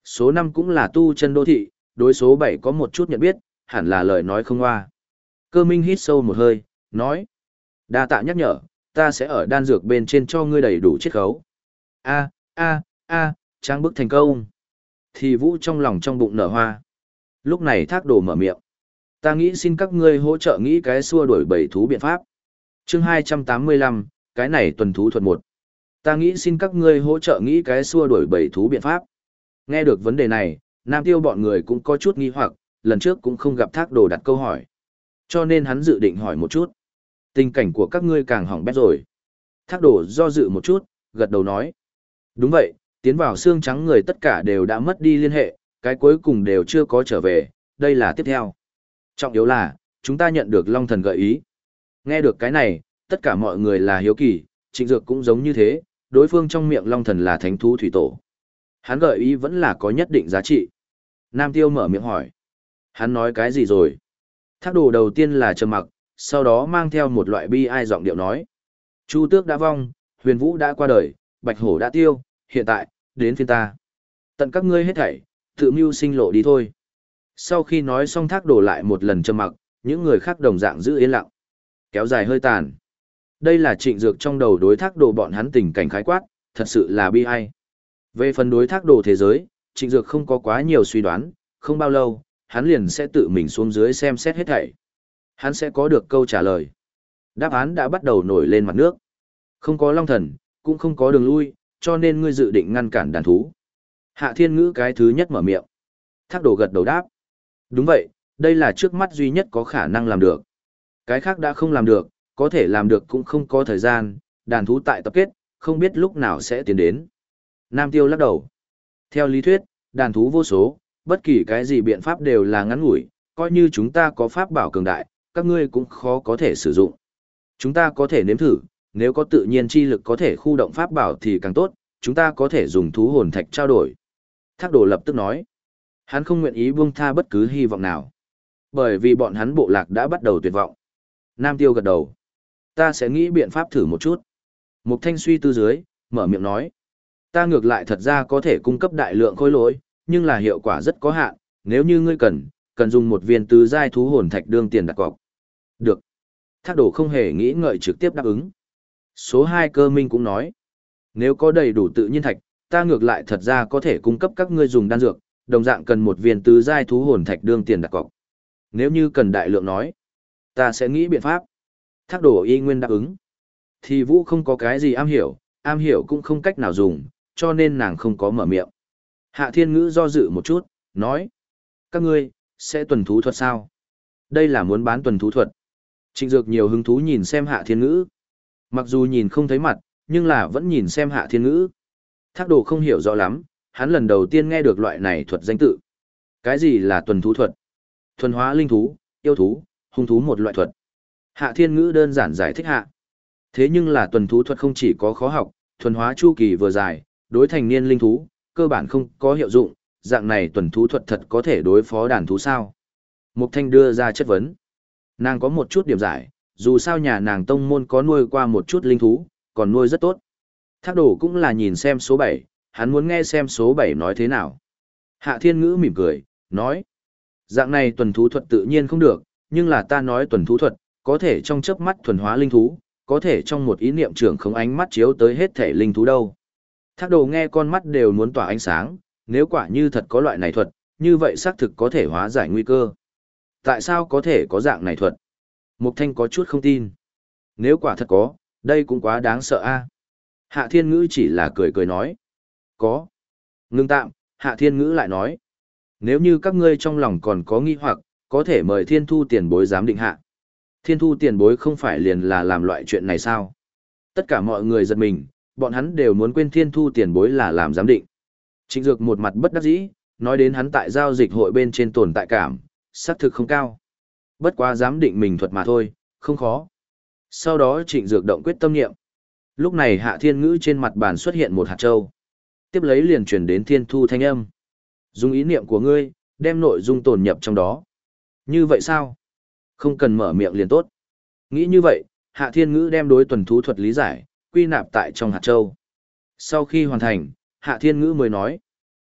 Số 5 cũng là tu chân đô thị, đối số 7 có một chút nhận biết, hẳn là lời nói không hoa. Cơ minh hít sâu một hơi, nói. đa tạ nhắc nhở, ta sẽ ở đan dược bên trên cho ngươi đầy đủ chiết khấu. A, a, a, trang bức thành công. Thì vũ trong lòng trong bụng nở hoa. Lúc này thác đồ mở miệng. Ta nghĩ xin các ngươi hỗ trợ nghĩ cái xua đuổi bầy thú biện pháp. chương 285, cái này tuần thú thuật 1. Ta nghĩ xin các ngươi hỗ trợ nghĩ cái xua đuổi bầy thú biện pháp. Nghe được vấn đề này, Nam Tiêu bọn người cũng có chút nghi hoặc, lần trước cũng không gặp thác đồ đặt câu hỏi. Cho nên hắn dự định hỏi một chút. Tình cảnh của các ngươi càng hỏng bét rồi. Thác đồ do dự một chút, gật đầu nói. Đúng vậy, tiến vào xương trắng người tất cả đều đã mất đi liên hệ, cái cuối cùng đều chưa có trở về, đây là tiếp theo. Trọng yếu là, chúng ta nhận được Long Thần gợi ý. Nghe được cái này, tất cả mọi người là hiếu kỳ, trịnh dược cũng giống như thế, đối phương trong miệng Long Thần là thánh thú thủy tổ. Hắn gợi ý vẫn là có nhất định giá trị. Nam Tiêu mở miệng hỏi. Hắn nói cái gì rồi? Thác đồ đầu tiên là trầm mặc, sau đó mang theo một loại bi ai giọng điệu nói. Chu tước đã vong, huyền vũ đã qua đời, bạch hổ đã tiêu, hiện tại, đến phiên ta. Tận các ngươi hết thảy, tự mưu sinh lộ đi thôi. Sau khi nói xong thác đổ lại một lần trầm mặc, những người khác đồng dạng giữ yên lặng. Kéo dài hơi tàn. Đây là trịnh dược trong đầu đối thác đồ bọn hắn tình cảnh khái quát, thật sự là bi ai. Về phần đối thác đồ thế giới, trịnh dược không có quá nhiều suy đoán, không bao lâu, hắn liền sẽ tự mình xuống dưới xem xét hết thảy. Hắn sẽ có được câu trả lời. Đáp án đã bắt đầu nổi lên mặt nước. Không có long thần, cũng không có đường lui, cho nên ngươi dự định ngăn cản đàn thú. Hạ thiên ngữ cái thứ nhất mở miệng. Thác đồ gật đầu đáp. Đúng vậy, đây là trước mắt duy nhất có khả năng làm được. Cái khác đã không làm được, có thể làm được cũng không có thời gian, đàn thú tại tập kết, không biết lúc nào sẽ tiến đến. Nam Tiêu lắc đầu. Theo lý thuyết, đàn thú vô số, bất kỳ cái gì biện pháp đều là ngắn ngủi, coi như chúng ta có pháp bảo cường đại, các ngươi cũng khó có thể sử dụng. Chúng ta có thể nếm thử, nếu có tự nhiên chi lực có thể khu động pháp bảo thì càng tốt, chúng ta có thể dùng thú hồn thạch trao đổi. Thác đồ lập tức nói. Hắn không nguyện ý buông tha bất cứ hy vọng nào. Bởi vì bọn hắn bộ lạc đã bắt đầu tuyệt vọng. Nam Tiêu gật đầu. Ta sẽ nghĩ biện pháp thử một chút. Mục Thanh suy tư dưới, mở miệng nói. Ta ngược lại thật ra có thể cung cấp đại lượng khối lỗi, nhưng là hiệu quả rất có hạn, nếu như ngươi cần, cần dùng một viên tứ giai thú hồn thạch đương tiền đặt cọc. Được. Thác đổ không hề nghĩ ngợi trực tiếp đáp ứng. Số 2 cơ minh cũng nói. Nếu có đầy đủ tự nhiên thạch, ta ngược lại thật ra có thể cung cấp các ngươi dùng đan dược, đồng dạng cần một viên tứ giai thú hồn thạch đương tiền đặt cọc. Nếu như cần đại lượng nói, ta sẽ nghĩ biện pháp. Thác đổ y nguyên đáp ứng. Thì vũ không có cái gì am hiểu, am hiểu cũng không cách nào dùng, cho nên nàng không có mở miệng. Hạ thiên ngữ do dự một chút, nói. Các ngươi, sẽ tuần thú thuật sao? Đây là muốn bán tuần thú thuật. Trịnh dược nhiều hứng thú nhìn xem hạ thiên ngữ. Mặc dù nhìn không thấy mặt, nhưng là vẫn nhìn xem hạ thiên ngữ. Thác đồ không hiểu rõ lắm, hắn lần đầu tiên nghe được loại này thuật danh tự. Cái gì là tuần thú thuật? Thuần hóa linh thú, yêu thú, hung thú một loại thuật. Hạ thiên ngữ đơn giản giải thích hạ. Thế nhưng là tuần thú thuật không chỉ có khó học, thuần hóa chu kỳ vừa dài, đối thành niên linh thú, cơ bản không có hiệu dụng, dạng này tuần thú thuật thật có thể đối phó đàn thú sao? Mục Thanh đưa ra chất vấn. Nàng có một chút điểm giải, dù sao nhà nàng tông môn có nuôi qua một chút linh thú, còn nuôi rất tốt. Thác đổ cũng là nhìn xem số 7, hắn muốn nghe xem số 7 nói thế nào. Hạ thiên ngữ mỉm cười, nói. Dạng này tuần thú thuật tự nhiên không được, nhưng là ta nói tuần thú thuật, có thể trong chớp mắt thuần hóa linh thú, có thể trong một ý niệm trưởng không ánh mắt chiếu tới hết thể linh thú đâu. Thác đồ nghe con mắt đều muốn tỏa ánh sáng, nếu quả như thật có loại này thuật, như vậy xác thực có thể hóa giải nguy cơ. Tại sao có thể có dạng này thuật? Mục Thanh có chút không tin. Nếu quả thật có, đây cũng quá đáng sợ a. Hạ Thiên Ngữ chỉ là cười cười nói. Có. Ngưng tạm, Hạ Thiên Ngữ lại nói. Nếu như các ngươi trong lòng còn có nghi hoặc, có thể mời Thiên Thu tiền bối giám định hạ. Thiên Thu tiền bối không phải liền là làm loại chuyện này sao? Tất cả mọi người giật mình, bọn hắn đều muốn quên Thiên Thu tiền bối là làm giám định. Trịnh Dược một mặt bất đắc dĩ, nói đến hắn tại giao dịch hội bên trên tồn tại cảm, xác thực không cao. Bất quá giám định mình thuật mà thôi, không khó. Sau đó Trịnh Dược động quyết tâm niệm. Lúc này Hạ Thiên Ngữ trên mặt bàn xuất hiện một hạt châu. Tiếp lấy liền truyền đến Thiên Thu thanh âm. Dùng ý niệm của ngươi, đem nội dung tồn nhập trong đó. Như vậy sao? Không cần mở miệng liền tốt. Nghĩ như vậy, Hạ Thiên Ngữ đem đối tuần thú thuật lý giải, quy nạp tại trong hạt châu. Sau khi hoàn thành, Hạ Thiên Ngữ mới nói.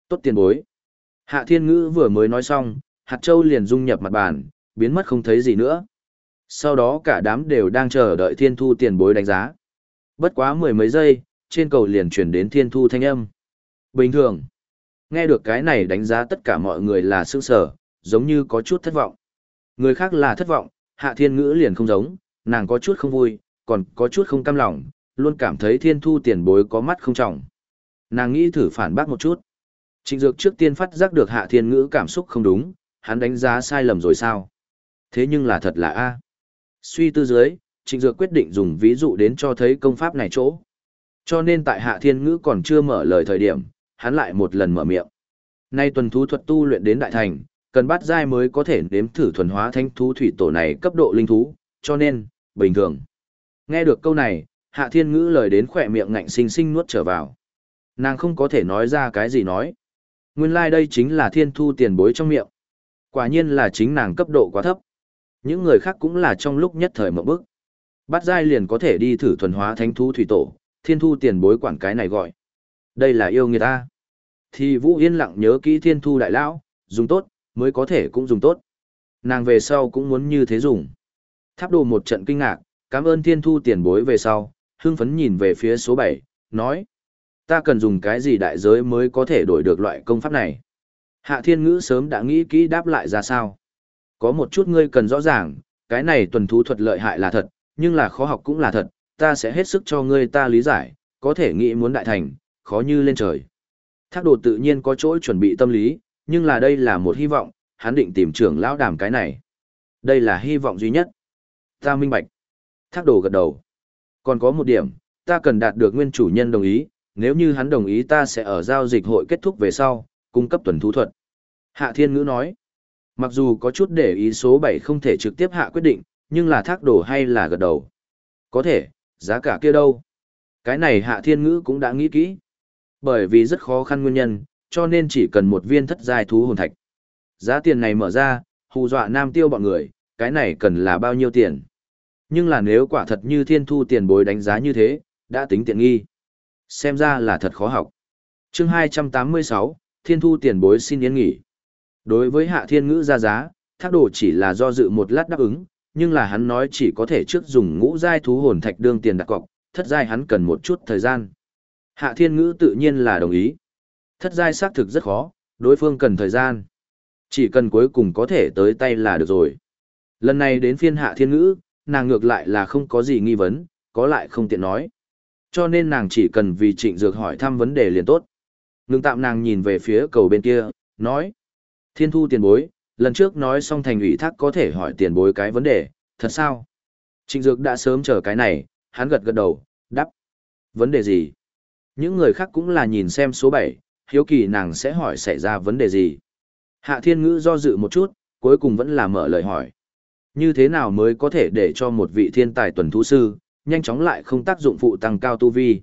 Tốt tiền bối. Hạ Thiên Ngữ vừa mới nói xong, hạt châu liền dung nhập mặt bàn, biến mất không thấy gì nữa. Sau đó cả đám đều đang chờ đợi Thiên Thu tiền bối đánh giá. Bất quá mười mấy giây, trên cầu liền truyền đến Thiên Thu thanh âm. Bình thường. Nghe được cái này đánh giá tất cả mọi người là sức sở, giống như có chút thất vọng. Người khác là thất vọng, Hạ Thiên Ngữ liền không giống, nàng có chút không vui, còn có chút không cam lòng, luôn cảm thấy Thiên Thu tiền bối có mắt không trọng. Nàng nghĩ thử phản bác một chút. Trịnh Dược trước tiên phát giác được Hạ Thiên Ngữ cảm xúc không đúng, hắn đánh giá sai lầm rồi sao? Thế nhưng là thật là A. Suy tư dưới, trịnh dược quyết định dùng ví dụ đến cho thấy công pháp này chỗ. Cho nên tại hạ thiên ngữ còn chưa mở lời thời điểm, hắn lại một lần mở miệng. Nay tuần thú thuật tu luyện đến đại thành, cần Bát giai mới có thể nếm thử thuần hóa thanh thú thủy tổ này cấp độ linh thú, cho nên, bình thường. Nghe được câu này, hạ thiên ngữ lời đến khỏe miệng ngạnh sinh sinh nuốt trở vào. Nàng không có thể nói ra cái gì nói. Nguyên lai like đây chính là thiên thu tiền bối trong miệng. Quả nhiên là chính nàng cấp độ quá thấp. Những người khác cũng là trong lúc nhất thời mộng bức. Bát giai liền có thể đi thử thuần hóa thánh thú thủy tổ, thiên thu tiền bối quản cái này gọi. Đây là yêu người ta. Thì Vũ yên lặng nhớ kỹ thiên thu đại lão, dùng tốt, mới có thể cũng dùng tốt. Nàng về sau cũng muốn như thế dùng. Tháp đồ một trận kinh ngạc, cảm ơn thiên thu tiền bối về sau, hưng phấn nhìn về phía số 7, nói. Ta cần dùng cái gì đại giới mới có thể đổi được loại công pháp này? Hạ thiên ngữ sớm đã nghĩ kỹ đáp lại ra sao. Có một chút ngươi cần rõ ràng, cái này tuần thú thuật lợi hại là thật, nhưng là khó học cũng là thật, ta sẽ hết sức cho ngươi ta lý giải, có thể nghĩ muốn đại thành, khó như lên trời. Thác đồ tự nhiên có chỗ chuẩn bị tâm lý, nhưng là đây là một hy vọng, hắn định tìm trưởng lão đàm cái này. Đây là hy vọng duy nhất. Ta minh bạch. Thác đồ gật đầu. Còn có một điểm, ta cần đạt được nguyên chủ nhân đồng ý, nếu như hắn đồng ý ta sẽ ở giao dịch hội kết thúc về sau, cung cấp tuần thú thuật. Hạ Thiên Ngữ nói, mặc dù có chút để ý số 7 không thể trực tiếp hạ quyết định, nhưng là thác đổ hay là gật đầu. Có thể, giá cả kia đâu? Cái này Hạ Thiên Ngữ cũng đã nghĩ kỹ. Bởi vì rất khó khăn nguyên nhân, cho nên chỉ cần một viên thất giai thú hồn thạch. Giá tiền này mở ra, hù dọa nam tiêu bọn người, cái này cần là bao nhiêu tiền? Nhưng là nếu quả thật như thiên thu tiền bối đánh giá như thế, đã tính tiện nghi. Xem ra là thật khó học. chương 286, thiên thu tiền bối xin yên nghỉ. Đối với hạ thiên ngữ ra giá, thác đồ chỉ là do dự một lát đáp ứng, nhưng là hắn nói chỉ có thể trước dùng ngũ giai thú hồn thạch đương tiền đặt cọc, thất giai hắn cần một chút thời gian. Hạ thiên ngữ tự nhiên là đồng ý. Thất giai xác thực rất khó, đối phương cần thời gian. Chỉ cần cuối cùng có thể tới tay là được rồi. Lần này đến phiên hạ thiên ngữ, nàng ngược lại là không có gì nghi vấn, có lại không tiện nói. Cho nên nàng chỉ cần vì trịnh dược hỏi thăm vấn đề liền tốt. Ngưng tạm nàng nhìn về phía cầu bên kia, nói. Thiên thu tiền bối, lần trước nói xong thành ủy thác có thể hỏi tiền bối cái vấn đề, thật sao? Trịnh dược đã sớm chờ cái này, hắn gật gật đầu, đáp. Vấn đề gì? Những người khác cũng là nhìn xem số 7, hiếu kỳ nàng sẽ hỏi xảy ra vấn đề gì. Hạ thiên ngữ do dự một chút, cuối cùng vẫn là mở lời hỏi. Như thế nào mới có thể để cho một vị thiên tài tuần thú sư, nhanh chóng lại không tác dụng phụ tăng cao tu vi?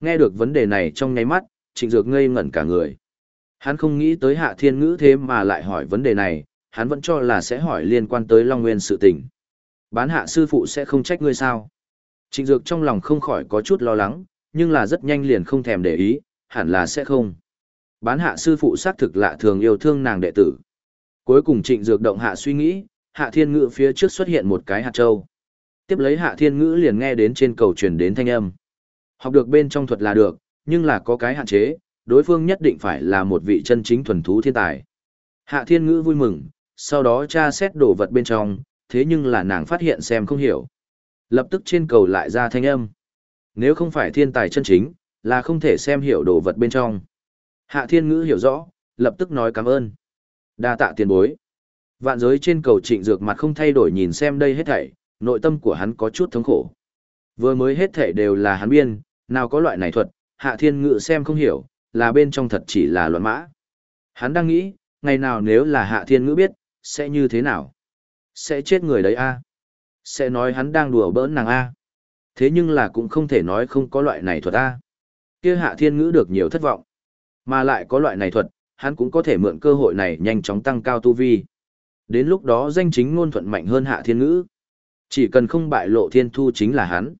Nghe được vấn đề này trong nháy mắt, trịnh dược ngây ngẩn cả người. Hắn không nghĩ tới hạ thiên ngữ thế mà lại hỏi vấn đề này, hắn vẫn cho là sẽ hỏi liên quan tới Long Nguyên sự tình. Bán hạ sư phụ sẽ không trách ngươi sao? Trịnh dược trong lòng không khỏi có chút lo lắng, nhưng là rất nhanh liền không thèm để ý, hẳn là sẽ không. Bán hạ sư phụ xác thực lạ thường yêu thương nàng đệ tử. Cuối cùng trịnh dược động hạ suy nghĩ, hạ thiên ngữ phía trước xuất hiện một cái hạt châu. Tiếp lấy hạ thiên ngữ liền nghe đến trên cầu truyền đến thanh âm. Học được bên trong thuật là được, nhưng là có cái hạn chế, đối phương nhất định phải là một vị chân chính thuần thú thiên tài. Hạ thiên ngữ vui mừng, sau đó tra xét đồ vật bên trong, thế nhưng là nàng phát hiện xem không hiểu. Lập tức trên cầu lại ra thanh âm. Nếu không phải thiên tài chân chính, là không thể xem hiểu đồ vật bên trong. Hạ thiên ngữ hiểu rõ, lập tức nói cảm ơn. đa tạ tiền bối. Vạn giới trên cầu trịnh dược mặt không thay đổi nhìn xem đây hết thảy, nội tâm của hắn có chút thống khổ. Vừa mới hết thảy đều là hắn biên, nào có loại này thuật, hạ thiên ngữ xem không hiểu, là bên trong thật chỉ là loạn mã. Hắn đang nghĩ, ngày nào nếu là hạ thiên ngữ biết, sẽ như thế nào? Sẽ chết người đấy a Sẽ nói hắn đang đùa bỡn nàng a Thế nhưng là cũng không thể nói không có loại này thuật a kia hạ thiên ngữ được nhiều thất vọng. Mà lại có loại này thuật, hắn cũng có thể mượn cơ hội này nhanh chóng tăng cao tu vi. Đến lúc đó danh chính ngôn thuận mạnh hơn hạ thiên ngữ. Chỉ cần không bại lộ thiên thu chính là hắn.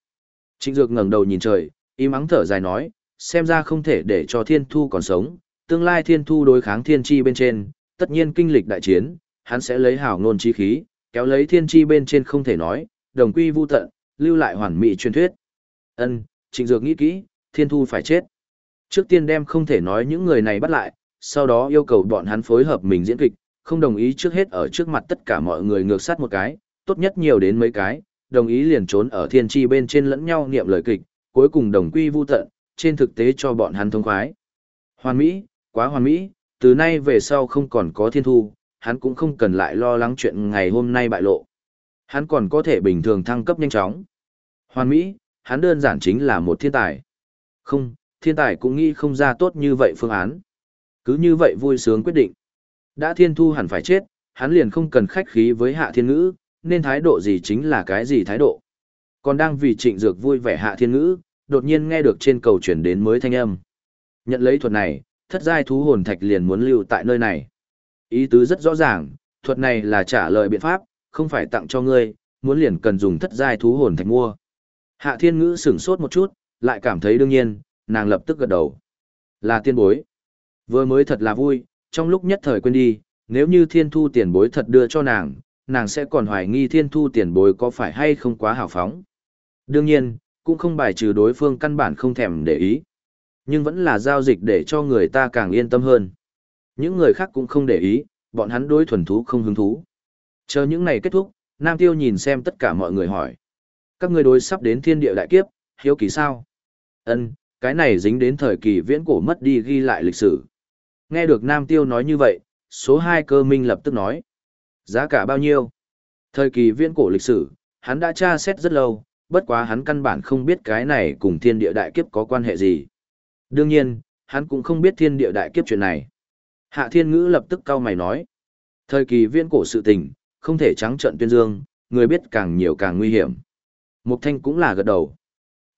Trịnh Dược ngẩng đầu nhìn trời, im ắng thở dài nói, xem ra không thể để cho thiên thu còn sống, tương lai thiên thu đối kháng thiên chi bên trên, tất nhiên kinh lịch đại chiến, hắn sẽ lấy hảo ngôn chi khí, kéo lấy thiên chi bên trên không thể nói, đồng quy vu tận, lưu lại hoàn mỹ truyền thuyết. Ân, Trịnh Dược nghĩ kỹ, thiên thu phải chết. Trước tiên đem không thể nói những người này bắt lại, sau đó yêu cầu bọn hắn phối hợp mình diễn kịch, không đồng ý trước hết ở trước mặt tất cả mọi người ngược sát một cái, tốt nhất nhiều đến mấy cái, đồng ý liền trốn ở thiên tri bên trên lẫn nhau niệm lời kịch, cuối cùng đồng quy vu tận, trên thực tế cho bọn hắn thông khoái. Hoàn Mỹ, quá hoàn mỹ, từ nay về sau không còn có thiên thu, hắn cũng không cần lại lo lắng chuyện ngày hôm nay bại lộ. Hắn còn có thể bình thường thăng cấp nhanh chóng. Hoàn Mỹ, hắn đơn giản chính là một thiên tài. Không, thiên tài cũng nghĩ không ra tốt như vậy phương án. Cứ như vậy vui sướng quyết định. Đã thiên thu hẳn phải chết, hắn liền không cần khách khí với hạ thiên ngữ, nên thái độ gì chính là cái gì thái độ. Còn đang vì trịnh dược vui vẻ hạ thiên ngữ, đột nhiên nghe được trên cầu chuyển đến mới thanh âm. Nhận lấy thuật này, thất giai thú hồn thạch liền muốn lưu tại nơi này. Ý tứ rất rõ ràng, thuật này là trả lời biện pháp, không phải tặng cho ngươi, muốn liền cần dùng thất giai thú hồn thạch mua. Hạ thiên ngữ sửng sốt một chút, lại cảm thấy đương nhiên, nàng lập tức gật đầu. Là tiên bối. Vừa mới thật là vui, trong lúc nhất thời quên đi, nếu như thiên thu tiền bối thật đưa cho nàng, nàng sẽ còn hoài nghi thiên thu tiền bối có phải hay không quá hào phóng. Đương nhiên, cũng không bài trừ đối phương căn bản không thèm để ý. Nhưng vẫn là giao dịch để cho người ta càng yên tâm hơn. Những người khác cũng không để ý, bọn hắn đối thuần thú không hứng thú. Chờ những này kết thúc, Nam Tiêu nhìn xem tất cả mọi người hỏi. Các ngươi đối sắp đến thiên địa đại kiếp, hiếu kỳ sao? Ân, cái này dính đến thời kỳ viễn cổ mất đi ghi lại lịch sử. Nghe được Nam Tiêu nói như vậy, số 2 cơ minh lập tức nói. Giá cả bao nhiêu? Thời kỳ viễn cổ lịch sử, hắn đã tra xét rất lâu, bất quá hắn căn bản không biết cái này cùng thiên địa đại kiếp có quan hệ gì. Đương nhiên, hắn cũng không biết thiên địa đại kiếp chuyện này. Hạ thiên ngữ lập tức cau mày nói. Thời kỳ viễn cổ sự tình, không thể trắng trận tuyên dương, người biết càng nhiều càng nguy hiểm. Mục thanh cũng là gật đầu.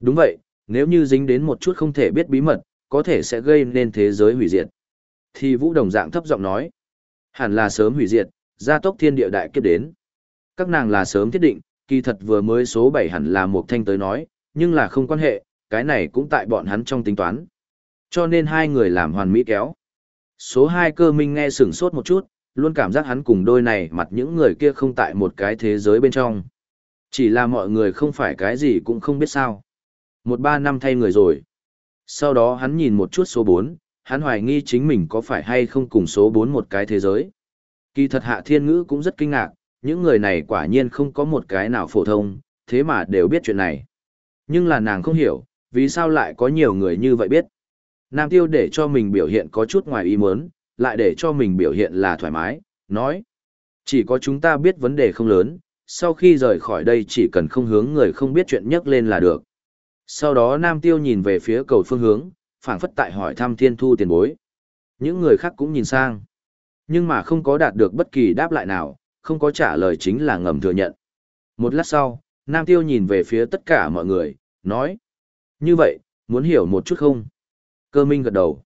Đúng vậy, nếu như dính đến một chút không thể biết bí mật, có thể sẽ gây nên thế giới hủy diệt. Thì vũ đồng dạng thấp giọng nói. Hẳn là sớm hủy diệt, gia tốc thiên địa đại kiếp đến. Các nàng là sớm thiết định, kỳ thật vừa mới số 7 hẳn là một thanh tới nói, nhưng là không quan hệ, cái này cũng tại bọn hắn trong tính toán. Cho nên hai người làm hoàn mỹ kéo. Số 2 cơ minh nghe sửng sốt một chút, luôn cảm giác hắn cùng đôi này mặt những người kia không tại một cái thế giới bên trong. Chỉ là mọi người không phải cái gì cũng không biết sao. Một ba năm thay người rồi. Sau đó hắn nhìn một chút số 4, hắn hoài nghi chính mình có phải hay không cùng số 4 một cái thế giới. Kỳ thật hạ thiên ngữ cũng rất kinh ngạc, những người này quả nhiên không có một cái nào phổ thông, thế mà đều biết chuyện này. Nhưng là nàng không hiểu, vì sao lại có nhiều người như vậy biết. Nam tiêu để cho mình biểu hiện có chút ngoài ý muốn, lại để cho mình biểu hiện là thoải mái, nói. Chỉ có chúng ta biết vấn đề không lớn, sau khi rời khỏi đây chỉ cần không hướng người không biết chuyện nhắc lên là được. Sau đó Nam Tiêu nhìn về phía cầu phương hướng, phảng phất tại hỏi thăm thiên thu tiền bối. Những người khác cũng nhìn sang. Nhưng mà không có đạt được bất kỳ đáp lại nào, không có trả lời chính là ngầm thừa nhận. Một lát sau, Nam Tiêu nhìn về phía tất cả mọi người, nói. Như vậy, muốn hiểu một chút không? Cơ minh gật đầu.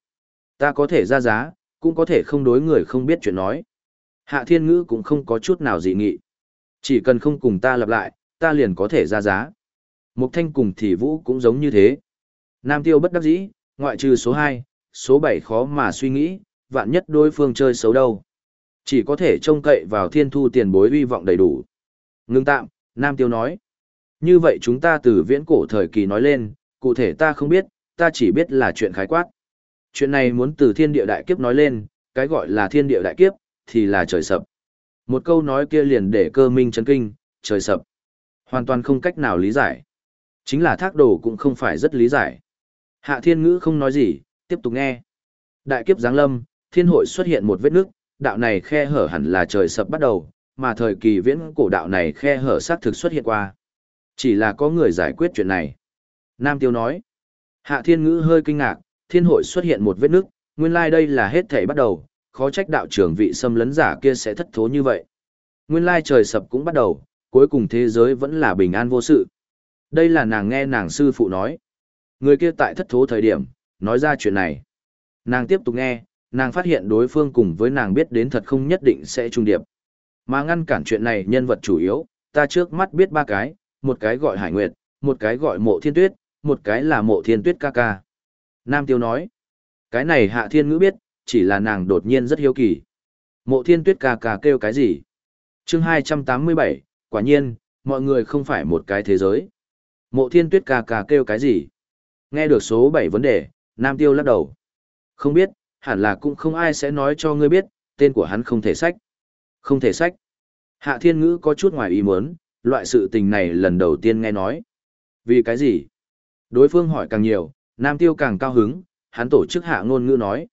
Ta có thể ra giá, cũng có thể không đối người không biết chuyện nói. Hạ thiên ngữ cũng không có chút nào dị nghị. Chỉ cần không cùng ta lặp lại, ta liền có thể ra giá. Mục thanh cùng thì vũ cũng giống như thế. Nam tiêu bất đắc dĩ, ngoại trừ số 2, số 7 khó mà suy nghĩ, vạn nhất đối phương chơi xấu đâu. Chỉ có thể trông cậy vào thiên thu tiền bối uy vọng đầy đủ. Ngưng tạm, Nam tiêu nói. Như vậy chúng ta từ viễn cổ thời kỳ nói lên, cụ thể ta không biết, ta chỉ biết là chuyện khái quát. Chuyện này muốn từ thiên địa đại kiếp nói lên, cái gọi là thiên địa đại kiếp, thì là trời sập. Một câu nói kia liền để cơ minh chấn kinh, trời sập. Hoàn toàn không cách nào lý giải. Chính là thác đồ cũng không phải rất lý giải. Hạ thiên ngữ không nói gì, tiếp tục nghe. Đại kiếp giáng lâm, thiên hội xuất hiện một vết nước, đạo này khe hở hẳn là trời sập bắt đầu, mà thời kỳ viễn cổ đạo này khe hở xác thực xuất hiện qua. Chỉ là có người giải quyết chuyện này. Nam Tiêu nói. Hạ thiên ngữ hơi kinh ngạc, thiên hội xuất hiện một vết nước, nguyên lai like đây là hết thể bắt đầu, khó trách đạo trưởng vị xâm lấn giả kia sẽ thất thố như vậy. Nguyên lai trời sập cũng bắt đầu, cuối cùng thế giới vẫn là bình an vô sự. Đây là nàng nghe nàng sư phụ nói. Người kia tại thất thố thời điểm, nói ra chuyện này. Nàng tiếp tục nghe, nàng phát hiện đối phương cùng với nàng biết đến thật không nhất định sẽ trung điệp. Mà ngăn cản chuyện này nhân vật chủ yếu, ta trước mắt biết ba cái, một cái gọi Hải Nguyệt, một cái gọi Mộ Thiên Tuyết, một cái là Mộ Thiên Tuyết ca ca. Nam Tiêu nói, cái này Hạ Thiên Ngữ biết, chỉ là nàng đột nhiên rất hiếu kỳ. Mộ Thiên Tuyết ca ca kêu cái gì? chương 287, quả nhiên, mọi người không phải một cái thế giới. Mộ Thiên Tuyết ca ca kêu cái gì? Nghe được số 7 vấn đề, Nam Tiêu lắc đầu. Không biết, hẳn là cũng không ai sẽ nói cho ngươi biết, tên của hắn không thể sách. Không thể sách. Hạ Thiên Ngữ có chút ngoài ý muốn, loại sự tình này lần đầu tiên nghe nói. Vì cái gì? Đối phương hỏi càng nhiều, Nam Tiêu càng cao hứng, hắn tổ chức hạ ngôn ngữ nói.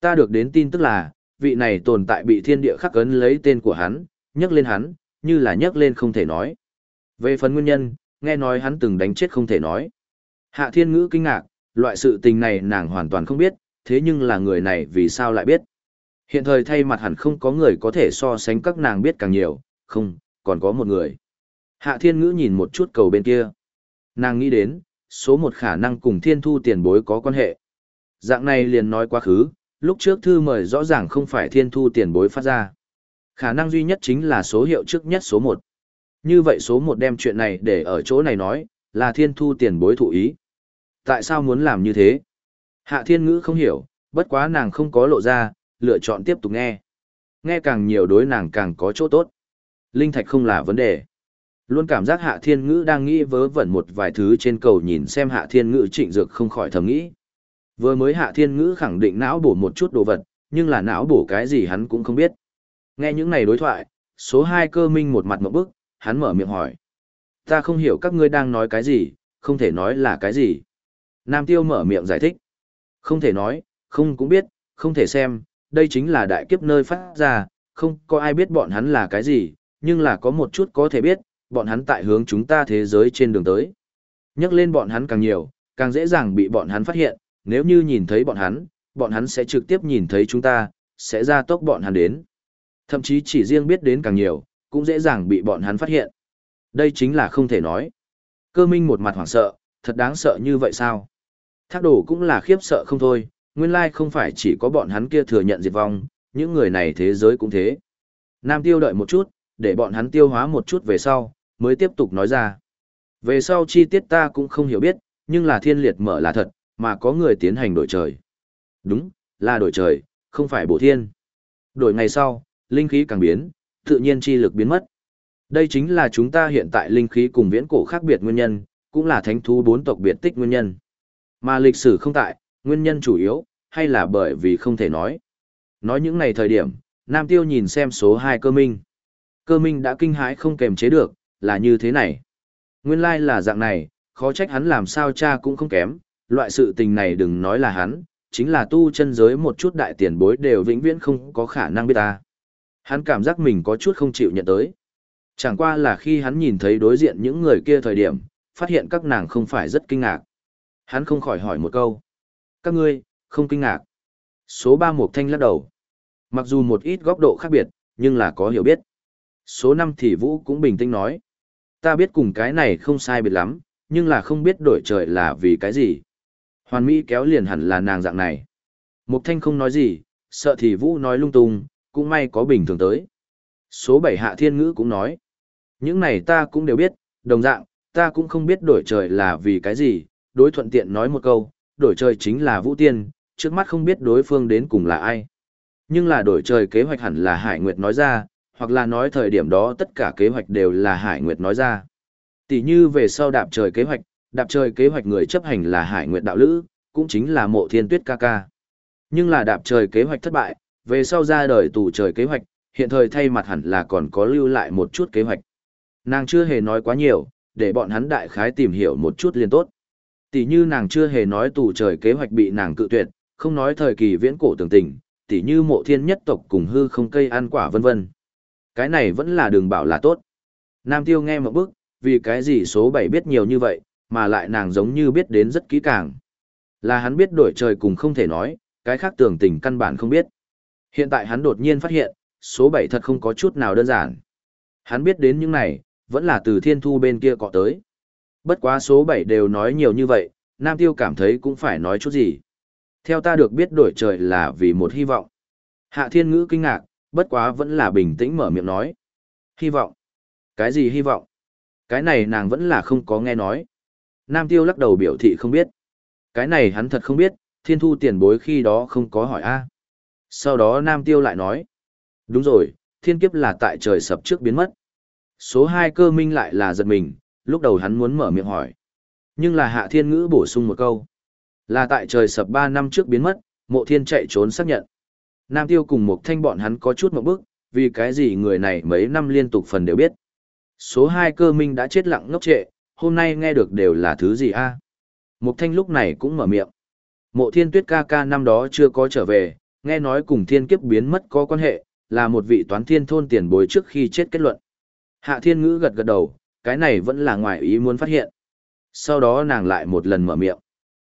Ta được đến tin tức là, vị này tồn tại bị thiên địa khắc ấn lấy tên của hắn, nhắc lên hắn, như là nhắc lên không thể nói. Về phần nguyên nhân, nghe nói hắn từng đánh chết không thể nói. Hạ thiên ngữ kinh ngạc, loại sự tình này nàng hoàn toàn không biết, thế nhưng là người này vì sao lại biết. Hiện thời thay mặt hẳn không có người có thể so sánh các nàng biết càng nhiều, không, còn có một người. Hạ thiên ngữ nhìn một chút cầu bên kia. Nàng nghĩ đến, số một khả năng cùng thiên thu tiền bối có quan hệ. Dạng này liền nói quá khứ, lúc trước thư mời rõ ràng không phải thiên thu tiền bối phát ra. Khả năng duy nhất chính là số hiệu trước nhất số một. Như vậy số một đem chuyện này để ở chỗ này nói, là thiên thu tiền bối thụ ý. Tại sao muốn làm như thế? Hạ thiên ngữ không hiểu, bất quá nàng không có lộ ra, lựa chọn tiếp tục nghe. Nghe càng nhiều đối nàng càng có chỗ tốt. Linh thạch không là vấn đề. Luôn cảm giác hạ thiên ngữ đang nghĩ vớ vẩn một vài thứ trên cầu nhìn xem hạ thiên ngữ trịnh dược không khỏi thầm nghĩ. Vừa mới hạ thiên ngữ khẳng định não bổ một chút đồ vật, nhưng là não bổ cái gì hắn cũng không biết. Nghe những này đối thoại, số hai cơ minh một mặt một bức, hắn mở miệng hỏi. Ta không hiểu các ngươi đang nói cái gì, không thể nói là cái gì. Nam tiêu mở miệng giải thích. Không thể nói, không cũng biết, không thể xem, đây chính là đại kiếp nơi phát ra, không có ai biết bọn hắn là cái gì, nhưng là có một chút có thể biết, bọn hắn tại hướng chúng ta thế giới trên đường tới. Nhắc lên bọn hắn càng nhiều, càng dễ dàng bị bọn hắn phát hiện, nếu như nhìn thấy bọn hắn, bọn hắn sẽ trực tiếp nhìn thấy chúng ta, sẽ ra tốc bọn hắn đến. Thậm chí chỉ riêng biết đến càng nhiều, cũng dễ dàng bị bọn hắn phát hiện. Đây chính là không thể nói. Cơ minh một mặt hoảng sợ, thật đáng sợ như vậy sao? Thác đổ cũng là khiếp sợ không thôi, nguyên lai không phải chỉ có bọn hắn kia thừa nhận diệt vong, những người này thế giới cũng thế. Nam tiêu đợi một chút, để bọn hắn tiêu hóa một chút về sau, mới tiếp tục nói ra. Về sau chi tiết ta cũng không hiểu biết, nhưng là thiên liệt mở là thật, mà có người tiến hành đổi trời. Đúng, là đổi trời, không phải bổ thiên. Đổi ngày sau, linh khí càng biến, tự nhiên chi lực biến mất. Đây chính là chúng ta hiện tại linh khí cùng viễn cổ khác biệt nguyên nhân, cũng là thánh thú bốn tộc biệt tích nguyên nhân. Mà lịch sử không tại, nguyên nhân chủ yếu, hay là bởi vì không thể nói. Nói những này thời điểm, Nam Tiêu nhìn xem số 2 cơ minh. Cơ minh đã kinh hãi không kềm chế được, là như thế này. Nguyên lai là dạng này, khó trách hắn làm sao cha cũng không kém, loại sự tình này đừng nói là hắn, chính là tu chân giới một chút đại tiền bối đều vĩnh viễn không có khả năng biết ta. Hắn cảm giác mình có chút không chịu nhận tới. Chẳng qua là khi hắn nhìn thấy đối diện những người kia thời điểm, phát hiện các nàng không phải rất kinh ngạc. Hắn không khỏi hỏi một câu. Các ngươi, không kinh ngạc. Số ba Mục Thanh lắc đầu. Mặc dù một ít góc độ khác biệt, nhưng là có hiểu biết. Số năm thì Vũ cũng bình tĩnh nói. Ta biết cùng cái này không sai biệt lắm, nhưng là không biết đổi trời là vì cái gì. Hoàn Mỹ kéo liền hẳn là nàng dạng này. Mục Thanh không nói gì, sợ thì Vũ nói lung tung, cũng may có bình thường tới. Số bảy Hạ Thiên Ngữ cũng nói. Những này ta cũng đều biết, đồng dạng, ta cũng không biết đổi trời là vì cái gì, đối thuận tiện nói một câu, đổi trời chính là Vũ Tiên, trước mắt không biết đối phương đến cùng là ai. Nhưng là đổi trời kế hoạch hẳn là Hải Nguyệt nói ra, hoặc là nói thời điểm đó tất cả kế hoạch đều là Hải Nguyệt nói ra. Tỷ như về sau đạp trời kế hoạch, đạp trời kế hoạch người chấp hành là Hải Nguyệt đạo lữ, cũng chính là mộ thiên tuyết ca ca. Nhưng là đạp trời kế hoạch thất bại, về sau ra đời tù trời kế hoạch, hiện thời thay mặt hẳn là còn có lưu lại một chút kế hoạch. Nàng chưa hề nói quá nhiều, để bọn hắn đại khái tìm hiểu một chút liên tốt. Tỷ như nàng chưa hề nói tù trời kế hoạch bị nàng cự tuyệt, không nói thời kỳ viễn cổ tường tình, tỷ như mộ thiên nhất tộc cùng hư không cây ăn quả vân vân. Cái này vẫn là đường bảo là tốt. Nam tiêu nghe một bước, vì cái gì số 7 biết nhiều như vậy, mà lại nàng giống như biết đến rất kỹ càng. Là hắn biết đổi trời cùng không thể nói, cái khác tưởng tình căn bản không biết. Hiện tại hắn đột nhiên phát hiện, số 7 thật không có chút nào đơn giản. Hắn biết đến những này, vẫn là từ thiên thu bên kia cọ tới. Bất quá số 7 đều nói nhiều như vậy, Nam Tiêu cảm thấy cũng phải nói chút gì. Theo ta được biết đổi trời là vì một hy vọng. Hạ thiên ngữ kinh ngạc, bất quá vẫn là bình tĩnh mở miệng nói. Hy vọng? Cái gì hy vọng? Cái này nàng vẫn là không có nghe nói. Nam Tiêu lắc đầu biểu thị không biết. Cái này hắn thật không biết, thiên thu tiền bối khi đó không có hỏi a. Sau đó Nam Tiêu lại nói. Đúng rồi, thiên kiếp là tại trời sập trước biến mất. Số 2 cơ minh lại là giật mình, lúc đầu hắn muốn mở miệng hỏi. Nhưng là hạ thiên ngữ bổ sung một câu. Là tại trời sập 3 năm trước biến mất, mộ thiên chạy trốn xác nhận. Nam Tiêu cùng một thanh bọn hắn có chút một bước, vì cái gì người này mấy năm liên tục phần đều biết. Số 2 cơ minh đã chết lặng ngốc trệ, hôm nay nghe được đều là thứ gì a? Mục thanh lúc này cũng mở miệng. Mộ thiên tuyết ca ca năm đó chưa có trở về, Nghe nói cùng thiên kiếp biến mất có quan hệ, là một vị toán thiên thôn tiền bối trước khi chết kết luận. Hạ thiên ngữ gật gật đầu, cái này vẫn là ngoài ý muốn phát hiện. Sau đó nàng lại một lần mở miệng.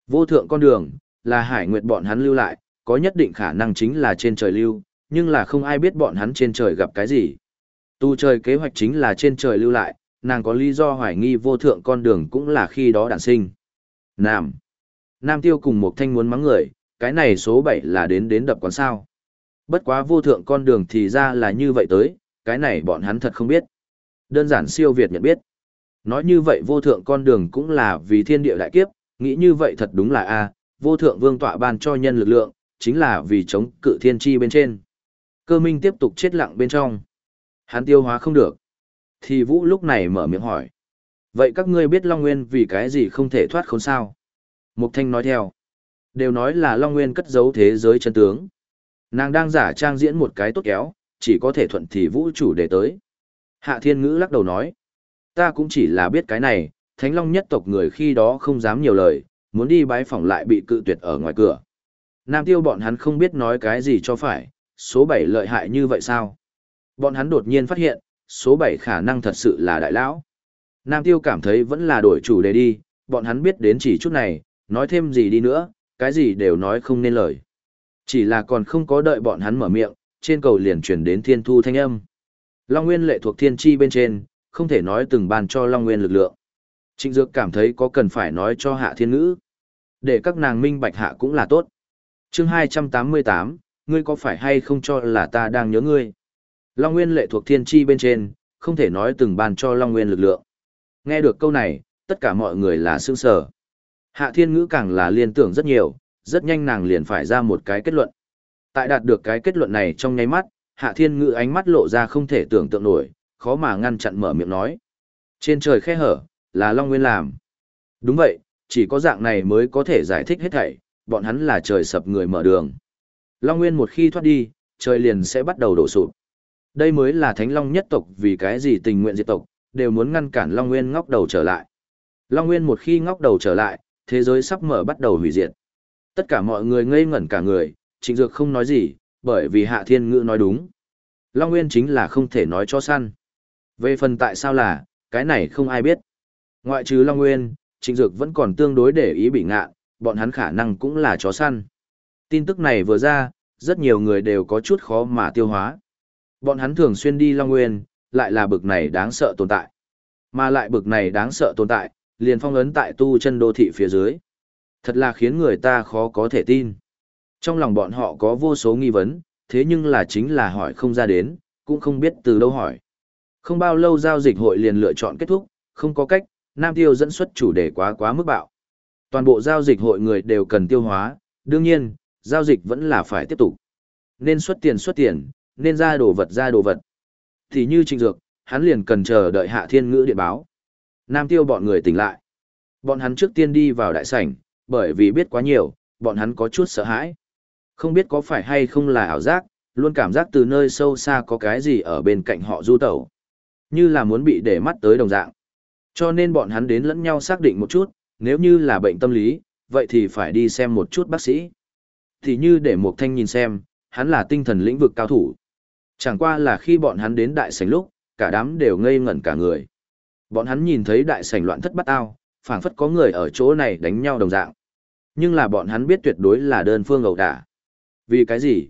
Vô thượng con đường, là hải nguyệt bọn hắn lưu lại, có nhất định khả năng chính là trên trời lưu, nhưng là không ai biết bọn hắn trên trời gặp cái gì. Tu trời kế hoạch chính là trên trời lưu lại, nàng có lý do hoài nghi vô thượng con đường cũng là khi đó đản sinh. Nam. Nam tiêu cùng một thanh muốn mắng người, cái này số 7 là đến đến đập quán sao. Bất quá vô thượng con đường thì ra là như vậy tới, cái này bọn hắn thật không biết. Đơn giản siêu Việt nhận biết. Nói như vậy vô thượng con đường cũng là vì thiên địa đại kiếp, nghĩ như vậy thật đúng là A, vô thượng vương tọa ban cho nhân lực lượng, chính là vì chống cự thiên chi bên trên. Cơ minh tiếp tục chết lặng bên trong. Hắn tiêu hóa không được. Thì vũ lúc này mở miệng hỏi. Vậy các ngươi biết Long Nguyên vì cái gì không thể thoát khốn sao? Mục Thanh nói theo. Đều nói là Long Nguyên cất giấu thế giới chân tướng. Nàng đang giả trang diễn một cái tốt kéo, chỉ có thể thuận thì vũ chủ để tới. Hạ Thiên Ngữ lắc đầu nói. Ta cũng chỉ là biết cái này, Thánh Long nhất tộc người khi đó không dám nhiều lời, muốn đi bái phỏng lại bị cự tuyệt ở ngoài cửa. Nam tiêu bọn hắn không biết nói cái gì cho phải, số 7 lợi hại như vậy sao? Bọn hắn đột nhiên phát hiện, số 7 khả năng thật sự là đại lão. Nam tiêu cảm thấy vẫn là đổi chủ đề đi, bọn hắn biết đến chỉ chút này, nói thêm gì đi nữa, cái gì đều nói không nên lời. Chỉ là còn không có đợi bọn hắn mở miệng, trên cầu liền chuyển đến thiên thu thanh âm. Long Nguyên lệ thuộc thiên chi bên trên, không thể nói từng ban cho Long Nguyên lực lượng. Trịnh Dược cảm thấy có cần phải nói cho hạ thiên ngữ. Để các nàng minh bạch hạ cũng là tốt. chương 288, ngươi có phải hay không cho là ta đang nhớ ngươi? Long Nguyên lệ thuộc thiên chi bên trên, không thể nói từng ban cho Long Nguyên lực lượng. Nghe được câu này, tất cả mọi người là sương sở. Hạ thiên ngữ càng là liên tưởng rất nhiều, rất nhanh nàng liền phải ra một cái kết luận. Tại đạt được cái kết luận này trong nháy mắt, hạ thiên ngữ ánh mắt lộ ra không thể tưởng tượng nổi, khó mà ngăn chặn mở miệng nói. Trên trời khe hở, là Long Nguyên làm. Đúng vậy, chỉ có dạng này mới có thể giải thích hết thảy, bọn hắn là trời sập người mở đường. Long Nguyên một khi thoát đi, trời liền sẽ bắt đầu đổ sụp. Đây mới là Thánh Long nhất tộc vì cái gì tình nguyện diệt tộc, đều muốn ngăn cản Long Nguyên ngóc đầu trở lại. Long Nguyên một khi ngóc đầu trở lại, thế giới sắp mở bắt đầu hủy diệt. Tất cả mọi người ngây ngẩn cả người, Trịnh Dược không nói gì, bởi vì Hạ Thiên Ngữ nói đúng. Long Nguyên chính là không thể nói cho săn. Về phần tại sao là, cái này không ai biết. Ngoại trừ Long Nguyên, Trịnh Dược vẫn còn tương đối để ý bị ngạ, bọn hắn khả năng cũng là chó săn. Tin tức này vừa ra, rất nhiều người đều có chút khó mà tiêu hóa. Bọn hắn thường xuyên đi Long Nguyên, lại là bực này đáng sợ tồn tại. Mà lại bực này đáng sợ tồn tại, liền phong ấn tại tu chân đô thị phía dưới. Thật là khiến người ta khó có thể tin. Trong lòng bọn họ có vô số nghi vấn, thế nhưng là chính là hỏi không ra đến, cũng không biết từ đâu hỏi. Không bao lâu giao dịch hội liền lựa chọn kết thúc, không có cách, Nam Tiêu dẫn xuất chủ đề quá quá mức bạo. Toàn bộ giao dịch hội người đều cần tiêu hóa, đương nhiên, giao dịch vẫn là phải tiếp tục. Nên xuất tiền xuất tiền, nên ra đồ vật ra đồ vật. Thì như trịnh dược, hắn liền cần chờ đợi hạ thiên ngữ điện báo. Nam tiêu bọn người tỉnh lại. Bọn hắn trước tiên đi vào đại sảnh, bởi vì biết quá nhiều, bọn hắn có chút sợ hãi. Không biết có phải hay không là ảo giác, luôn cảm giác từ nơi sâu xa có cái gì ở bên cạnh họ du tẩu. Như là muốn bị để mắt tới đồng dạng. Cho nên bọn hắn đến lẫn nhau xác định một chút, nếu như là bệnh tâm lý, vậy thì phải đi xem một chút bác sĩ. Thì như để một thanh nhìn xem, hắn là tinh thần lĩnh vực cao thủ. Chẳng qua là khi bọn hắn đến đại sảnh lúc, cả đám đều ngây ngẩn cả người. Bọn hắn nhìn thấy đại sảnh loạn thất bắt ao, phảng phất có người ở chỗ này đánh nhau đồng dạng. Nhưng là bọn hắn biết tuyệt đối là đơn phương ẩu đả. Vì cái gì?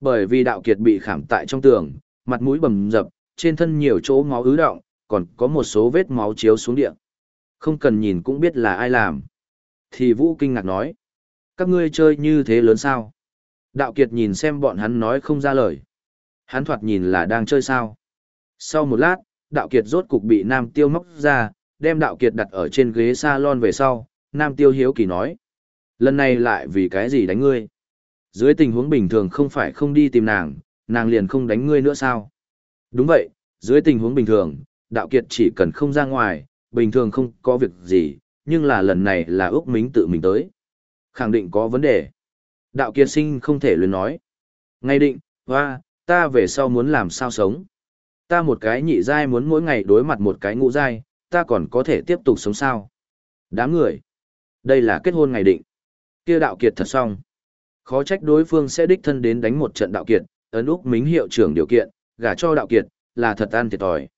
Bởi vì đạo kiệt bị khảm tại trong tường, mặt mũi bầm dập, trên thân nhiều chỗ máu ứ động, còn có một số vết máu chiếu xuống địa. Không cần nhìn cũng biết là ai làm. Thì Vũ kinh ngạc nói. Các ngươi chơi như thế lớn sao? Đạo kiệt nhìn xem bọn hắn nói không ra lời. Hắn thoạt nhìn là đang chơi sao. Sau một lát, đạo kiệt rốt cục bị Nam Tiêu móc ra, đem đạo kiệt đặt ở trên ghế salon về sau. Nam Tiêu hiếu kỳ nói. Lần này lại vì cái gì đánh ngươi? Dưới tình huống bình thường không phải không đi tìm nàng, nàng liền không đánh ngươi nữa sao? Đúng vậy, dưới tình huống bình thường, đạo kiệt chỉ cần không ra ngoài, bình thường không có việc gì, nhưng là lần này là ước mính tự mình tới. Khẳng định có vấn đề. Đạo kiệt sinh không thể luyến nói. Ngay định, hoa, ta về sau muốn làm sao sống. Ta một cái nhị giai muốn mỗi ngày đối mặt một cái ngũ giai, ta còn có thể tiếp tục sống sao. Đám người. Đây là kết hôn ngày định. Kia đạo kiệt thật xong. Khó trách đối phương sẽ đích thân đến đánh một trận đạo kiệt, ấn úc mính hiệu trưởng điều kiện, gả cho đạo kiệt, là thật ăn thiệt thòi.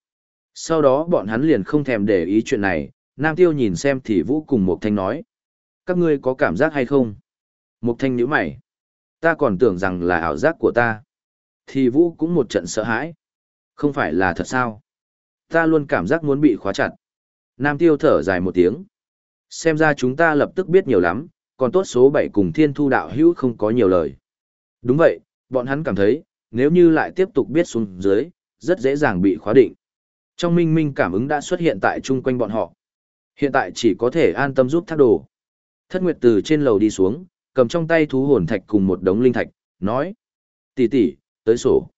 Sau đó bọn hắn liền không thèm để ý chuyện này, Nam Tiêu nhìn xem thì Vũ cùng Mục Thanh nói. Các ngươi có cảm giác hay không? Mục Thanh nhíu mày. Ta còn tưởng rằng là ảo giác của ta. Thì Vũ cũng một trận sợ hãi. Không phải là thật sao? Ta luôn cảm giác muốn bị khóa chặt. Nam Tiêu thở dài một tiếng. Xem ra chúng ta lập tức biết nhiều lắm, còn tốt số 7 cùng thiên thu đạo hữu không có nhiều lời. Đúng vậy, bọn hắn cảm thấy, nếu như lại tiếp tục biết xuống dưới, rất dễ dàng bị khóa định. Trong minh minh cảm ứng đã xuất hiện tại chung quanh bọn họ. Hiện tại chỉ có thể an tâm giúp thác đồ. Thất Nguyệt từ trên lầu đi xuống, cầm trong tay thú hồn thạch cùng một đống linh thạch, nói. Tỷ tỷ, tới sổ.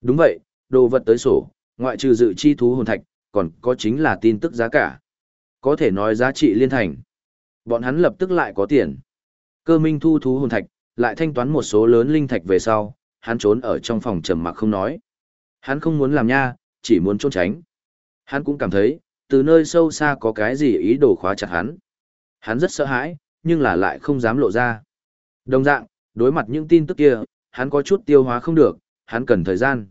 Đúng vậy, đồ vật tới sổ, ngoại trừ dự chi thú hồn thạch, còn có chính là tin tức giá cả. Có thể nói giá trị liên thành. Bọn hắn lập tức lại có tiền. Cơ minh thu thú hồn thạch, lại thanh toán một số lớn linh thạch về sau, hắn trốn ở trong phòng trầm mặc không nói. Hắn không muốn làm nha, chỉ muốn trốn tránh. Hắn cũng cảm thấy, từ nơi sâu xa có cái gì ý đồ khóa chặt hắn. Hắn rất sợ hãi, nhưng là lại không dám lộ ra. Đồng dạng, đối mặt những tin tức kia, hắn có chút tiêu hóa không được, hắn cần thời gian.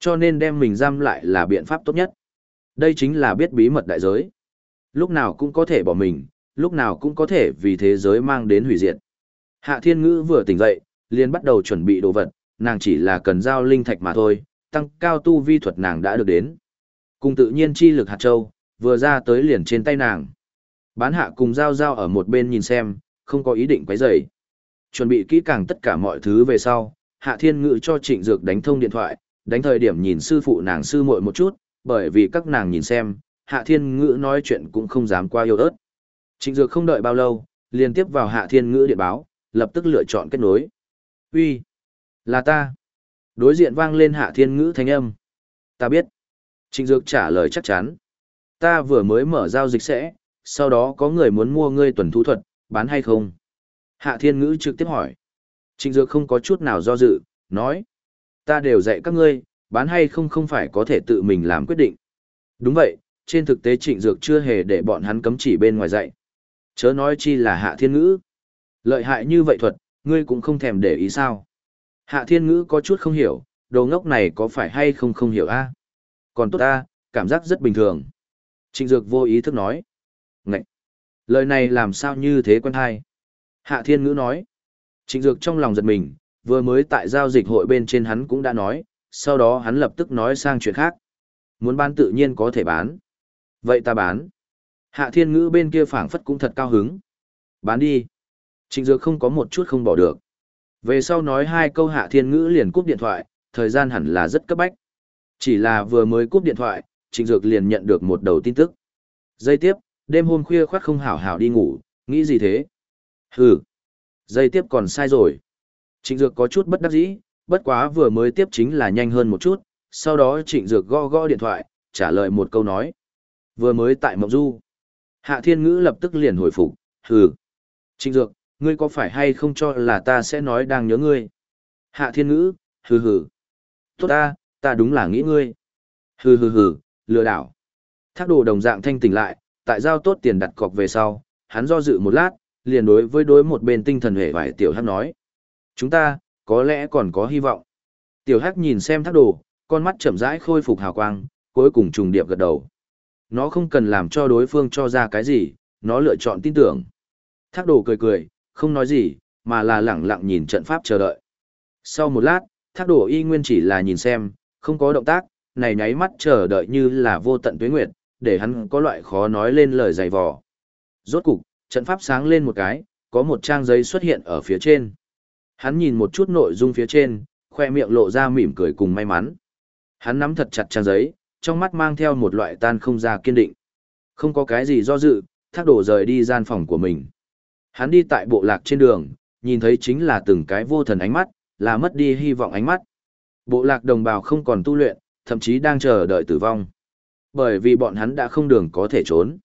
Cho nên đem mình giam lại là biện pháp tốt nhất. Đây chính là biết bí mật đại giới. Lúc nào cũng có thể bỏ mình, lúc nào cũng có thể vì thế giới mang đến hủy diệt. Hạ Thiên Ngữ vừa tỉnh dậy, liền bắt đầu chuẩn bị đồ vật, nàng chỉ là cần giao linh thạch mà thôi, tăng cao tu vi thuật nàng đã được đến. Cùng tự nhiên chi lực hạt châu, vừa ra tới liền trên tay nàng. Bán hạ cùng giao giao ở một bên nhìn xem, không có ý định quấy rầy. Chuẩn bị kỹ càng tất cả mọi thứ về sau, Hạ Thiên Ngữ cho Trịnh Dược đánh thông điện thoại, đánh thời điểm nhìn sư phụ nàng sư muội một chút, bởi vì các nàng nhìn xem, Hạ Thiên Ngữ nói chuyện cũng không dám qua yêu ớt. Trịnh Dược không đợi bao lâu, liên tiếp vào Hạ Thiên Ngữ điện báo, lập tức lựa chọn kết nối. Uy, là ta. Đối diện vang lên Hạ Thiên Ngữ thanh âm. Ta biết. Trịnh Dược trả lời chắc chắn. Ta vừa mới mở giao dịch sẽ, sau đó có người muốn mua ngươi tuần thu thuật, bán hay không? Hạ Thiên Ngữ trực tiếp hỏi. Trịnh Dược không có chút nào do dự, nói. Ta đều dạy các ngươi, bán hay không không phải có thể tự mình làm quyết định. Đúng vậy, trên thực tế Trịnh Dược chưa hề để bọn hắn cấm chỉ bên ngoài dạy. Chớ nói chi là Hạ Thiên Ngữ. Lợi hại như vậy thuật, ngươi cũng không thèm để ý sao. Hạ Thiên Ngữ có chút không hiểu, đồ ngốc này có phải hay không không hiểu a? À? Còn tốt ta, cảm giác rất bình thường. Trịnh Dược vô ý thức nói. Ngậy! Lời này làm sao như thế quen hay? Hạ Thiên Ngữ nói. Trịnh Dược trong lòng giật mình, vừa mới tại giao dịch hội bên trên hắn cũng đã nói, sau đó hắn lập tức nói sang chuyện khác. Muốn bán tự nhiên có thể bán. Vậy ta bán. Hạ Thiên Ngữ bên kia phảng phất cũng thật cao hứng. Bán đi. Trịnh Dược không có một chút không bỏ được. Về sau nói hai câu Hạ Thiên Ngữ liền cúp điện thoại, thời gian hẳn là rất cấp bách. Chỉ là vừa mới cúp điện thoại, Trịnh Dược liền nhận được một đầu tin tức. Giây tiếp, đêm hôm khuya khoát không hảo hảo đi ngủ, nghĩ gì thế? Hừ. Giây tiếp còn sai rồi. Trịnh Dược có chút bất đắc dĩ, bất quá vừa mới tiếp chính là nhanh hơn một chút, sau đó Trịnh Dược gõ gõ điện thoại, trả lời một câu nói. Vừa mới tại Mộng Du. Hạ Thiên Ngữ lập tức liền hồi phục, hừ. Trịnh Dược, ngươi có phải hay không cho là ta sẽ nói đang nhớ ngươi? Hạ Thiên Ngữ, hừ hừ. Tốt ta, ta đúng là nghĩ ngươi. Hừ hừ hừ, lừa đảo. Thác đồ đồng dạng thanh tỉnh lại, tại giao tốt tiền đặt cọc về sau, hắn do dự một lát, liền đối với đối một bên tinh thần hề vải tiểu hắc nói. Chúng ta, có lẽ còn có hy vọng. Tiểu hắc nhìn xem thác đồ, con mắt chậm rãi khôi phục hào quang, cuối cùng trùng điệp gật đầu. Nó không cần làm cho đối phương cho ra cái gì, nó lựa chọn tin tưởng. Thác đồ cười cười, không nói gì, mà là lẳng lặng nhìn trận pháp chờ đợi. Sau một lát, thác đồ y nguyên chỉ là nhìn xem, không có động tác, này nháy mắt chờ đợi như là vô tận tuế nguyệt, để hắn có loại khó nói lên lời dày vò. Rốt cục, trận pháp sáng lên một cái, có một trang giấy xuất hiện ở phía trên. Hắn nhìn một chút nội dung phía trên, khoe miệng lộ ra mỉm cười cùng may mắn. Hắn nắm thật chặt trang giấy, trong mắt mang theo một loại tan không ra kiên định. Không có cái gì do dự, thác đổ rời đi gian phòng của mình. Hắn đi tại bộ lạc trên đường, nhìn thấy chính là từng cái vô thần ánh mắt, là mất đi hy vọng ánh mắt. Bộ lạc đồng bào không còn tu luyện, thậm chí đang chờ đợi tử vong. Bởi vì bọn hắn đã không đường có thể trốn.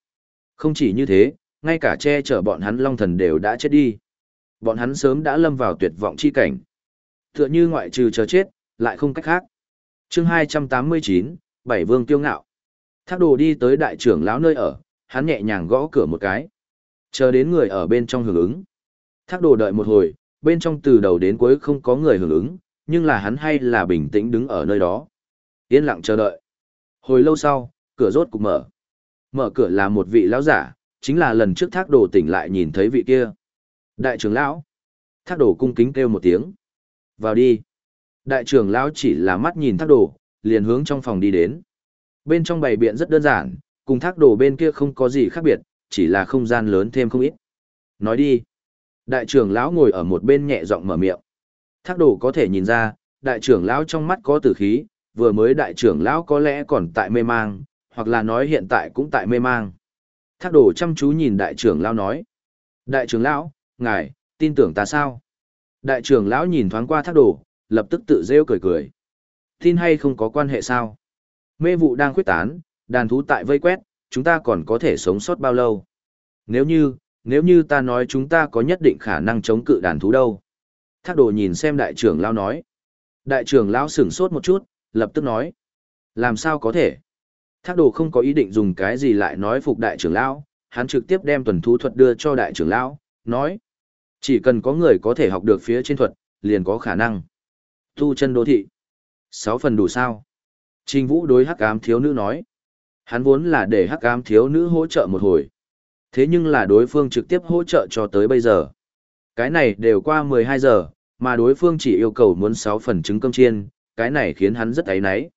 Không chỉ như thế, ngay cả che chở bọn hắn long thần đều đã chết đi. Bọn hắn sớm đã lâm vào tuyệt vọng chi cảnh. Tựa như ngoại trừ chờ chết, lại không cách khác. chương 289, Bảy Vương Tiêu Ngạo. Thác đồ đi tới đại trưởng lão nơi ở, hắn nhẹ nhàng gõ cửa một cái. Chờ đến người ở bên trong hưởng ứng. Thác đồ đợi một hồi, bên trong từ đầu đến cuối không có người hưởng ứng, nhưng là hắn hay là bình tĩnh đứng ở nơi đó. Yên lặng chờ đợi. Hồi lâu sau, cửa rốt cục mở. Mở cửa là một vị lão giả, chính là lần trước thác đồ tỉnh lại nhìn thấy vị kia. Đại trưởng lão. Thác đồ cung kính kêu một tiếng. Vào đi. Đại trưởng lão chỉ là mắt nhìn thác đồ, liền hướng trong phòng đi đến. Bên trong bày biện rất đơn giản, cùng thác đồ bên kia không có gì khác biệt, chỉ là không gian lớn thêm không ít. Nói đi. Đại trưởng lão ngồi ở một bên nhẹ giọng mở miệng. Thác đồ có thể nhìn ra, đại trưởng lão trong mắt có tử khí, vừa mới đại trưởng lão có lẽ còn tại mê mang, hoặc là nói hiện tại cũng tại mê mang. Thác đồ chăm chú nhìn đại trưởng lão nói. Đại trưởng lão, ngài, tin tưởng ta sao? Đại trưởng lão nhìn thoáng qua thác đồ, lập tức tự rêu cười cười. Tin hay không có quan hệ sao? Mê vụ đang khuyết tán, đàn thú tại vây quét, chúng ta còn có thể sống sót bao lâu? Nếu như, nếu như ta nói chúng ta có nhất định khả năng chống cự đàn thú đâu? Thác đồ nhìn xem đại trưởng lão nói. Đại trưởng lão sửng sốt một chút, lập tức nói. Làm sao có thể? Thác đồ không có ý định dùng cái gì lại nói phục đại trưởng lão, hắn trực tiếp đem tuần thú thuật đưa cho đại trưởng lão, nói. Chỉ cần có người có thể học được phía trên thuật, liền có khả năng. Tu chân đô thị. Sáu phần đủ sao? Trình Vũ đối hắc ám thiếu nữ nói. Hắn vốn là để hắc ám thiếu nữ hỗ trợ một hồi. Thế nhưng là đối phương trực tiếp hỗ trợ cho tới bây giờ. Cái này đều qua 12 giờ, mà đối phương chỉ yêu cầu muốn 6 phần trứng cơm chiên, cái này khiến hắn rất ấy náy.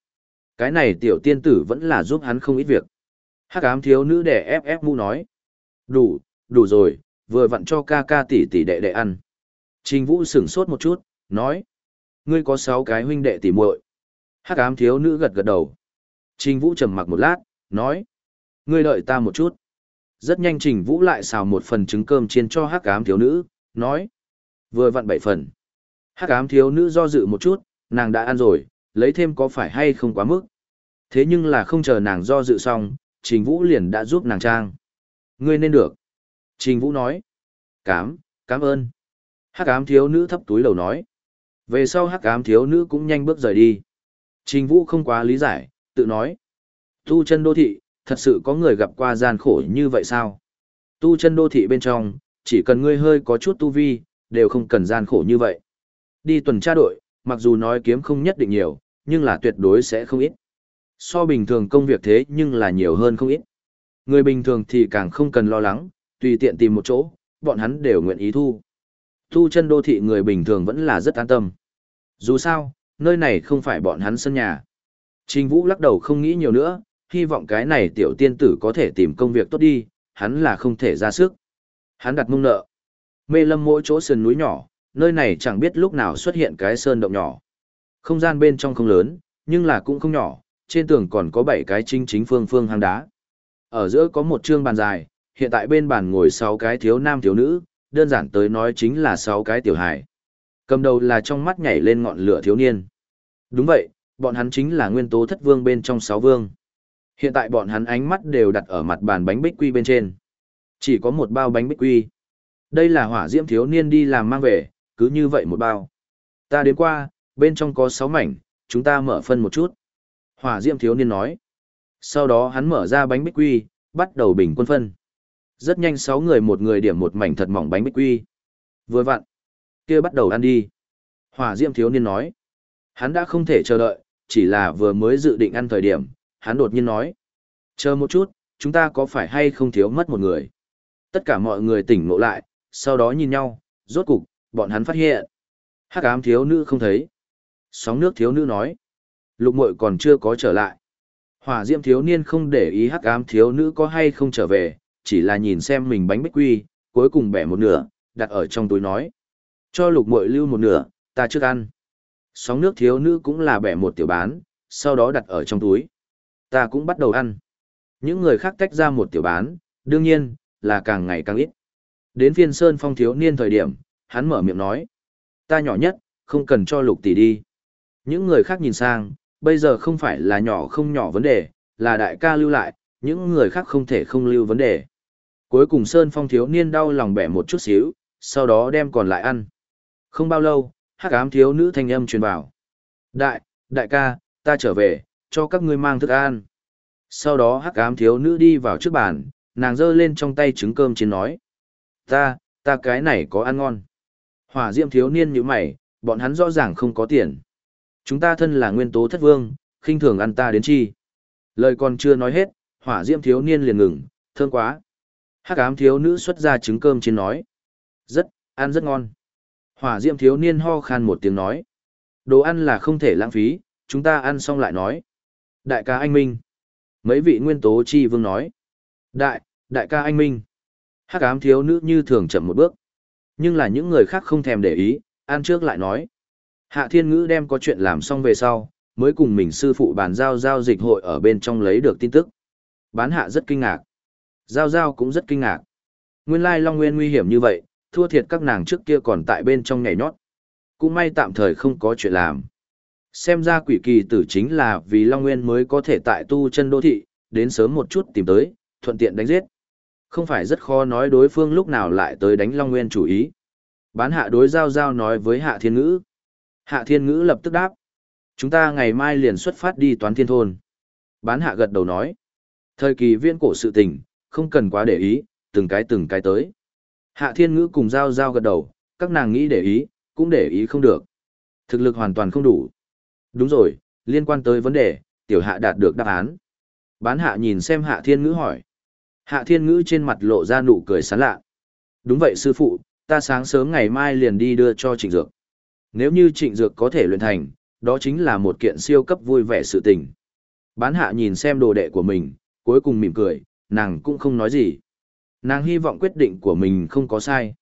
Cái này tiểu tiên tử vẫn là giúp hắn không ít việc. Hắc ám thiếu nữ để ép ép mu nói. Đủ, đủ rồi, vừa vặn cho ca ca tỷ tỷ đệ đệ ăn. Trình Vũ sửng sốt một chút, nói. Ngươi có 6 cái huynh đệ tỷ muội. Hắc ám thiếu nữ gật gật đầu. Trình Vũ trầm mặc một lát, nói. Ngươi đợi ta một chút. Rất nhanh Trình Vũ lại xào một phần trứng cơm chiên cho hắc ám thiếu nữ, nói. Vừa vặn bảy phần. Hắc ám thiếu nữ do dự một chút, nàng đã ăn rồi, lấy thêm có phải hay không quá mức. Thế nhưng là không chờ nàng do dự xong, Trình Vũ liền đã giúp nàng trang. Ngươi nên được. Trình Vũ nói. Cám, cám ơn. Hắc ám thiếu nữ thấp túi lầu nói. Về sau hắc ám thiếu nữ cũng nhanh bước rời đi. Trình Vũ không quá lý giải, tự nói. Tu chân đô thị, thật sự có người gặp qua gian khổ như vậy sao? Tu chân đô thị bên trong, chỉ cần ngươi hơi có chút tu vi, đều không cần gian khổ như vậy. Đi tuần tra đội, mặc dù nói kiếm không nhất định nhiều, nhưng là tuyệt đối sẽ không ít. So bình thường công việc thế nhưng là nhiều hơn không ít. Người bình thường thì càng không cần lo lắng, tùy tiện tìm một chỗ, bọn hắn đều nguyện ý thu. thu chân đô thị người bình thường vẫn là rất an tâm. Dù sao, nơi này không phải bọn hắn sân nhà. Trình Vũ lắc đầu không nghĩ nhiều nữa, hy vọng cái này tiểu tiên tử có thể tìm công việc tốt đi, hắn là không thể ra sức. Hắn đặt mông nợ. Mê lâm mỗi chỗ sườn núi nhỏ, nơi này chẳng biết lúc nào xuất hiện cái sơn động nhỏ. Không gian bên trong không lớn, nhưng là cũng không nhỏ, trên tường còn có 7 cái chính chính phương phương hang đá. Ở giữa có một trương bàn dài, hiện tại bên bàn ngồi 6 cái thiếu nam thiếu nữ, đơn giản tới nói chính là 6 cái tiểu hài. Cầm đầu là trong mắt nhảy lên ngọn lửa thiếu niên. Đúng vậy, bọn hắn chính là nguyên tố thất vương bên trong 6 vương. Hiện tại bọn hắn ánh mắt đều đặt ở mặt bàn bánh bích quy bên trên. Chỉ có một bao bánh bích quy. Đây là hỏa diễm thiếu niên đi làm mang về, cứ như vậy một bao. Ta đến qua, bên trong có 6 mảnh, chúng ta mở phân một chút. Hỏa diễm thiếu niên nói. Sau đó hắn mở ra bánh bích quy, bắt đầu bình quân phân. Rất nhanh sáu người một người điểm một mảnh thật mỏng bánh bích quy. Vừa vặn. kia bắt đầu ăn đi. Hỏa diễm thiếu niên nói. Hắn đã không thể chờ đợi, chỉ là vừa mới dự định ăn thời điểm, hắn đột nhiên nói. Chờ một chút, chúng ta có phải hay không thiếu mất một người? Tất cả mọi người tỉnh ngộ lại, sau đó nhìn nhau, rốt cục, bọn hắn phát hiện. Hắc ám thiếu nữ không thấy. Sóng nước thiếu nữ nói. Lục mội còn chưa có trở lại. Hỏa diệm thiếu niên không để ý hắc ám thiếu nữ có hay không trở về, chỉ là nhìn xem mình bánh bích quy, cuối cùng bẻ một nửa, đặt ở trong túi nói. Cho lục muội lưu một nửa, ta trước ăn. Sóng nước thiếu nữ cũng là bẻ một tiểu bán, sau đó đặt ở trong túi. Ta cũng bắt đầu ăn. Những người khác tách ra một tiểu bán, đương nhiên, là càng ngày càng ít. Đến phiên Sơn Phong thiếu niên thời điểm, hắn mở miệng nói. Ta nhỏ nhất, không cần cho lục tỷ đi. Những người khác nhìn sang, bây giờ không phải là nhỏ không nhỏ vấn đề, là đại ca lưu lại, những người khác không thể không lưu vấn đề. Cuối cùng Sơn Phong thiếu niên đau lòng bẻ một chút xíu, sau đó đem còn lại ăn. Không bao lâu, hắc ám thiếu nữ thanh âm truyền vào. Đại, đại ca, ta trở về, cho các ngươi mang thức ăn. Sau đó hắc ám thiếu nữ đi vào trước bàn, nàng giơ lên trong tay trứng cơm chiến nói. Ta, ta cái này có ăn ngon. Hỏa diệm thiếu niên như mày, bọn hắn rõ ràng không có tiền. Chúng ta thân là nguyên tố thất vương, khinh thường ăn ta đến chi. Lời còn chưa nói hết, hỏa diệm thiếu niên liền ngừng, thương quá. Hắc ám thiếu nữ xuất ra trứng cơm trên nói. Rất, ăn rất ngon. Hỏa diệm thiếu niên ho khan một tiếng nói. Đồ ăn là không thể lãng phí, chúng ta ăn xong lại nói. Đại ca anh Minh. Mấy vị nguyên tố chi vương nói. Đại, đại ca anh Minh. Hắc ám thiếu nữ như thường chậm một bước. Nhưng là những người khác không thèm để ý, ăn trước lại nói. Hạ thiên ngữ đem có chuyện làm xong về sau, mới cùng mình sư phụ bàn giao giao dịch hội ở bên trong lấy được tin tức. Bán hạ rất kinh ngạc. Giao giao cũng rất kinh ngạc. Nguyên lai Long Nguyên nguy hiểm như vậy, thua thiệt các nàng trước kia còn tại bên trong nhảy nhót. Cũng may tạm thời không có chuyện làm. Xem ra quỷ kỳ tử chính là vì Long Nguyên mới có thể tại tu chân đô thị, đến sớm một chút tìm tới, thuận tiện đánh giết. Không phải rất khó nói đối phương lúc nào lại tới đánh Long Nguyên chủ ý. Bán hạ đối giao giao nói với hạ thiên ngữ. Hạ thiên ngữ lập tức đáp. Chúng ta ngày mai liền xuất phát đi toán thiên thôn. Bán hạ gật đầu nói. Thời kỳ viên cổ sự tình, không cần quá để ý, từng cái từng cái tới. Hạ thiên ngữ cùng giao giao gật đầu, các nàng nghĩ để ý, cũng để ý không được. Thực lực hoàn toàn không đủ. Đúng rồi, liên quan tới vấn đề, tiểu hạ đạt được đáp án. Bán hạ nhìn xem hạ thiên ngữ hỏi. Hạ thiên ngữ trên mặt lộ ra nụ cười sán lạ. Đúng vậy sư phụ, ta sáng sớm ngày mai liền đi đưa cho trịnh dược. Nếu như trịnh dược có thể luyện thành, đó chính là một kiện siêu cấp vui vẻ sự tình. Bán hạ nhìn xem đồ đệ của mình, cuối cùng mỉm cười, nàng cũng không nói gì. Nàng hy vọng quyết định của mình không có sai.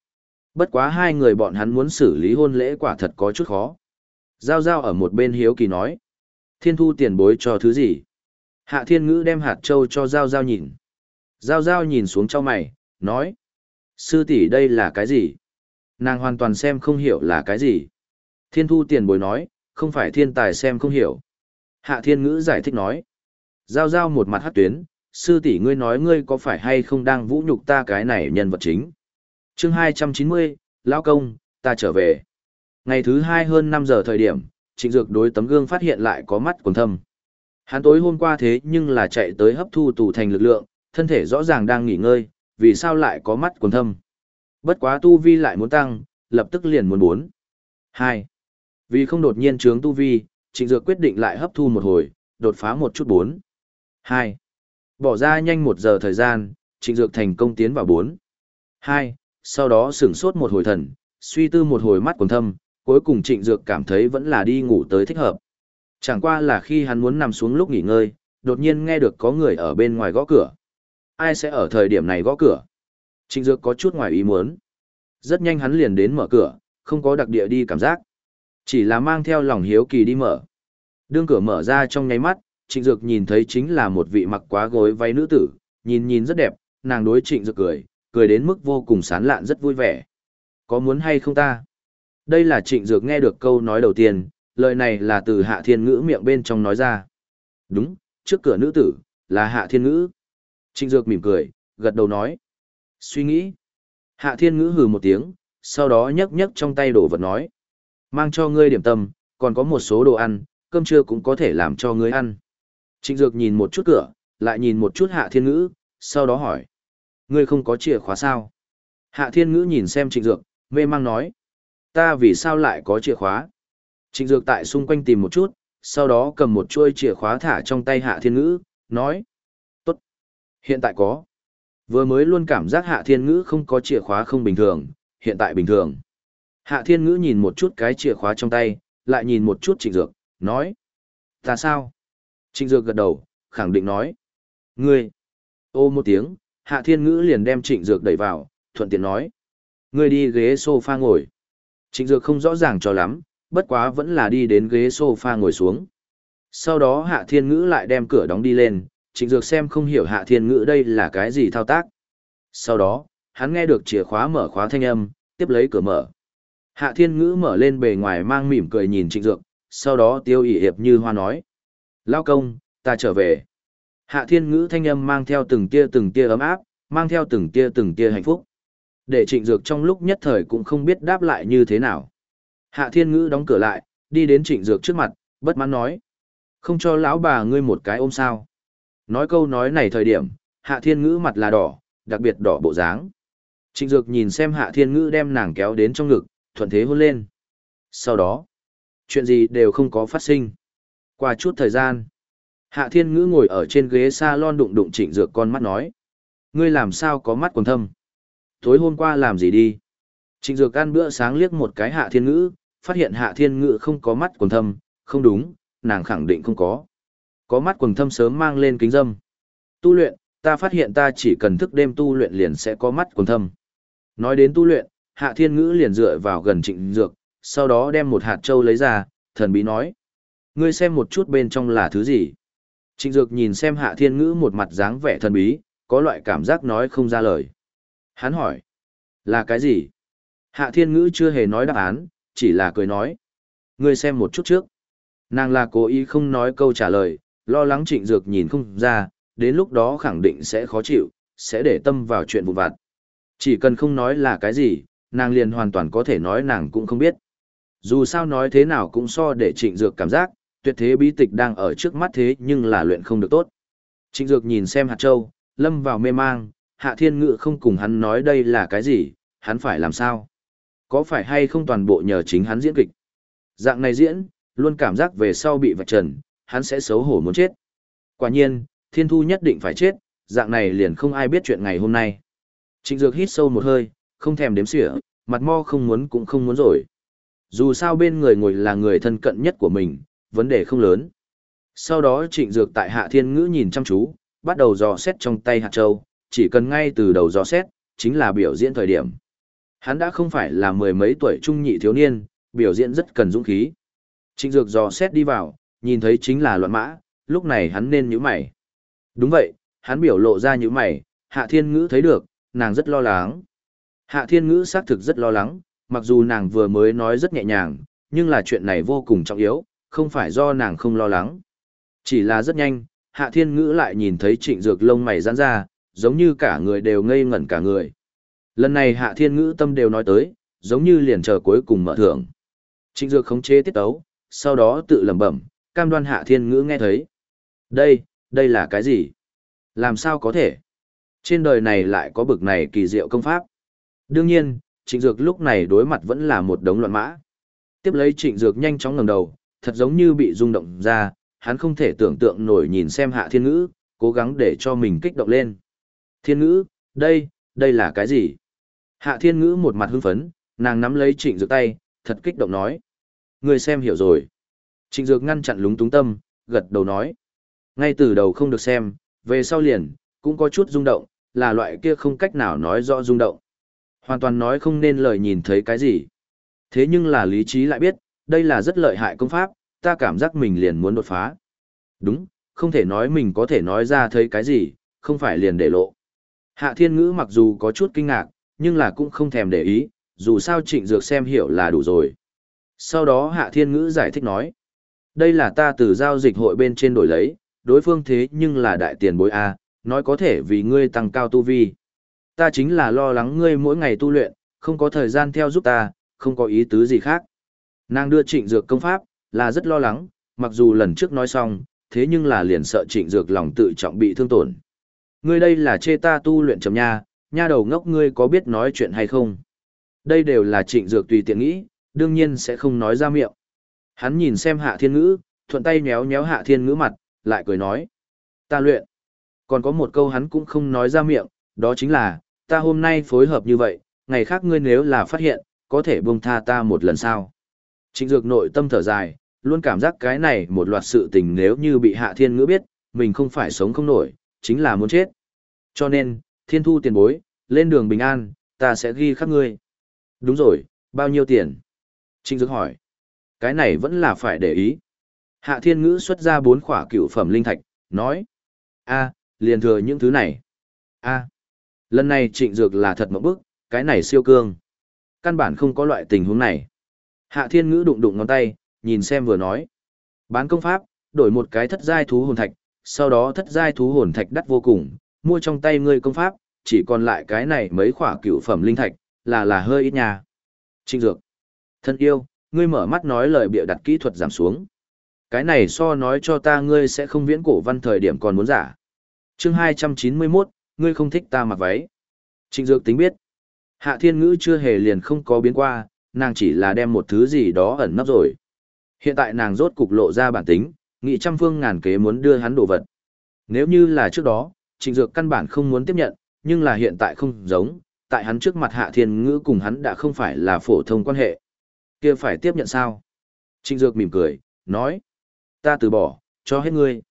Bất quá hai người bọn hắn muốn xử lý hôn lễ quả thật có chút khó. Giao giao ở một bên hiếu kỳ nói. Thiên thu tiền bối cho thứ gì? Hạ thiên ngữ đem hạt châu cho giao giao nhìn. Giao giao nhìn xuống cho mày, nói. Sư tỷ đây là cái gì? Nàng hoàn toàn xem không hiểu là cái gì. Thiên thu tiền bối nói, không phải thiên tài xem không hiểu. Hạ thiên ngữ giải thích nói. Giao giao một mặt hát tuyến, sư tỷ ngươi nói ngươi có phải hay không đang vũ nhục ta cái này nhân vật chính. chương hai trăm chín mươi, Lão Công, ta trở về. Ngày thứ hai hơn năm giờ thời điểm, trịnh dược đối tấm gương phát hiện lại có mắt còn thâm. Hắn tối hôm qua thế nhưng là chạy tới hấp thu tù thành lực lượng, thân thể rõ ràng đang nghỉ ngơi, vì sao lại có mắt còn thâm. Bất quá tu vi lại muốn tăng, lập tức liền muốn bốn. Hai. Vì không đột nhiên trướng tu vi, trịnh dược quyết định lại hấp thu một hồi, đột phá một chút bốn. Hai. Bỏ ra nhanh một giờ thời gian, trịnh dược thành công tiến vào bốn. Hai. Sau đó sửng sốt một hồi thần, suy tư một hồi mắt quần thâm, cuối cùng trịnh dược cảm thấy vẫn là đi ngủ tới thích hợp. Chẳng qua là khi hắn muốn nằm xuống lúc nghỉ ngơi, đột nhiên nghe được có người ở bên ngoài gõ cửa. Ai sẽ ở thời điểm này gõ cửa? Trịnh dược có chút ngoài ý muốn. Rất nhanh hắn liền đến mở cửa, không có đặc địa đi cảm giác. Chỉ là mang theo lòng hiếu kỳ đi mở. Đương cửa mở ra trong nháy mắt, trịnh dược nhìn thấy chính là một vị mặc quá gối váy nữ tử, nhìn nhìn rất đẹp, nàng đối trịnh dược cười, cười đến mức vô cùng sán lạn rất vui vẻ. Có muốn hay không ta? Đây là trịnh dược nghe được câu nói đầu tiên, lời này là từ hạ thiên ngữ miệng bên trong nói ra. Đúng, trước cửa nữ tử, là hạ thiên ngữ. Trịnh dược mỉm cười, gật đầu nói. Suy nghĩ. Hạ thiên ngữ hừ một tiếng, sau đó nhấc nhấc trong tay đồ vật nói. Mang cho ngươi điểm tâm, còn có một số đồ ăn, cơm trưa cũng có thể làm cho ngươi ăn. Trịnh dược nhìn một chút cửa, lại nhìn một chút hạ thiên ngữ, sau đó hỏi. Ngươi không có chìa khóa sao? Hạ thiên ngữ nhìn xem trịnh dược, mê mang nói. Ta vì sao lại có chìa khóa? Trịnh dược tại xung quanh tìm một chút, sau đó cầm một chuôi chìa khóa thả trong tay hạ thiên ngữ, nói. Tốt. Hiện tại có. Vừa mới luôn cảm giác hạ thiên ngữ không có chìa khóa không bình thường, hiện tại bình thường. Hạ thiên ngữ nhìn một chút cái chìa khóa trong tay, lại nhìn một chút trịnh dược, nói. Ta sao? Trịnh dược gật đầu, khẳng định nói. Ngươi. Ô một tiếng, hạ thiên ngữ liền đem trịnh dược đẩy vào, thuận tiện nói. Ngươi đi ghế sofa ngồi. Trịnh dược không rõ ràng cho lắm, bất quá vẫn là đi đến ghế sofa ngồi xuống. Sau đó hạ thiên ngữ lại đem cửa đóng đi lên, trịnh dược xem không hiểu hạ thiên ngữ đây là cái gì thao tác. Sau đó, hắn nghe được chìa khóa mở khóa thanh âm, tiếp lấy cửa mở. Hạ thiên ngữ mở lên bề ngoài mang mỉm cười nhìn trịnh dược, sau đó tiêu ỉ hiệp như hoa nói. Lao công, ta trở về. Hạ thiên ngữ thanh âm mang theo từng tia từng tia ấm áp, mang theo từng tia từng tia hạnh phúc. Để trịnh dược trong lúc nhất thời cũng không biết đáp lại như thế nào. Hạ thiên ngữ đóng cửa lại, đi đến trịnh dược trước mặt, bất mãn nói. Không cho lão bà ngươi một cái ôm sao. Nói câu nói này thời điểm, hạ thiên ngữ mặt là đỏ, đặc biệt đỏ bộ dáng. Trịnh dược nhìn xem hạ thiên ngữ đem nàng kéo đến trong ngực, thuận thế hôn lên. Sau đó, chuyện gì đều không có phát sinh. Qua chút thời gian, Hạ Thiên Ngữ ngồi ở trên ghế salon đụng đụng Trịnh Dược con mắt nói. Ngươi làm sao có mắt quần thâm? Tối hôm qua làm gì đi? Trịnh Dược ăn bữa sáng liếc một cái Hạ Thiên Ngữ, phát hiện Hạ Thiên Ngữ không có mắt quần thâm, không đúng, nàng khẳng định không có. Có mắt quần thâm sớm mang lên kính dâm. Tu luyện, ta phát hiện ta chỉ cần thức đêm tu luyện liền sẽ có mắt quần thâm. Nói đến tu luyện, Hạ Thiên Ngữ liền dựa vào gần Trịnh Dược, sau đó đem một hạt châu lấy ra, thần bí nói. Ngươi xem một chút bên trong là thứ gì? Trịnh Dược nhìn xem Hạ Thiên Ngữ một mặt dáng vẻ thần bí, có loại cảm giác nói không ra lời. Hắn hỏi, là cái gì? Hạ Thiên Ngữ chưa hề nói đáp án, chỉ là cười nói. Ngươi xem một chút trước. Nàng là cố ý không nói câu trả lời, lo lắng Trịnh Dược nhìn không ra, đến lúc đó khẳng định sẽ khó chịu, sẽ để tâm vào chuyện vụn vặt. Chỉ cần không nói là cái gì, nàng liền hoàn toàn có thể nói nàng cũng không biết. Dù sao nói thế nào cũng so để Trịnh Dược cảm giác, tuyệt thế bí tịch đang ở trước mắt thế nhưng là luyện không được tốt. Trịnh Dược nhìn xem hạt châu, lâm vào mê mang, hạ thiên ngự không cùng hắn nói đây là cái gì, hắn phải làm sao? Có phải hay không toàn bộ nhờ chính hắn diễn kịch? Dạng này diễn, luôn cảm giác về sau bị vạch trần, hắn sẽ xấu hổ muốn chết. Quả nhiên, thiên thu nhất định phải chết, dạng này liền không ai biết chuyện ngày hôm nay. Trịnh Dược hít sâu một hơi, không thèm đếm xỉa, mặt mo không muốn cũng không muốn rồi. Dù sao bên người ngồi là người thân cận nhất của mình, vấn đề không lớn. Sau đó trịnh dược tại hạ thiên ngữ nhìn chăm chú, bắt đầu dò xét trong tay hạt châu, chỉ cần ngay từ đầu dò xét, chính là biểu diễn thời điểm. Hắn đã không phải là mười mấy tuổi trung nhị thiếu niên, biểu diễn rất cần dũng khí. Trịnh dược dò xét đi vào, nhìn thấy chính là loạn mã, lúc này hắn nên nhíu mày. Đúng vậy, hắn biểu lộ ra nhíu mày, hạ thiên ngữ thấy được, nàng rất lo lắng. Hạ thiên ngữ xác thực rất lo lắng, mặc dù nàng vừa mới nói rất nhẹ nhàng, nhưng là chuyện này vô cùng trọng yếu, không phải do nàng không lo lắng. Chỉ là rất nhanh, Hạ Thiên Ngữ lại nhìn thấy trịnh dược lông mày giãn ra, giống như cả người đều ngây ngẩn cả người. Lần này Hạ Thiên Ngữ tâm đều nói tới, giống như liền chờ cuối cùng mở thưởng. Trịnh dược khống chế tiết tấu, sau đó tự lẩm bẩm, cam đoan Hạ Thiên Ngữ nghe thấy. Đây, đây là cái gì? Làm sao có thể? Trên đời này lại có bực này kỳ diệu công pháp. Đương nhiên, trịnh dược lúc này đối mặt vẫn là một đống loạn mã. Tiếp lấy trịnh dược nhanh chóng ngẩng đầu, thật giống như bị rung động ra, hắn không thể tưởng tượng nổi nhìn xem hạ thiên ngữ, cố gắng để cho mình kích động lên. Thiên ngữ, đây, đây là cái gì? Hạ thiên ngữ một mặt hưng phấn, nàng nắm lấy trịnh dược tay, thật kích động nói. Người xem hiểu rồi. Trịnh dược ngăn chặn lúng túng tâm, gật đầu nói. Ngay từ đầu không được xem, về sau liền, cũng có chút rung động, là loại kia không cách nào nói rõ rung động. Hoàn toàn nói không nên lời nhìn thấy cái gì. Thế nhưng là lý trí lại biết, đây là rất lợi hại công pháp, ta cảm giác mình liền muốn đột phá. Đúng, không thể nói mình có thể nói ra thấy cái gì, không phải liền để lộ. Hạ thiên ngữ mặc dù có chút kinh ngạc, nhưng là cũng không thèm để ý, dù sao trịnh dược xem hiểu là đủ rồi. Sau đó hạ thiên ngữ giải thích nói, đây là ta từ giao dịch hội bên trên đổi lấy, đối phương thế nhưng là đại tiền bối A, nói có thể vì ngươi tăng cao tu vi. Ta chính là lo lắng ngươi mỗi ngày tu luyện, không có thời gian theo giúp ta, không có ý tứ gì khác. Nàng đưa trịnh dược công pháp, là rất lo lắng, mặc dù lần trước nói xong, thế nhưng là liền sợ trịnh dược lòng tự trọng bị thương tổn. Ngươi đây là chê ta tu luyện chấm nha, nha đầu ngốc ngươi có biết nói chuyện hay không? Đây đều là trịnh dược tùy tiện nghĩ, đương nhiên sẽ không nói ra miệng. Hắn nhìn xem hạ thiên ngữ, thuận tay nhéo nhéo hạ thiên ngữ mặt, lại cười nói. Ta luyện. Còn có một câu hắn cũng không nói ra miệng, đó chính là, ta hôm nay phối hợp như vậy, ngày khác ngươi nếu là phát hiện, có thể buông tha ta một lần sao. Trịnh Dược nội tâm thở dài, luôn cảm giác cái này một loạt sự tình nếu như bị Hạ Thiên Ngữ biết, mình không phải sống không nổi, chính là muốn chết. Cho nên, Thiên Thu tiền bối, lên đường bình an, ta sẽ ghi khắc ngươi. Đúng rồi, bao nhiêu tiền? Trịnh Dược hỏi. Cái này vẫn là phải để ý. Hạ Thiên Ngữ xuất ra bốn khỏa cựu phẩm linh thạch, nói. a liền thừa những thứ này. a lần này Trịnh Dược là thật một bức, cái này siêu cương. Căn bản không có loại tình huống này. Hạ Thiên Ngữ đụng đụng ngón tay, nhìn xem vừa nói. Bán công pháp, đổi một cái thất giai thú hồn thạch, sau đó thất giai thú hồn thạch đắt vô cùng, mua trong tay ngươi công pháp, chỉ còn lại cái này mấy khỏa cựu phẩm linh thạch, là là hơi ít nhà. Trinh Dược. Thân yêu, ngươi mở mắt nói lời bịa đặt kỹ thuật giảm xuống. Cái này so nói cho ta ngươi sẽ không viễn cổ văn thời điểm còn muốn giả. chương 291, ngươi không thích ta mặc váy. Trịnh Dược tính biết. Hạ Thiên Ngữ chưa hề liền không có biến qua, nàng chỉ là đem một thứ gì đó ẩn nấp rồi. Hiện tại nàng rốt cục lộ ra bản tính, nghị trăm phương ngàn kế muốn đưa hắn đồ vật. Nếu như là trước đó, trịnh dược căn bản không muốn tiếp nhận, nhưng là hiện tại không giống, tại hắn trước mặt hạ thiên ngữ cùng hắn đã không phải là phổ thông quan hệ. kia phải tiếp nhận sao? Trịnh dược mỉm cười, nói. Ta từ bỏ, cho hết ngươi.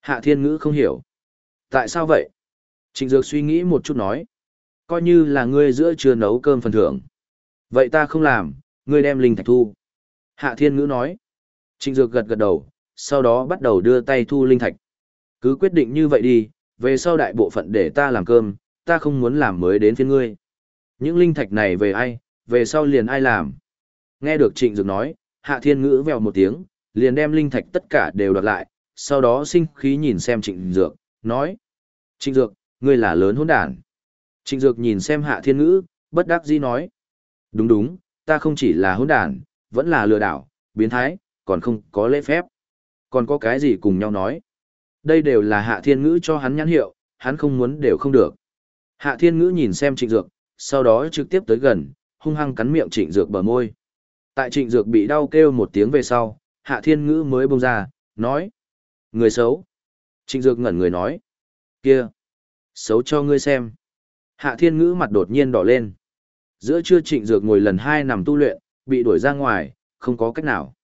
Hạ thiên ngữ không hiểu. Tại sao vậy? Trịnh dược suy nghĩ một chút nói. Coi như là ngươi giữa chưa nấu cơm phần thưởng. Vậy ta không làm, ngươi đem linh thạch thu. Hạ thiên ngữ nói. Trịnh dược gật gật đầu, sau đó bắt đầu đưa tay thu linh thạch. Cứ quyết định như vậy đi, về sau đại bộ phận để ta làm cơm, ta không muốn làm mới đến phiên ngươi. Những linh thạch này về ai, về sau liền ai làm. Nghe được trịnh dược nói, hạ thiên ngữ vèo một tiếng, liền đem linh thạch tất cả đều đoạt lại, sau đó sinh khí nhìn xem trịnh dược, nói. Trịnh dược, ngươi là lớn hỗn đản. Trịnh dược nhìn xem hạ thiên ngữ, bất đắc dĩ nói. Đúng đúng, ta không chỉ là hỗn đản, vẫn là lừa đảo, biến thái, còn không có lễ phép. Còn có cái gì cùng nhau nói. Đây đều là hạ thiên ngữ cho hắn nhãn hiệu, hắn không muốn đều không được. Hạ thiên ngữ nhìn xem trịnh dược, sau đó trực tiếp tới gần, hung hăng cắn miệng trịnh dược bờ môi. Tại trịnh dược bị đau kêu một tiếng về sau, hạ thiên ngữ mới bông ra, nói. Người xấu. Trịnh dược ngẩn người nói. Kia. Xấu cho ngươi xem. Hạ thiên ngữ mặt đột nhiên đỏ lên. Giữa trưa trịnh dược ngồi lần hai nằm tu luyện, bị đuổi ra ngoài, không có cách nào.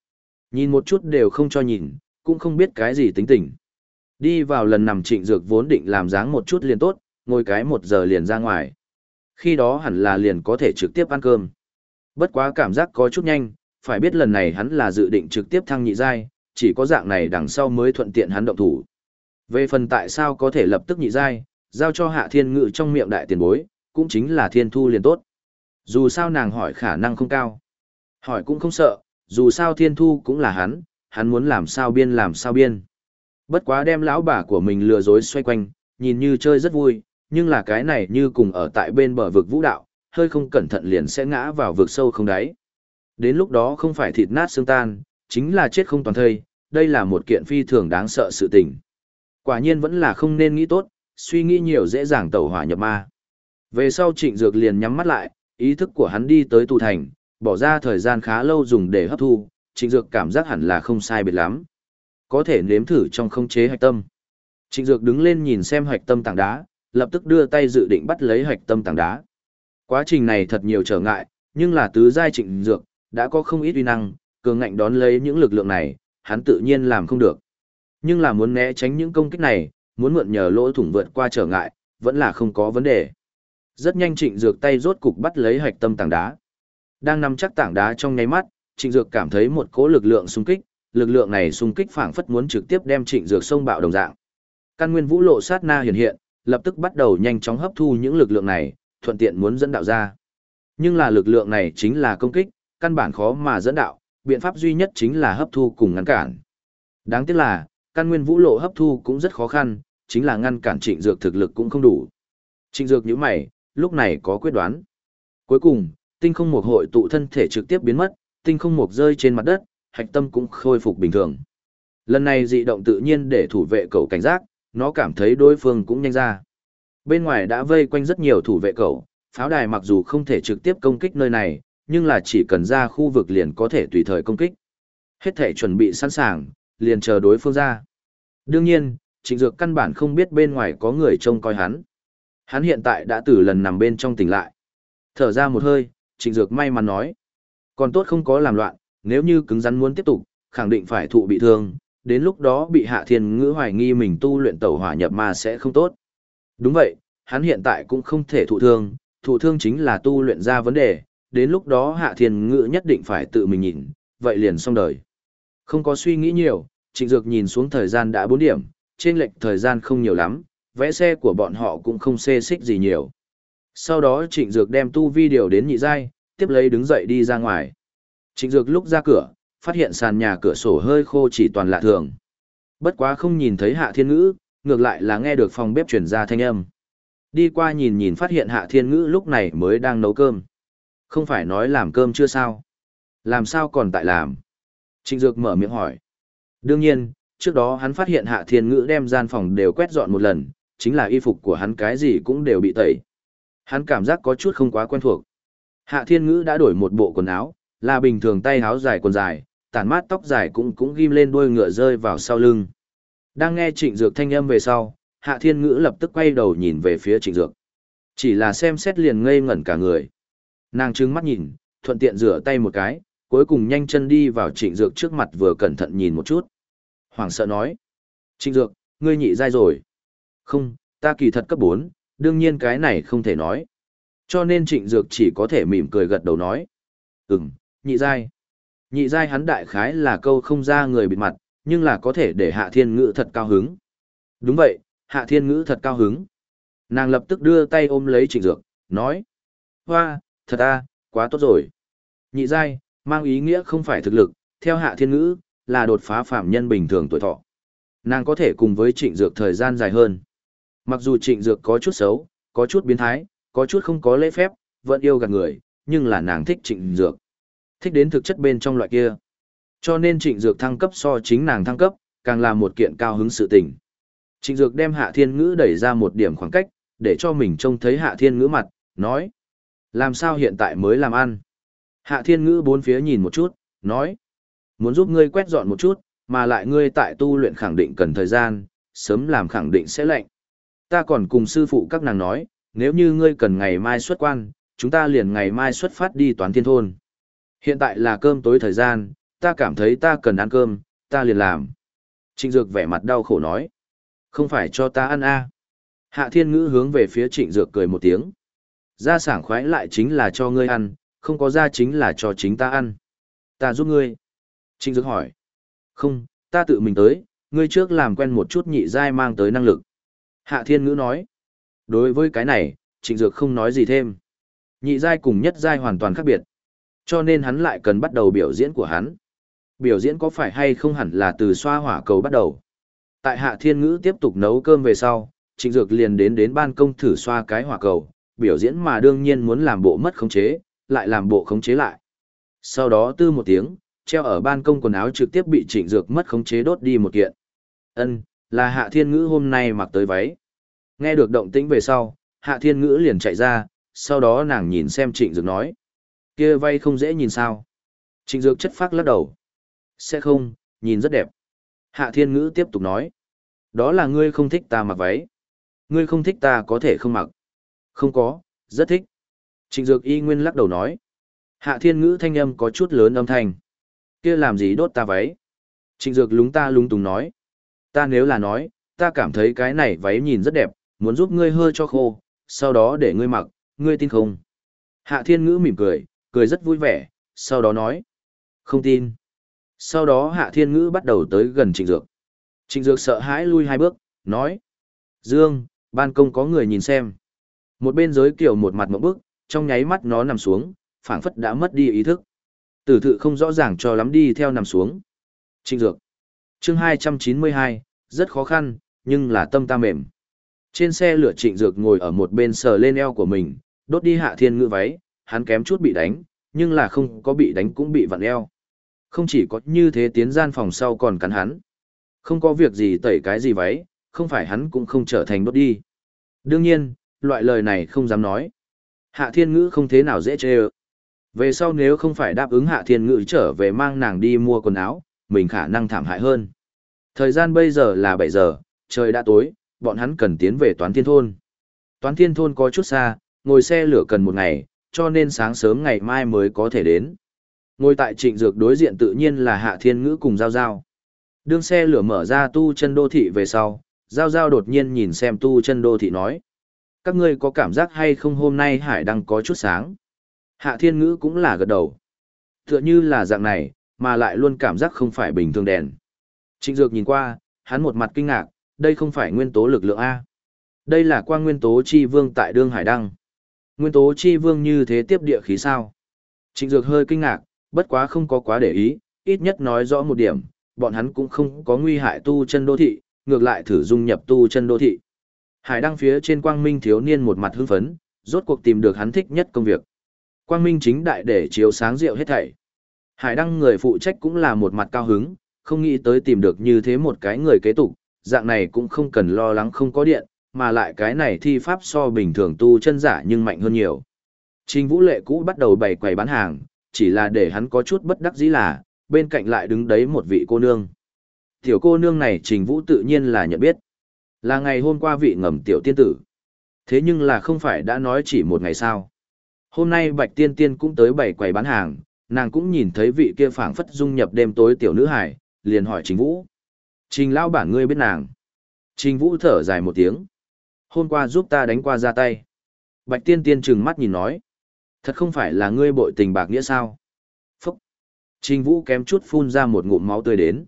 Nhìn một chút đều không cho nhìn, cũng không biết cái gì tính tình. Đi vào lần nằm trịnh dược vốn định làm dáng một chút liền tốt, ngồi cái một giờ liền ra ngoài. Khi đó hẳn là liền có thể trực tiếp ăn cơm. Bất quá cảm giác có chút nhanh, phải biết lần này hắn là dự định trực tiếp thăng nhị giai, chỉ có dạng này đằng sau mới thuận tiện hắn động thủ. Về phần tại sao có thể lập tức nhị giai, giao cho hạ thiên ngự trong miệng đại tiền bối, cũng chính là thiên thu liền tốt. Dù sao nàng hỏi khả năng không cao. Hỏi cũng không sợ, dù sao thiên thu cũng là hắn, hắn muốn làm sao biên làm sao biên. Bất quá đem lão bà của mình lừa dối xoay quanh, nhìn như chơi rất vui, nhưng là cái này như cùng ở tại bên bờ vực vũ đạo, hơi không cẩn thận liền sẽ ngã vào vực sâu không đáy. Đến lúc đó không phải thịt nát xương tan, chính là chết không toàn thây, đây là một kiện phi thường đáng sợ sự tình. Quả nhiên vẫn là không nên nghĩ tốt, suy nghĩ nhiều dễ dàng tẩu hỏa nhập ma. Về sau trịnh dược liền nhắm mắt lại, ý thức của hắn đi tới tu thành, bỏ ra thời gian khá lâu dùng để hấp thu, trịnh dược cảm giác hẳn là không sai biệt lắm. Có thể nếm thử trong không chế hạch tâm. Trịnh dược đứng lên nhìn xem hạch tâm tảng đá, lập tức đưa tay dự định bắt lấy hạch tâm tảng đá. Quá trình này thật nhiều trở ngại, nhưng là tứ giai trịnh dược, đã có không ít uy năng, cường ngạnh đón lấy những lực lượng này, hắn tự nhiên làm không được. Nhưng là muốn né tránh những công kích này, muốn mượn nhờ lỗ thủng vượt qua trở ngại, vẫn là không có vấn đề. Rất nhanh trịnh dược tay rốt cục bắt lấy hạch tâm tảng đá. Đang nắm chắc tảng đá trong nháy mắt, trịnh dược cảm thấy một cỗ lực lượng xung kích, lực lượng này xung kích phảng phất muốn trực tiếp đem trịnh dược sông bạo đồng dạng. Căn nguyên vũ lộ sát na hiện hiện, lập tức bắt đầu nhanh chóng hấp thu những lực lượng này, thuận tiện muốn dẫn đạo ra. Nhưng là lực lượng này chính là công kích, căn bản khó mà dẫn đạo, biện pháp duy nhất chính là hấp thu cùng ngăn cản. Đáng tiếc là, căn nguyên vũ lộ hấp thu cũng rất khó khăn, chính là ngăn cản trịnh dược thực lực cũng không đủ. Trịnh dược nhíu mày, lúc này có quyết đoán. Cuối cùng, tinh không mục hội tụ thân thể trực tiếp biến mất, tinh không mục rơi trên mặt đất, hạch tâm cũng khôi phục bình thường. Lần này dị động tự nhiên để thủ vệ cậu cảnh giác, nó cảm thấy đối phương cũng nhanh ra. Bên ngoài đã vây quanh rất nhiều thủ vệ cậu, pháo đài mặc dù không thể trực tiếp công kích nơi này, nhưng là chỉ cần ra khu vực liền có thể tùy thời công kích. Hết thể chuẩn bị sẵn sàng, liền chờ đối phương ra. Đương nhiên, trịnh dược căn bản không biết bên ngoài có người trông coi hắn. Hắn hiện tại đã từ lần nằm bên trong tỉnh lại. Thở ra một hơi, trịnh dược may mắn nói. Còn tốt không có làm loạn, nếu như cứng rắn muốn tiếp tục, khẳng định phải thụ bị thương, đến lúc đó bị hạ thiên ngữ hoài nghi mình tu luyện tẩu hỏa nhập ma sẽ không tốt. Đúng vậy, hắn hiện tại cũng không thể thụ thương, thụ thương chính là tu luyện ra vấn đề, đến lúc đó hạ thiên ngữ nhất định phải tự mình nhìn, vậy liền xong đời. Không có suy nghĩ nhiều, trịnh dược nhìn xuống thời gian đã 4 điểm, trên lệch thời gian không nhiều lắm, vẽ xe của bọn họ cũng không xê xích gì nhiều. Sau đó trịnh dược đem tu vi điều đến nhị giai, tiếp lấy đứng dậy đi ra ngoài. Trịnh dược lúc ra cửa, phát hiện sàn nhà cửa sổ hơi khô chỉ toàn lạ thường. Bất quá không nhìn thấy hạ thiên ngữ, ngược lại là nghe được phòng bếp truyền ra thanh âm. Đi qua nhìn nhìn phát hiện hạ thiên ngữ lúc này mới đang nấu cơm. Không phải nói làm cơm chưa sao? Làm sao còn tại làm? Trịnh Dược mở miệng hỏi. Đương nhiên, trước đó hắn phát hiện hạ thiên ngữ đem gian phòng đều quét dọn một lần, chính là y phục của hắn cái gì cũng đều bị tẩy. Hắn cảm giác có chút không quá quen thuộc. Hạ thiên ngữ đã đổi một bộ quần áo, là bình thường tay áo dài quần dài, tản mát tóc dài cũng cũng ghim lên đuôi ngựa rơi vào sau lưng. Đang nghe trịnh dược thanh âm về sau, hạ thiên ngữ lập tức quay đầu nhìn về phía trịnh dược. Chỉ là xem xét liền ngây ngẩn cả người. Nàng trừng mắt nhìn, thuận tiện rửa tay một cái, cuối cùng nhanh chân đi vào trịnh dược trước mặt vừa cẩn thận nhìn một chút. Hoàng sợ nói. Trịnh dược, ngươi nhị dai rồi. Không, ta kỳ thật cấp 4, đương nhiên cái này không thể nói. Cho nên trịnh dược chỉ có thể mỉm cười gật đầu nói. Ừm, nhị giai, Nhị giai hắn đại khái là câu không ra người bịt mặt, nhưng là có thể để hạ thiên ngữ thật cao hứng. Đúng vậy, hạ thiên ngữ thật cao hứng. Nàng lập tức đưa tay ôm lấy trịnh dược, nói. Hoa, thật à, quá tốt rồi. Nhị giai, mang ý nghĩa không phải thực lực, theo hạ thiên ngữ, là đột phá phạm nhân bình thường tuổi thọ. Nàng có thể cùng với trịnh dược thời gian dài hơn. Mặc dù trịnh dược có chút xấu, có chút biến thái, có chút không có lễ phép, vẫn yêu gạt người, nhưng là nàng thích trịnh dược. Thích đến thực chất bên trong loại kia. Cho nên trịnh dược thăng cấp so chính nàng thăng cấp, càng là một kiện cao hứng sự tình. Trịnh dược đem hạ thiên ngữ đẩy ra một điểm khoảng cách, để cho mình trông thấy hạ thiên ngữ mặt, nói. Làm sao hiện tại mới làm ăn? Hạ thiên ngữ bốn phía nhìn một chút, nói. Muốn giúp ngươi quét dọn một chút, mà lại ngươi tại tu luyện khẳng định cần thời gian, sớm làm khẳng định sẽ lạnh. Ta còn cùng sư phụ các nàng nói, nếu như ngươi cần ngày mai xuất quan, chúng ta liền ngày mai xuất phát đi toán thiên thôn. Hiện tại là cơm tối thời gian, ta cảm thấy ta cần ăn cơm, ta liền làm. Trịnh Dược vẻ mặt đau khổ nói. Không phải cho ta ăn a à. Hạ thiên ngữ hướng về phía trịnh Dược cười một tiếng. Ra sảng khoái lại chính là cho ngươi ăn, không có ra chính là cho chính ta ăn. Ta giúp ngươi. Trịnh Dược hỏi. Không, ta tự mình tới, ngươi trước làm quen một chút nhị giai mang tới năng lực. Hạ thiên ngữ nói. Đối với cái này, trịnh Dược không nói gì thêm. Nhị giai cùng nhất giai hoàn toàn khác biệt. Cho nên hắn lại cần bắt đầu biểu diễn của hắn. Biểu diễn có phải hay không hẳn là từ xoa hỏa cầu bắt đầu. Tại hạ thiên ngữ tiếp tục nấu cơm về sau, trịnh dược liền đến đến ban công thử xoa cái hỏa cầu, biểu diễn mà đương nhiên muốn làm bộ mất khống chế, lại làm bộ khống chế lại. Sau đó tư một tiếng, treo ở ban công quần áo trực tiếp bị trịnh dược mất khống chế đốt đi một kiện. Ân, là hạ thiên ngữ hôm nay mặc tới váy. Nghe được động tĩnh về sau, hạ thiên ngữ liền chạy ra, sau đó nàng nhìn xem trịnh dược nói. kia vay không dễ nhìn sao. Trịnh dược chất phác lắc đầu. Sẽ không, nhìn rất đẹp. Hạ thiên ngữ tiếp tục nói. Đó là ngươi không thích ta mặc váy. Ngươi không thích ta có thể không mặc. Không có, rất thích. Trịnh dược y nguyên lắc đầu nói. Hạ thiên ngữ thanh âm có chút lớn âm thanh. kia làm gì đốt ta váy? Trịnh dược lúng ta lúng túng nói. Ta nếu là nói, ta cảm thấy cái này váy nhìn rất đẹp, muốn giúp ngươi hơi cho khô, sau đó để ngươi mặc, ngươi tin không? Hạ thiên ngữ mỉm cười, cười rất vui vẻ, sau đó nói. Không tin. Sau đó hạ thiên ngữ bắt đầu tới gần trịnh dược. Trịnh dược sợ hãi lui hai bước, nói. Dương, ban công có người nhìn xem. Một bên giới kiểu một mặt một bước, trong nháy mắt nó nằm xuống, phảng phất đã mất đi ý thức. Tử thự không rõ ràng cho lắm đi theo nằm xuống. Trịnh dược. chương 292, rất khó khăn, nhưng là tâm ta mềm. Trên xe lửa trịnh dược ngồi ở một bên sờ lên eo của mình, đốt đi hạ thiên ngữ váy, hắn kém chút bị đánh, nhưng là không có bị đánh cũng bị vặn eo. Không chỉ có như thế tiến gian phòng sau còn cắn hắn. Không có việc gì tẩy cái gì váy, không phải hắn cũng không trở thành đốt đi. Đương nhiên, loại lời này không dám nói. Hạ thiên ngữ không thế nào dễ chê ơ. Về sau nếu không phải đáp ứng hạ thiên ngữ trở về mang nàng đi mua quần áo, mình khả năng thảm hại hơn. Thời gian bây giờ là 7 giờ, trời đã tối, bọn hắn cần tiến về toán thiên thôn. Toán thiên thôn có chút xa, ngồi xe lửa cần một ngày, cho nên sáng sớm ngày mai mới có thể đến. Ngồi tại trịnh dược đối diện tự nhiên là hạ thiên ngữ cùng giao giao. Đương xe lửa mở ra tu chân đô thị về sau, giao giao đột nhiên nhìn xem tu chân đô thị nói. Các ngươi có cảm giác hay không hôm nay hải đăng có chút sáng? Hạ thiên ngữ cũng là gật đầu. Tựa như là dạng này, mà lại luôn cảm giác không phải bình thường đèn. Trịnh dược nhìn qua, hắn một mặt kinh ngạc, đây không phải nguyên tố lực lượng A. Đây là quang nguyên tố chi vương tại đương hải đăng. Nguyên tố chi vương như thế tiếp địa khí sao? Trịnh dược hơi kinh ngạc, bất quá không có quá để ý, ít nhất nói rõ một điểm, bọn hắn cũng không có nguy hại tu chân đô thị, ngược lại thử dung nhập tu chân đô thị. Hải đăng phía trên quang minh thiếu niên một mặt hưng phấn, rốt cuộc tìm được hắn thích nhất công việc. Quang minh chính đại để chiếu sáng rượu hết thảy. Hải đăng người phụ trách cũng là một mặt cao hứng, không nghĩ tới tìm được như thế một cái người kế tục, dạng này cũng không cần lo lắng không có điện, mà lại cái này thi pháp so bình thường tu chân giả nhưng mạnh hơn nhiều. Trình vũ lệ cũ bắt đầu bày quầy bán hàng, chỉ là để hắn có chút bất đắc dĩ là, bên cạnh lại đứng đấy một vị cô nương. Tiểu cô nương này Trình Vũ tự nhiên là nhận biết. Là ngày hôm qua vị ngầm tiểu tiên tử. Thế nhưng là không phải đã nói chỉ một ngày sao. Hôm nay Bạch Tiên Tiên cũng tới bày quầy bán hàng, nàng cũng nhìn thấy vị kia phảng phất dung nhập đêm tối tiểu nữ hải, liền hỏi Trình Vũ. Trình lão bản ngươi biết nàng. Trình Vũ thở dài một tiếng. Hôm qua giúp ta đánh qua ra tay. Bạch Tiên Tiên trừng mắt nhìn nói. Thật không phải là ngươi bội tình bạc nghĩa sao? Phúc! Trình Vũ kém chút phun ra một ngụm máu tươi đến.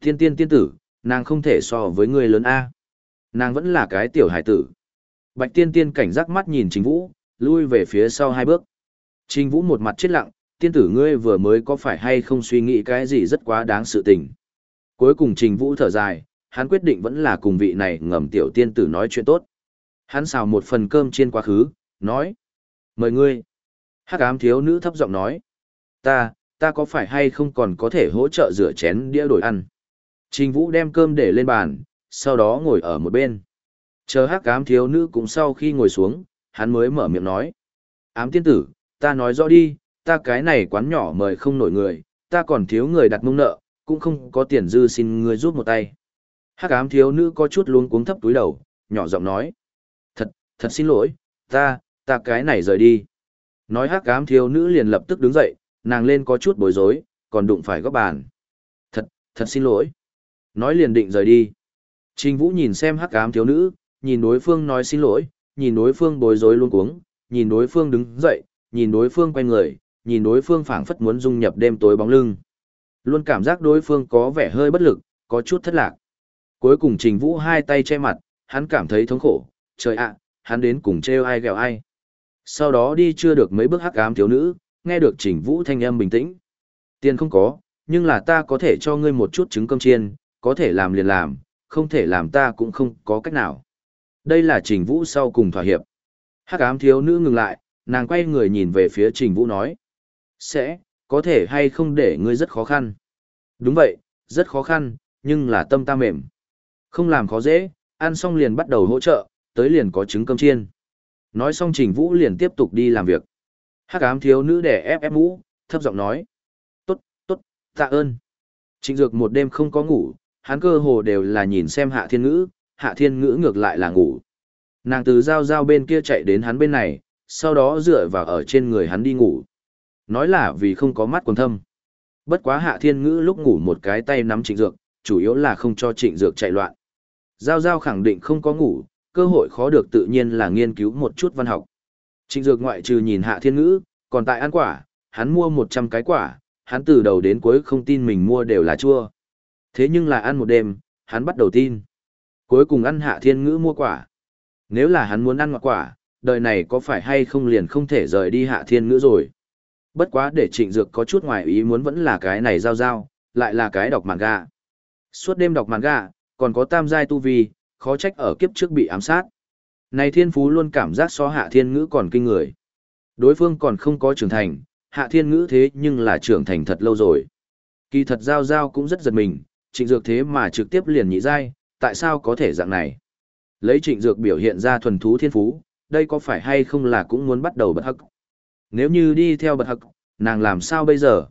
Tiên Tiên tiên tử, nàng không thể so với ngươi lớn A. Nàng vẫn là cái tiểu hải tử. Bạch Tiên Tiên cảnh giác mắt nhìn Trình Vũ, lui về phía sau hai bước. Trình Vũ một mặt chết lặng, tiên tử ngươi vừa mới có phải hay không suy nghĩ cái gì rất quá đáng sự tình. Cuối cùng Trình Vũ thở dài, hắn quyết định vẫn là cùng vị này ngầm tiểu tiên tử nói chuyện tốt. Hắn xào một phần cơm chiên quá khứ, nói. Mời ngươi. Hắc ám thiếu nữ thấp giọng nói. Ta, ta có phải hay không còn có thể hỗ trợ rửa chén đĩa đổi ăn. Trình Vũ đem cơm để lên bàn, sau đó ngồi ở một bên. Chờ hắc ám thiếu nữ cũng sau khi ngồi xuống, hắn mới mở miệng nói. Ám tiên tử, ta nói rõ đi, ta cái này quán nhỏ mời không nổi người, ta còn thiếu người đặt mông nợ, cũng không có tiền dư xin ngươi giúp một tay. Hắc ám thiếu nữ có chút luống cuống thấp túi đầu, nhỏ giọng nói. Thật, thật xin lỗi, ta, ta cái này rời đi. Nói hắc ám thiếu nữ liền lập tức đứng dậy, nàng lên có chút bối rối, còn đụng phải góc bàn. Thật, thật xin lỗi. Nói liền định rời đi. Trình Vũ nhìn xem hắc ám thiếu nữ, nhìn đối phương nói xin lỗi, nhìn đối phương bối rối luôn cuống, nhìn đối phương đứng dậy, nhìn đối phương quay người, nhìn đối phương phảng phất muốn dung nhập đêm tối bóng lưng. Luôn cảm giác đối phương có vẻ hơi bất lực, có chút thất lạc. Cuối cùng Trình Vũ hai tay che mặt, hắn cảm thấy thống khổ, trời ạ, hắn đến cùng trêu ai ghẹo ai. Sau đó đi chưa được mấy bước hắc ám thiếu nữ, nghe được Trình Vũ thanh âm bình tĩnh. Tiền không có, nhưng là ta có thể cho ngươi một chút trứng cơm chiên, có thể làm liền làm, không thể làm ta cũng không có cách nào. Đây là Trình Vũ sau cùng thỏa hiệp. Hắc ám thiếu nữ ngừng lại, nàng quay người nhìn về phía Trình Vũ nói. Sẽ, có thể hay không để ngươi rất khó khăn. Đúng vậy, rất khó khăn, nhưng là tâm ta mềm. Không làm khó dễ, ăn xong liền bắt đầu hỗ trợ, tới liền có trứng cơm chiên. Nói xong Trình Vũ liền tiếp tục đi làm việc. Hắc ám thiếu nữ đẻ ép ép mũ, thấp giọng nói. Tốt, tốt, tạ ơn. Trịnh Dược một đêm không có ngủ, hắn cơ hồ đều là nhìn xem hạ thiên ngữ, hạ thiên ngữ ngược lại là ngủ. Nàng từ giao giao bên kia chạy đến hắn bên này, sau đó dựa vào ở trên người hắn đi ngủ. Nói là vì không có mắt quần thâm. Bất quá hạ thiên ngữ lúc ngủ một cái tay nắm trịnh dược, chủ yếu là không cho trịnh dược chạy loạn. Giao giao khẳng định không có ngủ, cơ hội khó được tự nhiên là nghiên cứu một chút văn học. Trịnh dược ngoại trừ nhìn hạ thiên ngữ, còn tại ăn quả, hắn mua 100 cái quả, hắn từ đầu đến cuối không tin mình mua đều là chua. Thế nhưng là ăn một đêm, hắn bắt đầu tin. Cuối cùng ăn hạ thiên ngữ mua quả. Nếu là hắn muốn ăn ngọt quả, đời này có phải hay không liền không thể rời đi hạ thiên ngữ rồi. Bất quá để trịnh dược có chút ngoài ý muốn vẫn là cái này giao giao, lại là cái đọc màn gà. Suốt đêm đọc màn gà, còn có tam giai tu vi, khó trách ở kiếp trước bị ám sát. Này thiên phú luôn cảm giác so hạ thiên ngữ còn kinh người. Đối phương còn không có trưởng thành, hạ thiên ngữ thế nhưng là trưởng thành thật lâu rồi. Kỳ thật giao giao cũng rất giật mình, trịnh dược thế mà trực tiếp liền nhị giai, tại sao có thể dạng này? Lấy trịnh dược biểu hiện ra thuần thú thiên phú, đây có phải hay không là cũng muốn bắt đầu bật hắc? Nếu như đi theo bật hắc, nàng làm sao bây giờ?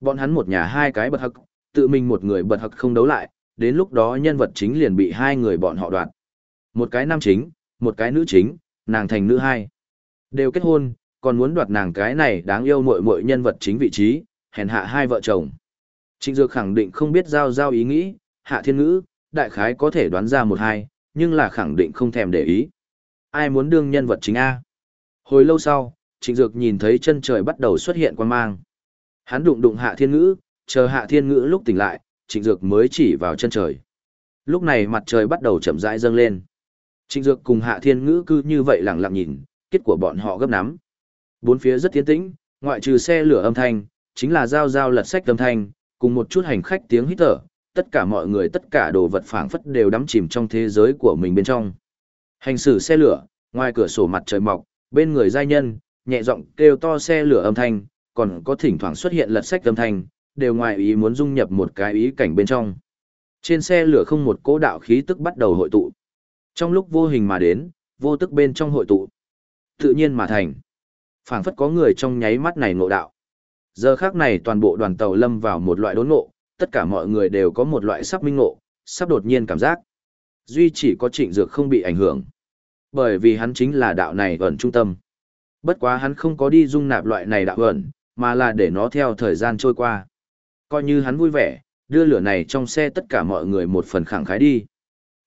Bọn hắn một nhà hai cái bật hắc, tự mình một người bật hắc không đấu lại, đến lúc đó nhân vật chính liền bị hai người bọn họ đoạt. Một cái nam chính, một cái nữ chính, nàng thành nữ hai. Đều kết hôn, còn muốn đoạt nàng cái này đáng yêu muội muội nhân vật chính vị trí, hèn hạ hai vợ chồng. Trịnh Dược khẳng định không biết giao giao ý nghĩ, hạ thiên ngữ, đại khái có thể đoán ra một hai, nhưng là khẳng định không thèm để ý. Ai muốn đương nhân vật chính A? Hồi lâu sau, Trịnh Dược nhìn thấy chân trời bắt đầu xuất hiện quan mang. Hắn đụng đụng hạ thiên ngữ, chờ hạ thiên ngữ lúc tỉnh lại, Trịnh Dược mới chỉ vào chân trời. Lúc này mặt trời bắt đầu chậm rãi dâng lên. Trịnh Dược cùng hạ thiên ngữ cứ như vậy lặng lặng nhìn, kết của bọn họ gấp nắm. Bốn phía rất tiến tĩnh, ngoại trừ xe lửa âm thanh, chính là dao dao lật sách âm thanh, cùng một chút hành khách tiếng hít thở, tất cả mọi người tất cả đồ vật phảng phất đều đắm chìm trong thế giới của mình bên trong. Hành xử xe lửa, ngoài cửa sổ mặt trời mọc, bên người giai nhân, nhẹ giọng kêu to xe lửa âm thanh, còn có thỉnh thoảng xuất hiện lật sách âm thanh, đều ngoài ý muốn dung nhập một cái ý cảnh bên trong. Trên xe lửa không một cỗ đạo khí tức bắt đầu hội tụ. Trong lúc vô hình mà đến, vô tức bên trong hội tụ. Tự nhiên mà thành. phảng phất có người trong nháy mắt này ngộ đạo. Giờ khác này toàn bộ đoàn tàu lâm vào một loại đốn ngộ, tất cả mọi người đều có một loại sắp minh ngộ, sắp đột nhiên cảm giác. Duy chỉ có trịnh dược không bị ảnh hưởng. Bởi vì hắn chính là đạo này ẩn trung tâm. Bất quá hắn không có đi dung nạp loại này đạo ẩn, mà là để nó theo thời gian trôi qua. Coi như hắn vui vẻ, đưa lửa này trong xe tất cả mọi người một phần khẳng khái đi.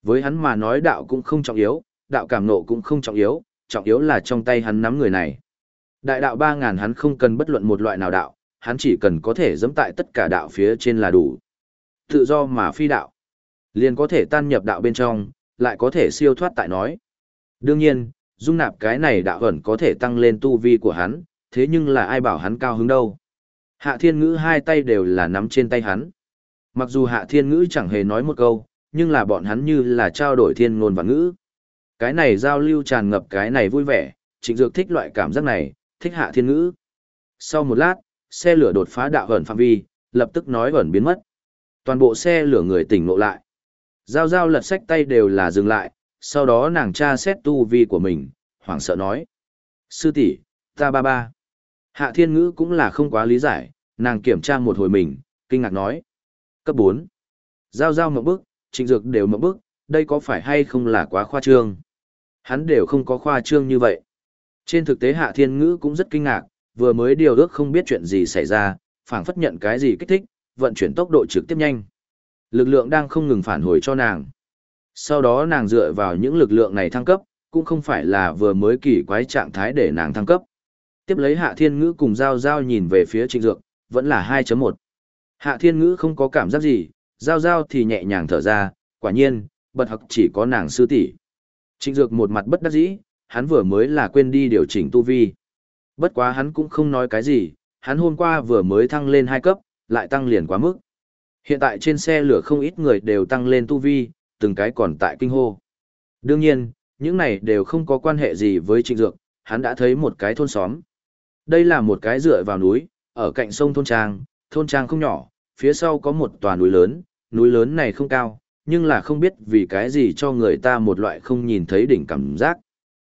Với hắn mà nói đạo cũng không trọng yếu, đạo cảm nộ cũng không trọng yếu, trọng yếu là trong tay hắn nắm người này. Đại đạo 3.000 hắn không cần bất luận một loại nào đạo, hắn chỉ cần có thể dẫm tại tất cả đạo phía trên là đủ. Tự do mà phi đạo. Liền có thể tan nhập đạo bên trong, lại có thể siêu thoát tại nói. Đương nhiên, dung nạp cái này đạo ẩn có thể tăng lên tu vi của hắn, thế nhưng là ai bảo hắn cao hứng đâu. Hạ thiên ngữ hai tay đều là nắm trên tay hắn. Mặc dù hạ thiên ngữ chẳng hề nói một câu, nhưng là bọn hắn như là trao đổi thiên ngôn và ngữ. Cái này giao lưu tràn ngập cái này vui vẻ, trịnh dược thích loại cảm giác này, thích hạ thiên ngữ. Sau một lát, xe lửa đột phá đạo ẩn phạm vi, lập tức nói ẩn biến mất. Toàn bộ xe lửa người tỉnh ngộ lại. Giao giao lật sách tay đều là dừng lại, sau đó nàng tra xét tu vi của mình, hoảng sợ nói. Sư tỷ, ta ba ba. Hạ thiên ngữ cũng là không quá lý giải, nàng kiểm tra một hồi mình, kinh ngạc nói. Cấp 4. Giao giao mộng bức, trịnh dược đều mộng bức, đây có phải hay không là quá khoa trương? Hắn đều không có khoa trương như vậy. Trên thực tế hạ thiên ngữ cũng rất kinh ngạc, vừa mới điều ước không biết chuyện gì xảy ra, phảng phất nhận cái gì kích thích, vận chuyển tốc độ trực tiếp nhanh. Lực lượng đang không ngừng phản hồi cho nàng. Sau đó nàng dựa vào những lực lượng này thăng cấp, cũng không phải là vừa mới kỳ quái trạng thái để nàng thăng cấp. Tiếp lấy Hạ Thiên Ngữ cùng Giao Giao nhìn về phía Trịnh Dược, vẫn là 2.1. Hạ Thiên Ngữ không có cảm giác gì, Giao Giao thì nhẹ nhàng thở ra, quả nhiên, bật học chỉ có nàng sư tỷ. Trịnh Dược một mặt bất đắc dĩ, hắn vừa mới là quên đi điều chỉnh tu vi. Bất quá hắn cũng không nói cái gì, hắn hôm qua vừa mới thăng lên 2 cấp, lại tăng liền quá mức. Hiện tại trên xe lửa không ít người đều tăng lên tu vi, từng cái còn tại kinh hô. Đương nhiên, những này đều không có quan hệ gì với trịnh dược, hắn đã thấy một cái thôn xóm. Đây là một cái dựa vào núi, ở cạnh sông thôn trang, thôn trang không nhỏ, phía sau có một tòa núi lớn, núi lớn này không cao, nhưng là không biết vì cái gì cho người ta một loại không nhìn thấy đỉnh cảm giác.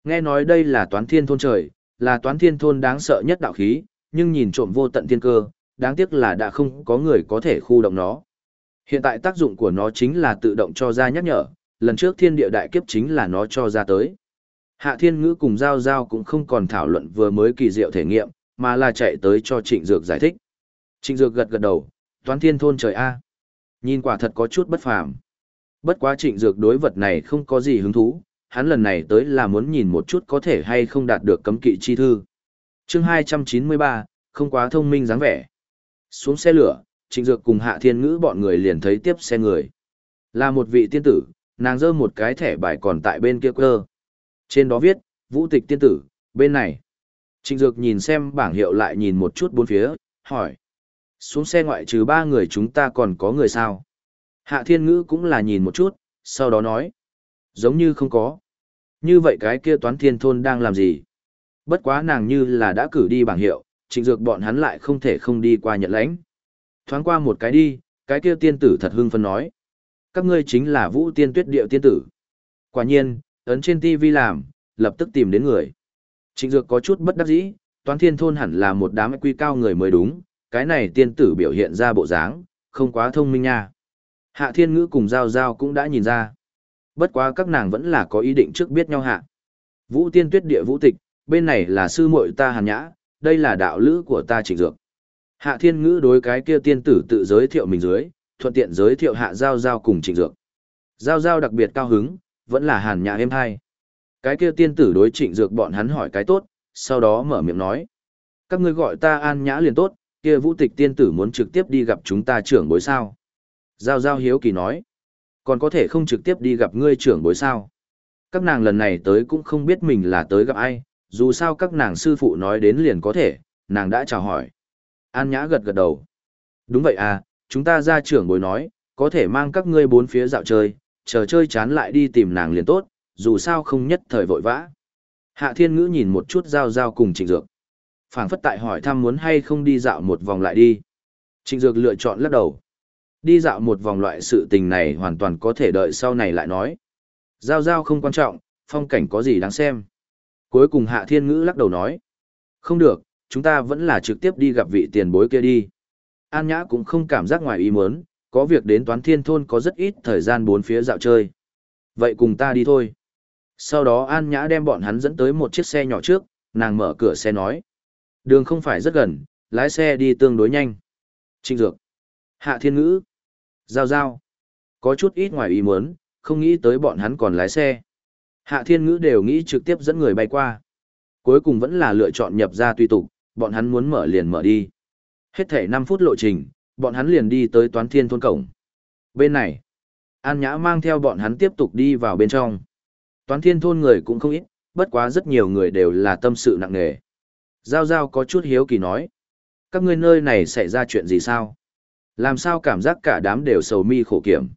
Nghe nói đây là toán thiên thôn trời, là toán thiên thôn đáng sợ nhất đạo khí, nhưng nhìn trộm vô tận thiên cơ, đáng tiếc là đã không có người có thể khu động nó. Hiện tại tác dụng của nó chính là tự động cho ra nhắc nhở, lần trước thiên địa đại kiếp chính là nó cho ra tới. Hạ thiên ngữ cùng Giao Giao cũng không còn thảo luận vừa mới kỳ diệu thể nghiệm, mà là chạy tới cho Trịnh Dược giải thích. Trịnh Dược gật gật đầu, toán thiên thôn trời A. Nhìn quả thật có chút bất phàm. Bất quá Trịnh Dược đối vật này không có gì hứng thú, hắn lần này tới là muốn nhìn một chút có thể hay không đạt được cấm kỵ chi thư. chương 293, không quá thông minh dáng vẻ. Xuống xe lửa, Trịnh Dược cùng Hạ Thiên Ngữ bọn người liền thấy tiếp xe người. Là một vị tiên tử, nàng giơ một cái thẻ bài còn tại bên kia cơ. Trên đó viết, vũ tịch tiên tử, bên này. Trịnh Dược nhìn xem bảng hiệu lại nhìn một chút bốn phía, hỏi. Xuống xe ngoại trừ ba người chúng ta còn có người sao? Hạ Thiên Ngữ cũng là nhìn một chút, sau đó nói. Giống như không có. Như vậy cái kia toán thiên thôn đang làm gì? Bất quá nàng như là đã cử đi bảng hiệu, trịnh dược bọn hắn lại không thể không đi qua nhận lãnh. Thoáng qua một cái đi, cái kia tiên tử thật hưng phấn nói. Các ngươi chính là vũ tiên tuyết điệu tiên tử. Quả nhiên, ấn trên TV làm, lập tức tìm đến người. Trịnh dược có chút bất đắc dĩ, toán thiên thôn hẳn là một đám quy cao người mới đúng, cái này tiên tử biểu hiện ra bộ dáng, không quá thông minh nha. Hạ thiên ngữ cùng giao giao cũng đã nhìn ra. Bất quá các nàng vẫn là có ý định trước biết nhau hạ. Vũ tiên tuyết địa vũ tịch, bên này là sư muội ta hàn nhã, đây là đạo lữ của ta trịnh dược. Hạ thiên ngữ đối cái kia tiên tử tự giới thiệu mình dưới, thuận tiện giới thiệu hạ giao giao cùng trịnh dược. Giao giao đặc biệt cao hứng, vẫn là hàn nhã êm hai. Cái kia tiên tử đối trịnh dược bọn hắn hỏi cái tốt, sau đó mở miệng nói. Các ngươi gọi ta an nhã liền tốt, kia vũ tịch tiên tử muốn trực tiếp đi gặp chúng ta trưởng bối sao. Giao giao hiếu kỳ nói. Còn có thể không trực tiếp đi gặp ngươi trưởng bối sao. Các nàng lần này tới cũng không biết mình là tới gặp ai, dù sao các nàng sư phụ nói đến liền có thể, nàng đã chào hỏi. An Nhã gật gật đầu. Đúng vậy à, chúng ta ra trưởng bối nói, có thể mang các ngươi bốn phía dạo chơi, chờ chơi chán lại đi tìm nàng liền tốt, dù sao không nhất thời vội vã. Hạ Thiên Ngữ nhìn một chút giao giao cùng Trịnh Dược. phảng phất tại hỏi thăm muốn hay không đi dạo một vòng lại đi. Trịnh Dược lựa chọn lắc đầu. Đi dạo một vòng loại sự tình này hoàn toàn có thể đợi sau này lại nói. Giao giao không quan trọng, phong cảnh có gì đáng xem. Cuối cùng Hạ Thiên Ngữ lắc đầu nói. Không được, chúng ta vẫn là trực tiếp đi gặp vị tiền bối kia đi. An Nhã cũng không cảm giác ngoài ý muốn, có việc đến toán thiên thôn có rất ít thời gian bốn phía dạo chơi. Vậy cùng ta đi thôi. Sau đó An Nhã đem bọn hắn dẫn tới một chiếc xe nhỏ trước, nàng mở cửa xe nói. Đường không phải rất gần, lái xe đi tương đối nhanh. Trinh Dược. Hạ Thiên Ngữ. Giao Giao. Có chút ít ngoài ý muốn, không nghĩ tới bọn hắn còn lái xe. Hạ Thiên Ngữ đều nghĩ trực tiếp dẫn người bay qua. Cuối cùng vẫn là lựa chọn nhập ra tùy tục, bọn hắn muốn mở liền mở đi. Hết thể 5 phút lộ trình, bọn hắn liền đi tới toán thiên thôn cổng. Bên này, An Nhã mang theo bọn hắn tiếp tục đi vào bên trong. Toán thiên thôn người cũng không ít, bất quá rất nhiều người đều là tâm sự nặng nề. Giao Giao có chút hiếu kỳ nói. Các ngươi nơi này xảy ra chuyện gì sao? Làm sao cảm giác cả đám đều sầu mi khổ kiểm?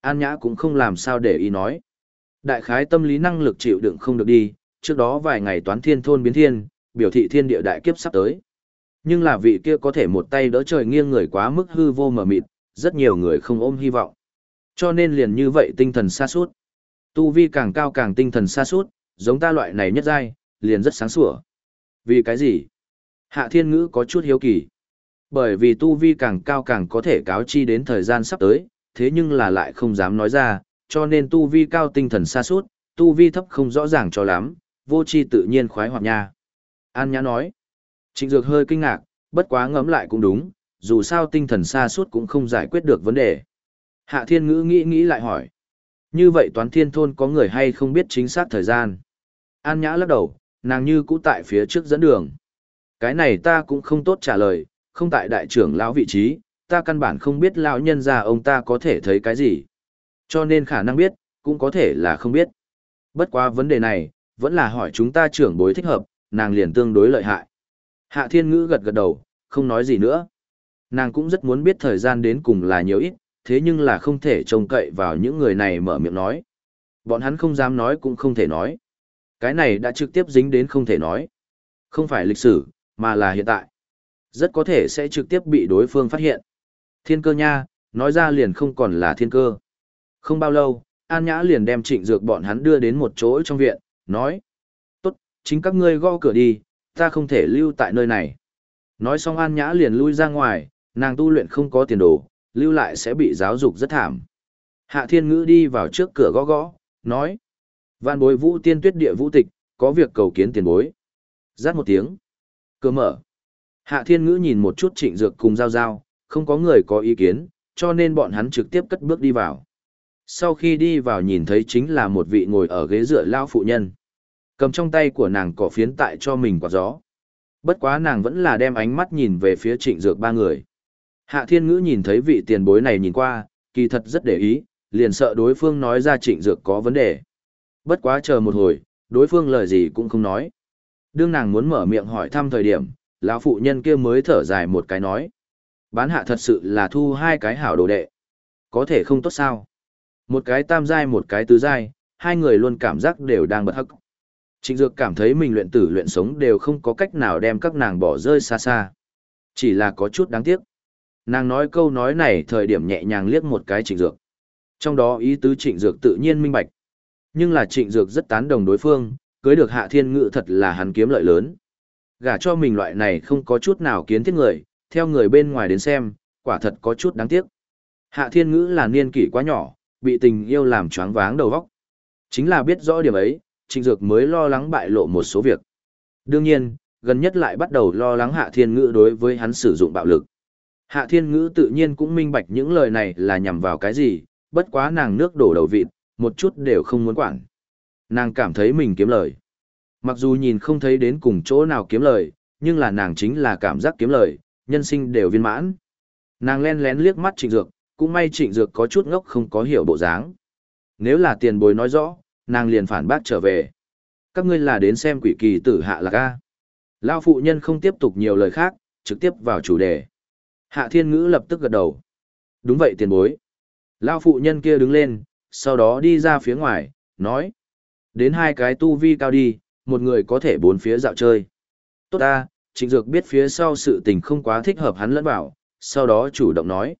An Nhã cũng không làm sao để ý nói. Đại khái tâm lý năng lực chịu đựng không được đi, trước đó vài ngày toán thiên thôn biến thiên, biểu thị thiên địa đại kiếp sắp tới. Nhưng là vị kia có thể một tay đỡ trời nghiêng người quá mức hư vô mờ mịt, rất nhiều người không ôm hy vọng. Cho nên liền như vậy tinh thần xa suốt. Tu vi càng cao càng tinh thần xa suốt, giống ta loại này nhất giai, liền rất sáng sủa. Vì cái gì? Hạ thiên ngữ có chút hiếu kỳ. Bởi vì tu vi càng cao càng có thể cáo chi đến thời gian sắp tới, thế nhưng là lại không dám nói ra, cho nên tu vi cao tinh thần xa suốt, tu vi thấp không rõ ràng cho lắm, vô chi tự nhiên khoái hoạt nha. An Nhã nói, trịnh dược hơi kinh ngạc, bất quá ngẫm lại cũng đúng, dù sao tinh thần xa suốt cũng không giải quyết được vấn đề. Hạ thiên ngữ nghĩ nghĩ lại hỏi, như vậy toán thiên thôn có người hay không biết chính xác thời gian? An Nhã lắc đầu, nàng như cũ tại phía trước dẫn đường. Cái này ta cũng không tốt trả lời, không tại đại trưởng lão vị trí, ta căn bản không biết lão nhân già ông ta có thể thấy cái gì. Cho nên khả năng biết, cũng có thể là không biết. Bất quá vấn đề này, vẫn là hỏi chúng ta trưởng bối thích hợp, nàng liền tương đối lợi hại. Hạ thiên ngữ gật gật đầu, không nói gì nữa. Nàng cũng rất muốn biết thời gian đến cùng là nhiều ít, thế nhưng là không thể trông cậy vào những người này mở miệng nói. Bọn hắn không dám nói cũng không thể nói. Cái này đã trực tiếp dính đến không thể nói. Không phải lịch sử, mà là hiện tại. Rất có thể sẽ trực tiếp bị đối phương phát hiện. Thiên cơ nha, nói ra liền không còn là thiên cơ. Không bao lâu, An Nhã liền đem trịnh dược bọn hắn đưa đến một chỗ trong viện, nói. Chính các ngươi gõ cửa đi, ta không thể lưu tại nơi này. Nói xong An Nhã liền lui ra ngoài, nàng tu luyện không có tiền đồ, lưu lại sẽ bị giáo dục rất thảm. Hạ Thiên Ngữ đi vào trước cửa gõ gõ, nói. Vạn bối vũ tiên tuyết địa vũ tịch, có việc cầu kiến tiền bối. Rát một tiếng. Cửa mở. Hạ Thiên Ngữ nhìn một chút trịnh dược cùng giao giao, không có người có ý kiến, cho nên bọn hắn trực tiếp cất bước đi vào. Sau khi đi vào nhìn thấy chính là một vị ngồi ở ghế dựa lao phụ nhân. Cầm trong tay của nàng cỏ phiến tại cho mình quả gió. Bất quá nàng vẫn là đem ánh mắt nhìn về phía trịnh dược ba người. Hạ Thiên Ngữ nhìn thấy vị tiền bối này nhìn qua, kỳ thật rất để ý, liền sợ đối phương nói ra trịnh dược có vấn đề. Bất quá chờ một hồi, đối phương lời gì cũng không nói. Đương nàng muốn mở miệng hỏi thăm thời điểm, lão phụ nhân kia mới thở dài một cái nói. Bán hạ thật sự là thu hai cái hảo đồ đệ. Có thể không tốt sao. Một cái tam giai một cái tứ giai, hai người luôn cảm giác đều đang bật hắc. Trịnh Dược cảm thấy mình luyện tử luyện sống đều không có cách nào đem các nàng bỏ rơi xa xa. Chỉ là có chút đáng tiếc. Nàng nói câu nói này thời điểm nhẹ nhàng liếc một cái Trịnh Dược. Trong đó ý tứ Trịnh Dược tự nhiên minh bạch. Nhưng là Trịnh Dược rất tán đồng đối phương, cưới được Hạ Thiên Ngự thật là hắn kiếm lợi lớn. Gả cho mình loại này không có chút nào kiến thiết người, theo người bên ngoài đến xem, quả thật có chút đáng tiếc. Hạ Thiên Ngữ là niên kỷ quá nhỏ, bị tình yêu làm choáng váng đầu óc. Chính là biết rõ điểm ấy, Trịnh Dược mới lo lắng bại lộ một số việc. Đương nhiên, gần nhất lại bắt đầu lo lắng Hạ Thiên Ngữ đối với hắn sử dụng bạo lực. Hạ Thiên Ngữ tự nhiên cũng minh bạch những lời này là nhằm vào cái gì, bất quá nàng nước đổ đầu vịt, một chút đều không muốn quản. Nàng cảm thấy mình kiếm lời. Mặc dù nhìn không thấy đến cùng chỗ nào kiếm lời, nhưng là nàng chính là cảm giác kiếm lời, nhân sinh đều viên mãn. Nàng len lén liếc mắt Trịnh Dược, cũng may Trịnh Dược có chút ngốc không có hiểu bộ dáng. Nếu là tiền bối nói rõ, nàng liền phản bác trở về. Các ngươi là đến xem quỷ kỳ tử hạ lạc a. Lao phụ nhân không tiếp tục nhiều lời khác, trực tiếp vào chủ đề. Hạ thiên ngữ lập tức gật đầu. Đúng vậy tiền bối. Lao phụ nhân kia đứng lên, sau đó đi ra phía ngoài, nói. Đến hai cái tu vi cao đi, một người có thể bốn phía dạo chơi. Tốt ta, trịnh dược biết phía sau sự tình không quá thích hợp hắn lẫn bảo, sau đó chủ động nói.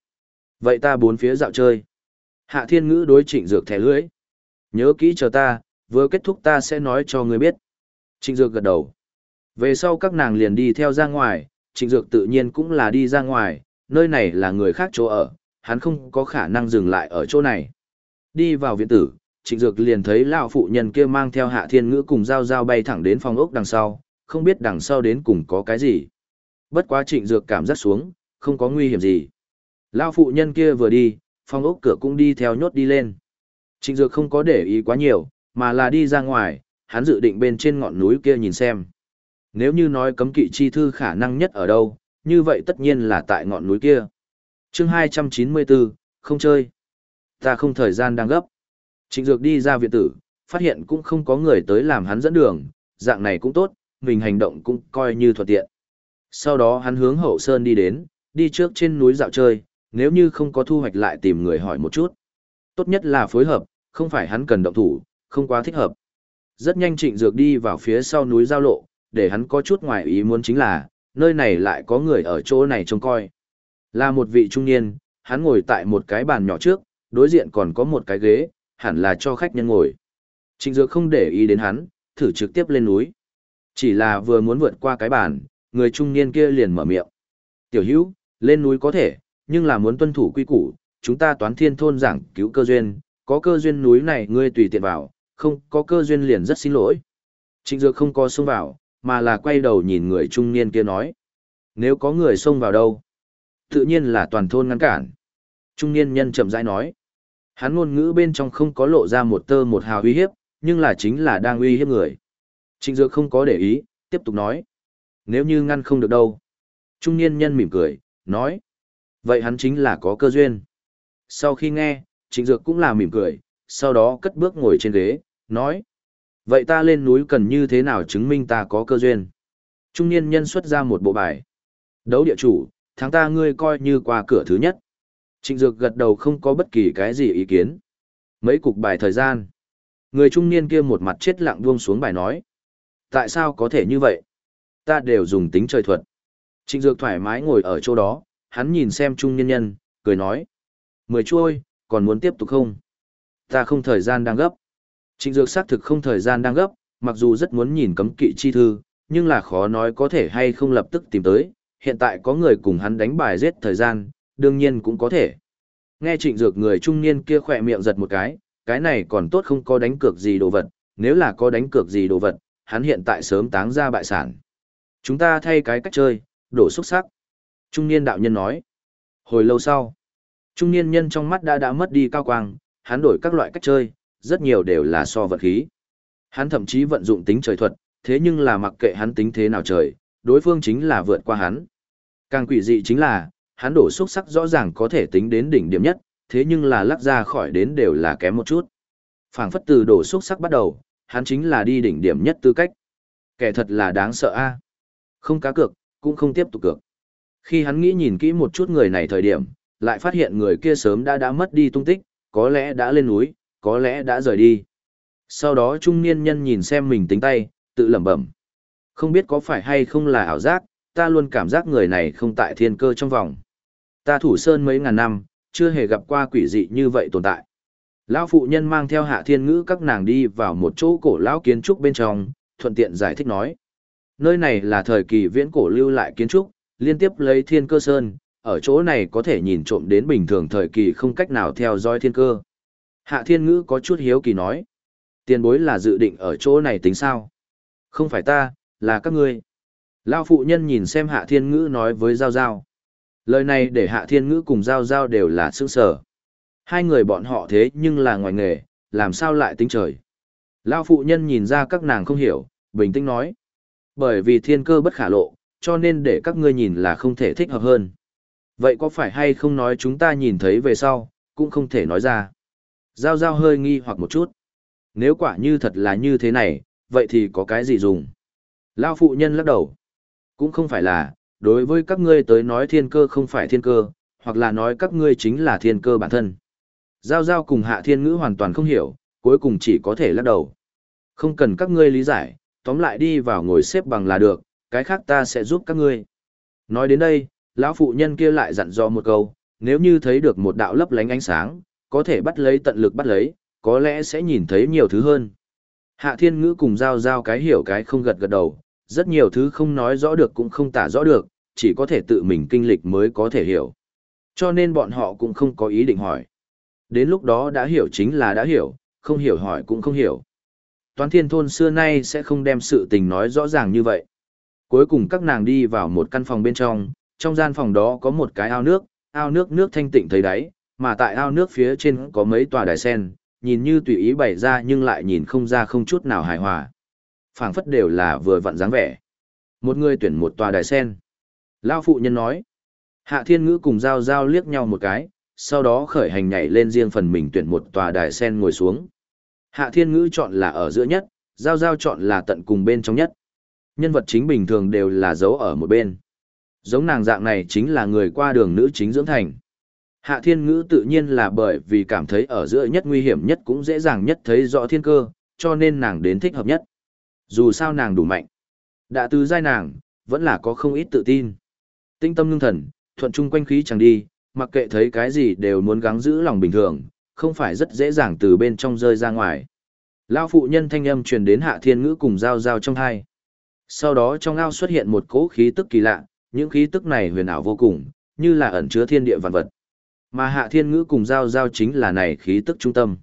Vậy ta bốn phía dạo chơi. Hạ thiên ngữ đối trịnh dược thẻ lưỡi. Nhớ kỹ chờ ta, vừa kết thúc ta sẽ nói cho ngươi biết. Trịnh dược gật đầu. Về sau các nàng liền đi theo ra ngoài, trịnh dược tự nhiên cũng là đi ra ngoài, nơi này là người khác chỗ ở, hắn không có khả năng dừng lại ở chỗ này. Đi vào viện tử, trịnh dược liền thấy lão phụ nhân kia mang theo hạ thiên ngữ cùng giao giao bay thẳng đến phòng ốc đằng sau, không biết đằng sau đến cùng có cái gì. Bất quá trịnh dược cảm giác xuống, không có nguy hiểm gì. Lão phụ nhân kia vừa đi, phòng ốc cửa cũng đi theo nhốt đi lên. Trịnh dược không có để ý quá nhiều, mà là đi ra ngoài, hắn dự định bên trên ngọn núi kia nhìn xem. Nếu như nói cấm kỵ chi thư khả năng nhất ở đâu, như vậy tất nhiên là tại ngọn núi kia. chương 294, không chơi. Ta không thời gian đang gấp. Trịnh Dược đi ra viện tử, phát hiện cũng không có người tới làm hắn dẫn đường, dạng này cũng tốt, mình hành động cũng coi như thuận tiện. Sau đó hắn hướng hậu sơn đi đến, đi trước trên núi dạo chơi, nếu như không có thu hoạch lại tìm người hỏi một chút. Tốt nhất là phối hợp, không phải hắn cần động thủ, không quá thích hợp. Rất nhanh Trịnh Dược đi vào phía sau núi giao lộ, để hắn có chút ngoài ý muốn chính là, nơi này lại có người ở chỗ này trông coi. Là một vị trung niên, hắn ngồi tại một cái bàn nhỏ trước, đối diện còn có một cái ghế, hẳn là cho khách nhân ngồi. Trịnh Dược không để ý đến hắn, thử trực tiếp lên núi. Chỉ là vừa muốn vượt qua cái bàn, người trung niên kia liền mở miệng. Tiểu hữu, lên núi có thể, nhưng là muốn tuân thủ quy củ, chúng ta toán thiên thôn giảng cứu cơ duyên, có cơ duyên núi này ngươi tùy tiện vào, không có cơ duyên liền rất xin lỗi. Trịnh Dược không có xông vào, mà là quay đầu nhìn người trung niên kia nói. Nếu có người xông vào đâu? Tự nhiên là toàn thôn ngăn cản. Trung niên nhân chậm rãi nói. Hắn ngôn ngữ bên trong không có lộ ra một tơ một hào uy hiếp, nhưng là chính là đang uy hiếp người. Trịnh Dược không có để ý, tiếp tục nói. Nếu như ngăn không được đâu. Trung niên nhân mỉm cười, nói. Vậy hắn chính là có cơ duyên. Sau khi nghe, Trịnh Dược cũng là mỉm cười, sau đó cất bước ngồi trên ghế, nói. Vậy ta lên núi cần như thế nào chứng minh ta có cơ duyên? Trung niên nhân xuất ra một bộ bài. Đấu địa chủ, tháng ta ngươi coi như qua cửa thứ nhất. Trịnh Dược gật đầu không có bất kỳ cái gì ý kiến. Mấy cục bài thời gian. Người trung niên kia một mặt chết lặng buông xuống bài nói. Tại sao có thể như vậy? Ta đều dùng tính trời thuật. Trịnh Dược thoải mái ngồi ở chỗ đó, hắn nhìn xem trung niên nhân, cười nói. Mười chuôi, còn muốn tiếp tục không? Ta không thời gian đang gấp. Trịnh Dược xác thực không thời gian đang gấp, mặc dù rất muốn nhìn cấm kỵ chi thư, nhưng là khó nói có thể hay không lập tức tìm tới, hiện tại có người cùng hắn đánh bài giết thời gian, đương nhiên cũng có thể. Nghe Trịnh Dược người trung niên kia khỏe miệng giật một cái, cái này còn tốt không có đánh cược gì đồ vật, nếu là có đánh cược gì đồ vật, hắn hiện tại sớm táng ra bại sản. Chúng ta thay cái cách chơi, đổ xúc sắc. Trung niên đạo nhân nói. Hồi lâu sau, trung niên nhân trong mắt đã đã mất đi cao quang, hắn đổi các loại cách chơi, rất nhiều đều là so vật khí. Hắn thậm chí vận dụng tính trời thuật, thế nhưng là mặc kệ hắn tính thế nào trời, đối phương chính là vượt qua hắn. Càng quỷ dị chính là, hắn đổ xuất sắc rõ ràng có thể tính đến đỉnh điểm nhất, thế nhưng là lắc ra khỏi đến đều là kém một chút. phảng phất từ đổ xuất sắc bắt đầu, hắn chính là đi đỉnh điểm nhất tư cách. Kẻ thật là đáng sợ a. Không cá cược, cũng không tiếp tục cược. Khi hắn nghĩ nhìn kỹ một chút người này thời điểm, lại phát hiện người kia sớm đã đã mất đi tung tích, có lẽ đã lên núi, có lẽ đã rời đi. Sau đó trung niên nhân nhìn xem mình tính tay, tự lẩm bẩm. Không biết có phải hay không là ảo giác, ta luôn cảm giác người này không tại thiên cơ trong vòng. Ta thủ sơn mấy ngàn năm, chưa hề gặp qua quỷ dị như vậy tồn tại. Lão phụ nhân mang theo hạ thiên ngữ các nàng đi vào một chỗ cổ lão kiến trúc bên trong, thuận tiện giải thích nói. Nơi này là thời kỳ viễn cổ lưu lại kiến trúc, liên tiếp lấy thiên cơ sơn, ở chỗ này có thể nhìn trộm đến bình thường thời kỳ không cách nào theo dõi thiên cơ. Hạ thiên ngữ có chút hiếu kỳ nói. Tiền bối là dự định ở chỗ này tính sao? Không phải ta, là các ngươi. Lao phụ nhân nhìn xem hạ thiên ngữ nói với Giao Giao. Lời này để hạ thiên ngữ cùng Giao Giao đều là sướng sở. Hai người bọn họ thế nhưng là ngoài nghề, làm sao lại tính trời. Lao phụ nhân nhìn ra các nàng không hiểu, bình tĩnh nói. Bởi vì thiên cơ bất khả lộ, cho nên để các ngươi nhìn là không thể thích hợp hơn. Vậy có phải hay không nói chúng ta nhìn thấy về sau, cũng không thể nói ra. Giao giao hơi nghi hoặc một chút. Nếu quả như thật là như thế này, vậy thì có cái gì dùng? Lao phụ nhân lắc đầu. Cũng không phải là, đối với các ngươi tới nói thiên cơ không phải thiên cơ, hoặc là nói các ngươi chính là thiên cơ bản thân. Giao giao cùng hạ thiên ngữ hoàn toàn không hiểu, cuối cùng chỉ có thể lắc đầu. Không cần các ngươi lý giải, tóm lại đi vào ngồi xếp bằng là được, cái khác ta sẽ giúp các ngươi. Nói đến đây, lão phụ nhân kia lại dặn dò một câu, nếu như thấy được một đạo lấp lánh ánh sáng, có thể bắt lấy tận lực bắt lấy, có lẽ sẽ nhìn thấy nhiều thứ hơn. Hạ thiên ngữ cùng giao giao cái hiểu cái không gật gật đầu, Rất nhiều thứ không nói rõ được cũng không tả rõ được, chỉ có thể tự mình kinh lịch mới có thể hiểu. Cho nên bọn họ cũng không có ý định hỏi. Đến lúc đó đã hiểu chính là đã hiểu, không hiểu hỏi cũng không hiểu. Toán thiên thôn xưa nay sẽ không đem sự tình nói rõ ràng như vậy. Cuối cùng các nàng đi vào một căn phòng bên trong, trong gian phòng đó có một cái ao nước, ao nước nước thanh tịnh thấy đáy, mà tại ao nước phía trên có mấy tòa đài sen, nhìn như tùy ý bày ra nhưng lại nhìn không ra không chút nào hài hòa. phảng phất đều là vừa vặn dáng vẻ. Một người tuyển một tòa đài sen. Lao phụ nhân nói. Hạ thiên ngữ cùng giao giao liếc nhau một cái, sau đó khởi hành nhảy lên riêng phần mình tuyển một tòa đài sen ngồi xuống. Hạ thiên ngữ chọn là ở giữa nhất, giao giao chọn là tận cùng bên trong nhất. Nhân vật chính bình thường đều là giấu ở một bên. Giống nàng dạng này chính là người qua đường nữ chính dưỡng thành. Hạ thiên ngữ tự nhiên là bởi vì cảm thấy ở giữa nhất nguy hiểm nhất cũng dễ dàng nhất thấy rõ thiên cơ, cho nên nàng đến thích hợp nhất. Dù sao nàng đủ mạnh. Đã từ giai nàng, vẫn là có không ít tự tin. Tinh tâm ngưng thần, thuận chung quanh khí chẳng đi, mặc kệ thấy cái gì đều muốn gắng giữ lòng bình thường, không phải rất dễ dàng từ bên trong rơi ra ngoài. Lao phụ nhân thanh âm truyền đến hạ thiên ngữ cùng giao giao trong hai. Sau đó trong ao xuất hiện một cỗ khí tức kỳ lạ, những khí tức này huyền ảo vô cùng, như là ẩn chứa thiên địa vạn vật. Mà hạ thiên ngữ cùng giao giao chính là này khí tức trung tâm.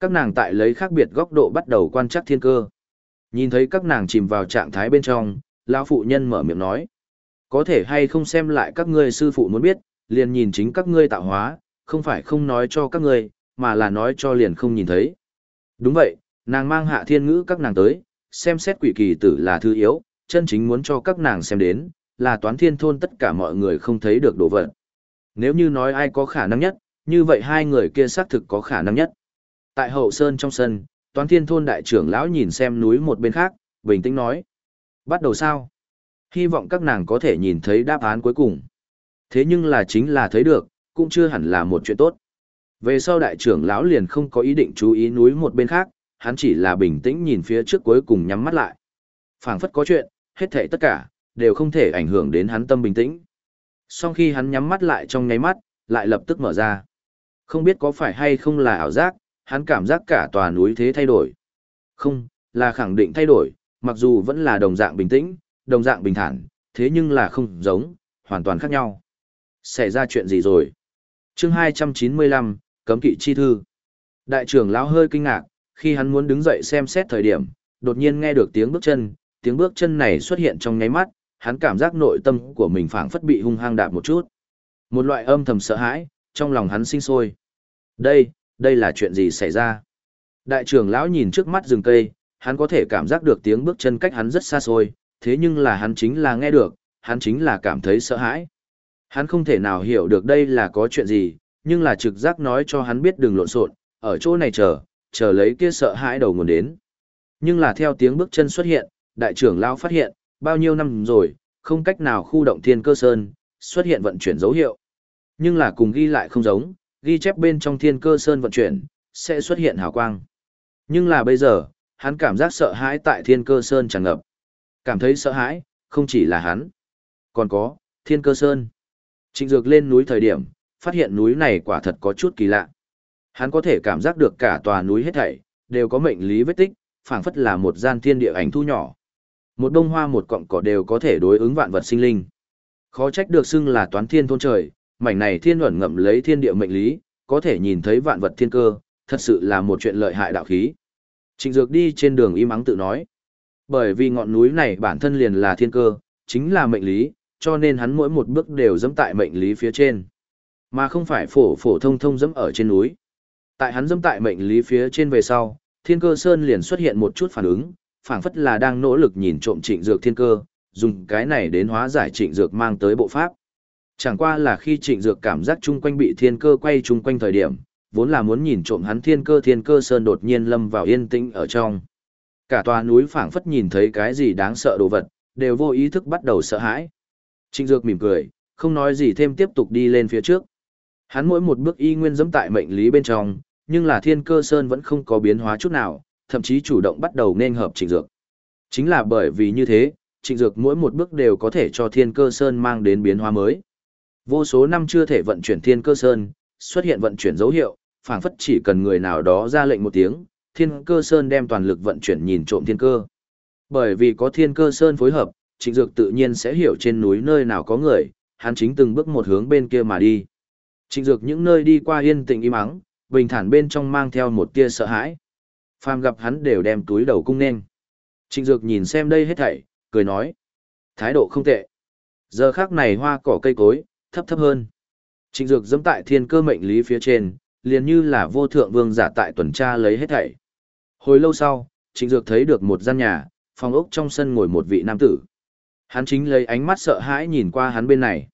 Các nàng tại lấy khác biệt góc độ bắt đầu quan trắc thiên cơ. Nhìn thấy các nàng chìm vào trạng thái bên trong, lão phụ nhân mở miệng nói. Có thể hay không xem lại các ngươi sư phụ muốn biết, liền nhìn chính các ngươi tạo hóa, không phải không nói cho các ngươi, mà là nói cho liền không nhìn thấy. Đúng vậy, nàng mang hạ thiên ngữ các nàng tới, xem xét quỷ kỳ tử là thứ yếu, chân chính muốn cho các nàng xem đến, là toán thiên thôn tất cả mọi người không thấy được đồ vật. Nếu như nói ai có khả năng nhất, như vậy hai người kia xác thực có khả năng nhất. Tại hậu sơn trong sân, toán thiên thôn đại trưởng lão nhìn xem núi một bên khác, bình tĩnh nói. Bắt đầu sao? Hy vọng các nàng có thể nhìn thấy đáp án cuối cùng. Thế nhưng là chính là thấy được, cũng chưa hẳn là một chuyện tốt. Về sau đại trưởng lão liền không có ý định chú ý núi một bên khác, hắn chỉ là bình tĩnh nhìn phía trước cuối cùng nhắm mắt lại. phảng phất có chuyện, hết thảy tất cả, đều không thể ảnh hưởng đến hắn tâm bình tĩnh. Sau khi hắn nhắm mắt lại trong nháy mắt, lại lập tức mở ra. Không biết có phải hay không là ảo giác, hắn cảm giác cả tòa núi thế thay đổi. Không, là khẳng định thay đổi, mặc dù vẫn là đồng dạng bình tĩnh, đồng dạng bình thản, thế nhưng là không giống, hoàn toàn khác nhau. Xảy ra chuyện gì rồi? chương 295, Cấm kỵ chi thư. Đại trưởng lão hơi kinh ngạc, khi hắn muốn đứng dậy xem xét thời điểm, đột nhiên nghe được tiếng bước chân, tiếng bước chân này xuất hiện trong nháy mắt, hắn cảm giác nội tâm của mình phảng phất bị hung hăng đạp một chút. Một loại âm thầm sợ hãi, trong lòng hắn sinh sôi. Đây, đây là chuyện gì xảy ra? Đại trưởng lão nhìn trước mắt rừng cây, hắn có thể cảm giác được tiếng bước chân cách hắn rất xa xôi, thế nhưng là hắn chính là nghe được, hắn chính là cảm thấy sợ hãi. Hắn không thể nào hiểu được đây là có chuyện gì, nhưng là trực giác nói cho hắn biết đừng lộn xộn, ở chỗ này chờ, chờ lấy kia sợ hãi đầu nguồn đến. Nhưng là theo tiếng bước chân xuất hiện, đại trưởng lão phát hiện, bao nhiêu năm rồi, không cách nào khu động thiên cơ sơn, xuất hiện vận chuyển dấu hiệu. Nhưng là cùng ghi lại không giống, ghi chép bên trong thiên cơ sơn vận chuyển, sẽ xuất hiện hào quang. Nhưng là bây giờ, hắn cảm giác sợ hãi tại thiên cơ sơn tràn ngập. Cảm thấy sợ hãi, không chỉ là hắn. Còn có, thiên cơ sơn. Trịnh dược lên núi thời điểm, phát hiện núi này quả thật có chút kỳ lạ. Hắn có thể cảm giác được cả tòa núi hết thảy, đều có mệnh lý vết tích, phảng phất là một gian thiên địa ảnh thu nhỏ. Một đông hoa một cọng cỏ đều có thể đối ứng vạn vật sinh linh. Khó trách được xưng là toán thiên thôn trời, mảnh này thiên luẩn ngậm lấy thiên địa mệnh lý, có thể nhìn thấy vạn vật thiên cơ, thật sự là một chuyện lợi hại đạo khí. Trịnh Dược đi trên đường im ắng tự nói. Bởi vì ngọn núi này bản thân liền là thiên cơ, chính là mệnh lý, cho nên hắn mỗi một bước đều dẫm tại mệnh lý phía trên. Mà không phải phổ phổ thông thông dẫm ở trên núi. Tại hắn dẫm tại mệnh lý phía trên về sau, thiên cơ sơn liền xuất hiện một chút phản ứng, phảng phất là đang nỗ lực nhìn trộm trịnh dược thiên cơ, dùng cái này đến hóa giải trịnh dược mang tới bộ pháp. Chẳng qua là khi trịnh dược cảm giác chung quanh bị thiên cơ quay chung quanh thời điểm, vốn là muốn nhìn trộm hắn thiên cơ thiên cơ sơn đột nhiên lâm vào yên tĩnh ở trong. Cả tòa núi phảng phất nhìn thấy cái gì đáng sợ đồ vật, đều vô ý thức bắt đầu sợ hãi. Trịnh dược mỉm cười, không nói gì thêm tiếp tục đi lên phía trước. Hắn mỗi một bước y nguyên dẫm tại mệnh lý bên trong, nhưng là thiên cơ sơn vẫn không có biến hóa chút nào, thậm chí chủ động bắt đầu nên hợp trịnh dược. Chính là bởi vì như thế, trịnh dược mỗi một bước đều có thể cho thiên cơ sơn mang đến biến hóa mới. Vô số năm chưa thể vận chuyển thiên cơ sơn, xuất hiện vận chuyển dấu hiệu, phảng phất chỉ cần người nào đó ra lệnh một tiếng, thiên cơ sơn đem toàn lực vận chuyển nhìn trộm thiên cơ. Bởi vì có thiên cơ sơn phối hợp, trịnh dược tự nhiên sẽ hiểu trên núi nơi nào có người, hắn chính từng bước một hướng bên kia mà đi. Trịnh dược những nơi đi qua yên tĩnh im ắng, bình thản bên trong mang theo một tia sợ hãi. Phàm gặp hắn đều đem túi đầu cung nên. Trịnh dược nhìn xem đây hết thảy, cười nói. Thái độ không tệ. Giờ khác này hoa cỏ cây cối, thấp thấp hơn. Trịnh dược dẫm tại thiên cơ mệnh lý phía trên, liền như là vô thượng vương giả tại tuần tra lấy hết thảy. Hồi lâu sau, trịnh dược thấy được một gian nhà, phòng ốc trong sân ngồi một vị nam tử. Hắn chính lấy ánh mắt sợ hãi nhìn qua hắn bên này.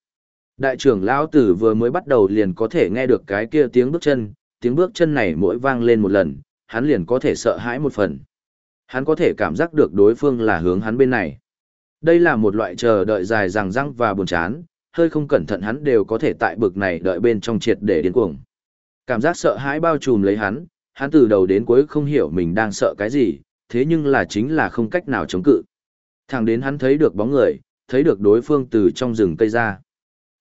Đại trưởng lão tử vừa mới bắt đầu liền có thể nghe được cái kia tiếng bước chân, tiếng bước chân này mỗi vang lên một lần, hắn liền có thể sợ hãi một phần. Hắn có thể cảm giác được đối phương là hướng hắn bên này. Đây là một loại chờ đợi dài dằng răng và buồn chán, hơi không cẩn thận hắn đều có thể tại bực này đợi bên trong triệt để điên cuồng. Cảm giác sợ hãi bao trùm lấy hắn, hắn từ đầu đến cuối không hiểu mình đang sợ cái gì, thế nhưng là chính là không cách nào chống cự. Thẳng đến hắn thấy được bóng người, thấy được đối phương từ trong rừng cây ra.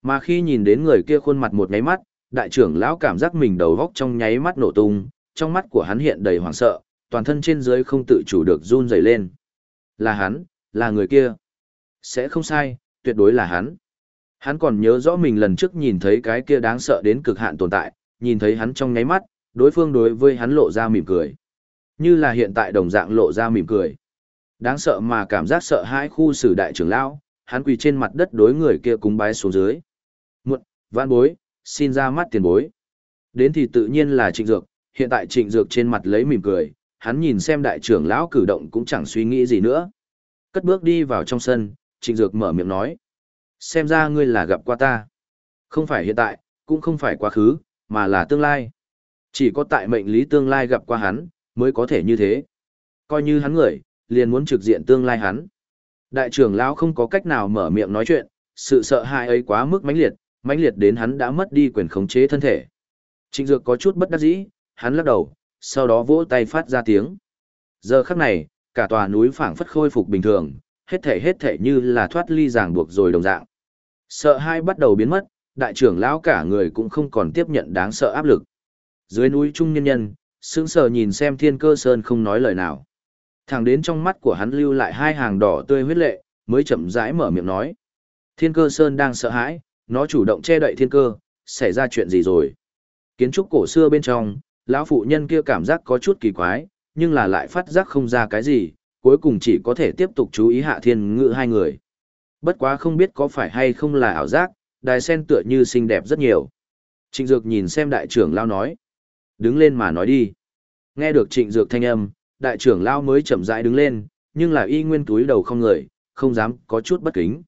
Mà khi nhìn đến người kia khuôn mặt một nháy mắt, đại trưởng lão cảm giác mình đầu góc trong nháy mắt nổ tung, trong mắt của hắn hiện đầy hoảng sợ, toàn thân trên dưới không tự chủ được run rẩy lên. Là hắn, là người kia. Sẽ không sai, tuyệt đối là hắn. Hắn còn nhớ rõ mình lần trước nhìn thấy cái kia đáng sợ đến cực hạn tồn tại, nhìn thấy hắn trong nháy mắt, đối phương đối với hắn lộ ra mỉm cười. Như là hiện tại đồng dạng lộ ra mỉm cười. Đáng sợ mà cảm giác sợ hãi khu xử đại trưởng lão, hắn quỳ trên mặt đất đối người kia cúng bái xuống dưới. Muộn, vãn bối, xin ra mắt tiền bối. Đến thì tự nhiên là trịnh dược, hiện tại trịnh dược trên mặt lấy mỉm cười, hắn nhìn xem đại trưởng lão cử động cũng chẳng suy nghĩ gì nữa. Cất bước đi vào trong sân, trịnh dược mở miệng nói. Xem ra ngươi là gặp qua ta. Không phải hiện tại, cũng không phải quá khứ, mà là tương lai. Chỉ có tại mệnh lý tương lai gặp qua hắn, mới có thể như thế. Coi như hắn người, liền muốn trực diện tương lai hắn. Đại trưởng lão không có cách nào mở miệng nói chuyện, sự sợ hãi ấy quá mức mãnh liệt, mãnh liệt đến hắn đã mất đi quyền khống chế thân thể. Trịnh Dược có chút bất đắc dĩ, hắn lắc đầu, sau đó vỗ tay phát ra tiếng. Giờ khắc này, cả tòa núi phảng phất khôi phục bình thường, hết thể hết thể như là thoát ly ràng buộc rồi đồng dạng. Sợ hai bắt đầu biến mất, đại trưởng lão cả người cũng không còn tiếp nhận đáng sợ áp lực. Dưới núi trung nhân nhân, sững sờ nhìn xem thiên cơ sơn không nói lời nào. Thẳng đến trong mắt của hắn lưu lại hai hàng đỏ tươi huyết lệ, mới chậm rãi mở miệng nói. Thiên cơ sơn đang sợ hãi, nó chủ động che đậy thiên cơ, xảy ra chuyện gì rồi? Kiến trúc cổ xưa bên trong, lão phụ nhân kia cảm giác có chút kỳ quái, nhưng là lại phát giác không ra cái gì, cuối cùng chỉ có thể tiếp tục chú ý hạ thiên ngự hai người. Bất quá không biết có phải hay không là ảo giác, đài sen tựa như xinh đẹp rất nhiều. Trịnh Dược nhìn xem đại trưởng lao nói. Đứng lên mà nói đi. Nghe được trịnh Dược thanh âm, đại trưởng lao mới chậm rãi đứng lên, nhưng là y nguyên túi đầu không người, không dám có chút bất kính.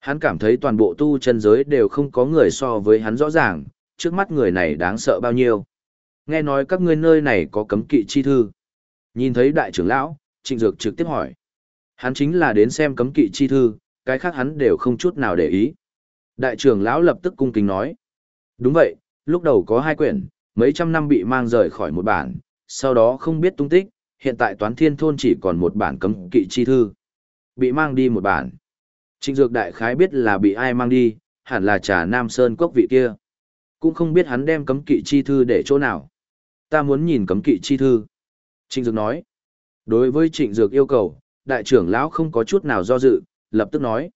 Hắn cảm thấy toàn bộ tu chân giới đều không có người so với hắn rõ ràng, trước mắt người này đáng sợ bao nhiêu. Nghe nói các ngươi nơi này có cấm kỵ chi thư. Nhìn thấy đại trưởng lão, trịnh dược trực tiếp hỏi. Hắn chính là đến xem cấm kỵ chi thư, cái khác hắn đều không chút nào để ý. Đại trưởng lão lập tức cung kính nói. Đúng vậy, lúc đầu có hai quyển, mấy trăm năm bị mang rời khỏi một bản, sau đó không biết tung tích, hiện tại toán thiên thôn chỉ còn một bản cấm kỵ chi thư. Bị mang đi một bản. Trịnh Dược đại khái biết là bị ai mang đi, hẳn là trà Nam Sơn cốc vị kia. Cũng không biết hắn đem cấm kỵ chi thư để chỗ nào. Ta muốn nhìn cấm kỵ chi thư. Trịnh Dược nói. Đối với Trịnh Dược yêu cầu, đại trưởng lão không có chút nào do dự, lập tức nói.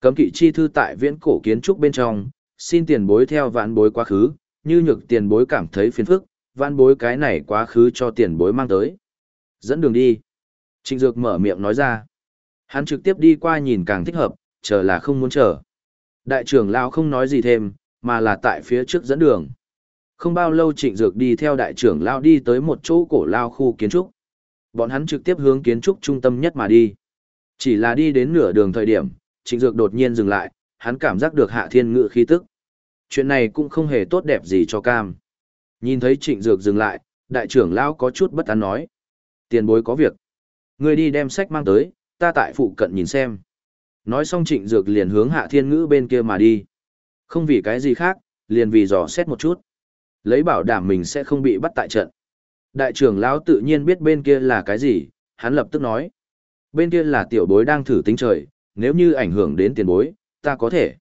Cấm kỵ chi thư tại viễn cổ kiến trúc bên trong, xin tiền bối theo vạn bối quá khứ, như nhược tiền bối cảm thấy phiền phức, vạn bối cái này quá khứ cho tiền bối mang tới. Dẫn đường đi. Trịnh Dược mở miệng nói ra. Hắn trực tiếp đi qua nhìn càng thích hợp, chờ là không muốn chờ. Đại trưởng lão không nói gì thêm, mà là tại phía trước dẫn đường. Không bao lâu Trịnh Dược đi theo đại trưởng lão đi tới một chỗ cổ lao khu kiến trúc. Bọn hắn trực tiếp hướng kiến trúc trung tâm nhất mà đi. Chỉ là đi đến nửa đường thời điểm, Trịnh Dược đột nhiên dừng lại, hắn cảm giác được Hạ Thiên Ngự khí tức. Chuyện này cũng không hề tốt đẹp gì cho Cam. Nhìn thấy Trịnh Dược dừng lại, đại trưởng lão có chút bất an nói: "Tiền bối có việc, ngươi đi đem sách mang tới, ta tại phụ cận nhìn xem." Nói xong Trịnh Dược liền hướng Hạ Thiên Ngữ bên kia mà đi. Không vì cái gì khác, liền vì dò xét một chút. Lấy bảo đảm mình sẽ không bị bắt tại trận. Đại trưởng lão tự nhiên biết bên kia là cái gì, hắn lập tức nói. Bên kia là tiểu bối đang thử tính trời, nếu như ảnh hưởng đến tiền bối, ta có thể.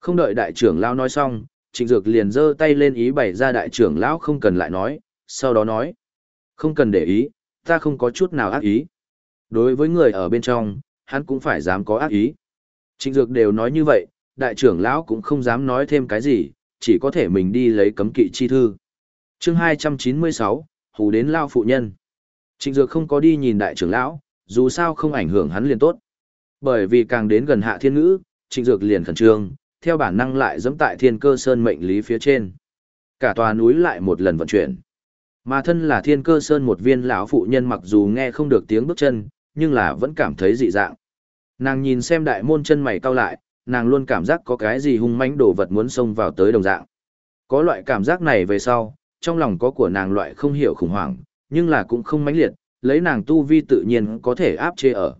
Không đợi đại trưởng lão nói xong, trịnh dược liền giơ tay lên ý bày ra đại trưởng lão không cần lại nói, sau đó nói. Không cần để ý, ta không có chút nào ác ý. Đối với người ở bên trong, hắn cũng phải dám có ác ý. Trịnh Dược đều nói như vậy, đại trưởng lão cũng không dám nói thêm cái gì, chỉ có thể mình đi lấy cấm kỵ chi thư. chương 296, hù đến lao phụ nhân. Trịnh Dược không có đi nhìn đại trưởng lão, dù sao không ảnh hưởng hắn liền tốt. Bởi vì càng đến gần hạ thiên ngữ, Trịnh Dược liền khẩn trương, theo bản năng lại dẫm tại thiên cơ sơn mệnh lý phía trên. Cả tòa núi lại một lần vận chuyển. Mà thân là thiên cơ sơn một viên lão phụ nhân mặc dù nghe không được tiếng bước chân, nhưng là vẫn cảm thấy dị dạng. Nàng nhìn xem đại môn chân mày cau lại, nàng luôn cảm giác có cái gì hung mãnh đồ vật muốn xông vào tới đồng dạng. Có loại cảm giác này về sau, trong lòng có của nàng loại không hiểu khủng hoảng, nhưng là cũng không mãnh liệt, lấy nàng tu vi tự nhiên có thể áp chế ở.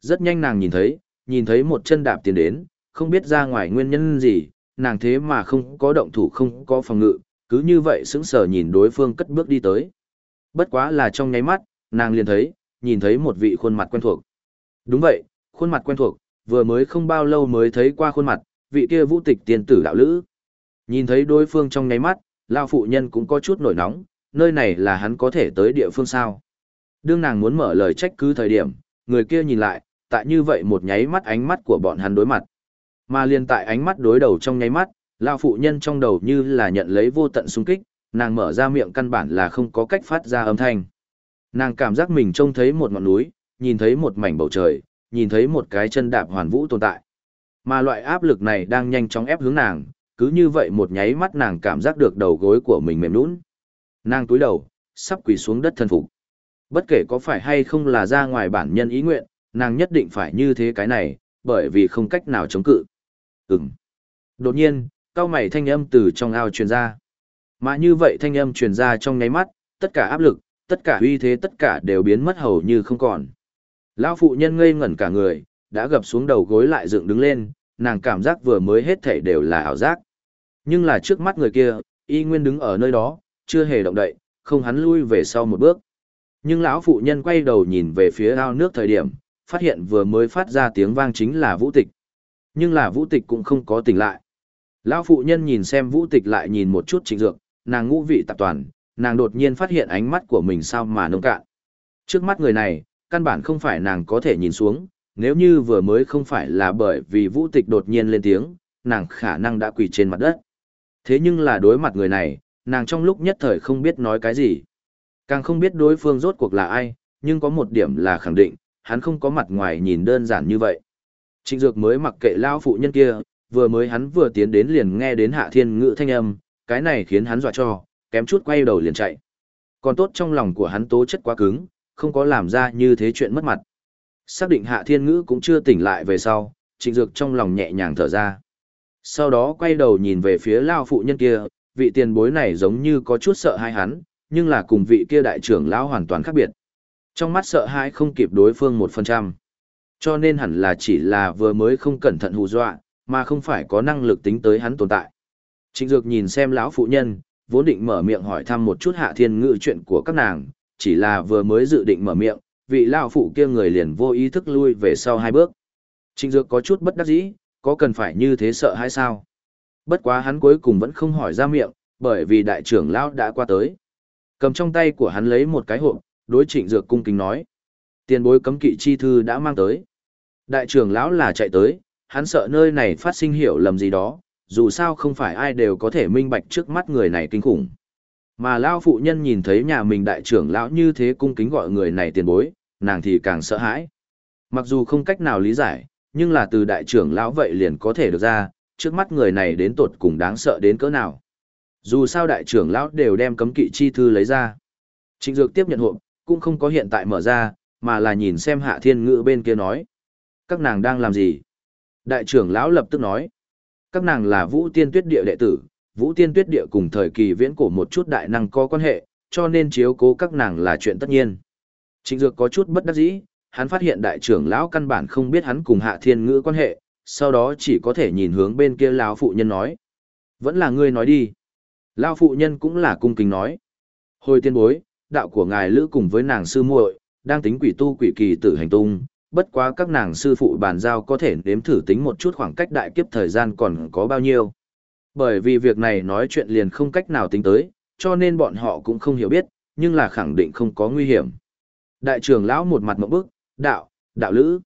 Rất nhanh nàng nhìn thấy, nhìn thấy một chân đạp tiến đến, không biết ra ngoài nguyên nhân gì, nàng thế mà không có động thủ không có phòng ngự, cứ như vậy sững sờ nhìn đối phương cất bước đi tới. Bất quá là trong nháy mắt, nàng liền thấy, nhìn thấy một vị khuôn mặt quen thuộc. Đúng vậy, khuôn mặt quen thuộc, vừa mới không bao lâu mới thấy qua khuôn mặt, vị kia vũ tịch tiên tử đạo lữ. Nhìn thấy đối phương trong nháy mắt, lao phụ nhân cũng có chút nổi nóng, nơi này là hắn có thể tới địa phương sao. Đương nàng muốn mở lời trách cứ thời điểm, người kia nhìn lại, tại như vậy một nháy mắt ánh mắt của bọn hắn đối mặt. Mà liền tại ánh mắt đối đầu trong nháy mắt, lao phụ nhân trong đầu như là nhận lấy vô tận xung kích, nàng mở ra miệng căn bản là không có cách phát ra âm thanh. Nàng cảm giác mình trông thấy một ngọn núi, nhìn thấy một mảnh bầu trời, nhìn thấy một cái chân đạp hoàn vũ tồn tại. Mà loại áp lực này đang nhanh chóng ép hướng nàng, cứ như vậy một nháy mắt nàng cảm giác được đầu gối của mình mềm nhũn. Nàng túi đầu, sắp quỳ xuống đất thân phục. Bất kể có phải hay không là ra ngoài bản nhân ý nguyện, nàng nhất định phải như thế cái này, bởi vì không cách nào chống cự. Ừm. Đột nhiên, cao mày thanh âm từ trong ao truyền ra. Mà như vậy thanh âm truyền ra trong nháy mắt, tất cả áp lực, tất cả uy thế tất cả đều biến mất hầu như không còn. Lão phụ nhân ngây ngẩn cả người, đã gập xuống đầu gối lại dựng đứng lên, nàng cảm giác vừa mới hết thảy đều là ảo giác. Nhưng là trước mắt người kia, y nguyên đứng ở nơi đó, chưa hề động đậy, không hắn lui về sau một bước. Nhưng lão phụ nhân quay đầu nhìn về phía ao nước thời điểm, phát hiện vừa mới phát ra tiếng vang chính là vũ tịch. Nhưng là vũ tịch cũng không có tỉnh lại. Lão phụ nhân nhìn xem vũ tịch lại nhìn một chút trịnh dược, nàng ngũ vị tạp toàn, nàng đột nhiên phát hiện ánh mắt của mình sao mà nông cạn. Trước mắt người này, căn bản không phải nàng có thể nhìn xuống, nếu như vừa mới không phải là bởi vì vũ tịch đột nhiên lên tiếng, nàng khả năng đã quỳ trên mặt đất. Thế nhưng là đối mặt người này, nàng trong lúc nhất thời không biết nói cái gì. Càng không biết đối phương rốt cuộc là ai, nhưng có một điểm là khẳng định, hắn không có mặt ngoài nhìn đơn giản như vậy. Trịnh Dược mới mặc kệ lao phụ nhân kia, vừa mới hắn vừa tiến đến liền nghe đến hạ thiên ngữ thanh âm, cái này khiến hắn dọa cho, kém chút quay đầu liền chạy. Còn tốt trong lòng của hắn tố chất quá cứng, không có làm ra như thế chuyện mất mặt. Xác định hạ thiên ngữ cũng chưa tỉnh lại về sau, trịnh dược trong lòng nhẹ nhàng thở ra. Sau đó quay đầu nhìn về phía lao phụ nhân kia, vị tiền bối này giống như có chút sợ hai hắn, nhưng là cùng vị kia đại trưởng lão hoàn toàn khác biệt. Trong mắt sợ hãi không kịp đối phương một phần trăm. Cho nên hẳn là chỉ là vừa mới không cẩn thận hù dọa, mà không phải có năng lực tính tới hắn tồn tại. Trịnh Dược nhìn xem lão phụ nhân, vốn định mở miệng hỏi thăm một chút hạ thiên ngữ chuyện của các nàng, chỉ là vừa mới dự định mở miệng, vị lão phụ kia người liền vô ý thức lui về sau hai bước. Trịnh Dược có chút bất đắc dĩ, có cần phải như thế sợ hay sao? Bất quá hắn cuối cùng vẫn không hỏi ra miệng, bởi vì đại trưởng lão đã qua tới. Cầm trong tay của hắn lấy một cái hộp, đối Trịnh Dược cung kính nói: "Tiền bối cấm kỵ chi thư đã mang tới." Đại trưởng lão là chạy tới, hắn sợ nơi này phát sinh hiểu lầm gì đó, dù sao không phải ai đều có thể minh bạch trước mắt người này kinh khủng. Mà lao phụ nhân nhìn thấy nhà mình đại trưởng lão như thế cung kính gọi người này tiền bối, nàng thì càng sợ hãi. Mặc dù không cách nào lý giải, nhưng là từ đại trưởng lão vậy liền có thể được ra, trước mắt người này đến tột cùng đáng sợ đến cỡ nào. Dù sao đại trưởng lão đều đem cấm kỵ chi thư lấy ra. Trịnh Dược tiếp nhận hộp, cũng không có hiện tại mở ra, mà là nhìn xem hạ thiên ngữ bên kia nói. Các nàng đang làm gì? Đại trưởng lão lập tức nói. Các nàng là vũ tiên tuyết địa đệ tử, vũ tiên tuyết địa cùng thời kỳ viễn cổ một chút đại năng có quan hệ, cho nên chiếu cố các nàng là chuyện tất nhiên. Trịnh Dược có chút bất đắc dĩ, hắn phát hiện đại trưởng lão căn bản không biết hắn cùng hạ thiên ngữ quan hệ, sau đó chỉ có thể nhìn hướng bên kia lão phụ nhân nói. Vẫn là ngươi nói đi. Lão phụ nhân cũng là cung kính nói. Hồi tiên bối, đạo của ngài lữ cùng với nàng sư muội đang tính quỷ tu quỷ kỳ tử hành tung, bất quá các nàng sư phụ bàn giao có thể nếm thử tính một chút khoảng cách đại kiếp thời gian còn có bao nhiêu. Bởi vì việc này nói chuyện liền không cách nào tính tới, cho nên bọn họ cũng không hiểu biết, nhưng là khẳng định không có nguy hiểm. Đại trưởng lão một mặt mộng bức, Đạo, đạo lữ.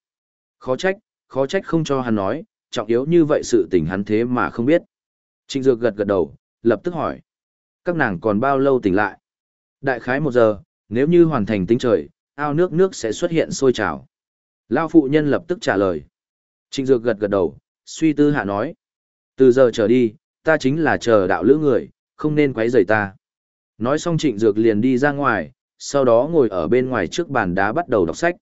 Khó trách, khó trách không cho hắn nói, trọng yếu như vậy sự tình hắn thế mà không biết. Trịnh Dược gật gật đầu, lập tức hỏi. Các nàng còn bao lâu tỉnh lại? Đại khái một giờ, nếu như hoàn thành tính trời, ao nước nước sẽ xuất hiện sôi trào. Lao phụ nhân lập tức trả lời. Trịnh Dược gật gật đầu, suy tư hạ nói. Từ giờ trở đi, ta chính là chờ đạo lữ người, không nên quấy rầy ta. Nói xong Trịnh Dược liền đi ra ngoài, sau đó ngồi ở bên ngoài trước bàn đá bắt đầu đọc sách.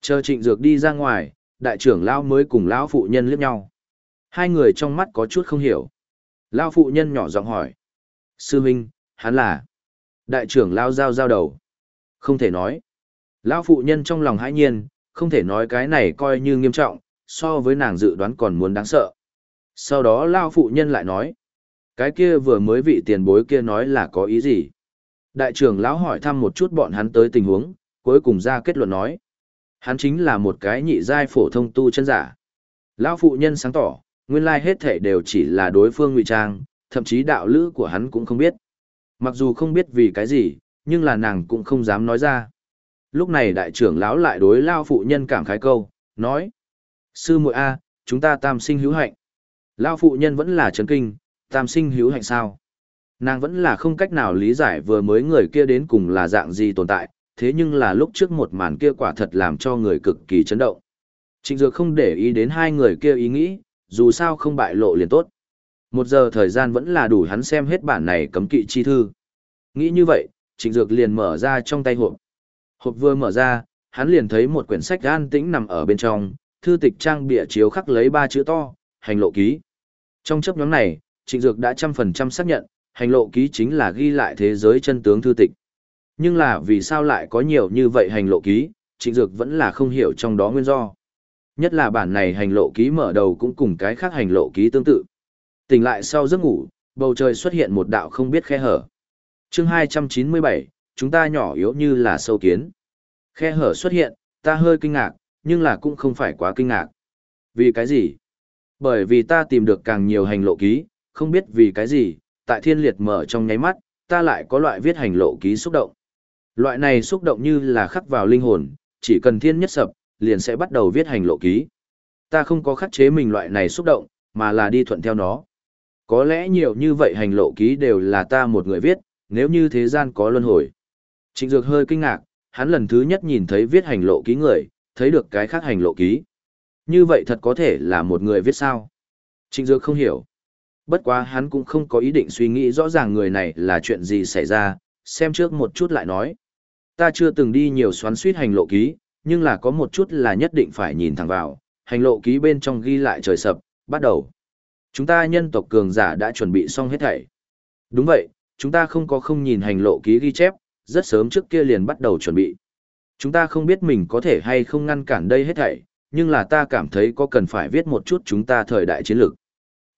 Chờ Trịnh Dược đi ra ngoài, đại trưởng Lao mới cùng Lão phụ nhân liếc nhau. Hai người trong mắt có chút không hiểu. Lao phụ nhân nhỏ giọng hỏi. Sư huynh, hắn là... Đại trưởng Lao giao giao đầu. Không thể nói. Lão phụ nhân trong lòng hãi nhiên, không thể nói cái này coi như nghiêm trọng, so với nàng dự đoán còn muốn đáng sợ. Sau đó Lao phụ nhân lại nói. Cái kia vừa mới vị tiền bối kia nói là có ý gì? Đại trưởng lão hỏi thăm một chút bọn hắn tới tình huống, cuối cùng ra kết luận nói. Hắn chính là một cái nhị giai phổ thông tu chân giả. Lão phụ nhân sáng tỏ, nguyên lai hết thể đều chỉ là đối phương ngụy trang, thậm chí đạo lữ của hắn cũng không biết. Mặc dù không biết vì cái gì, nhưng là nàng cũng không dám nói ra. Lúc này đại trưởng lão lại đối lao phụ nhân cảm khái câu, nói. Sư muội A, chúng ta tam sinh hữu hạnh. Lao phụ nhân vẫn là chấn kinh, tam sinh hữu hạnh sao? Nàng vẫn là không cách nào lý giải vừa mới người kia đến cùng là dạng gì tồn tại, thế nhưng là lúc trước một màn kia quả thật làm cho người cực kỳ chấn động. Trịnh Dược không để ý đến hai người kia ý nghĩ, dù sao không bại lộ liền tốt. Một giờ thời gian vẫn là đủ hắn xem hết bản này cấm kỵ chi thư. Nghĩ như vậy, Trịnh Dược liền mở ra trong tay hộp. Hộp vừa mở ra, hắn liền thấy một quyển sách an tĩnh nằm ở bên trong, thư tịch trang bìa chiếu khắc lấy ba chữ to, hành lộ ký. Trong chấp nhóm này, Trịnh Dược đã trăm phần trăm xác nhận, hành lộ ký chính là ghi lại thế giới chân tướng thư tịch. Nhưng là vì sao lại có nhiều như vậy hành lộ ký, Trịnh Dược vẫn là không hiểu trong đó nguyên do. Nhất là bản này hành lộ ký mở đầu cũng cùng cái khác hành lộ ký tương tự. Tỉnh lại sau giấc ngủ, bầu trời xuất hiện một đạo không biết khe hở. chương 297, chúng ta nhỏ yếu như là sâu kiến. Khe hở xuất hiện, ta hơi kinh ngạc, nhưng là cũng không phải quá kinh ngạc. Vì cái gì? Bởi vì ta tìm được càng nhiều hành lộ ký, không biết vì cái gì, tại thiên liệt mở trong nháy mắt, ta lại có loại viết hành lộ ký xúc động. Loại này xúc động như là khắc vào linh hồn, chỉ cần thiên nhất sập, liền sẽ bắt đầu viết hành lộ ký. Ta không có khắc chế mình loại này xúc động, mà là đi thuận theo nó. Có lẽ nhiều như vậy hành lộ ký đều là ta một người viết, nếu như thế gian có luân hồi. Trịnh Dược hơi kinh ngạc, hắn lần thứ nhất nhìn thấy viết hành lộ ký người, thấy được cái khác hành lộ ký. Như vậy thật có thể là một người viết sao? Trịnh Dược không hiểu. Bất quá hắn cũng không có ý định suy nghĩ rõ ràng người này là chuyện gì xảy ra, xem trước một chút lại nói. Ta chưa từng đi nhiều xoắn suýt hành lộ ký, nhưng là có một chút là nhất định phải nhìn thẳng vào, hành lộ ký bên trong ghi lại trời sập, bắt đầu. Chúng ta nhân tộc cường giả đã chuẩn bị xong hết thảy. Đúng vậy, chúng ta không có không nhìn hành lộ ký ghi chép, rất sớm trước kia liền bắt đầu chuẩn bị. Chúng ta không biết mình có thể hay không ngăn cản đây hết thảy, nhưng là ta cảm thấy có cần phải viết một chút chúng ta thời đại chiến lược.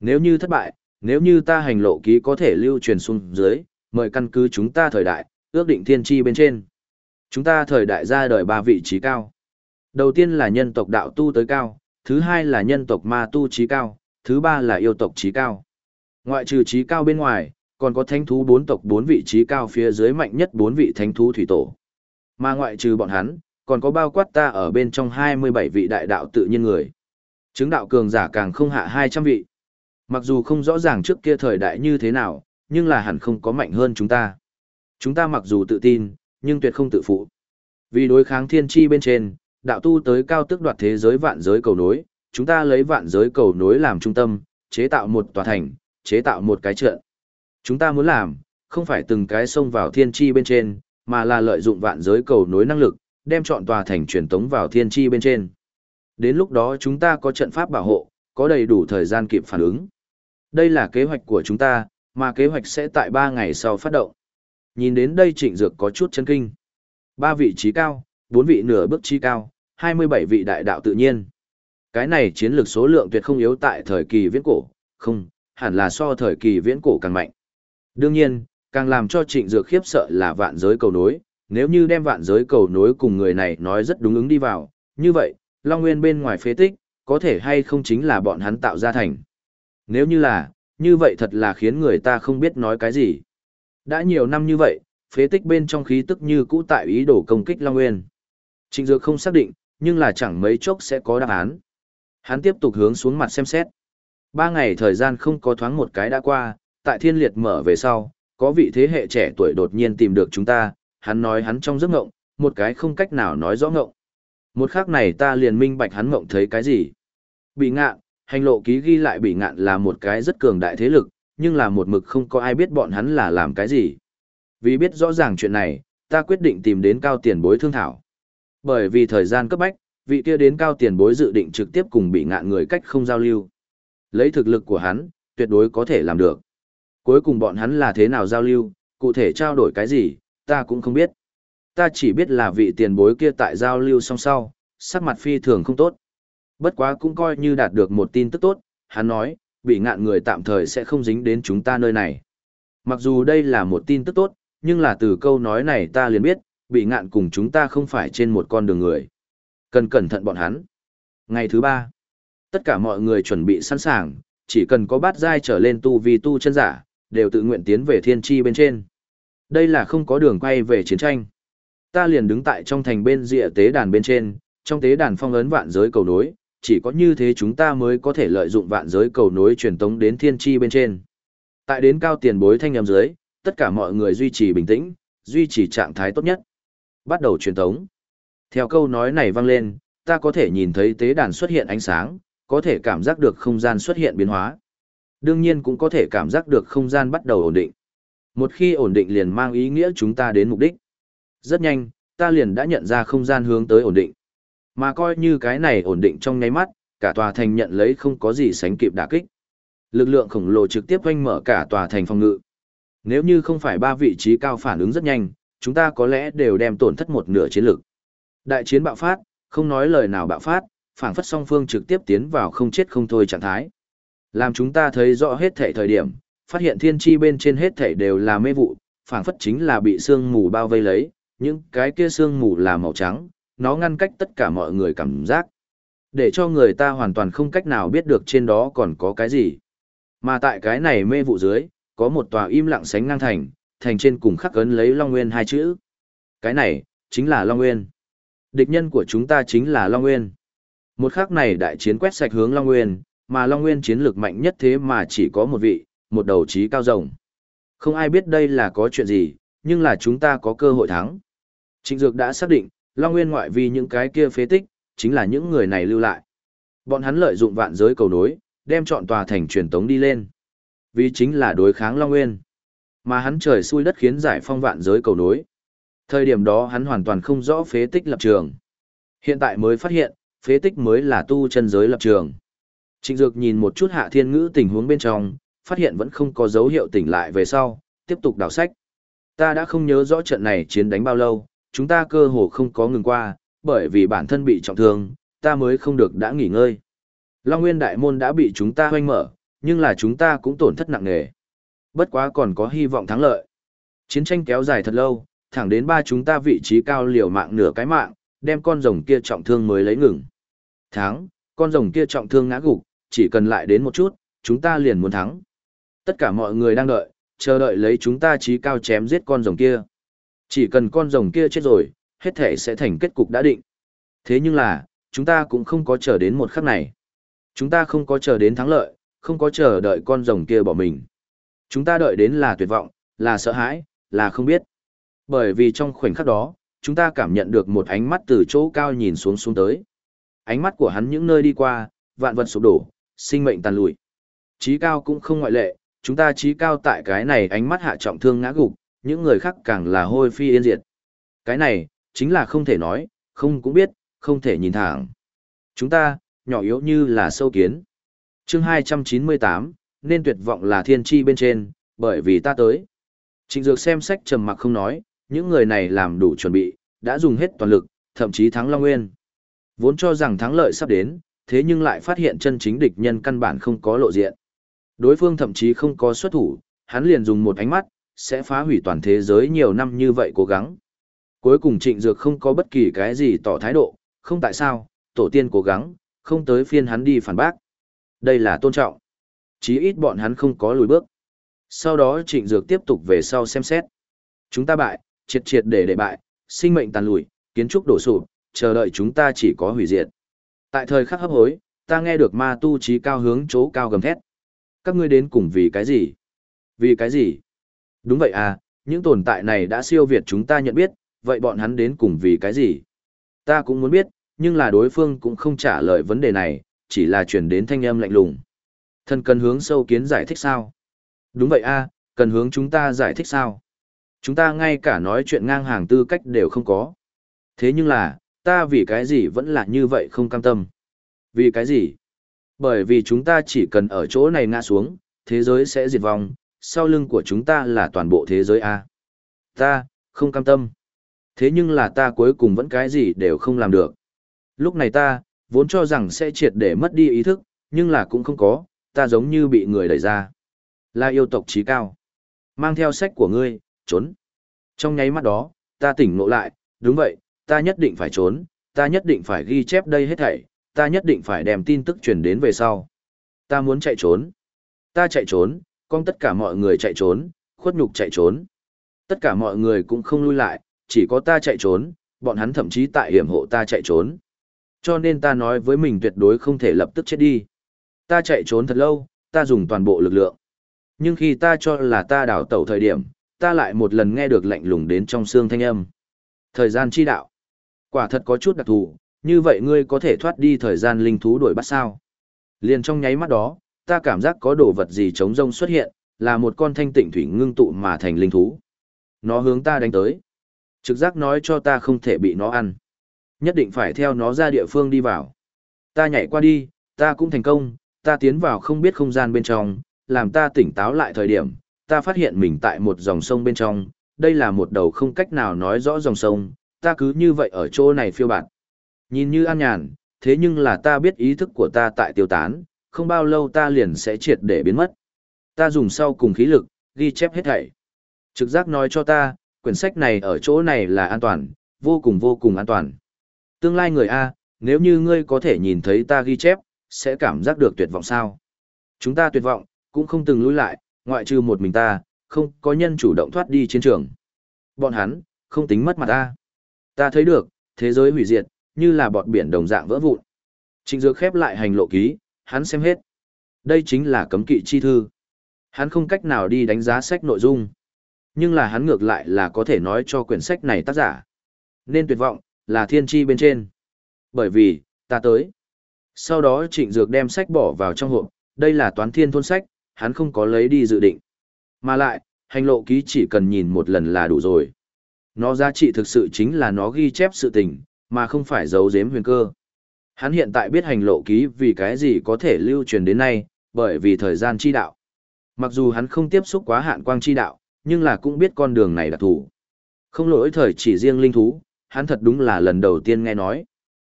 Nếu như thất bại, nếu như ta hành lộ ký có thể lưu truyền xuống dưới, mời căn cứ chúng ta thời đại, ước định thiên tri bên trên. Chúng ta thời đại ra đời ba vị trí cao. Đầu tiên là nhân tộc đạo tu tới cao, thứ hai là nhân tộc ma tu trí cao, thứ ba là yêu tộc trí cao. Ngoại trừ trí cao bên ngoài, còn có thánh thú bốn tộc bốn vị trí cao phía dưới mạnh nhất bốn vị thánh thú thủy tổ. Mà ngoại trừ bọn hắn, còn có bao quát ta ở bên trong 27 vị đại đạo tự nhiên người. Chứng đạo cường giả càng không hạ 200 vị. Mặc dù không rõ ràng trước kia thời đại như thế nào, nhưng là hẳn không có mạnh hơn chúng ta. Chúng ta mặc dù tự tin, nhưng tuyệt không tự phụ. Vì đối kháng thiên tri bên trên, đạo tu tới cao tức đoạt thế giới vạn giới cầu nối, chúng ta lấy vạn giới cầu nối làm trung tâm, chế tạo một tòa thành, chế tạo một cái trận. Chúng ta muốn làm, không phải từng cái xông vào thiên tri bên trên, mà là lợi dụng vạn giới cầu nối năng lực, đem chọn tòa thành truyền tống vào thiên tri bên trên. Đến lúc đó chúng ta có trận pháp bảo hộ, có đầy đủ thời gian kịp phản ứng. Đây là kế hoạch của chúng ta, mà kế hoạch sẽ tại 3 ngày sau phát động. Nhìn đến đây trịnh dược có chút chân kinh. Ba vị trí cao, bốn vị nửa bước trí cao, 27 vị đại đạo tự nhiên. Cái này chiến lược số lượng tuyệt không yếu tại thời kỳ viễn cổ, không, hẳn là so thời kỳ viễn cổ càng mạnh. Đương nhiên, càng làm cho trịnh dược khiếp sợ là vạn giới cầu nối, nếu như đem vạn giới cầu nối cùng người này nói rất đúng ứng đi vào, như vậy, Long Nguyên bên ngoài phế tích, có thể hay không chính là bọn hắn tạo ra thành. Nếu như là, như vậy thật là khiến người ta không biết nói cái gì. Đã nhiều năm như vậy, phế tích bên trong khí tức như cũ tại ý đồ công kích Long Nguyên. Trịnh Dược không xác định, nhưng là chẳng mấy chốc sẽ có đáp án. Hắn tiếp tục hướng xuống mặt xem xét. Ba ngày thời gian không có thoáng một cái đã qua, tại thiên liệt mở về sau, có vị thế hệ trẻ tuổi đột nhiên tìm được chúng ta, hắn nói hắn trong giấc ngộng, một cái không cách nào nói rõ ngộng. Một khắc này ta liền minh bạch hắn ngộng thấy cái gì. Bị ngạn, hành lộ ký ghi lại bị ngạn là một cái rất cường đại thế lực, nhưng là một mực không có ai biết bọn hắn là làm cái gì. Vì biết rõ ràng chuyện này, ta quyết định tìm đến cao tiền bối thương thảo. Bởi vì thời gian cấp bách, vị kia đến cao tiền bối dự định trực tiếp cùng bị ngạn người cách không giao lưu. Lấy thực lực của hắn, tuyệt đối có thể làm được. Cuối cùng bọn hắn là thế nào giao lưu, cụ thể trao đổi cái gì, ta cũng không biết. Ta chỉ biết là vị tiền bối kia tại giao lưu song sau, sắc mặt phi thường không tốt. Bất quá cũng coi như đạt được một tin tức tốt, hắn nói, bị ngạn người tạm thời sẽ không dính đến chúng ta nơi này. Mặc dù đây là một tin tức tốt, nhưng là từ câu nói này ta liền biết, bị ngạn cùng chúng ta không phải trên một con đường người. Cần cẩn thận bọn hắn. Ngày thứ ba, tất cả mọi người chuẩn bị sẵn sàng, chỉ cần có bát giai trở lên tu vi tu chân giả, đều tự nguyện tiến về thiên tri bên trên. Đây là không có đường quay về chiến tranh. Ta liền đứng tại trong thành bên rìa tế đàn bên trên, trong tế đàn phong ấn vạn giới cầu nối, chỉ có như thế chúng ta mới có thể lợi dụng vạn giới cầu nối truyền tống đến thiên tri bên trên. Tại đến cao tiền bối thanh em dưới, tất cả mọi người duy trì bình tĩnh, duy trì trạng thái tốt nhất. Bắt đầu truyền tống. Theo câu nói này vang lên, ta có thể nhìn thấy tế đàn xuất hiện ánh sáng, có thể cảm giác được không gian xuất hiện biến hóa. Đương nhiên cũng có thể cảm giác được không gian bắt đầu ổn định. Một khi ổn định liền mang ý nghĩa chúng ta đến mục đích. Rất nhanh, ta liền đã nhận ra không gian hướng tới ổn định. Mà coi như cái này ổn định trong nháy mắt, cả tòa thành nhận lấy không có gì sánh kịp đả kích. Lực lượng khổng lồ trực tiếp quanh mở cả tòa thành phòng ngự. Nếu như không phải ba vị trí cao phản ứng rất nhanh, chúng ta có lẽ đều đem tổn thất một nửa chiến lực. Đại chiến bạo phát, không nói lời nào bạo phát, phảng phất song phương trực tiếp tiến vào không chết không thôi trạng thái. Làm chúng ta thấy rõ hết thể thời điểm, phát hiện thiên tri bên trên hết thể đều là mê vụ, phảng phất chính là bị sương mù bao vây lấy, những cái kia sương mù là màu trắng, nó ngăn cách tất cả mọi người cảm giác. Để cho người ta hoàn toàn không cách nào biết được trên đó còn có cái gì. Mà tại cái này mê vụ dưới, có một tòa im lặng sánh ngang thành, thành trên cùng khắc ấn lấy Long Nguyên hai chữ. Cái này, chính là Long Nguyên. Địch nhân của chúng ta chính là Long Nguyên. Một khắc này đại chiến quét sạch hướng Long Nguyên, mà Long Nguyên chiến lược mạnh nhất thế mà chỉ có một vị, một đầu trí cao rồng. Không ai biết đây là có chuyện gì, nhưng là chúng ta có cơ hội thắng. Trịnh Dược đã xác định, Long Nguyên ngoại vi những cái kia phế tích, chính là những người này lưu lại. Bọn hắn lợi dụng vạn giới cầu nối, đem chọn tòa thành truyền tống đi lên. Vì chính là đối kháng Long Nguyên. Mà hắn trời xui đất khiến giải phong vạn giới cầu nối. Thời điểm đó hắn hoàn toàn không rõ phế tích lập trường. Hiện tại mới phát hiện, phế tích mới là tu chân giới lập trường. Trịnh Dược nhìn một chút hạ thiên ngữ tình huống bên trong, phát hiện vẫn không có dấu hiệu tỉnh lại về sau, tiếp tục đào sách. Ta đã không nhớ rõ trận này chiến đánh bao lâu, chúng ta cơ hồ không có ngừng qua, bởi vì bản thân bị trọng thương, ta mới không được đã nghỉ ngơi. Long Nguyên Đại Môn đã bị chúng ta hoanh mở, nhưng là chúng ta cũng tổn thất nặng nề. Bất quá còn có hy vọng thắng lợi. Chiến tranh kéo dài thật lâu, thẳng đến ba chúng ta vị trí cao liều mạng nửa cái mạng, đem con rồng kia trọng thương mới lấy ngừng. Thắng, con rồng kia trọng thương ngã gục, chỉ cần lại đến một chút, chúng ta liền muốn thắng. Tất cả mọi người đang đợi, chờ đợi lấy chúng ta trí cao chém giết con rồng kia. Chỉ cần con rồng kia chết rồi, hết thể sẽ thành kết cục đã định. Thế nhưng là, chúng ta cũng không có chờ đến một khắc này. Chúng ta không có chờ đến thắng lợi, không có chờ đợi con rồng kia bỏ mình. Chúng ta đợi đến là tuyệt vọng, là sợ hãi, là không biết. Bởi vì trong khoảnh khắc đó, chúng ta cảm nhận được một ánh mắt từ chỗ cao nhìn xuống xuống tới. Ánh mắt của hắn những nơi đi qua, vạn vật sụp đổ, sinh mệnh tàn lụi. Chí cao cũng không ngoại lệ, chúng ta trí cao tại cái này ánh mắt hạ trọng thương ngã gục, những người khác càng là hôi phi yên diệt. Cái này, chính là không thể nói, không cũng biết, không thể nhìn thẳng. Chúng ta, nhỏ yếu như là sâu kiến. chương 298, nên tuyệt vọng là thiên tri bên trên, bởi vì ta tới. Trịnh Dược xem sách trầm mặc không nói, những người này làm đủ chuẩn bị, đã dùng hết toàn lực, thậm chí thắng Long Nguyên. Vốn cho rằng thắng lợi sắp đến, thế nhưng lại phát hiện chân chính địch nhân căn bản không có lộ diện. Đối phương thậm chí không có xuất thủ, hắn liền dùng một ánh mắt, sẽ phá hủy toàn thế giới nhiều năm như vậy cố gắng. Cuối cùng trịnh dược không có bất kỳ cái gì tỏ thái độ, không tại sao, tổ tiên cố gắng, không tới phiên hắn đi phản bác. Đây là tôn trọng. Chí ít bọn hắn không có lùi bước. Sau đó trịnh dược tiếp tục về sau xem xét. Chúng ta bại, triệt triệt để để bại, sinh mệnh tàn lùi, kiến trúc đổ sụp, chờ đợi chúng ta chỉ có hủy diệt. Tại thời khắc hấp hối, ta nghe được ma tu trí cao hướng chỗ cao gầm thét. Các ngươi đến cùng vì cái gì? Vì cái gì? Đúng vậy à, những tồn tại này đã siêu việt chúng ta nhận biết, vậy bọn hắn đến cùng vì cái gì? Ta cũng muốn biết, nhưng là đối phương cũng không trả lời vấn đề này, chỉ là chuyển đến thanh âm lạnh lùng. Thần cần hướng sâu kiến giải thích sao? Đúng vậy a, cần hướng chúng ta giải thích sao? Chúng ta ngay cả nói chuyện ngang hàng tư cách đều không có. Thế nhưng là, ta vì cái gì vẫn là như vậy không cam tâm? Vì cái gì? Bởi vì chúng ta chỉ cần ở chỗ này ngã xuống, thế giới sẽ diệt vong, sau lưng của chúng ta là toàn bộ thế giới a. Ta, không cam tâm. Thế nhưng là ta cuối cùng vẫn cái gì đều không làm được. Lúc này ta, vốn cho rằng sẽ triệt để mất đi ý thức, nhưng là cũng không có, ta giống như bị người đẩy ra. Là yêu tộc trí cao. Mang theo sách của ngươi, trốn. Trong nháy mắt đó, ta tỉnh ngộ lại, đúng vậy, ta nhất định phải trốn, ta nhất định phải ghi chép đây hết thảy, ta nhất định phải đem tin tức truyền đến về sau. Ta muốn chạy trốn. Ta chạy trốn, con tất cả mọi người chạy trốn, khuất nhục chạy trốn. Tất cả mọi người cũng không lui lại, chỉ có ta chạy trốn, bọn hắn thậm chí tại hiểm hộ ta chạy trốn. Cho nên ta nói với mình tuyệt đối không thể lập tức chết đi. Ta chạy trốn thật lâu, ta dùng toàn bộ lực lượng. Nhưng khi ta cho là ta đảo tẩu thời điểm, ta lại một lần nghe được lạnh lùng đến trong xương thanh âm. Thời gian chi đạo. Quả thật có chút đặc thù, như vậy ngươi có thể thoát đi thời gian linh thú đuổi bắt sao. Liền trong nháy mắt đó, ta cảm giác có đồ vật gì trống rông xuất hiện, là một con thanh tịnh thủy ngưng tụ mà thành linh thú. Nó hướng ta đánh tới. Trực giác nói cho ta không thể bị nó ăn. Nhất định phải theo nó ra địa phương đi vào. Ta nhảy qua đi, ta cũng thành công, ta tiến vào không biết không gian bên trong, làm ta tỉnh táo lại thời điểm, ta phát hiện mình tại một dòng sông bên trong, đây là một đầu không cách nào nói rõ dòng sông, ta cứ như vậy ở chỗ này phiêu bạt. Nhìn như an nhàn, thế nhưng là ta biết ý thức của ta tại tiêu tán, không bao lâu ta liền sẽ triệt để biến mất. Ta dùng sau cùng khí lực, ghi chép hết thảy. Trực giác nói cho ta, quyển sách này ở chỗ này là an toàn, vô cùng vô cùng an toàn. Tương lai người A, nếu như ngươi có thể nhìn thấy ta ghi chép, sẽ cảm giác được tuyệt vọng sao? Chúng ta tuyệt vọng, cũng không từng lùi lại, ngoại trừ một mình ta, không có nhân chủ động thoát đi chiến trường. Bọn hắn, không tính mất mặt ta. Ta thấy được, thế giới hủy diệt, như là bọt biển đồng dạng vỡ vụn. Trịnh Dược khép lại hành lộ ký, hắn xem hết. Đây chính là cấm kỵ chi thư. Hắn không cách nào đi đánh giá sách nội dung. Nhưng là hắn ngược lại là có thể nói cho quyển sách này tác giả. Nên tuyệt vọng, là thiên tri bên trên. Bởi vì, ta tới. Sau đó trịnh dược đem sách bỏ vào trong hộp, đây là toán thiên thôn sách, hắn không có lấy đi dự định. Mà lại, hành lộ ký chỉ cần nhìn một lần là đủ rồi. Nó giá trị thực sự chính là nó ghi chép sự tình, mà không phải giấu giếm huyền cơ. Hắn hiện tại biết hành lộ ký vì cái gì có thể lưu truyền đến nay, bởi vì thời gian chi đạo. Mặc dù hắn không tiếp xúc quá hạn quang chi đạo, nhưng là cũng biết con đường này đặc thủ. Không lỗi thời chỉ riêng linh thú, hắn thật đúng là lần đầu tiên nghe nói.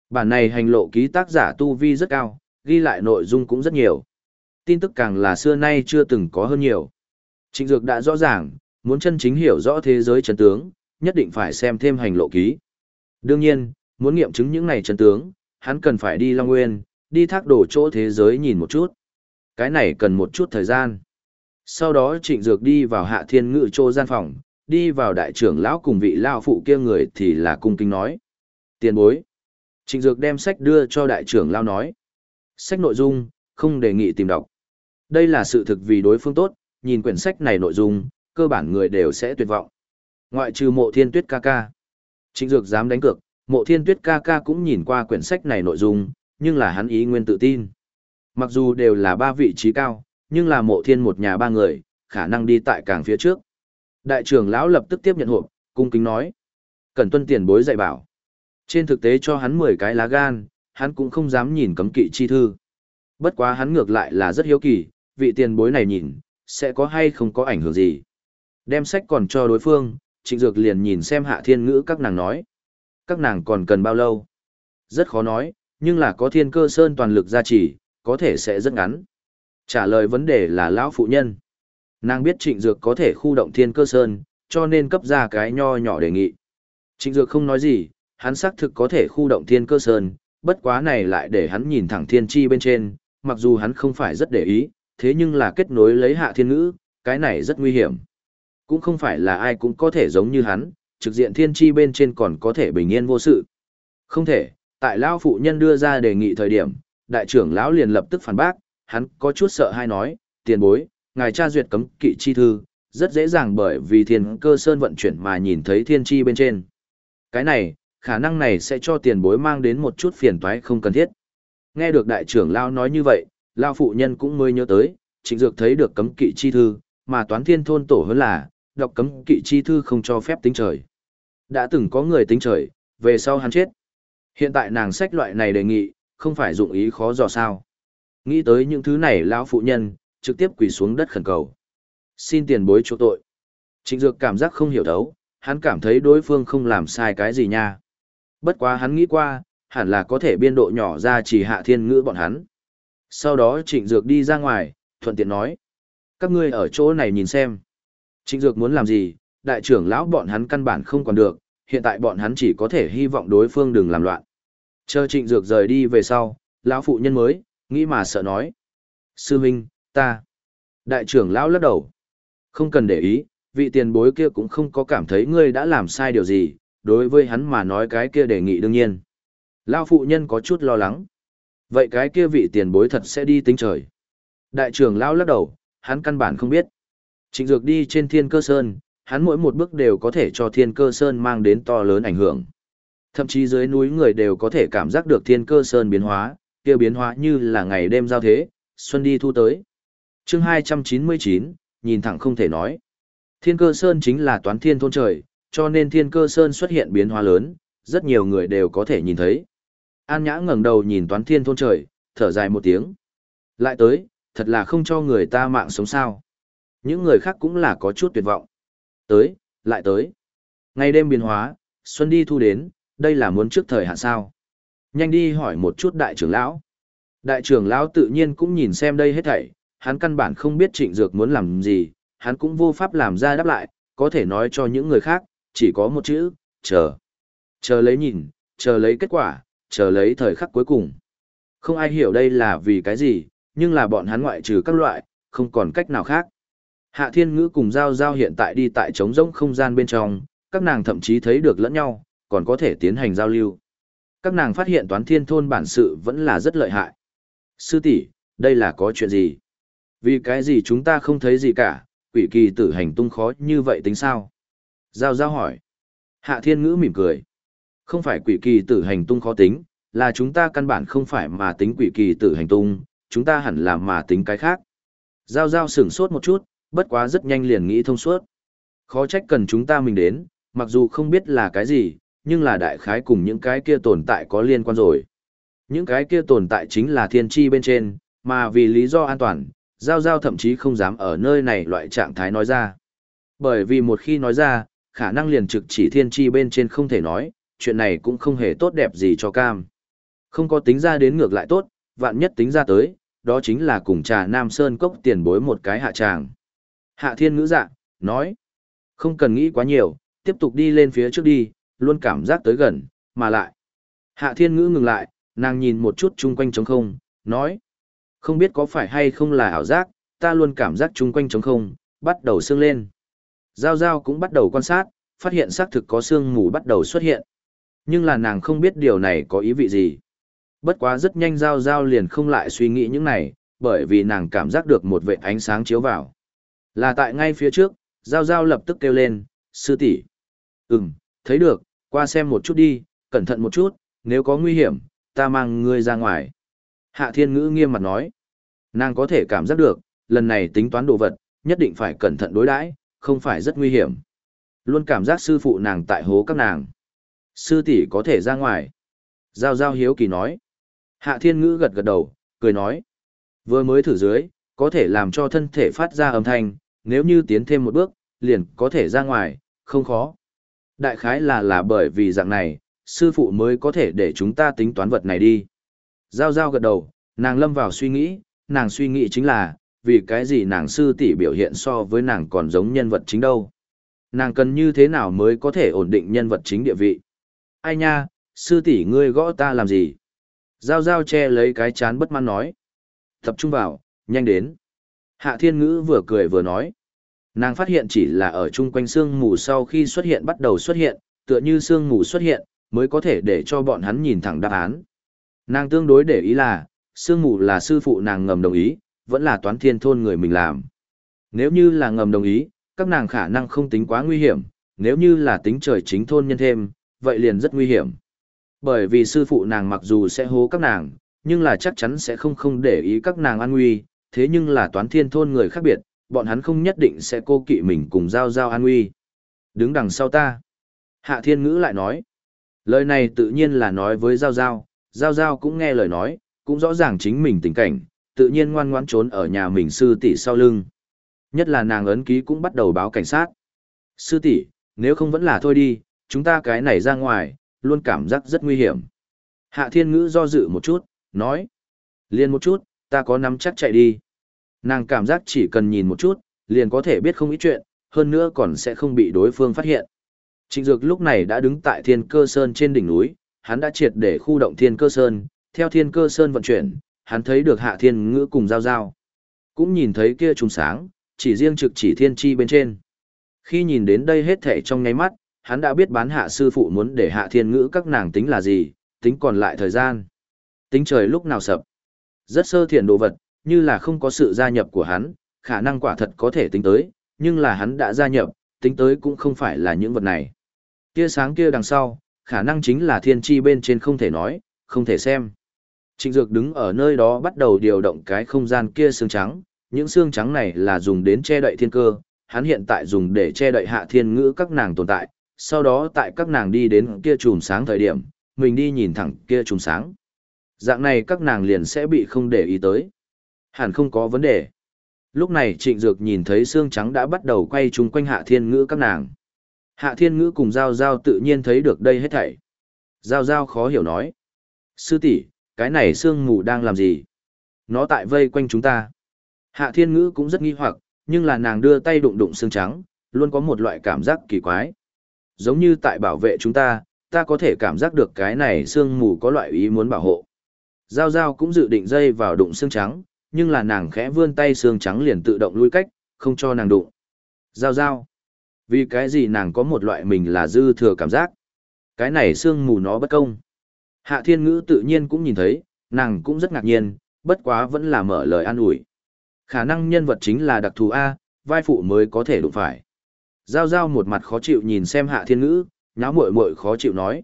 Bản này hành lộ ký tác giả tu vi rất cao, ghi lại nội dung cũng rất nhiều. Tin tức càng là xưa nay chưa từng có hơn nhiều. Trịnh Dược đã rõ ràng, muốn chân chính hiểu rõ thế giới chân tướng, nhất định phải xem thêm hành lộ ký. Đương nhiên, muốn nghiệm chứng những này chân tướng, hắn cần phải đi Long Nguyên, đi thác đổ chỗ thế giới nhìn một chút. Cái này cần một chút thời gian. Sau đó trịnh dược đi vào hạ thiên ngự trô gian phòng, đi vào đại trưởng lão cùng vị lao phụ kia người thì là cung kính nói. Tiền bối. Trịnh dược đem sách đưa cho đại trưởng lao nói. Sách nội dung, không đề nghị tìm đọc. Đây là sự thực vì đối phương tốt, nhìn quyển sách này nội dung, cơ bản người đều sẽ tuyệt vọng. Ngoại trừ mộ thiên tuyết ca ca. Trịnh dược dám đánh cược, mộ thiên tuyết ca ca cũng nhìn qua quyển sách này nội dung, nhưng là hắn ý nguyên tự tin. Mặc dù đều là ba vị trí cao, nhưng là mộ thiên một nhà ba người, khả năng đi tại càng phía trước. Đại trưởng lão lập tức tiếp nhận hộp, cung kính nói. Cần tuân tiền bối dạy bảo. Trên thực tế cho hắn 10 cái lá gan, hắn cũng không dám nhìn cấm kỵ chi thư. Bất quá hắn ngược lại là rất hiếu kỳ, vị tiền bối này nhìn, sẽ có hay không có ảnh hưởng gì. Đem sách còn cho đối phương, trịnh dược liền nhìn xem hạ thiên ngữ các nàng nói. Các nàng còn cần bao lâu? Rất khó nói, nhưng là có thiên cơ sơn toàn lực gia trì, có thể sẽ rất ngắn. Trả lời vấn đề là lão phụ nhân. Nàng biết trịnh dược có thể khu động thiên cơ sơn, cho nên cấp ra cái nho nhỏ đề nghị. Trịnh dược không nói gì, hắn xác thực có thể khu động thiên cơ sơn, bất quá này lại để hắn nhìn thẳng thiên chi bên trên, mặc dù hắn không phải rất để ý, thế nhưng là kết nối lấy hạ thiên ngữ, cái này rất nguy hiểm. Cũng không phải là ai cũng có thể giống như hắn, trực diện thiên chi bên trên còn có thể bình yên vô sự. Không thể, tại lão phụ nhân đưa ra đề nghị thời điểm, đại trưởng lão liền lập tức phản bác, hắn có chút sợ hay nói, tiền bối, ngài cha duyệt cấm kỵ chi thư, rất dễ dàng bởi vì thiên cơ sơn vận chuyển mà nhìn thấy thiên chi bên trên. Cái này, khả năng này sẽ cho tiền bối mang đến một chút phiền toái không cần thiết. Nghe được đại trưởng lão nói như vậy, lão phụ nhân cũng mới nhớ tới, trịnh dược thấy được cấm kỵ chi thư, mà toán thiên thôn tổ hơn là, đọc cấm kỵ chi thư không cho phép tính trời. Đã từng có người tính trời, về sau hắn chết. Hiện tại nàng sách loại này đề nghị, không phải dụng ý khó dò sao. Nghĩ tới những thứ này lão phụ nhân, trực tiếp quỳ xuống đất khẩn cầu. Xin tiền bối chỗ tội. Trịnh Dược cảm giác không hiểu đấu, hắn cảm thấy đối phương không làm sai cái gì nha. Bất quá hắn nghĩ qua, hẳn là có thể biên độ nhỏ ra chỉ hạ thiên ngữ bọn hắn. Sau đó Trịnh Dược đi ra ngoài, thuận tiện nói. Các ngươi ở chỗ này nhìn xem. Trịnh Dược muốn làm gì, đại trưởng lão bọn hắn căn bản không còn được, hiện tại bọn hắn chỉ có thể hy vọng đối phương đừng làm loạn. Chờ Trịnh Dược rời đi về sau, lão phụ nhân mới, nghĩ mà sợ nói. Sư Minh, ta. Đại trưởng lão lắc đầu. Không cần để ý, vị tiền bối kia cũng không có cảm thấy ngươi đã làm sai điều gì, đối với hắn mà nói cái kia đề nghị đương nhiên. Lão phụ nhân có chút lo lắng. Vậy cái kia vị tiền bối thật sẽ đi tính trời. Đại trưởng lão lắc đầu, hắn căn bản không biết. Trịnh Dược đi trên thiên cơ sơn, hắn mỗi một bước đều có thể cho thiên cơ sơn mang đến to lớn ảnh hưởng. Thậm chí dưới núi người đều có thể cảm giác được thiên cơ sơn biến hóa, kia biến hóa như là ngày đêm giao thế, xuân đi thu tới. chương 299, nhìn thẳng không thể nói. Thiên cơ sơn chính là toán thiên thôn trời, cho nên thiên cơ sơn xuất hiện biến hóa lớn, rất nhiều người đều có thể nhìn thấy. An Nhã ngẩng đầu nhìn toán thiên thôn trời, thở dài một tiếng. Lại tới, thật là không cho người ta mạng sống sao. Những người khác cũng là có chút tuyệt vọng. Tới, lại tới. Ngày đêm biến hóa, xuân đi thu đến, đây là muốn trước thời hạn sao. Nhanh đi hỏi một chút đại trưởng lão. Đại trưởng lão tự nhiên cũng nhìn xem đây hết thảy, hắn căn bản không biết trịnh dược muốn làm gì, hắn cũng vô pháp làm ra đáp lại, có thể nói cho những người khác, chỉ có một chữ, chờ. Chờ lấy nhìn, chờ lấy kết quả, chờ lấy thời khắc cuối cùng. Không ai hiểu đây là vì cái gì, nhưng là bọn hắn ngoại trừ các loại, không còn cách nào khác. Hạ Thiên Ngữ cùng Giao Giao hiện tại đi tại trống rỗng không gian bên trong, các nàng thậm chí thấy được lẫn nhau, còn có thể tiến hành giao lưu. Các nàng phát hiện toán thiên thôn bản sự vẫn là rất lợi hại. Sư tỷ, đây là có chuyện gì? Vì cái gì chúng ta không thấy gì cả, quỷ kỳ tử hành tung khó như vậy tính sao? Giao Giao hỏi. Hạ Thiên Ngữ mỉm cười. Không phải quỷ kỳ tử hành tung khó tính, là chúng ta căn bản không phải mà tính quỷ kỳ tử hành tung, chúng ta hẳn là mà tính cái khác. Giao Giao sửng sốt một chút, bất quá rất nhanh liền nghĩ thông suốt. Khó trách cần chúng ta mình đến, mặc dù không biết là cái gì, nhưng là đại khái cùng những cái kia tồn tại có liên quan rồi. Những cái kia tồn tại chính là thiên tri bên trên, mà vì lý do an toàn, Giao Giao thậm chí không dám ở nơi này loại trạng thái nói ra. Bởi vì một khi nói ra, khả năng liền trực chỉ thiên tri bên trên không thể nói, chuyện này cũng không hề tốt đẹp gì cho cam. Không có tính ra đến ngược lại tốt, vạn nhất tính ra tới, đó chính là cùng trà Nam Sơn cốc tiền bối một cái hạ tràng. Hạ thiên ngữ dạ, nói, không cần nghĩ quá nhiều, tiếp tục đi lên phía trước đi, luôn cảm giác tới gần, mà lại. Hạ thiên ngữ ngừng lại, nàng nhìn một chút chung quanh trống không, nói, không biết có phải hay không là ảo giác, ta luôn cảm giác chung quanh trống không, bắt đầu sương lên. Giao giao cũng bắt đầu quan sát, phát hiện xác thực có sương mù bắt đầu xuất hiện. Nhưng là nàng không biết điều này có ý vị gì. Bất quá rất nhanh giao giao liền không lại suy nghĩ những này, bởi vì nàng cảm giác được một vệ ánh sáng chiếu vào. Là tại ngay phía trước, Giao Giao lập tức kêu lên, sư tỷ Ừm, thấy được, qua xem một chút đi, cẩn thận một chút, nếu có nguy hiểm, ta mang ngươi ra ngoài. Hạ Thiên Ngữ nghiêm mặt nói, nàng có thể cảm giác được, lần này tính toán đồ vật, nhất định phải cẩn thận đối đãi, không phải rất nguy hiểm. Luôn cảm giác sư phụ nàng tại hố các nàng. Sư tỷ có thể ra ngoài. Giao Giao hiếu kỳ nói. Hạ Thiên Ngữ gật gật đầu, cười nói. Vừa mới thử dưới, có thể làm cho thân thể phát ra âm thanh, nếu như tiến thêm một bước, liền có thể ra ngoài, không khó. Đại khái là là bởi vì dạng này, sư phụ mới có thể để chúng ta tính toán vật này đi. Giao giao gật đầu, nàng lâm vào suy nghĩ, nàng suy nghĩ chính là, vì cái gì nàng sư tỷ biểu hiện so với nàng còn giống nhân vật chính đâu. Nàng cần như thế nào mới có thể ổn định nhân vật chính địa vị. Ai nha, sư tỷ ngươi gõ ta làm gì? Giao giao che lấy cái chán bất mãn nói. Tập trung vào, nhanh đến. Hạ thiên ngữ vừa cười vừa nói. Nàng phát hiện chỉ là ở chung quanh sương mù sau khi xuất hiện bắt đầu xuất hiện, tựa như sương mù xuất hiện, mới có thể để cho bọn hắn nhìn thẳng đáp án. Nàng tương đối để ý là, sương mù là sư phụ nàng ngầm đồng ý, vẫn là toán thiên thôn người mình làm. Nếu như là ngầm đồng ý, các nàng khả năng không tính quá nguy hiểm, nếu như là tính trời chính thôn nhân thêm, vậy liền rất nguy hiểm. Bởi vì sư phụ nàng mặc dù sẽ hố các nàng, nhưng là chắc chắn sẽ không không để ý các nàng an nguy, thế nhưng là toán thiên thôn người khác biệt, bọn hắn không nhất định sẽ cô kỵ mình cùng giao giao an nguy. Đứng đằng sau ta. Hạ thiên ngữ lại nói. Lời này tự nhiên là nói với giao giao, giao giao cũng nghe lời nói, cũng rõ ràng chính mình tình cảnh, tự nhiên ngoan ngoãn trốn ở nhà mình sư tỷ sau lưng. Nhất là nàng ấn ký cũng bắt đầu báo cảnh sát. Sư tỷ, nếu không vẫn là thôi đi, chúng ta cái này ra ngoài, luôn cảm giác rất nguy hiểm. Hạ thiên ngữ do dự một chút, nói. Liên một chút, ta có nắm chắc chạy đi. Nàng cảm giác chỉ cần nhìn một chút, liền có thể biết không ít chuyện, hơn nữa còn sẽ không bị đối phương phát hiện. Trịnh Dược lúc này đã đứng tại Thiên Cơ Sơn trên đỉnh núi, hắn đã triệt để khu động Thiên Cơ Sơn, theo Thiên Cơ Sơn vận chuyển, hắn thấy được Hạ Thiên Ngữ cùng giao giao. Cũng nhìn thấy kia trùng sáng, chỉ riêng trực chỉ thiên chi bên trên. Khi nhìn đến đây hết thể trong ngay mắt, hắn đã biết bán hạ sư phụ muốn để Hạ Thiên Ngữ các nàng tính là gì, tính còn lại thời gian. Tính trời lúc nào sập. Rất sơ thiện đồ vật, như là không có sự gia nhập của hắn, khả năng quả thật có thể tính tới, nhưng là hắn đã gia nhập, tính tới cũng không phải là những vật này. Tia sáng kia đằng sau, khả năng chính là thiên chi bên trên không thể nói, không thể xem. Trịnh Dược đứng ở nơi đó bắt đầu điều động cái không gian kia xương trắng, những xương trắng này là dùng đến che đậy thiên cơ, hắn hiện tại dùng để che đậy hạ thiên ngữ các nàng tồn tại, sau đó tại các nàng đi đến kia chùm sáng thời điểm, mình đi nhìn thẳng kia chùm sáng. Dạng này các nàng liền sẽ bị không để ý tới. Hẳn không có vấn đề. Lúc này trịnh dược nhìn thấy xương trắng đã bắt đầu quay chung quanh hạ thiên ngữ các nàng. Hạ thiên ngữ cùng Giao Giao tự nhiên thấy được đây hết thảy. Giao Giao khó hiểu nói. Sư tỷ, cái này xương mù đang làm gì? Nó tại vây quanh chúng ta. Hạ thiên ngữ cũng rất nghi hoặc, nhưng là nàng đưa tay đụng đụng xương trắng, luôn có một loại cảm giác kỳ quái. Giống như tại bảo vệ chúng ta, ta có thể cảm giác được cái này xương mù có loại ý muốn bảo hộ. Giao Giao cũng dự định dây vào đụng xương trắng, nhưng là nàng khẽ vươn tay xương trắng liền tự động lui cách, không cho nàng đụng. Giao Giao. Vì cái gì nàng có một loại mình là dư thừa cảm giác. Cái này xương mù nó bất công. Hạ thiên ngữ tự nhiên cũng nhìn thấy, nàng cũng rất ngạc nhiên, bất quá vẫn là mở lời an ủi. Khả năng nhân vật chính là đặc thù A, vai phụ mới có thể đụng phải. Giao giao một mặt khó chịu nhìn xem hạ thiên ngữ, nháo muội muội khó chịu nói.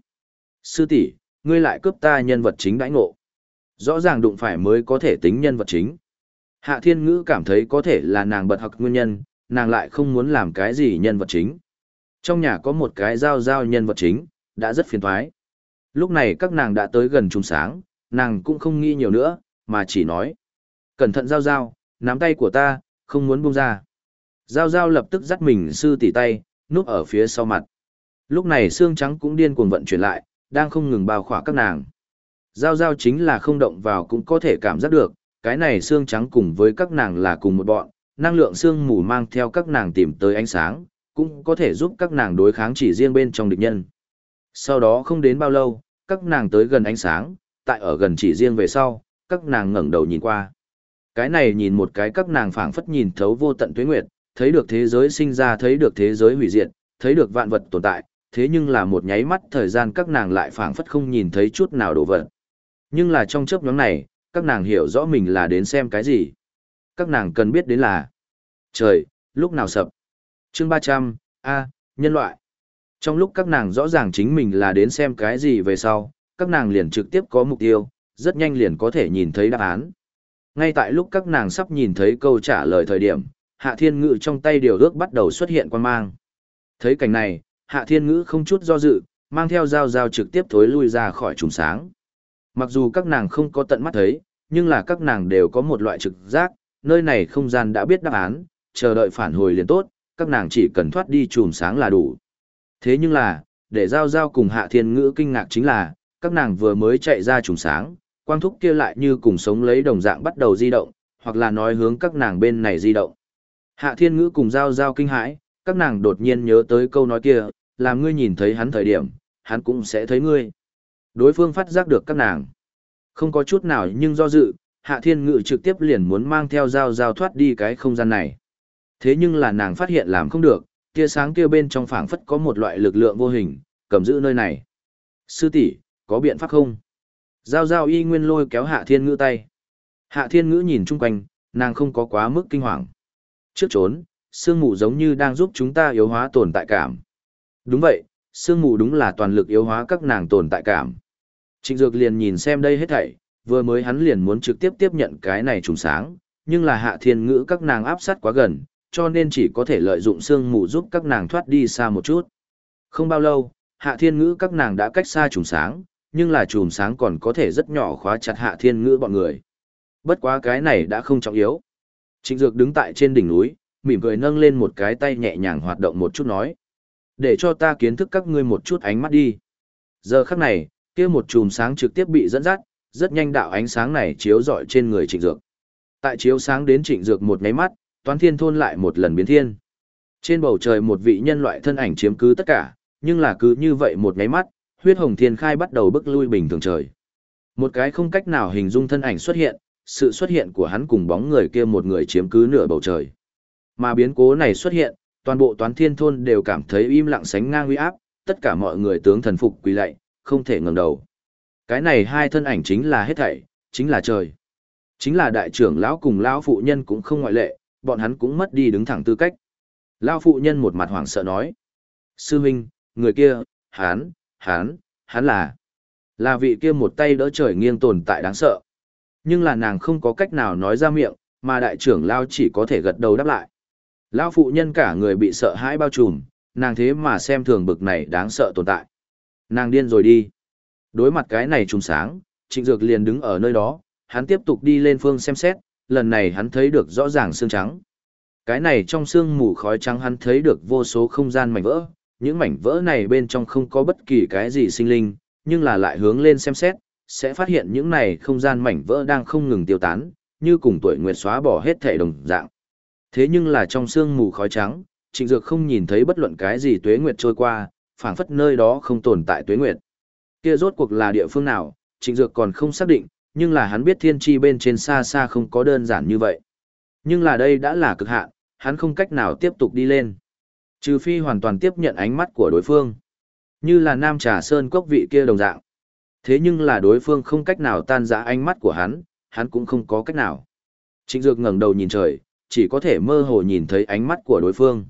Sư tỷ, ngươi lại cướp ta nhân vật chính đãi ngộ. Rõ ràng đụng phải mới có thể tính nhân vật chính. Hạ thiên ngữ cảm thấy có thể là nàng bật học nguyên nhân, nàng lại không muốn làm cái gì nhân vật chính. Trong nhà có một cái giao giao nhân vật chính, đã rất phiền thoái. Lúc này các nàng đã tới gần trung sáng, nàng cũng không nghĩ nhiều nữa, mà chỉ nói. Cẩn thận giao giao, nắm tay của ta, không muốn buông ra. Giao giao lập tức dắt mình sư tỉ tay, núp ở phía sau mặt. Lúc này xương trắng cũng điên cuồng vận chuyển lại, đang không ngừng bao khỏa các nàng. Giao giao chính là không động vào cũng có thể cảm giác được, cái này xương trắng cùng với các nàng là cùng một bọn, năng lượng xương mù mang theo các nàng tìm tới ánh sáng, cũng có thể giúp các nàng đối kháng chỉ riêng bên trong địch nhân. Sau đó không đến bao lâu, các nàng tới gần ánh sáng, tại ở gần chỉ riêng về sau, các nàng ngẩng đầu nhìn qua. Cái này nhìn một cái các nàng phảng phất nhìn thấu vô tận tuế nguyệt, thấy được thế giới sinh ra thấy được thế giới hủy diệt, thấy được vạn vật tồn tại, thế nhưng là một nháy mắt thời gian các nàng lại phảng phất không nhìn thấy chút nào đồ vật. Nhưng là trong chớp nhóm này, các nàng hiểu rõ mình là đến xem cái gì. Các nàng cần biết đến là trời, lúc nào sập. Chương 300, A, nhân loại. Trong lúc các nàng rõ ràng chính mình là đến xem cái gì về sau, các nàng liền trực tiếp có mục tiêu, rất nhanh liền có thể nhìn thấy đáp án. Ngay tại lúc các nàng sắp nhìn thấy câu trả lời thời điểm, Hạ Thiên Ngữ trong tay điều ước bắt đầu xuất hiện quan mang. Thấy cảnh này, Hạ Thiên Ngữ không chút do dự, mang theo dao dao trực tiếp thối lui ra khỏi trùng sáng. Mặc dù các nàng không có tận mắt thấy, nhưng là các nàng đều có một loại trực giác, nơi này không gian đã biết đáp án, chờ đợi phản hồi liền tốt, các nàng chỉ cần thoát đi chùm sáng là đủ. Thế nhưng là, để giao giao cùng hạ thiên ngữ kinh ngạc chính là, các nàng vừa mới chạy ra chùm sáng, quang thúc kia lại như cùng sống lấy đồng dạng bắt đầu di động, hoặc là nói hướng các nàng bên này di động. Hạ thiên ngữ cùng giao giao kinh hãi, các nàng đột nhiên nhớ tới câu nói kia, làm ngươi nhìn thấy hắn thời điểm, hắn cũng sẽ thấy ngươi. Đối phương phát giác được các nàng. Không có chút nào nhưng do dự, hạ thiên Ngự trực tiếp liền muốn mang theo Dao Dao thoát đi cái không gian này. Thế nhưng là nàng phát hiện làm không được, tia sáng kia bên trong phảng phất có một loại lực lượng vô hình, cầm giữ nơi này. Sư tỷ, có biện pháp không? Giao giao y nguyên lôi kéo hạ thiên ngữ tay. Hạ thiên ngữ nhìn chung quanh, nàng không có quá mức kinh hoàng. Trước trốn, sương mù giống như đang giúp chúng ta yếu hóa tồn tại cảm. Đúng vậy, sương mù đúng là toàn lực yếu hóa các nàng tồn tại cảm. Trịnh Dược liền nhìn xem đây hết thảy, vừa mới hắn liền muốn trực tiếp tiếp nhận cái này trùng sáng, nhưng là hạ thiên ngữ các nàng áp sát quá gần, cho nên chỉ có thể lợi dụng sương mù giúp các nàng thoát đi xa một chút. Không bao lâu, hạ thiên ngữ các nàng đã cách xa trùng sáng, nhưng là trùng sáng còn có thể rất nhỏ khóa chặt hạ thiên ngữ bọn người. Bất quá cái này đã không trọng yếu. Trịnh Dược đứng tại trên đỉnh núi, mỉm cười nâng lên một cái tay nhẹ nhàng hoạt động một chút nói. Để cho ta kiến thức các ngươi một chút ánh mắt đi. Giờ khắc này, kia một chùm sáng trực tiếp bị dẫn dắt, rất nhanh đạo ánh sáng này chiếu rọi trên người Trịnh Dược. Tại chiếu sáng đến Trịnh Dược một nháy mắt, Toán Thiên thôn lại một lần biến thiên. Trên bầu trời một vị nhân loại thân ảnh chiếm cứ tất cả, nhưng là cứ như vậy một nháy mắt, huyết hồng thiên khai bắt đầu bức lui bình thường trời. Một cái không cách nào hình dung thân ảnh xuất hiện, sự xuất hiện của hắn cùng bóng người kia một người chiếm cứ nửa bầu trời. Mà biến cố này xuất hiện, toàn bộ toán thiên thôn đều cảm thấy im lặng sánh ngang uy áp, tất cả mọi người tướng thần phục quỳ lạy, không thể ngẩng đầu. Cái này hai thân ảnh chính là hết thảy, chính là trời. Chính là đại trưởng lão cùng lão phụ nhân cũng không ngoại lệ, bọn hắn cũng mất đi đứng thẳng tư cách. Lão phụ nhân một mặt hoảng sợ nói: "Sư huynh, người kia, hắn, hắn, hắn là là vị kia một tay đỡ trời nghiêng tồn tại đáng sợ." Nhưng là nàng không có cách nào nói ra miệng, mà đại trưởng lão chỉ có thể gật đầu đáp lại. Lão phụ nhân cả người bị sợ hãi bao trùm, nàng thế mà xem thường bực này đáng sợ tồn tại. Nàng điên rồi đi. Đối mặt cái này trùng sáng, trịnh dược liền đứng ở nơi đó, hắn tiếp tục đi lên phương xem xét, lần này hắn thấy được rõ ràng xương trắng. Cái này trong xương mù khói trắng hắn thấy được vô số không gian mảnh vỡ, những mảnh vỡ này bên trong không có bất kỳ cái gì sinh linh, nhưng là lại hướng lên xem xét, sẽ phát hiện những này không gian mảnh vỡ đang không ngừng tiêu tán, như cùng tuổi nguyệt xóa bỏ hết thể đồng dạng. Thế nhưng là trong sương mù khói trắng, Trịnh Dược không nhìn thấy bất luận cái gì tuế nguyệt trôi qua, phảng phất nơi đó không tồn tại tuế nguyệt. Kia rốt cuộc là địa phương nào, Trịnh Dược còn không xác định, nhưng là hắn biết thiên tri bên trên xa xa không có đơn giản như vậy. Nhưng là đây đã là cực hạn, hắn không cách nào tiếp tục đi lên. Trừ phi hoàn toàn tiếp nhận ánh mắt của đối phương. Như là nam trà sơn cốc vị kia đồng dạng. Thế nhưng là đối phương không cách nào tan rã ánh mắt của hắn, hắn cũng không có cách nào. Trịnh Dược ngẩng đầu nhìn trời, chỉ có thể mơ hồ nhìn thấy ánh mắt của đối phương.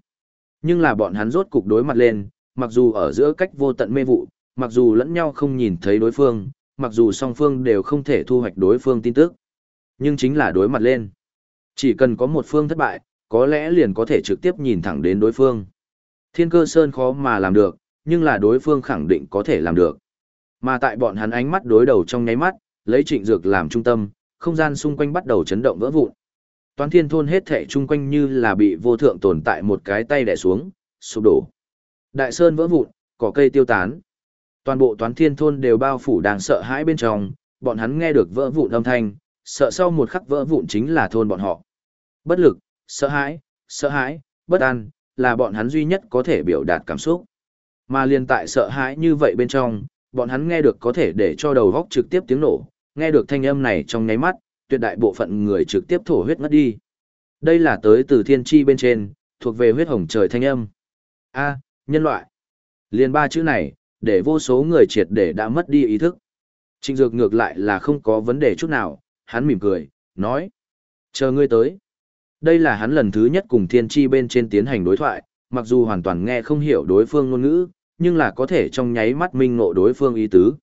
Nhưng là bọn hắn rốt cục đối mặt lên, mặc dù ở giữa cách vô tận mê vụ, mặc dù lẫn nhau không nhìn thấy đối phương, mặc dù song phương đều không thể thu hoạch đối phương tin tức. Nhưng chính là đối mặt lên. Chỉ cần có một phương thất bại, có lẽ liền có thể trực tiếp nhìn thẳng đến đối phương. Thiên cơ sơn khó mà làm được, nhưng là đối phương khẳng định có thể làm được. Mà tại bọn hắn ánh mắt đối đầu trong nháy mắt, lấy trịnh dược làm trung tâm, không gian xung quanh bắt đầu chấn động vỡ vụn. Toán thiên thôn hết thể chung quanh như là bị vô thượng tồn tại một cái tay đè xuống, sụp đổ. Đại sơn vỡ vụn, cỏ cây tiêu tán. Toàn bộ toán thiên thôn đều bao phủ đang sợ hãi bên trong, bọn hắn nghe được vỡ vụn âm thanh, sợ sau một khắc vỡ vụn chính là thôn bọn họ. Bất lực, sợ hãi, sợ hãi, bất an, là bọn hắn duy nhất có thể biểu đạt cảm xúc. Mà liên tại sợ hãi như vậy bên trong, bọn hắn nghe được có thể để cho đầu góc trực tiếp tiếng nổ, nghe được thanh âm này trong nháy mắt, tuyệt đại bộ phận người trực tiếp thổ huyết ngất đi. Đây là tới từ thiên tri bên trên, thuộc về huyết hồng trời thanh âm. A, nhân loại. Liên ba chữ này, để vô số người triệt để đã mất đi ý thức. Trịnh Dược ngược lại là không có vấn đề chút nào, hắn mỉm cười, nói. Chờ ngươi tới. Đây là hắn lần thứ nhất cùng thiên tri bên trên tiến hành đối thoại, mặc dù hoàn toàn nghe không hiểu đối phương ngôn ngữ, nhưng là có thể trong nháy mắt minh ngộ đối phương ý tứ.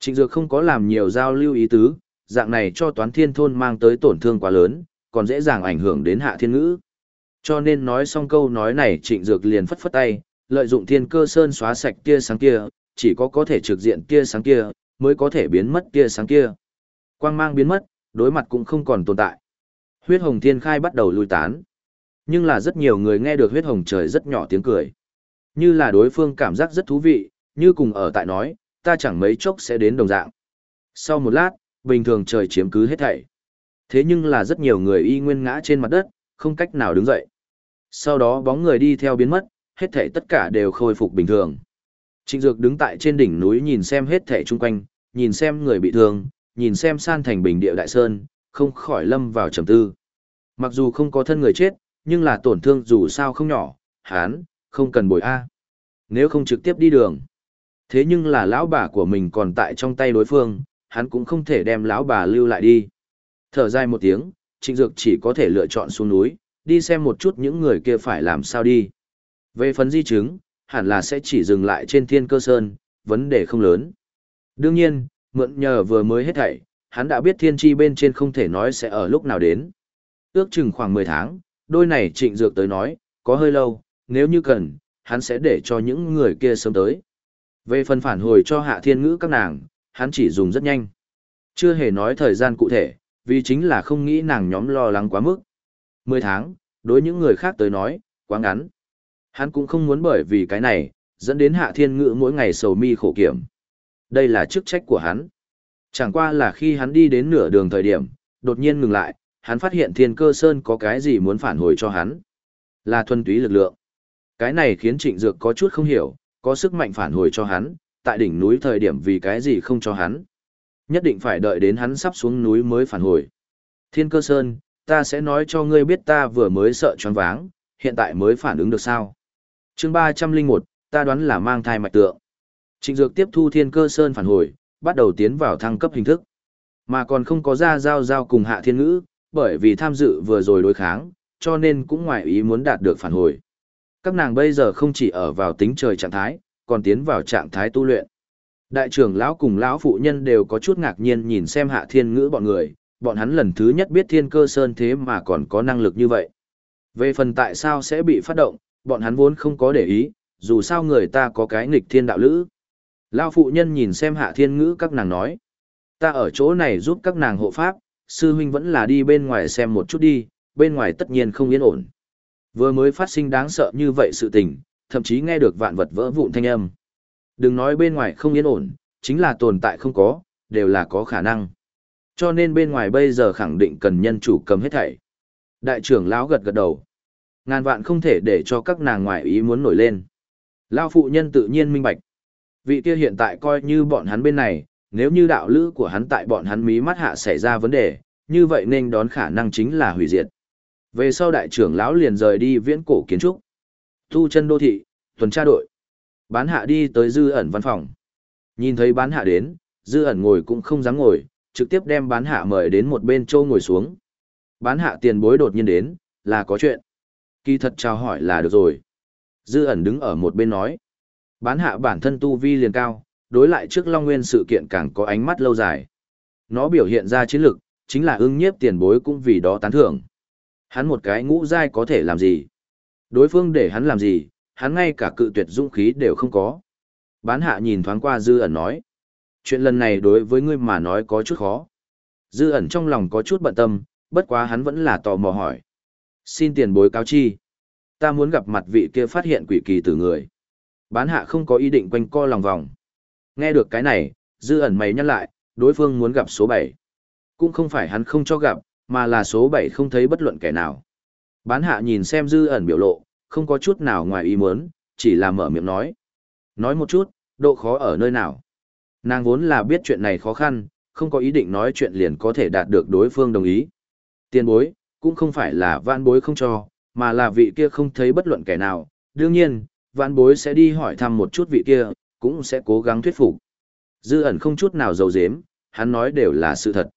Trịnh Dược không có làm nhiều giao lưu ý tứ, dạng này cho toán thiên thôn mang tới tổn thương quá lớn, còn dễ dàng ảnh hưởng đến hạ thiên ngữ. Cho nên nói xong câu nói này trịnh dược liền phất phất tay, lợi dụng thiên cơ sơn xóa sạch tia sáng kia, chỉ có có thể trực diện tia sáng kia, mới có thể biến mất tia sáng kia. Quang mang biến mất, đối mặt cũng không còn tồn tại. Huyết hồng thiên khai bắt đầu lui tán. Nhưng là rất nhiều người nghe được huyết hồng trời rất nhỏ tiếng cười. Như là đối phương cảm giác rất thú vị, như cùng ở tại nói, ta chẳng mấy chốc sẽ đến đồng dạng. Sau một lát, bình thường trời chiếm cứ hết thảy. Thế nhưng là rất nhiều người y nguyên ngã trên mặt đất, không cách nào đứng dậy. Sau đó bóng người đi theo biến mất, hết thể tất cả đều khôi phục bình thường. Trịnh Dược đứng tại trên đỉnh núi nhìn xem hết thể chung quanh, nhìn xem người bị thương, nhìn xem san thành bình địa đại sơn, không khỏi lâm vào trầm tư. Mặc dù không có thân người chết, nhưng là tổn thương dù sao không nhỏ, hán, không cần bồi A. Nếu không trực tiếp đi đường. Thế nhưng là lão bà của mình còn tại trong tay đối phương, hắn cũng không thể đem lão bà lưu lại đi. Thở dài một tiếng, Trịnh Dược chỉ có thể lựa chọn xuống núi, đi xem một chút những người kia phải làm sao đi. Về phần di chứng, hẳn là sẽ chỉ dừng lại trên thiên cơ sơn, vấn đề không lớn. Đương nhiên, mượn nhờ vừa mới hết thảy, hắn đã biết thiên tri bên trên không thể nói sẽ ở lúc nào đến. Ước chừng khoảng 10 tháng, đôi này trịnh dược tới nói, có hơi lâu, nếu như cần, hắn sẽ để cho những người kia sớm tới. Về phần phản hồi cho hạ thiên ngữ các nàng, hắn chỉ dùng rất nhanh. Chưa hề nói thời gian cụ thể, vì chính là không nghĩ nàng nhóm lo lắng quá mức. 10 tháng, đối những người khác tới nói, quá ngắn. Hắn cũng không muốn bởi vì cái này, dẫn đến hạ thiên ngữ mỗi ngày sầu mi khổ kiểm. Đây là chức trách của hắn. Chẳng qua là khi hắn đi đến nửa đường thời điểm, đột nhiên ngừng lại, hắn phát hiện thiên cơ sơn có cái gì muốn phản hồi cho hắn. Là thuần túy lực lượng. Cái này khiến trịnh dược có chút không hiểu, có sức mạnh phản hồi cho hắn, tại đỉnh núi thời điểm vì cái gì không cho hắn. Nhất định phải đợi đến hắn sắp xuống núi mới phản hồi. Thiên cơ sơn, ta sẽ nói cho ngươi biết ta vừa mới sợ choáng váng, hiện tại mới phản ứng được sao chương ba trăm linh một, ta đoán là mang thai mạch tượng. Trịnh Dược tiếp thu thiên cơ sơn phản hồi, bắt đầu tiến vào thăng cấp hình thức. Mà còn không có ra giao giao cùng hạ thiên ngữ, bởi vì tham dự vừa rồi đối kháng, cho nên cũng ngoài ý muốn đạt được phản hồi. Các nàng bây giờ không chỉ ở vào tính trời trạng thái, còn tiến vào trạng thái tu luyện. Đại trưởng lão cùng lão phụ nhân đều có chút ngạc nhiên nhìn xem hạ thiên ngữ bọn người, bọn hắn lần thứ nhất biết thiên cơ sơn thế mà còn có năng lực như vậy. Về phần tại sao sẽ bị phát động, bọn hắn vốn không có để ý, dù sao người ta có cái nghịch thiên đạo lữ. Lao phụ nhân nhìn xem hạ thiên ngữ các nàng nói. Ta ở chỗ này giúp các nàng hộ pháp, sư huynh vẫn là đi bên ngoài xem một chút đi, bên ngoài tất nhiên không yên ổn. Vừa mới phát sinh đáng sợ như vậy sự tình, thậm chí nghe được vạn vật vỡ vụn thanh âm. Đừng nói bên ngoài không yên ổn, chính là tồn tại không có, đều là có khả năng. Cho nên bên ngoài bây giờ khẳng định cần nhân chủ cầm hết thảy. Đại trưởng lão gật gật đầu. Ngàn vạn không thể để cho các nàng ngoại ý muốn nổi lên. Lão phụ nhân tự nhiên minh bạch. Vị kia hiện tại coi như bọn hắn bên này, nếu như đạo lữ của hắn tại bọn hắn mí mắt hạ xảy ra vấn đề, như vậy nên đón khả năng chính là hủy diệt. Về sau đại trưởng lão liền rời đi viễn cổ kiến trúc. Tu chân đô thị, tuần tra đội. Bán hạ đi tới dư ẩn văn phòng. Nhìn thấy bán hạ đến, dư ẩn ngồi cũng không dám ngồi, trực tiếp đem bán hạ mời đến một bên châu ngồi xuống. Bán hạ tiền bối đột nhiên đến, là có chuyện. Kỳ thật chào hỏi là được rồi. Dư ẩn đứng ở một bên nói. Bán hạ bản thân tu vi liền cao, đối lại trước Long Nguyên sự kiện càng có ánh mắt lâu dài. Nó biểu hiện ra chiến lực, chính là ưng nhiếp tiền bối cũng vì đó tán thưởng. Hắn một cái ngũ giai có thể làm gì? Đối phương để hắn làm gì, hắn ngay cả cự tuyệt dũng khí đều không có. Bán hạ nhìn thoáng qua dư ẩn nói. Chuyện lần này đối với ngươi mà nói có chút khó. Dư ẩn trong lòng có chút bận tâm, bất quá hắn vẫn là tò mò hỏi. Xin tiền bối cáo chi. Ta muốn gặp mặt vị kia phát hiện quỷ kỳ tử người. Bán hạ không có ý định quanh co lòng vòng. Nghe được cái này, dư ẩn mày nhắc lại, đối phương muốn gặp số 7. Cũng không phải hắn không cho gặp, mà là số 7 không thấy bất luận kẻ nào. Bán hạ nhìn xem dư ẩn biểu lộ, không có chút nào ngoài ý muốn, chỉ là mở miệng nói. Nói một chút, độ khó ở nơi nào. Nàng vốn là biết chuyện này khó khăn, không có ý định nói chuyện liền có thể đạt được đối phương đồng ý. Tiền bối, cũng không phải là vạn bối không cho, mà là vị kia không thấy bất luận kẻ nào. Đương nhiên, vạn bối sẽ đi hỏi thăm một chút vị kia, cũng sẽ cố gắng thuyết phục. Dư ẩn không chút nào dầu dếm, hắn nói đều là sự thật.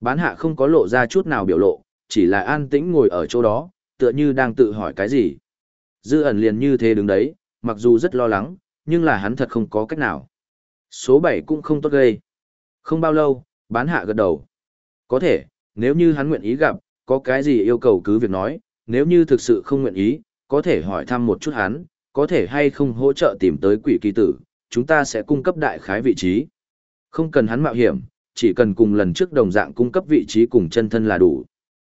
Bán hạ không có lộ ra chút nào biểu lộ, chỉ là an tĩnh ngồi ở chỗ đó, tựa như đang tự hỏi cái gì. Dư ẩn liền như thế đứng đấy, mặc dù rất lo lắng, nhưng là hắn thật không có cách nào. Số 7 cũng không tốt gây. Không bao lâu, bán hạ gật đầu. Có thể, nếu như hắn nguyện ý gặp, có cái gì yêu cầu cứ việc nói, nếu như thực sự không nguyện ý, có thể hỏi thăm một chút hắn, có thể hay không hỗ trợ tìm tới quỷ kỳ tử, chúng ta sẽ cung cấp đại khái vị trí. Không cần hắn mạo hiểm, chỉ cần cùng lần trước đồng dạng cung cấp vị trí cùng chân thân là đủ.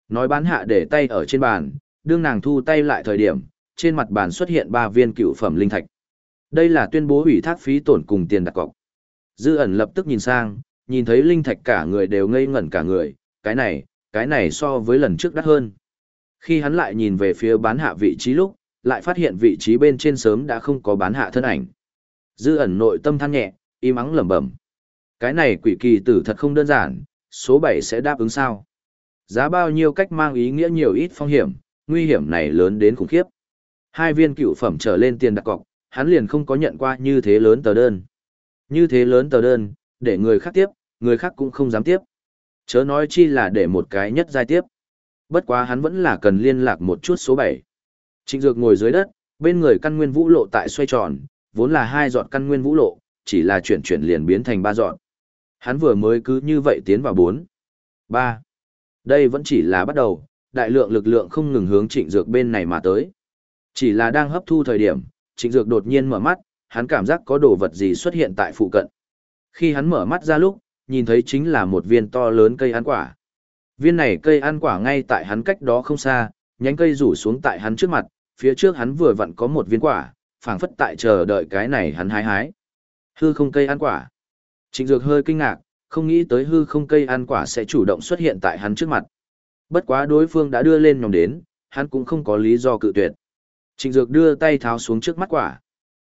Nói bán hạ để tay ở trên bàn, đương nàng thu tay lại thời điểm, trên mặt bàn xuất hiện ba viên cựu phẩm linh thạch. Đây là tuyên bố hủy thác phí tổn cùng tiền đặt cọc. Dư ẩn lập tức nhìn sang, nhìn thấy linh thạch cả người đều ngây ngẩn cả người, cái này, cái này so với lần trước đắt hơn. Khi hắn lại nhìn về phía bán hạ vị trí lúc, lại phát hiện vị trí bên trên sớm đã không có bán hạ thân ảnh. Dư ẩn nội tâm than nhẹ, im ắng lẩm bẩm. Cái này quỷ kỳ tử thật không đơn giản, số 7 sẽ đáp ứng sao? Giá bao nhiêu cách mang ý nghĩa nhiều ít phong hiểm, nguy hiểm này lớn đến khủng khiếp. Hai viên cựu phẩm trở lên tiền đặt cọc, hắn liền không có nhận qua như thế lớn tờ đơn. Như thế lớn tờ đơn, để người khác tiếp, người khác cũng không dám tiếp. Chớ nói chi là để một cái nhất giai tiếp. Bất quá hắn vẫn là cần liên lạc một chút số 7. Trịnh Dược ngồi dưới đất, bên người căn nguyên vũ lộ tại xoay tròn, vốn là hai dọn căn nguyên vũ lộ, chỉ là chuyển chuyển liền biến thành ba dọn. Hắn vừa mới cứ như vậy tiến vào 4. 3. Đây vẫn chỉ là bắt đầu, đại lượng lực lượng không ngừng hướng trịnh dược bên này mà tới. Chỉ là đang hấp thu thời điểm, trịnh dược đột nhiên mở mắt, hắn cảm giác có đồ vật gì xuất hiện tại phụ cận. Khi hắn mở mắt ra lúc, nhìn thấy chính là một viên to lớn cây ăn quả. Viên này cây ăn quả ngay tại hắn cách đó không xa, nhánh cây rủ xuống tại hắn trước mặt, phía trước hắn vừa vặn có một viên quả, phảng phất tại chờ đợi cái này hắn hái hái. Hư không cây ăn quả. Trịnh Dược hơi kinh ngạc, không nghĩ tới hư không cây ăn quả sẽ chủ động xuất hiện tại hắn trước mặt. Bất quá đối phương đã đưa lên nhóm đến, hắn cũng không có lý do cự tuyệt. Trịnh Dược đưa tay tháo xuống trước mắt quả.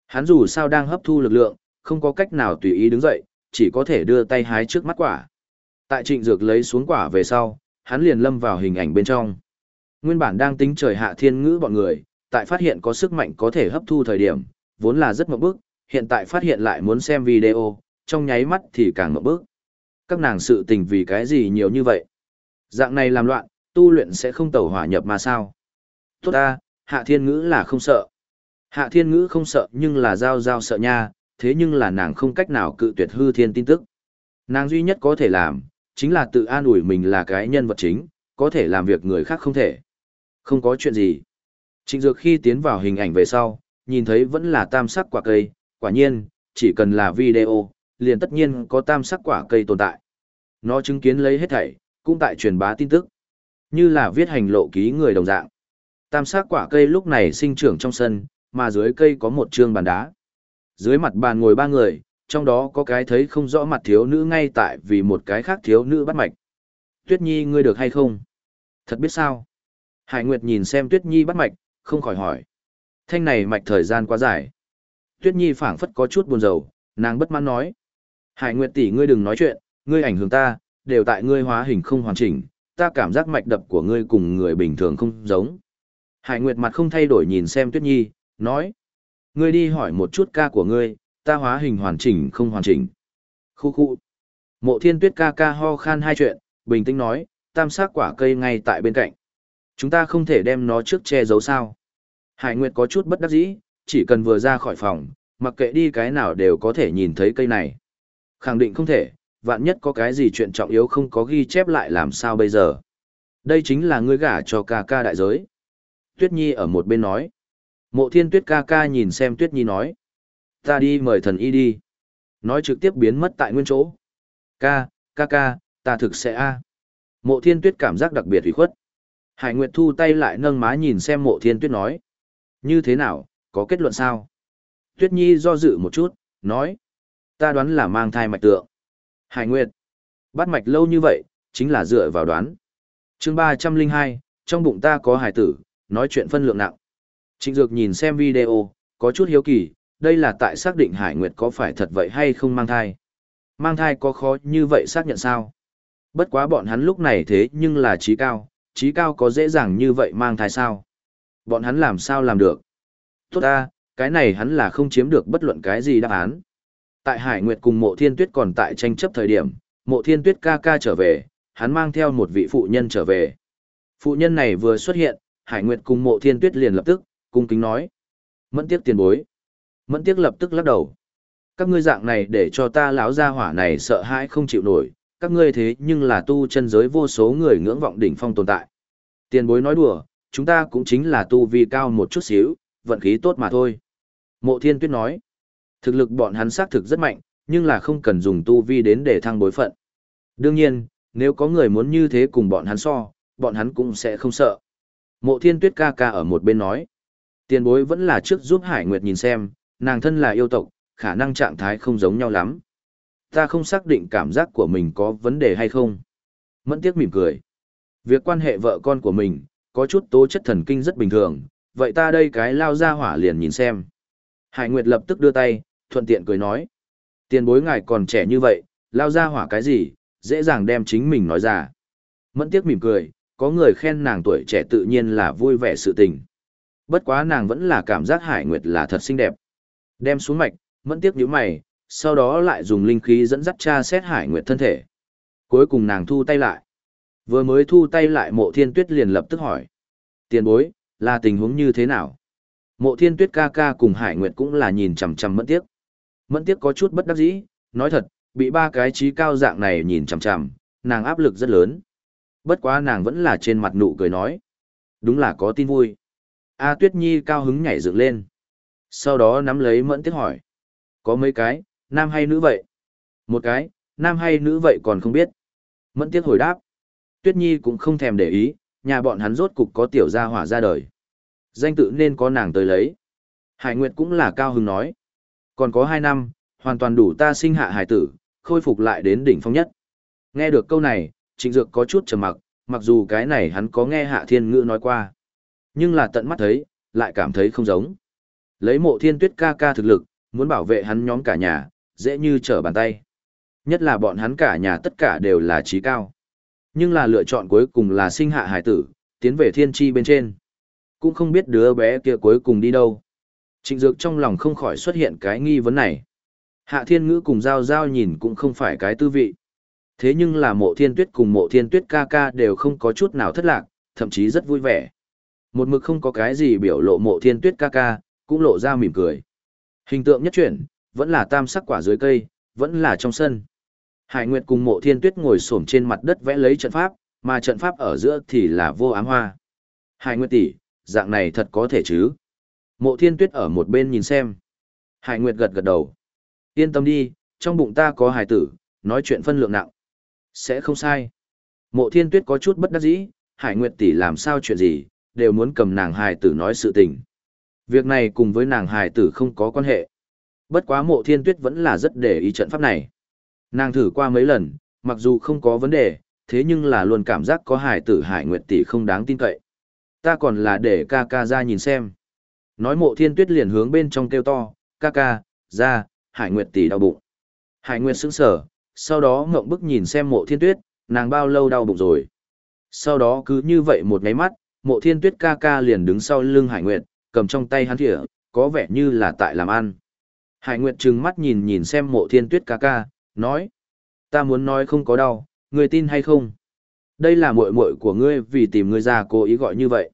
Hắn dù sao đang hấp thu lực lượng, không có cách nào tùy ý đứng dậy, chỉ có thể đưa tay hái trước mắt quả. Tại Trịnh Dược lấy xuống quả về sau, hắn liền lâm vào hình ảnh bên trong. Nguyên bản đang tính trời hạ thiên ngữ bọn người, tại phát hiện có sức mạnh có thể hấp thu thời điểm, vốn là rất mộng bức, hiện tại phát hiện lại muốn xem video, trong nháy mắt thì càng mộng bức. Các nàng sự tình vì cái gì nhiều như vậy? Dạng này làm loạn, tu luyện sẽ không tẩu hỏa nhập mà sao? Tốt ta, hạ thiên ngữ là không sợ. Hạ thiên ngữ không sợ nhưng là giao giao sợ nha, thế nhưng là nàng không cách nào cự tuyệt hư thiên tin tức. Nàng duy nhất có thể làm, chính là tự an ủi mình là cái nhân vật chính, có thể làm việc người khác không thể. Không có chuyện gì. Trịnh Dược khi tiến vào hình ảnh về sau, nhìn thấy vẫn là tam sắc quả cây, quả nhiên, chỉ cần là video, liền tất nhiên có tam sắc quả cây tồn tại. Nó chứng kiến lấy hết thảy, cũng tại truyền bá tin tức. Như là viết hành lộ ký người đồng dạng. Tam sắc quả cây lúc này sinh trưởng trong sân, mà dưới cây có một trương bàn đá. Dưới mặt bàn ngồi ba người, trong đó có cái thấy không rõ mặt thiếu nữ ngay tại vì một cái khác thiếu nữ bắt mạch. Tuyết Nhi ngươi được hay không? Thật biết sao? Hải Nguyệt nhìn xem Tuyết Nhi bắt mạch, không khỏi hỏi. Thanh này mạch thời gian quá dài. Tuyết Nhi phảng phất có chút buồn rầu, nàng bất mãn nói. Hải Nguyệt tỷ ngươi đừng nói chuyện, ngươi ảnh hưởng ta, đều tại ngươi hóa hình không hoàn chỉnh, ta cảm giác mạch đập của ngươi cùng người bình thường không giống. Hải Nguyệt mặt không thay đổi nhìn xem Tuyết Nhi, nói. Ngươi đi hỏi một chút ca của ngươi, ta hóa hình hoàn chỉnh không hoàn chỉnh. Khu khu. Mộ thiên tuyết ca ca ho khan hai chuyện, bình tĩnh nói, tam sắc quả cây ngay tại bên cạnh. Chúng ta không thể đem nó trước che giấu sao. Hải Nguyệt có chút bất đắc dĩ, chỉ cần vừa ra khỏi phòng, mặc kệ đi cái nào đều có thể nhìn thấy cây này. Khẳng định không thể, vạn nhất có cái gì chuyện trọng yếu không có ghi chép lại làm sao bây giờ. Đây chính là ngươi gả cho ca ca đại giới. Tuyết Nhi ở một bên nói. Mộ thiên tuyết ca ca nhìn xem Tuyết Nhi nói. Ta đi mời thần y đi. Nói trực tiếp biến mất tại nguyên chỗ. Ca, ca ca, ta thực sẽ a. Mộ thiên tuyết cảm giác đặc biệt hủy khuất. Hải Nguyệt thu tay lại nâng má nhìn xem mộ thiên tuyết nói. Như thế nào, có kết luận sao? Tuyết Nhi do dự một chút, nói. Ta đoán là mang thai mạch tượng. Hải Nguyệt. Bắt mạch lâu như vậy, chính là dựa vào đoán. chương ba trăm linh hai, trong bụng ta có hải tử, nói chuyện phân lượng nặng. Trịnh Dược nhìn xem video, có chút hiếu kỳ, đây là tại xác định Hải Nguyệt có phải thật vậy hay không mang thai. Mang thai có khó như vậy xác nhận sao? Bất quá bọn hắn lúc này thế nhưng là trí cao, trí cao có dễ dàng như vậy mang thai sao? Bọn hắn làm sao làm được? Tốt ta, cái này hắn là không chiếm được bất luận cái gì đáp án. Tại Hải Nguyệt cùng mộ thiên tuyết còn tại tranh chấp thời điểm, mộ thiên tuyết ca ca trở về, hắn mang theo một vị phụ nhân trở về. Phụ nhân này vừa xuất hiện, Hải Nguyệt cùng mộ thiên tuyết liền lập tức, cung kính nói. Mẫn tiếc tiền bối. Mẫn tiếc lập tức lắc đầu. Các ngươi dạng này để cho ta lão gia hỏa này sợ hãi không chịu nổi, các ngươi thế nhưng là tu chân giới vô số người ngưỡng vọng đỉnh phong tồn tại. Tiền bối nói đùa, chúng ta cũng chính là tu vi cao một chút xíu, vận khí tốt mà thôi. Mộ thiên tuyết nói, thực lực bọn hắn xác thực rất mạnh, nhưng là không cần dùng tu vi đến để thăng bối phận. Đương nhiên, nếu có người muốn như thế cùng bọn hắn so, bọn hắn cũng sẽ không sợ. Mộ thiên tuyết ca ca ở một bên nói, tiền bối vẫn là trước giúp Hải Nguyệt nhìn xem, nàng thân là yêu tộc, khả năng trạng thái không giống nhau lắm. Ta không xác định cảm giác của mình có vấn đề hay không. Mẫn tiếc mỉm cười. Việc quan hệ vợ con của mình, có chút tố chất thần kinh rất bình thường, vậy ta đây cái lao ra hỏa liền nhìn xem. Hải Nguyệt lập tức đưa tay, thuận tiện cười nói. Tiền bối ngài còn trẻ như vậy, lao ra hỏa cái gì, dễ dàng đem chính mình nói ra. Mẫn tiếc mỉm cười, có người khen nàng tuổi trẻ tự nhiên là vui vẻ sự tình. Bất quá nàng vẫn là cảm giác Hải Nguyệt là thật xinh đẹp. Đem xuống mạch, mẫn tiếc nhíu mày, sau đó lại dùng linh khí dẫn dắt cha xét Hải Nguyệt thân thể. Cuối cùng nàng thu tay lại. Vừa mới thu tay lại mộ thiên tuyết liền lập tức hỏi. Tiền bối, là tình huống như thế nào? Mộ thiên tuyết ca ca cùng Hải Nguyệt cũng là nhìn chằm chằm mẫn tiếc. Mẫn tiếc có chút bất đắc dĩ, nói thật, bị ba cái trí cao dạng này nhìn chằm chằm, nàng áp lực rất lớn. Bất quá nàng vẫn là trên mặt nụ cười nói. Đúng là có tin vui. A Tuyết Nhi cao hứng nhảy dựng lên. Sau đó nắm lấy mẫn tiếc hỏi. Có mấy cái, nam hay nữ vậy? Một cái, nam hay nữ vậy còn không biết. Mẫn tiếc hồi đáp. Tuyết Nhi cũng không thèm để ý, nhà bọn hắn rốt cục có tiểu gia hỏa ra đời. Danh tự nên có nàng tới lấy. Hải Nguyệt cũng là cao hứng nói. Còn có hai năm, hoàn toàn đủ ta sinh hạ hải tử, khôi phục lại đến đỉnh phong nhất. Nghe được câu này, Trịnh Dược có chút trầm mặc, mặc dù cái này hắn có nghe Hạ Thiên Ngữ nói qua. Nhưng là tận mắt thấy, lại cảm thấy không giống. Lấy mộ thiên tuyết ca ca thực lực, muốn bảo vệ hắn nhóm cả nhà, dễ như trở bàn tay. Nhất là bọn hắn cả nhà tất cả đều là trí cao. Nhưng là lựa chọn cuối cùng là sinh hạ hải tử, tiến về thiên tri bên trên. Cũng không biết đứa bé kia cuối cùng đi đâu. Trịnh Dược trong lòng không khỏi xuất hiện cái nghi vấn này. Hạ thiên ngữ cùng giao giao nhìn cũng không phải cái tư vị. Thế nhưng là mộ thiên tuyết cùng mộ thiên tuyết ca ca đều không có chút nào thất lạc, thậm chí rất vui vẻ. Một mực không có cái gì biểu lộ mộ thiên tuyết ca ca, cũng lộ ra mỉm cười. Hình tượng nhất chuyển, vẫn là tam sắc quả dưới cây, vẫn là trong sân. Hải Nguyệt cùng mộ thiên tuyết ngồi xổm trên mặt đất vẽ lấy trận pháp, mà trận pháp ở giữa thì là vô ám hoa. Hải Nguyệt tỷ, dạng này thật có thể chứ? Mộ thiên tuyết ở một bên nhìn xem. Hải Nguyệt gật gật đầu. Yên tâm đi, trong bụng ta có Hải tử, nói chuyện phân lượng nặng. Sẽ không sai. Mộ thiên tuyết có chút bất đắc dĩ, Hải Nguyệt tỷ làm sao chuyện gì, đều muốn cầm nàng hài tử nói sự tình. Việc này cùng với nàng hài tử không có quan hệ. Bất quá mộ thiên tuyết vẫn là rất để ý trận pháp này. Nàng thử qua mấy lần, mặc dù không có vấn đề, thế nhưng là luôn cảm giác có hài tử Hải Nguyệt tỷ không đáng tin cậy. Ta còn là để ca ca ra nhìn xem. Nói mộ thiên tuyết liền hướng bên trong kêu to, ca ca, ra, Hải Nguyệt tỷ đau bụng. Hải Nguyệt sững sờ, sau đó ngậm bức nhìn xem mộ thiên tuyết, nàng bao lâu đau bụng rồi. Sau đó cứ như vậy một ngáy mắt, mộ thiên tuyết ca ca liền đứng sau lưng Hải Nguyệt, cầm trong tay hắn thỉa có vẻ như là tại làm ăn. Hải Nguyệt trừng mắt nhìn nhìn xem mộ thiên tuyết ca ca, nói. Ta muốn nói không có đau, người tin hay không? Đây là muội muội của ngươi vì tìm ngươi ra cố ý gọi như vậy.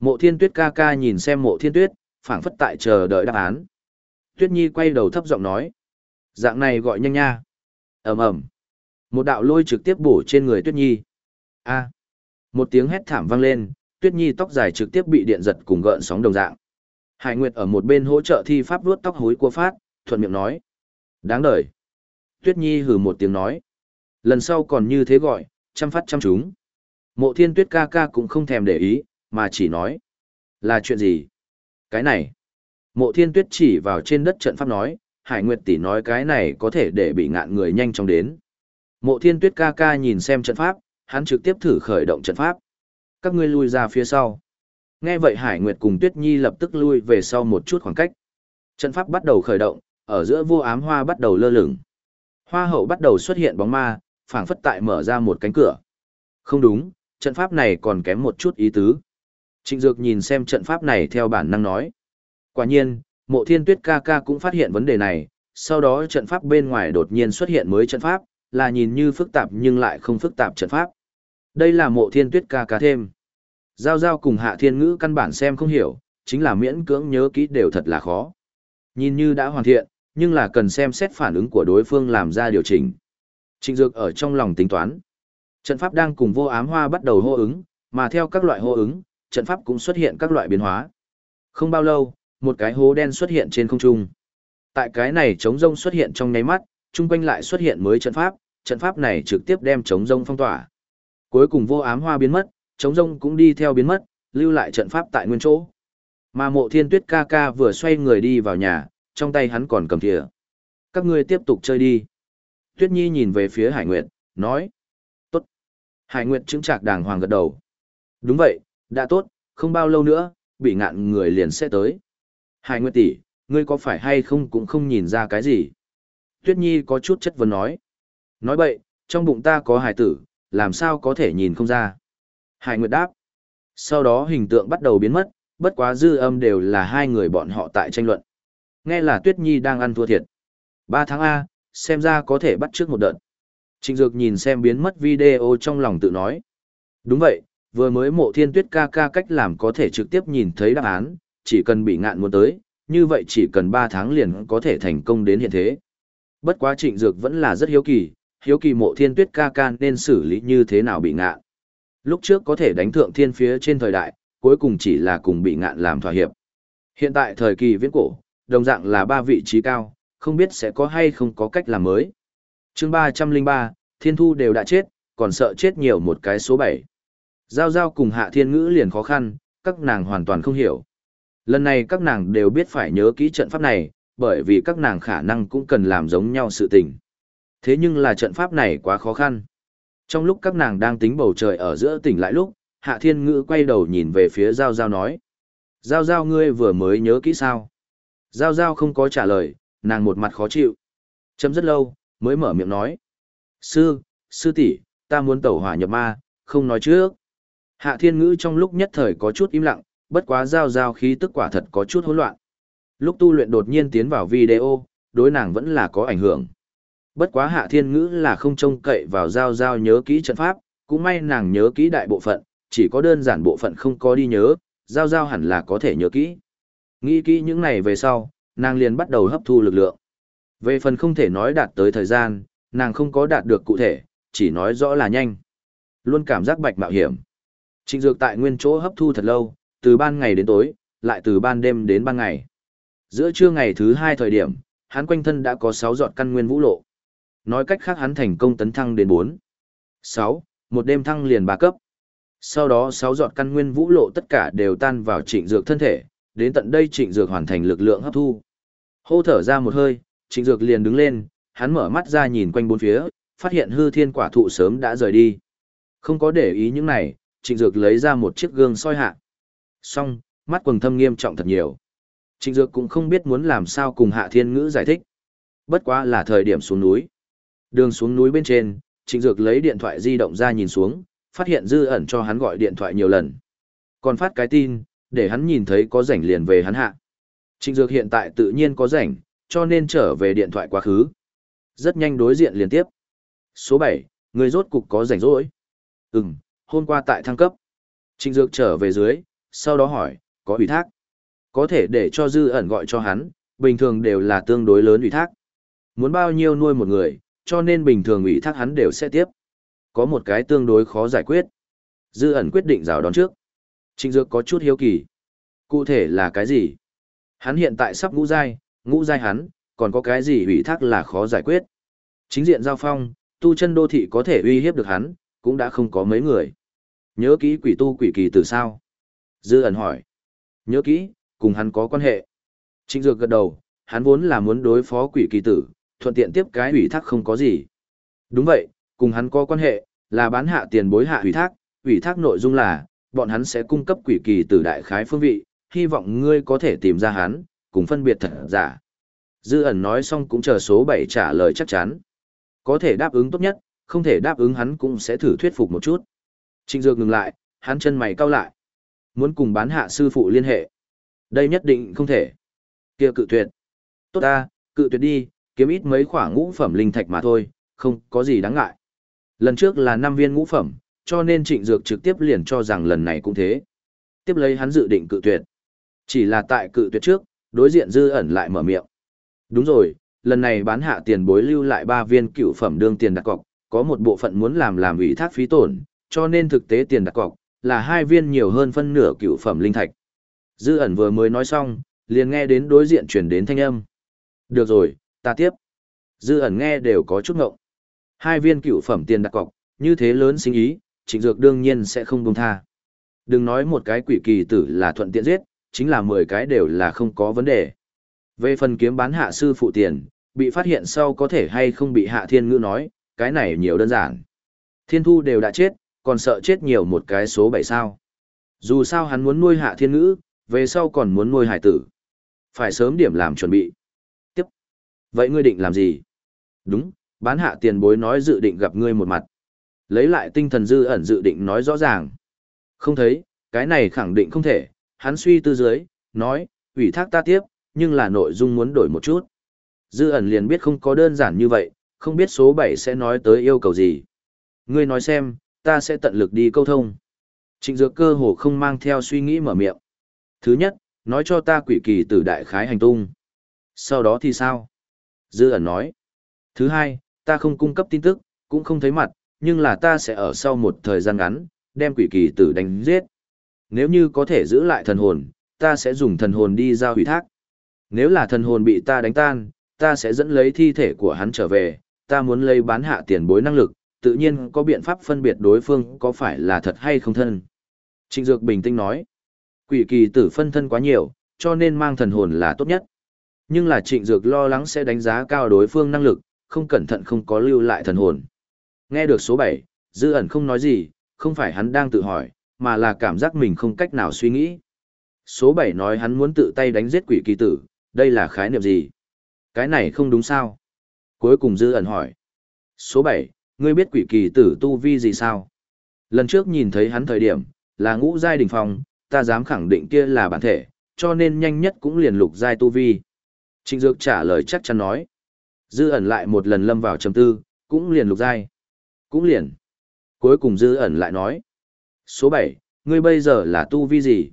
Mộ thiên tuyết ca ca nhìn xem mộ thiên tuyết, phảng phất tại chờ đợi đáp án. Tuyết Nhi quay đầu thấp giọng nói. Dạng này gọi nhanh nha. ầm ầm Một đạo lôi trực tiếp bổ trên người Tuyết Nhi. a Một tiếng hét thảm vang lên, Tuyết Nhi tóc dài trực tiếp bị điện giật cùng gợn sóng đồng dạng. Hải Nguyệt ở một bên hỗ trợ thi pháp vuốt tóc hối của phát, thuận miệng nói. Đáng đời. Tuyết Nhi hừ một tiếng nói. Lần sau còn như thế gọi, chăm phát chăm chúng. Mộ thiên tuyết ca ca cũng không thèm để ý, mà chỉ nói. Là chuyện gì? Cái này. Mộ thiên tuyết chỉ vào trên đất trận pháp nói, Hải Nguyệt tỷ nói cái này có thể để bị ngạn người nhanh chóng đến. Mộ thiên tuyết ca ca nhìn xem trận pháp, hắn trực tiếp thử khởi động trận pháp. Các ngươi lui ra phía sau. Nghe vậy Hải Nguyệt cùng Tuyết Nhi lập tức lui về sau một chút khoảng cách. Trận pháp bắt đầu khởi động, ở giữa vô ám hoa bắt đầu lơ lửng. Hoa hậu bắt đầu xuất hiện bóng ma, phảng phất tại mở ra một cánh cửa. Không đúng, trận pháp này còn kém một chút ý tứ. Trịnh Dược nhìn xem trận pháp này theo bản năng nói. Quả nhiên, mộ thiên tuyết ca ca cũng phát hiện vấn đề này, sau đó trận pháp bên ngoài đột nhiên xuất hiện mới trận pháp, là nhìn như phức tạp nhưng lại không phức tạp trận pháp. Đây là mộ thiên tuyết ca ca thêm. Giao giao cùng hạ thiên ngữ căn bản xem không hiểu, chính là miễn cưỡng nhớ kỹ đều thật là khó. Nhìn như đã hoàn thiện, nhưng là cần xem xét phản ứng của đối phương làm ra điều chỉnh. Trịnh Dược ở trong lòng tính toán. Trận pháp đang cùng vô ám hoa bắt đầu hô ứng, mà theo các loại hô ứng, trận pháp cũng xuất hiện các loại biến hóa. Không bao lâu, một cái hố đen xuất hiện trên không trung. Tại cái này trống rông xuất hiện trong nháy mắt, chung quanh lại xuất hiện mới trận pháp, trận pháp này trực tiếp đem trống rông phong tỏa. Cuối cùng vô ám hoa biến mất, trống rông cũng đi theo biến mất, lưu lại trận pháp tại nguyên chỗ. Mà mộ thiên tuyết ca ca vừa xoay người đi vào nhà, trong tay hắn còn cầm thìa. Các ngươi tiếp tục chơi đi. Tuyết Nhi nhìn về phía Hải Nguyệt, nói. Tốt. Hải Nguyệt chứng trạc đàng hoàng gật đầu. Đúng vậy, đã tốt, không bao lâu nữa, bị ngạn người liền sẽ tới. Hải Nguyệt tỷ, ngươi có phải hay không cũng không nhìn ra cái gì. Tuyết Nhi có chút chất vấn nói. Nói vậy, trong bụng ta có hải tử, làm sao có thể nhìn không ra. Hải Nguyệt đáp. Sau đó hình tượng bắt đầu biến mất, bất quá dư âm đều là hai người bọn họ tại tranh luận. Nghe là Tuyết Nhi đang ăn thua thiệt. Ba tháng A, xem ra có thể bắt trước một đợt. Trịnh Dược nhìn xem biến mất video trong lòng tự nói. Đúng vậy, vừa mới mộ thiên tuyết ca ca cách làm có thể trực tiếp nhìn thấy đáp án, chỉ cần bị ngạn muốn tới, như vậy chỉ cần 3 tháng liền có thể thành công đến hiện thế. Bất quá trịnh dược vẫn là rất hiếu kỳ, hiếu kỳ mộ thiên tuyết ca ca nên xử lý như thế nào bị ngạn. Lúc trước có thể đánh thượng thiên phía trên thời đại, cuối cùng chỉ là cùng bị ngạn làm thỏa hiệp. Hiện tại thời kỳ viễn cổ, đồng dạng là ba vị trí cao, không biết sẽ có hay không có cách làm mới. chương 303, thiên thu đều đã chết, còn sợ chết nhiều một cái số 7. Giao giao cùng hạ thiên ngữ liền khó khăn, các nàng hoàn toàn không hiểu. Lần này các nàng đều biết phải nhớ kỹ trận pháp này, bởi vì các nàng khả năng cũng cần làm giống nhau sự tình. Thế nhưng là trận pháp này quá khó khăn. Trong lúc các nàng đang tính bầu trời ở giữa tỉnh lại lúc, Hạ Thiên Ngữ quay đầu nhìn về phía Giao Giao nói. Giao Giao ngươi vừa mới nhớ kỹ sao? Giao Giao không có trả lời, nàng một mặt khó chịu. Chấm rất lâu, mới mở miệng nói. Sư, sư tỷ, ta muốn tẩu hỏa nhập ma, không nói trước. Hạ Thiên Ngữ trong lúc nhất thời có chút im lặng, bất quá Giao Giao khí tức quả thật có chút hỗn loạn. Lúc tu luyện đột nhiên tiến vào video, đối nàng vẫn là có ảnh hưởng. Bất quá hạ thiên ngữ là không trông cậy vào giao giao nhớ kỹ trận pháp, cũng may nàng nhớ kỹ đại bộ phận, chỉ có đơn giản bộ phận không có đi nhớ, giao giao hẳn là có thể nhớ kỹ. Nghĩ kỹ những này về sau, nàng liền bắt đầu hấp thu lực lượng. Về phần không thể nói đạt tới thời gian, nàng không có đạt được cụ thể, chỉ nói rõ là nhanh. Luôn cảm giác bạch mạo hiểm. Trịnh dược tại nguyên chỗ hấp thu thật lâu, từ ban ngày đến tối, lại từ ban đêm đến ban ngày. Giữa trưa ngày thứ hai thời điểm, hắn quanh thân đã có 6 giọt căn nguyên vũ lộ. Nói cách khác hắn thành công tấn thăng đến 4. 6, một đêm thăng liền 3 cấp. Sau đó 6 giọt căn nguyên vũ lộ tất cả đều tan vào trịnh dược thân thể, đến tận đây trịnh dược hoàn thành lực lượng hấp thu. Hô thở ra một hơi, trịnh dược liền đứng lên, hắn mở mắt ra nhìn quanh bốn phía, phát hiện hư thiên quả thụ sớm đã rời đi. Không có để ý những này, trịnh dược lấy ra một chiếc gương soi hạ. Xong, mắt quần thâm nghiêm trọng thật nhiều. Trịnh Dược cũng không biết muốn làm sao cùng Hạ Thiên Ngữ giải thích. Bất quá là thời điểm xuống núi. Đường xuống núi bên trên, Trịnh Dược lấy điện thoại di động ra nhìn xuống, phát hiện dư ẩn cho hắn gọi điện thoại nhiều lần. Còn phát cái tin, để hắn nhìn thấy có rảnh liền về hắn hạ. Trịnh Dược hiện tại tự nhiên có rảnh, cho nên trở về điện thoại quá khứ. Rất nhanh đối diện liên tiếp. Số 7, người rốt cục có rảnh rỗi. Ừm, hôm qua tại thăng cấp. Trịnh Dược trở về dưới, sau đó hỏi, có ủy thác. Có thể để cho dư ẩn gọi cho hắn, bình thường đều là tương đối lớn ủy thác. Muốn bao nhiêu nuôi một người, cho nên bình thường ủy thác hắn đều sẽ tiếp. Có một cái tương đối khó giải quyết. Dư ẩn quyết định rào đón trước. Trịnh Dược có chút hiếu kỳ. Cụ thể là cái gì? Hắn hiện tại sắp ngũ giai, ngũ giai hắn, còn có cái gì ủy thác là khó giải quyết? Chính diện giao phong, tu chân đô thị có thể uy hiếp được hắn, cũng đã không có mấy người. Nhớ kỹ quỷ tu quỷ kỳ từ sao? Dư ẩn hỏi. Nhớ kỹ, cùng hắn có quan hệ. Trịnh Dược gật đầu, hắn vốn là muốn đối phó quỷ kỳ tử, thuận tiện tiếp cái ủy thác không có gì. Đúng vậy, cùng hắn có quan hệ, là bán hạ tiền bối hạ ủy thác, ủy thác nội dung là, bọn hắn sẽ cung cấp quỷ kỳ từ đại khái phương vị, hy vọng ngươi có thể tìm ra hắn, cùng phân biệt thật giả. Dư ẩn nói xong cũng chờ số 7 trả lời chắc chắn. Có thể đáp ứng tốt nhất, không thể đáp ứng hắn cũng sẽ thử thuyết phục một chút. Trịnh Dược ngừng lại, hắn chân mày cau lại. Muốn cùng bán hạ sư phụ liên hệ. Đây nhất định không thể. kia cự tuyệt. Tốt ta, cự tuyệt đi, kiếm ít mấy khoả ngũ phẩm linh thạch mà thôi, không có gì đáng ngại. Lần trước là 5 viên ngũ phẩm, cho nên trịnh dược trực tiếp liền cho rằng lần này cũng thế. Tiếp lấy hắn dự định cự tuyệt. Chỉ là tại cự tuyệt trước, đối diện dư ẩn lại mở miệng. Đúng rồi, lần này bán hạ tiền bối lưu lại 3 viên cựu phẩm đương tiền đặt cọc, có một bộ phận muốn làm làm ủy thác phí tổn, cho nên thực tế tiền đặt cọc là hai viên nhiều hơn phân nửa cựu phẩm linh thạch. Dư ẩn vừa mới nói xong, liền nghe đến đối diện chuyển đến thanh âm. Được rồi, ta tiếp. Dư ẩn nghe đều có chút ngộng. Hai viên cựu phẩm tiền đặt cọc, như thế lớn sinh ý, trịnh dược đương nhiên sẽ không buông tha. Đừng nói một cái quỷ kỳ tử là thuận tiện giết, chính là 10 cái đều là không có vấn đề. Về phần kiếm bán hạ sư phụ tiền, bị phát hiện sau có thể hay không bị hạ thiên ngữ nói, cái này nhiều đơn giản. Thiên thu đều đã chết, còn sợ chết nhiều một cái số 7 sao. Dù sao hắn muốn nuôi hạ thiên ngữ, về sau còn muốn nuôi hải tử. Phải sớm điểm làm chuẩn bị. Vậy ngươi định làm gì? Đúng, bán hạ tiền bối nói dự định gặp ngươi một mặt. Lấy lại tinh thần dư ẩn dự định nói rõ ràng. Không thấy, cái này khẳng định không thể, hắn suy tư dưới, nói, ủy thác ta tiếp, nhưng là nội dung muốn đổi một chút. Dư ẩn liền biết không có đơn giản như vậy, không biết số 7 sẽ nói tới yêu cầu gì. Ngươi nói xem, ta sẽ tận lực đi câu thông. Trịnh dược cơ hồ không mang theo suy nghĩ mở miệng. Thứ nhất, nói cho ta quỷ kỳ tử đại khái hành tung. Sau đó thì sao? Dư ẩn nói. Thứ hai, ta không cung cấp tin tức, cũng không thấy mặt, nhưng là ta sẽ ở sau một thời gian ngắn, đem quỷ kỳ tử đánh giết. Nếu như có thể giữ lại thần hồn, ta sẽ dùng thần hồn đi giao hủy thác. Nếu là thần hồn bị ta đánh tan, ta sẽ dẫn lấy thi thể của hắn trở về, ta muốn lấy bán hạ tiền bối năng lực, tự nhiên có biện pháp phân biệt đối phương có phải là thật hay không thân. Trịnh Dược bình tĩnh nói, quỷ kỳ tử phân thân quá nhiều, cho nên mang thần hồn là tốt nhất. Nhưng là Trịnh Dược lo lắng sẽ đánh giá cao đối phương năng lực, không cẩn thận không có lưu lại thần hồn. Nghe được số 7, Dư ẩn không nói gì, không phải hắn đang tự hỏi, mà là cảm giác mình không cách nào suy nghĩ. Số 7 nói hắn muốn tự tay đánh giết quỷ kỳ tử, đây là khái niệm gì? Cái này không đúng sao? Cuối cùng Dư ẩn hỏi. Số 7, ngươi biết quỷ kỳ tử tu vi gì sao? Lần trước nhìn thấy hắn thời điểm, là ngũ giai đỉnh phong, ta dám khẳng định kia là bản thể, cho nên nhanh nhất cũng liền lục giai tu vi. Trịnh Dược trả lời chắc chắn nói. Dư ẩn lại một lần lâm vào trầm tư, cũng liền lục giai. Cũng liền. Cuối cùng dư ẩn lại nói. Số 7, ngươi bây giờ là tu vi gì?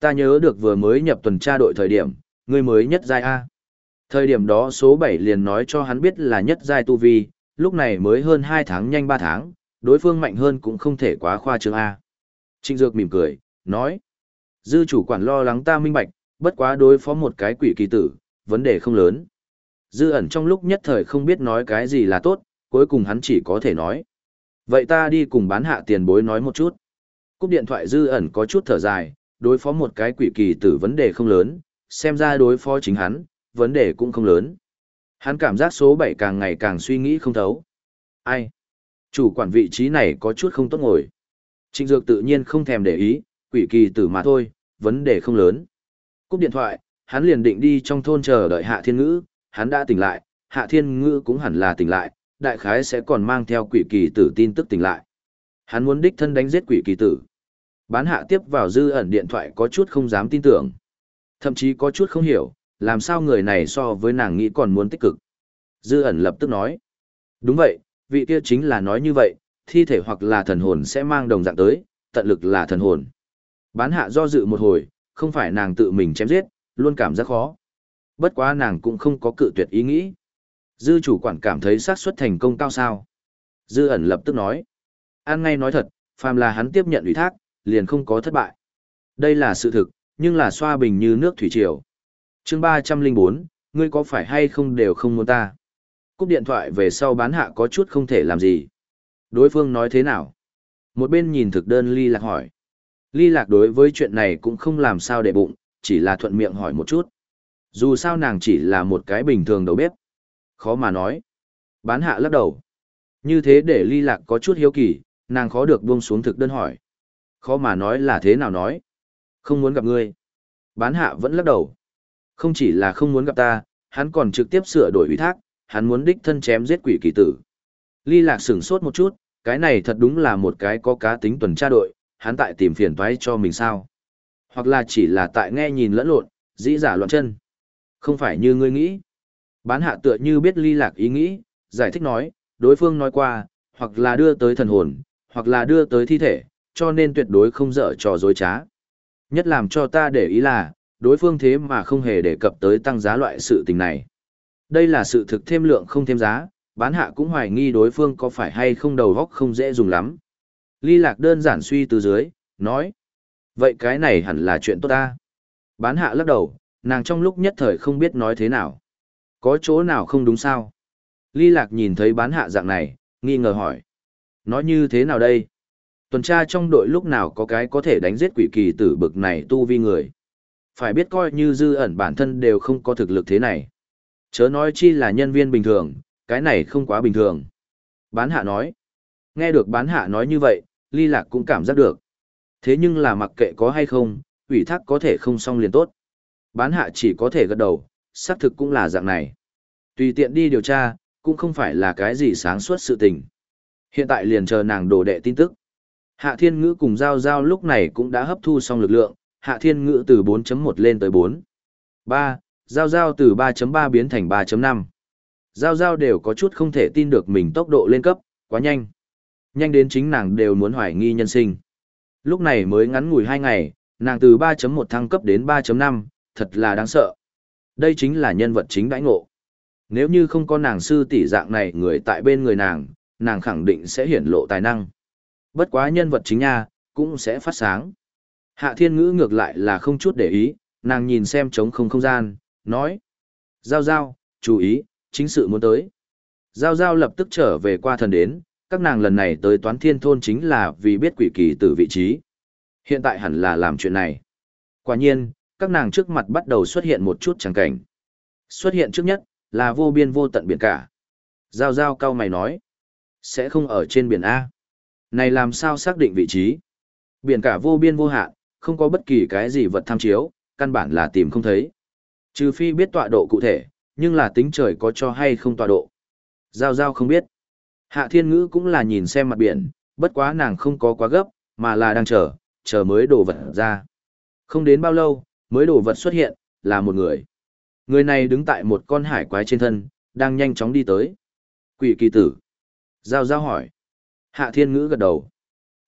Ta nhớ được vừa mới nhập tuần tra đội thời điểm, ngươi mới nhất giai A. Thời điểm đó số 7 liền nói cho hắn biết là nhất giai tu vi, lúc này mới hơn 2 tháng nhanh 3 tháng, đối phương mạnh hơn cũng không thể quá khoa trương A. Trịnh Dược mỉm cười, nói. Dư chủ quản lo lắng ta minh bạch, bất quá đối phó một cái quỷ kỳ tử, vấn đề không lớn. Dư ẩn trong lúc nhất thời không biết nói cái gì là tốt, cuối cùng hắn chỉ có thể nói. Vậy ta đi cùng bán hạ tiền bối nói một chút. Cúp điện thoại dư ẩn có chút thở dài, đối phó một cái quỷ kỳ tử vấn đề không lớn, xem ra đối phó chính hắn, vấn đề cũng không lớn. Hắn cảm giác số 7 càng ngày càng suy nghĩ không thấu. Ai? Chủ quản vị trí này có chút không tốt ngồi. Trịnh Dược tự nhiên không thèm để ý, quỷ kỳ tử mà thôi, vấn đề không lớn. Cúp điện thoại, hắn liền định đi trong thôn chờ đợi Hạ Thiên Ngữ, hắn đã tỉnh lại, Hạ Thiên Ngữ cũng hẳn là tỉnh lại, đại khái sẽ còn mang theo quỷ kỳ tử tin tức tỉnh lại. Hắn muốn đích thân đánh giết quỷ kỳ tử. Bán hạ tiếp vào dư ẩn điện thoại có chút không dám tin tưởng. Thậm chí có chút không hiểu, làm sao người này so với nàng nghĩ còn muốn tích cực. Dư ẩn lập tức nói. Đúng vậy, vị kia chính là nói như vậy, thi thể hoặc là thần hồn sẽ mang đồng dạng tới, tận lực là thần hồn. Bán hạ do dự một hồi, không phải nàng tự mình chém giết, luôn cảm giác khó. Bất quá nàng cũng không có cự tuyệt ý nghĩ. Dư chủ quản cảm thấy xác suất thành công cao sao. Dư ẩn lập tức nói. An ngay nói thật, phàm là hắn tiếp nhận ủy thác, liền không có thất bại. Đây là sự thực, nhưng là xoa bình như nước thủy triều. chương ba trăm linh bốn, ngươi có phải hay không đều không muốn ta. Cúp điện thoại về sau bán hạ có chút không thể làm gì. Đối phương nói thế nào? Một bên nhìn thực đơn ly lạc hỏi. Ly lạc đối với chuyện này cũng không làm sao để bụng, chỉ là thuận miệng hỏi một chút. Dù sao nàng chỉ là một cái bình thường đầu bếp. Khó mà nói. Bán hạ lắc đầu. Như thế để ly lạc có chút hiếu kỳ, nàng khó được buông xuống thực đơn hỏi. Khó mà nói là thế nào nói. Không muốn gặp ngươi. Bán hạ vẫn lắc đầu. Không chỉ là không muốn gặp ta, hắn còn trực tiếp sửa đổi ủy thác, hắn muốn đích thân chém giết quỷ kỳ tử. Ly lạc sửng sốt một chút, cái này thật đúng là một cái có cá tính tuần tra đội, hắn tại tìm phiền toái cho mình sao. Hoặc là chỉ là tại nghe nhìn lẫn lộn, dĩ giả loạn chân. Không phải như ngươi nghĩ. Bán hạ tựa như biết ly lạc ý nghĩ, giải thích nói, đối phương nói qua, hoặc là đưa tới thần hồn, hoặc là đưa tới thi thể, cho nên tuyệt đối không dở trò dối trá. Nhất làm cho ta để ý là, đối phương thế mà không hề đề cập tới tăng giá loại sự tình này. Đây là sự thực thêm lượng không thêm giá, bán hạ cũng hoài nghi đối phương có phải hay không đầu góc không dễ dùng lắm. Ly lạc đơn giản suy từ dưới, nói. Vậy cái này hẳn là chuyện tốt ta. Bán hạ lắc đầu, nàng trong lúc nhất thời không biết nói thế nào. Có chỗ nào không đúng sao? Ly Lạc nhìn thấy bán hạ dạng này, nghi ngờ hỏi. Nói như thế nào đây? Tuần tra trong đội lúc nào có cái có thể đánh giết quỷ kỳ tử bực này tu vi người. Phải biết coi như dư ẩn bản thân đều không có thực lực thế này. Chớ nói chi là nhân viên bình thường, cái này không quá bình thường. Bán hạ nói. Nghe được bán hạ nói như vậy, ly lạc cũng cảm giác được. Thế nhưng là mặc kệ có hay không, ủy thác có thể không xong liền tốt. Bán hạ chỉ có thể gật đầu, xác thực cũng là dạng này. Tùy tiện đi điều tra, cũng không phải là cái gì sáng suốt sự tình. Hiện tại liền chờ nàng đổ đệ tin tức. Hạ Thiên Ngữ cùng Giao Giao lúc này cũng đã hấp thu xong lực lượng, Hạ Thiên Ngữ từ 4.1 lên tới 4. 3, Giao giao từ 3.3 biến thành 3.5. Giao giao đều có chút không thể tin được mình tốc độ lên cấp, quá nhanh. Nhanh đến chính nàng đều muốn hoài nghi nhân sinh. Lúc này mới ngắn ngủi 2 ngày, nàng từ 3.1 thăng cấp đến 3.5, thật là đáng sợ. Đây chính là nhân vật chính đãi ngộ. Nếu như không có nàng sư tỷ dạng này người tại bên người nàng, nàng khẳng định sẽ hiển lộ tài năng. Bất quá nhân vật chính nha, cũng sẽ phát sáng. Hạ thiên ngữ ngược lại là không chút để ý, nàng nhìn xem trống không không gian, nói. Giao giao, chú ý, chính sự muốn tới. Giao giao lập tức trở về qua thần đến, các nàng lần này tới toán thiên thôn chính là vì biết quỷ kỳ từ vị trí. Hiện tại hẳn là làm chuyện này. Quả nhiên, các nàng trước mặt bắt đầu xuất hiện một chút chẳng cảnh. Xuất hiện trước nhất, là vô biên vô tận biển cả. Giao giao cao mày nói. Sẽ không ở trên biển A. Này làm sao xác định vị trí? Biển cả vô biên vô hạn, không có bất kỳ cái gì vật tham chiếu, căn bản là tìm không thấy. Trừ phi biết tọa độ cụ thể, nhưng là tính trời có cho hay không tọa độ. Giao giao không biết. Hạ thiên ngữ cũng là nhìn xem mặt biển, bất quá nàng không có quá gấp, mà là đang chờ, chờ mới đổ vật ra. Không đến bao lâu, mới đổ vật xuất hiện, là một người. Người này đứng tại một con hải quái trên thân, đang nhanh chóng đi tới. Quỷ kỳ tử. Giao giao hỏi. Hạ thiên ngữ gật đầu.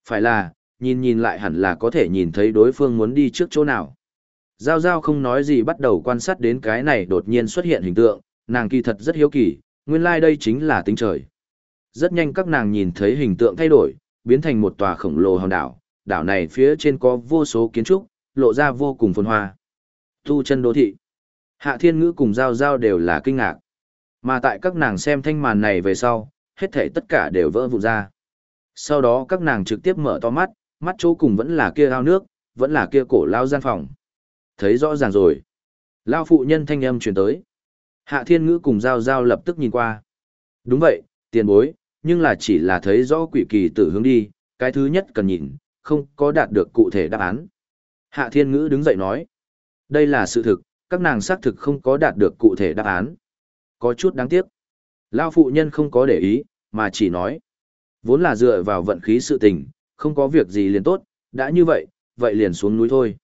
Phải là, nhìn nhìn lại hẳn là có thể nhìn thấy đối phương muốn đi trước chỗ nào. Giao giao không nói gì bắt đầu quan sát đến cái này đột nhiên xuất hiện hình tượng, nàng kỳ thật rất hiếu kỳ, nguyên lai like đây chính là tính trời. Rất nhanh các nàng nhìn thấy hình tượng thay đổi, biến thành một tòa khổng lồ hòn đảo, đảo này phía trên có vô số kiến trúc, lộ ra vô cùng phồn hoa. Tu chân đô thị. Hạ thiên ngữ cùng giao giao đều là kinh ngạc. Mà tại các nàng xem thanh màn này về sau, hết thể tất cả đều vỡ vụn ra. Sau đó các nàng trực tiếp mở to mắt, mắt chỗ cùng vẫn là kia ao nước, vẫn là kia cổ lao gian phòng. Thấy rõ ràng rồi. Lao phụ nhân thanh âm truyền tới. Hạ thiên ngữ cùng giao giao lập tức nhìn qua. Đúng vậy, tiền bối, nhưng là chỉ là thấy rõ quỷ kỳ tử hướng đi, cái thứ nhất cần nhìn, không có đạt được cụ thể đáp án. Hạ thiên ngữ đứng dậy nói. Đây là sự thực, các nàng xác thực không có đạt được cụ thể đáp án. Có chút đáng tiếc. Lao phụ nhân không có để ý, mà chỉ nói. Vốn là dựa vào vận khí sự tình, không có việc gì liền tốt, đã như vậy, vậy liền xuống núi thôi.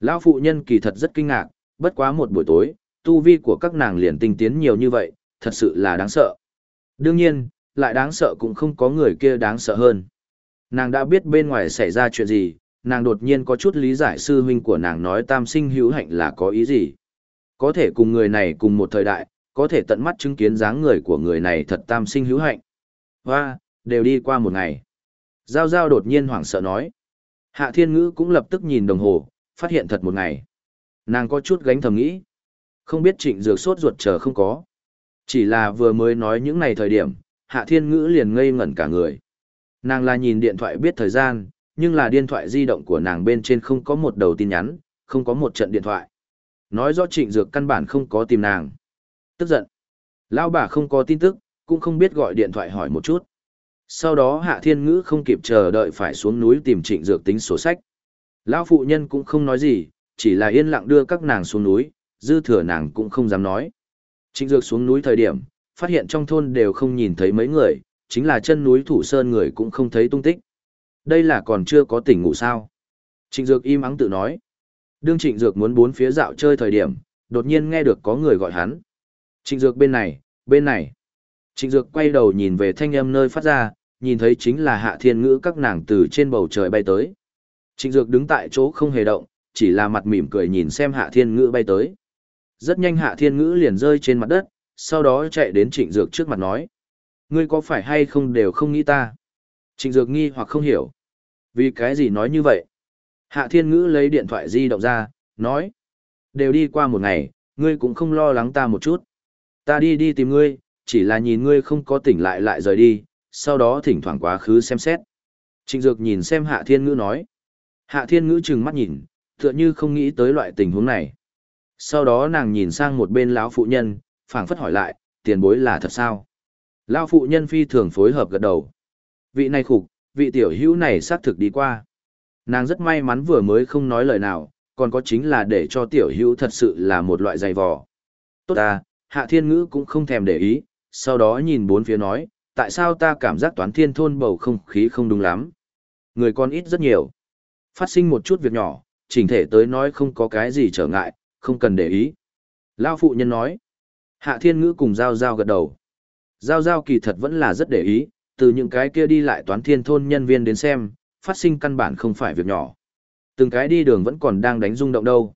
Lão phụ nhân kỳ thật rất kinh ngạc, bất quá một buổi tối, tu vi của các nàng liền tinh tiến nhiều như vậy, thật sự là đáng sợ. Đương nhiên, lại đáng sợ cũng không có người kia đáng sợ hơn. Nàng đã biết bên ngoài xảy ra chuyện gì, nàng đột nhiên có chút lý giải sư huynh của nàng nói tam sinh hữu hạnh là có ý gì. Có thể cùng người này cùng một thời đại, có thể tận mắt chứng kiến dáng người của người này thật tam sinh hữu hạnh. Hoa, đều đi qua một ngày. Giao Giao đột nhiên hoảng sợ nói. Hạ Thiên Ngữ cũng lập tức nhìn đồng hồ, phát hiện thật một ngày. Nàng có chút gánh thầm nghĩ. Không biết trịnh dược sốt ruột chờ không có. Chỉ là vừa mới nói những ngày thời điểm, Hạ Thiên Ngữ liền ngây ngẩn cả người. Nàng là nhìn điện thoại biết thời gian, nhưng là điện thoại di động của nàng bên trên không có một đầu tin nhắn, không có một trận điện thoại. Nói rõ trịnh dược căn bản không có tìm nàng. Tức giận. Lão bà không có tin tức, cũng không biết gọi điện thoại hỏi một chút. Sau đó Hạ Thiên Ngữ không kịp chờ đợi phải xuống núi tìm trịnh dược tính sổ sách. Lão phụ nhân cũng không nói gì, chỉ là yên lặng đưa các nàng xuống núi, dư thừa nàng cũng không dám nói. Trịnh dược xuống núi thời điểm, phát hiện trong thôn đều không nhìn thấy mấy người, chính là chân núi thủ sơn người cũng không thấy tung tích. Đây là còn chưa có tỉnh ngủ sao. Trịnh dược im ắng tự nói. Đương trịnh dược muốn bốn phía dạo chơi thời điểm, đột nhiên nghe được có người gọi hắn. Trịnh dược bên này, bên này. Trịnh dược quay đầu nhìn về thanh âm nơi phát ra, nhìn thấy chính là hạ thiên ngữ các nàng từ trên bầu trời bay tới. Trịnh Dược đứng tại chỗ không hề động, chỉ là mặt mỉm cười nhìn xem hạ thiên ngữ bay tới. Rất nhanh hạ thiên ngữ liền rơi trên mặt đất, sau đó chạy đến trịnh Dược trước mặt nói. Ngươi có phải hay không đều không nghĩ ta? Trịnh Dược nghi hoặc không hiểu. Vì cái gì nói như vậy? Hạ thiên ngữ lấy điện thoại di động ra, nói. Đều đi qua một ngày, ngươi cũng không lo lắng ta một chút. Ta đi đi tìm ngươi, chỉ là nhìn ngươi không có tỉnh lại lại rời đi, sau đó thỉnh thoảng quá khứ xem xét. Trịnh Dược nhìn xem Hạ Thiên Ngữ nói. Hạ Thiên Ngữ trừng mắt nhìn, tựa như không nghĩ tới loại tình huống này. Sau đó nàng nhìn sang một bên lão phụ nhân, phảng phất hỏi lại, tiền bối là thật sao? Lão phụ nhân phi thường phối hợp gật đầu. Vị này khục, vị tiểu hữu này xác thực đi qua. Nàng rất may mắn vừa mới không nói lời nào, còn có chính là để cho tiểu hữu thật sự là một loại dày vò. Tốt ta, Hạ Thiên Ngữ cũng không thèm để ý, sau đó nhìn bốn phía nói, tại sao ta cảm giác toán thiên thôn bầu không khí không đúng lắm. Người con ít rất nhiều. Phát sinh một chút việc nhỏ, chỉnh thể tới nói không có cái gì trở ngại, không cần để ý. Lao phụ nhân nói. Hạ thiên ngữ cùng Giao Giao gật đầu. Giao Giao kỳ thật vẫn là rất để ý, từ những cái kia đi lại toán thiên thôn nhân viên đến xem, phát sinh căn bản không phải việc nhỏ. Từng cái đi đường vẫn còn đang đánh rung động đâu.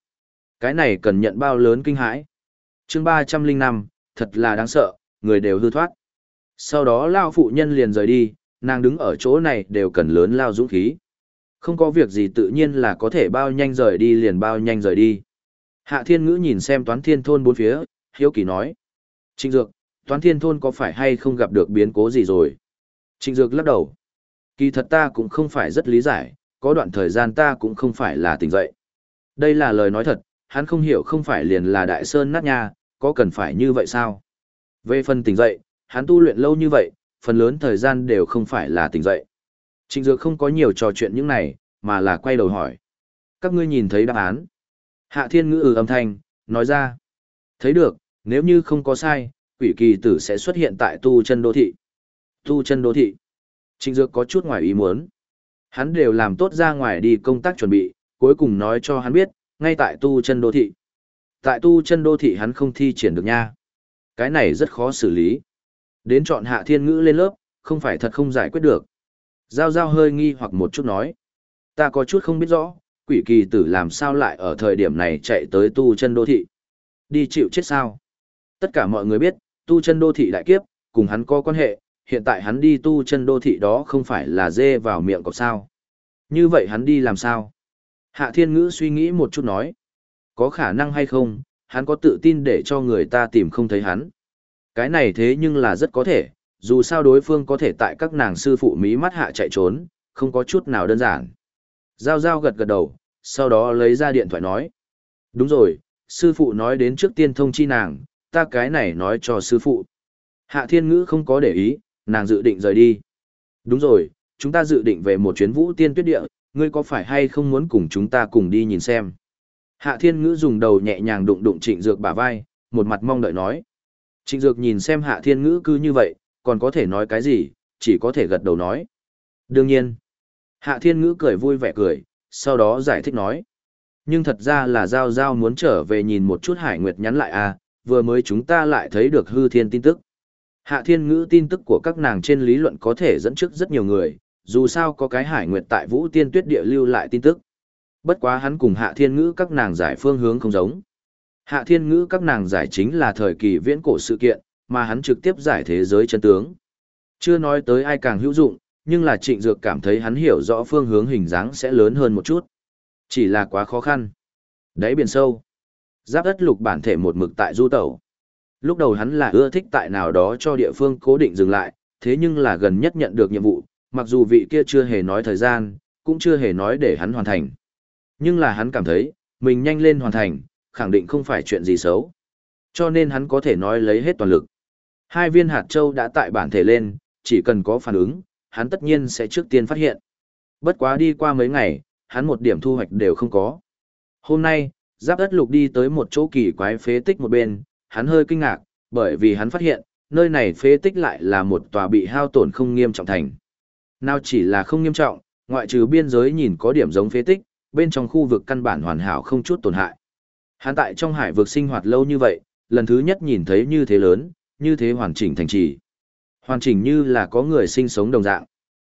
Cái này cần nhận bao lớn kinh hãi. chương ba trăm linh năm thật là đáng sợ, người đều hư thoát. Sau đó Lao phụ nhân liền rời đi, nàng đứng ở chỗ này đều cần lớn lao dũng khí. Không có việc gì tự nhiên là có thể bao nhanh rời đi liền bao nhanh rời đi. Hạ thiên ngữ nhìn xem toán thiên thôn bốn phía, hiếu kỳ nói. Trịnh Dược, toán thiên thôn có phải hay không gặp được biến cố gì rồi? Trịnh Dược lắc đầu. Kỳ thật ta cũng không phải rất lý giải, có đoạn thời gian ta cũng không phải là tỉnh dậy. Đây là lời nói thật, hắn không hiểu không phải liền là đại sơn nát nha, có cần phải như vậy sao? Về phần tỉnh dậy, hắn tu luyện lâu như vậy, phần lớn thời gian đều không phải là tỉnh dậy. Trịnh Dược không có nhiều trò chuyện những này, mà là quay đầu hỏi. Các ngươi nhìn thấy đáp án. Hạ thiên ngữ ừ âm thanh, nói ra. Thấy được, nếu như không có sai, quỷ kỳ tử sẽ xuất hiện tại tu chân đô thị. Tu chân đô thị. Trịnh Dược có chút ngoài ý muốn. Hắn đều làm tốt ra ngoài đi công tác chuẩn bị, cuối cùng nói cho hắn biết, ngay tại tu chân đô thị. Tại tu chân đô thị hắn không thi triển được nha. Cái này rất khó xử lý. Đến chọn hạ thiên ngữ lên lớp, không phải thật không giải quyết được. Giao giao hơi nghi hoặc một chút nói. Ta có chút không biết rõ, quỷ kỳ tử làm sao lại ở thời điểm này chạy tới tu chân đô thị. Đi chịu chết sao? Tất cả mọi người biết, tu chân đô thị đại kiếp, cùng hắn có quan hệ, hiện tại hắn đi tu chân đô thị đó không phải là dê vào miệng cọp sao. Như vậy hắn đi làm sao? Hạ thiên ngữ suy nghĩ một chút nói. Có khả năng hay không, hắn có tự tin để cho người ta tìm không thấy hắn. Cái này thế nhưng là rất có thể, dù sao đối phương có thể tại các nàng sư phụ mí mắt hạ chạy trốn, không có chút nào đơn giản. Giao giao gật gật đầu, sau đó lấy ra điện thoại nói. Đúng rồi, sư phụ nói đến trước tiên thông chi nàng, ta cái này nói cho sư phụ. Hạ thiên ngữ không có để ý, nàng dự định rời đi. Đúng rồi, chúng ta dự định về một chuyến vũ tiên tuyết địa, ngươi có phải hay không muốn cùng chúng ta cùng đi nhìn xem. Hạ thiên ngữ dùng đầu nhẹ nhàng đụng đụng trịnh dược bả vai, một mặt mong đợi nói. Trịnh dược nhìn xem hạ thiên ngữ cứ như vậy, còn có thể nói cái gì, chỉ có thể gật đầu nói. Đương nhiên, hạ thiên ngữ cười vui vẻ cười, sau đó giải thích nói. Nhưng thật ra là Giao Giao muốn trở về nhìn một chút Hải Nguyệt nhắn lại à, vừa mới chúng ta lại thấy được hư thiên tin tức. Hạ thiên ngữ tin tức của các nàng trên lý luận có thể dẫn trước rất nhiều người, dù sao có cái Hải Nguyệt tại Vũ Tiên Tuyết Địa lưu lại tin tức. Bất quá hắn cùng Hạ thiên ngữ các nàng giải phương hướng không giống. Hạ thiên ngữ các nàng giải chính là thời kỳ viễn cổ sự kiện, mà hắn trực tiếp giải thế giới chân tướng. Chưa nói tới ai càng hữu dụng, nhưng là trịnh dược cảm thấy hắn hiểu rõ phương hướng hình dáng sẽ lớn hơn một chút. Chỉ là quá khó khăn. Đáy biển sâu. Giáp đất lục bản thể một mực tại du tẩu. Lúc đầu hắn là ưa thích tại nào đó cho địa phương cố định dừng lại, thế nhưng là gần nhất nhận được nhiệm vụ, mặc dù vị kia chưa hề nói thời gian, cũng chưa hề nói để hắn hoàn thành. Nhưng là hắn cảm thấy, mình nhanh lên hoàn thành, khẳng định không phải chuyện gì xấu. Cho nên hắn có thể nói lấy hết toàn lực. Hai viên hạt châu đã tại bản thể lên, chỉ cần có phản ứng, hắn tất nhiên sẽ trước tiên phát hiện. Bất quá đi qua mấy ngày, hắn một điểm thu hoạch đều không có. Hôm nay, giáp đất lục đi tới một chỗ kỳ quái phế tích một bên, hắn hơi kinh ngạc, bởi vì hắn phát hiện, nơi này phế tích lại là một tòa bị hao tổn không nghiêm trọng thành. Nào chỉ là không nghiêm trọng, ngoại trừ biên giới nhìn có điểm giống phế tích, bên trong khu vực căn bản hoàn hảo không chút tổn hại. Hắn tại trong hải vực sinh hoạt lâu như vậy, lần thứ nhất nhìn thấy như thế lớn, như thế hoàn chỉnh thành trì. Hoàn chỉnh như là có người sinh sống đồng dạng.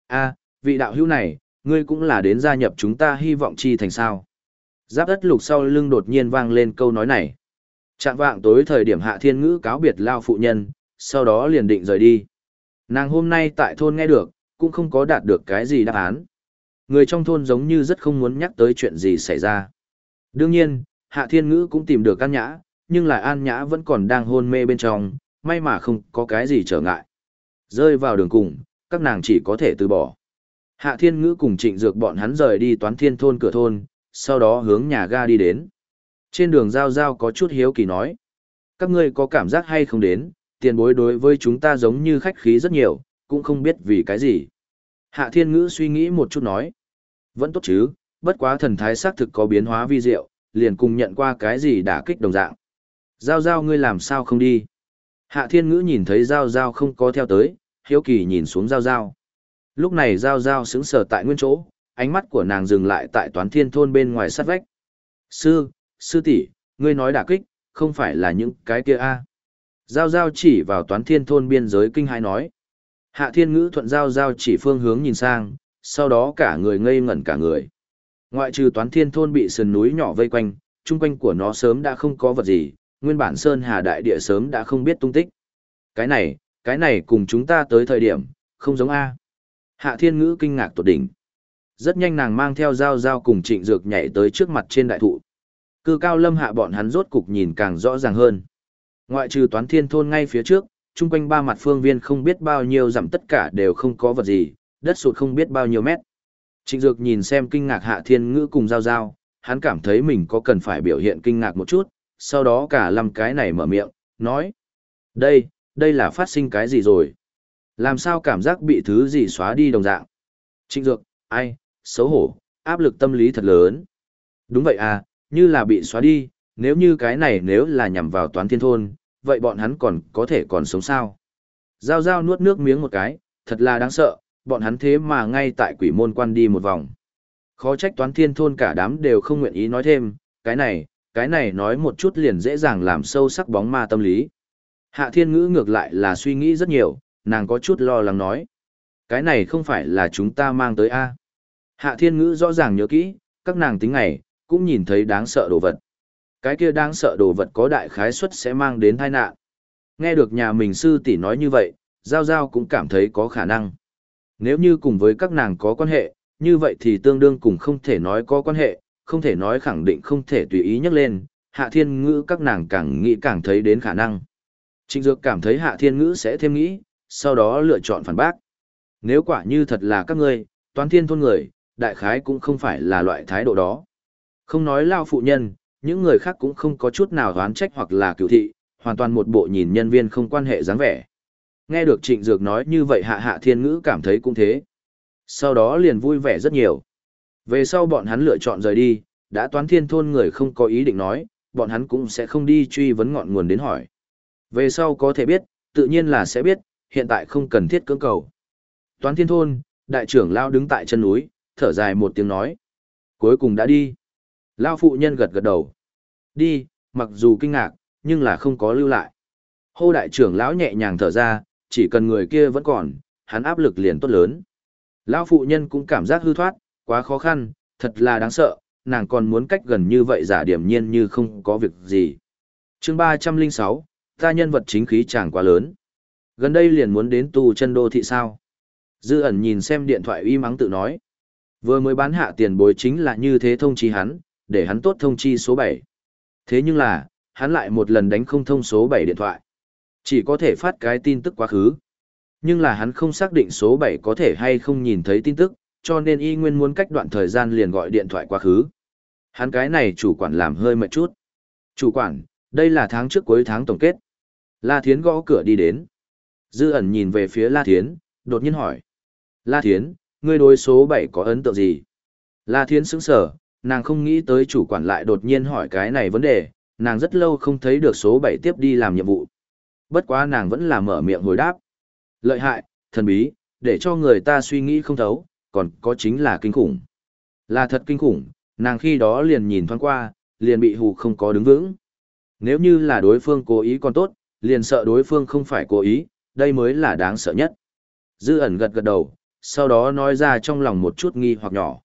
a vị đạo hữu này, ngươi cũng là đến gia nhập chúng ta hy vọng chi thành sao. Giáp đất lục sau lưng đột nhiên vang lên câu nói này. Trạng vạng tối thời điểm hạ thiên ngữ cáo biệt lao phụ nhân, sau đó liền định rời đi. Nàng hôm nay tại thôn nghe được, cũng không có đạt được cái gì đáp án. Người trong thôn giống như rất không muốn nhắc tới chuyện gì xảy ra. Đương nhiên, hạ thiên ngữ cũng tìm được An Nhã, nhưng lại An Nhã vẫn còn đang hôn mê bên trong, may mà không có cái gì trở ngại. Rơi vào đường cùng, các nàng chỉ có thể từ bỏ. Hạ thiên ngữ cùng trịnh dược bọn hắn rời đi toán thiên thôn cửa thôn, sau đó hướng nhà ga đi đến. Trên đường giao giao có chút hiếu kỳ nói. Các ngươi có cảm giác hay không đến, tiền bối đối với chúng ta giống như khách khí rất nhiều, cũng không biết vì cái gì. Hạ thiên ngữ suy nghĩ một chút nói. Vẫn tốt chứ, bất quá thần thái xác thực có biến hóa vi diệu, liền cùng nhận qua cái gì đã kích đồng dạng. Giao giao ngươi làm sao không đi. Hạ thiên ngữ nhìn thấy giao giao không có theo tới, hiếu kỳ nhìn xuống giao giao. Lúc này giao giao sững sờ tại nguyên chỗ, ánh mắt của nàng dừng lại tại toán thiên thôn bên ngoài sát vách. Sư, sư tỷ, ngươi nói đả kích, không phải là những cái kia a Giao giao chỉ vào toán thiên thôn biên giới kinh hai nói. Hạ thiên ngữ thuận giao giao chỉ phương hướng nhìn sang, sau đó cả người ngây ngẩn cả người. Ngoại trừ toán thiên thôn bị sườn núi nhỏ vây quanh, chung quanh của nó sớm đã không có vật gì, nguyên bản Sơn Hà Đại Địa sớm đã không biết tung tích. Cái này, cái này cùng chúng ta tới thời điểm, không giống A. Hạ thiên ngữ kinh ngạc tột đỉnh. Rất nhanh nàng mang theo dao dao cùng trịnh dược nhảy tới trước mặt trên đại thụ. Cư cao lâm hạ bọn hắn rốt cục nhìn càng rõ ràng hơn. Ngoại trừ toán thiên thôn ngay phía trước, chung quanh ba mặt phương viên không biết bao nhiêu dặm tất cả đều không có vật gì, đất sụt không biết bao nhiêu mét. Trịnh Dược nhìn xem kinh ngạc Hạ Thiên Ngữ cùng giao giao, hắn cảm thấy mình có cần phải biểu hiện kinh ngạc một chút, sau đó cả lâm cái này mở miệng, nói. Đây, đây là phát sinh cái gì rồi? Làm sao cảm giác bị thứ gì xóa đi đồng dạng? Trịnh Dược, ai, xấu hổ, áp lực tâm lý thật lớn. Đúng vậy à, như là bị xóa đi, nếu như cái này nếu là nhằm vào toán thiên thôn, vậy bọn hắn còn có thể còn sống sao? Giao giao nuốt nước miếng một cái, thật là đáng sợ, bọn hắn thế mà ngay tại quỷ môn quan đi một vòng. Khó trách toán thiên thôn cả đám đều không nguyện ý nói thêm, cái này, cái này nói một chút liền dễ dàng làm sâu sắc bóng ma tâm lý. Hạ thiên ngữ ngược lại là suy nghĩ rất nhiều, nàng có chút lo lắng nói. Cái này không phải là chúng ta mang tới A. Hạ thiên ngữ rõ ràng nhớ kỹ, các nàng tính ngày, cũng nhìn thấy đáng sợ đồ vật. Cái kia đáng sợ đồ vật có đại khái suất sẽ mang đến tai nạn. Nghe được nhà mình sư tỷ nói như vậy, Giao Giao cũng cảm thấy có khả năng. Nếu như cùng với các nàng có quan hệ, như vậy thì tương đương cùng không thể nói có quan hệ, không thể nói khẳng định không thể tùy ý nhắc lên, hạ thiên ngữ các nàng càng nghĩ càng thấy đến khả năng. Trịnh Dược cảm thấy hạ thiên ngữ sẽ thêm nghĩ, sau đó lựa chọn phản bác. Nếu quả như thật là các ngươi, toán thiên thôn người, đại khái cũng không phải là loại thái độ đó. Không nói lao phụ nhân, những người khác cũng không có chút nào đoán trách hoặc là cựu thị, hoàn toàn một bộ nhìn nhân viên không quan hệ dáng vẻ. Nghe được trịnh dược nói như vậy hạ hạ thiên ngữ cảm thấy cũng thế. Sau đó liền vui vẻ rất nhiều. Về sau bọn hắn lựa chọn rời đi, đã toán thiên thôn người không có ý định nói, bọn hắn cũng sẽ không đi truy vấn ngọn nguồn đến hỏi. Về sau có thể biết, tự nhiên là sẽ biết, hiện tại không cần thiết cưỡng cầu. Toán thiên thôn, đại trưởng lao đứng tại chân núi, thở dài một tiếng nói. Cuối cùng đã đi. Lao phụ nhân gật gật đầu. Đi, mặc dù kinh ngạc, nhưng là không có lưu lại. Hô đại trưởng lão nhẹ nhàng thở ra, chỉ cần người kia vẫn còn, hắn áp lực liền tốt lớn. Lão phụ nhân cũng cảm giác hư thoát, quá khó khăn, thật là đáng sợ, nàng còn muốn cách gần như vậy giả điểm nhiên như không có việc gì. chương 306, ta nhân vật chính khí chẳng quá lớn. Gần đây liền muốn đến tu chân đô thị sao. Dư ẩn nhìn xem điện thoại uy mắng tự nói. Vừa mới bán hạ tiền bối chính là như thế thông chi hắn, để hắn tốt thông chi số 7. Thế nhưng là, hắn lại một lần đánh không thông số 7 điện thoại. Chỉ có thể phát cái tin tức quá khứ. Nhưng là hắn không xác định số 7 có thể hay không nhìn thấy tin tức, cho nên y nguyên muốn cách đoạn thời gian liền gọi điện thoại quá khứ. Hắn cái này chủ quản làm hơi mệt chút. Chủ quản, đây là tháng trước cuối tháng tổng kết. La Thiến gõ cửa đi đến. Dư ẩn nhìn về phía La Thiến, đột nhiên hỏi. La Thiến, ngươi đối số 7 có ấn tượng gì? La Thiến sững sở, nàng không nghĩ tới chủ quản lại đột nhiên hỏi cái này vấn đề, nàng rất lâu không thấy được số 7 tiếp đi làm nhiệm vụ. Bất quá nàng vẫn là mở miệng hồi đáp. Lợi hại, thần bí, để cho người ta suy nghĩ không thấu, còn có chính là kinh khủng. Là thật kinh khủng, nàng khi đó liền nhìn thoáng qua, liền bị hù không có đứng vững. Nếu như là đối phương cố ý còn tốt, liền sợ đối phương không phải cố ý, đây mới là đáng sợ nhất. Dư ẩn gật gật đầu, sau đó nói ra trong lòng một chút nghi hoặc nhỏ.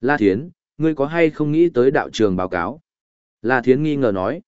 La Thiến, ngươi có hay không nghĩ tới đạo trường báo cáo? La Thiến nghi ngờ nói.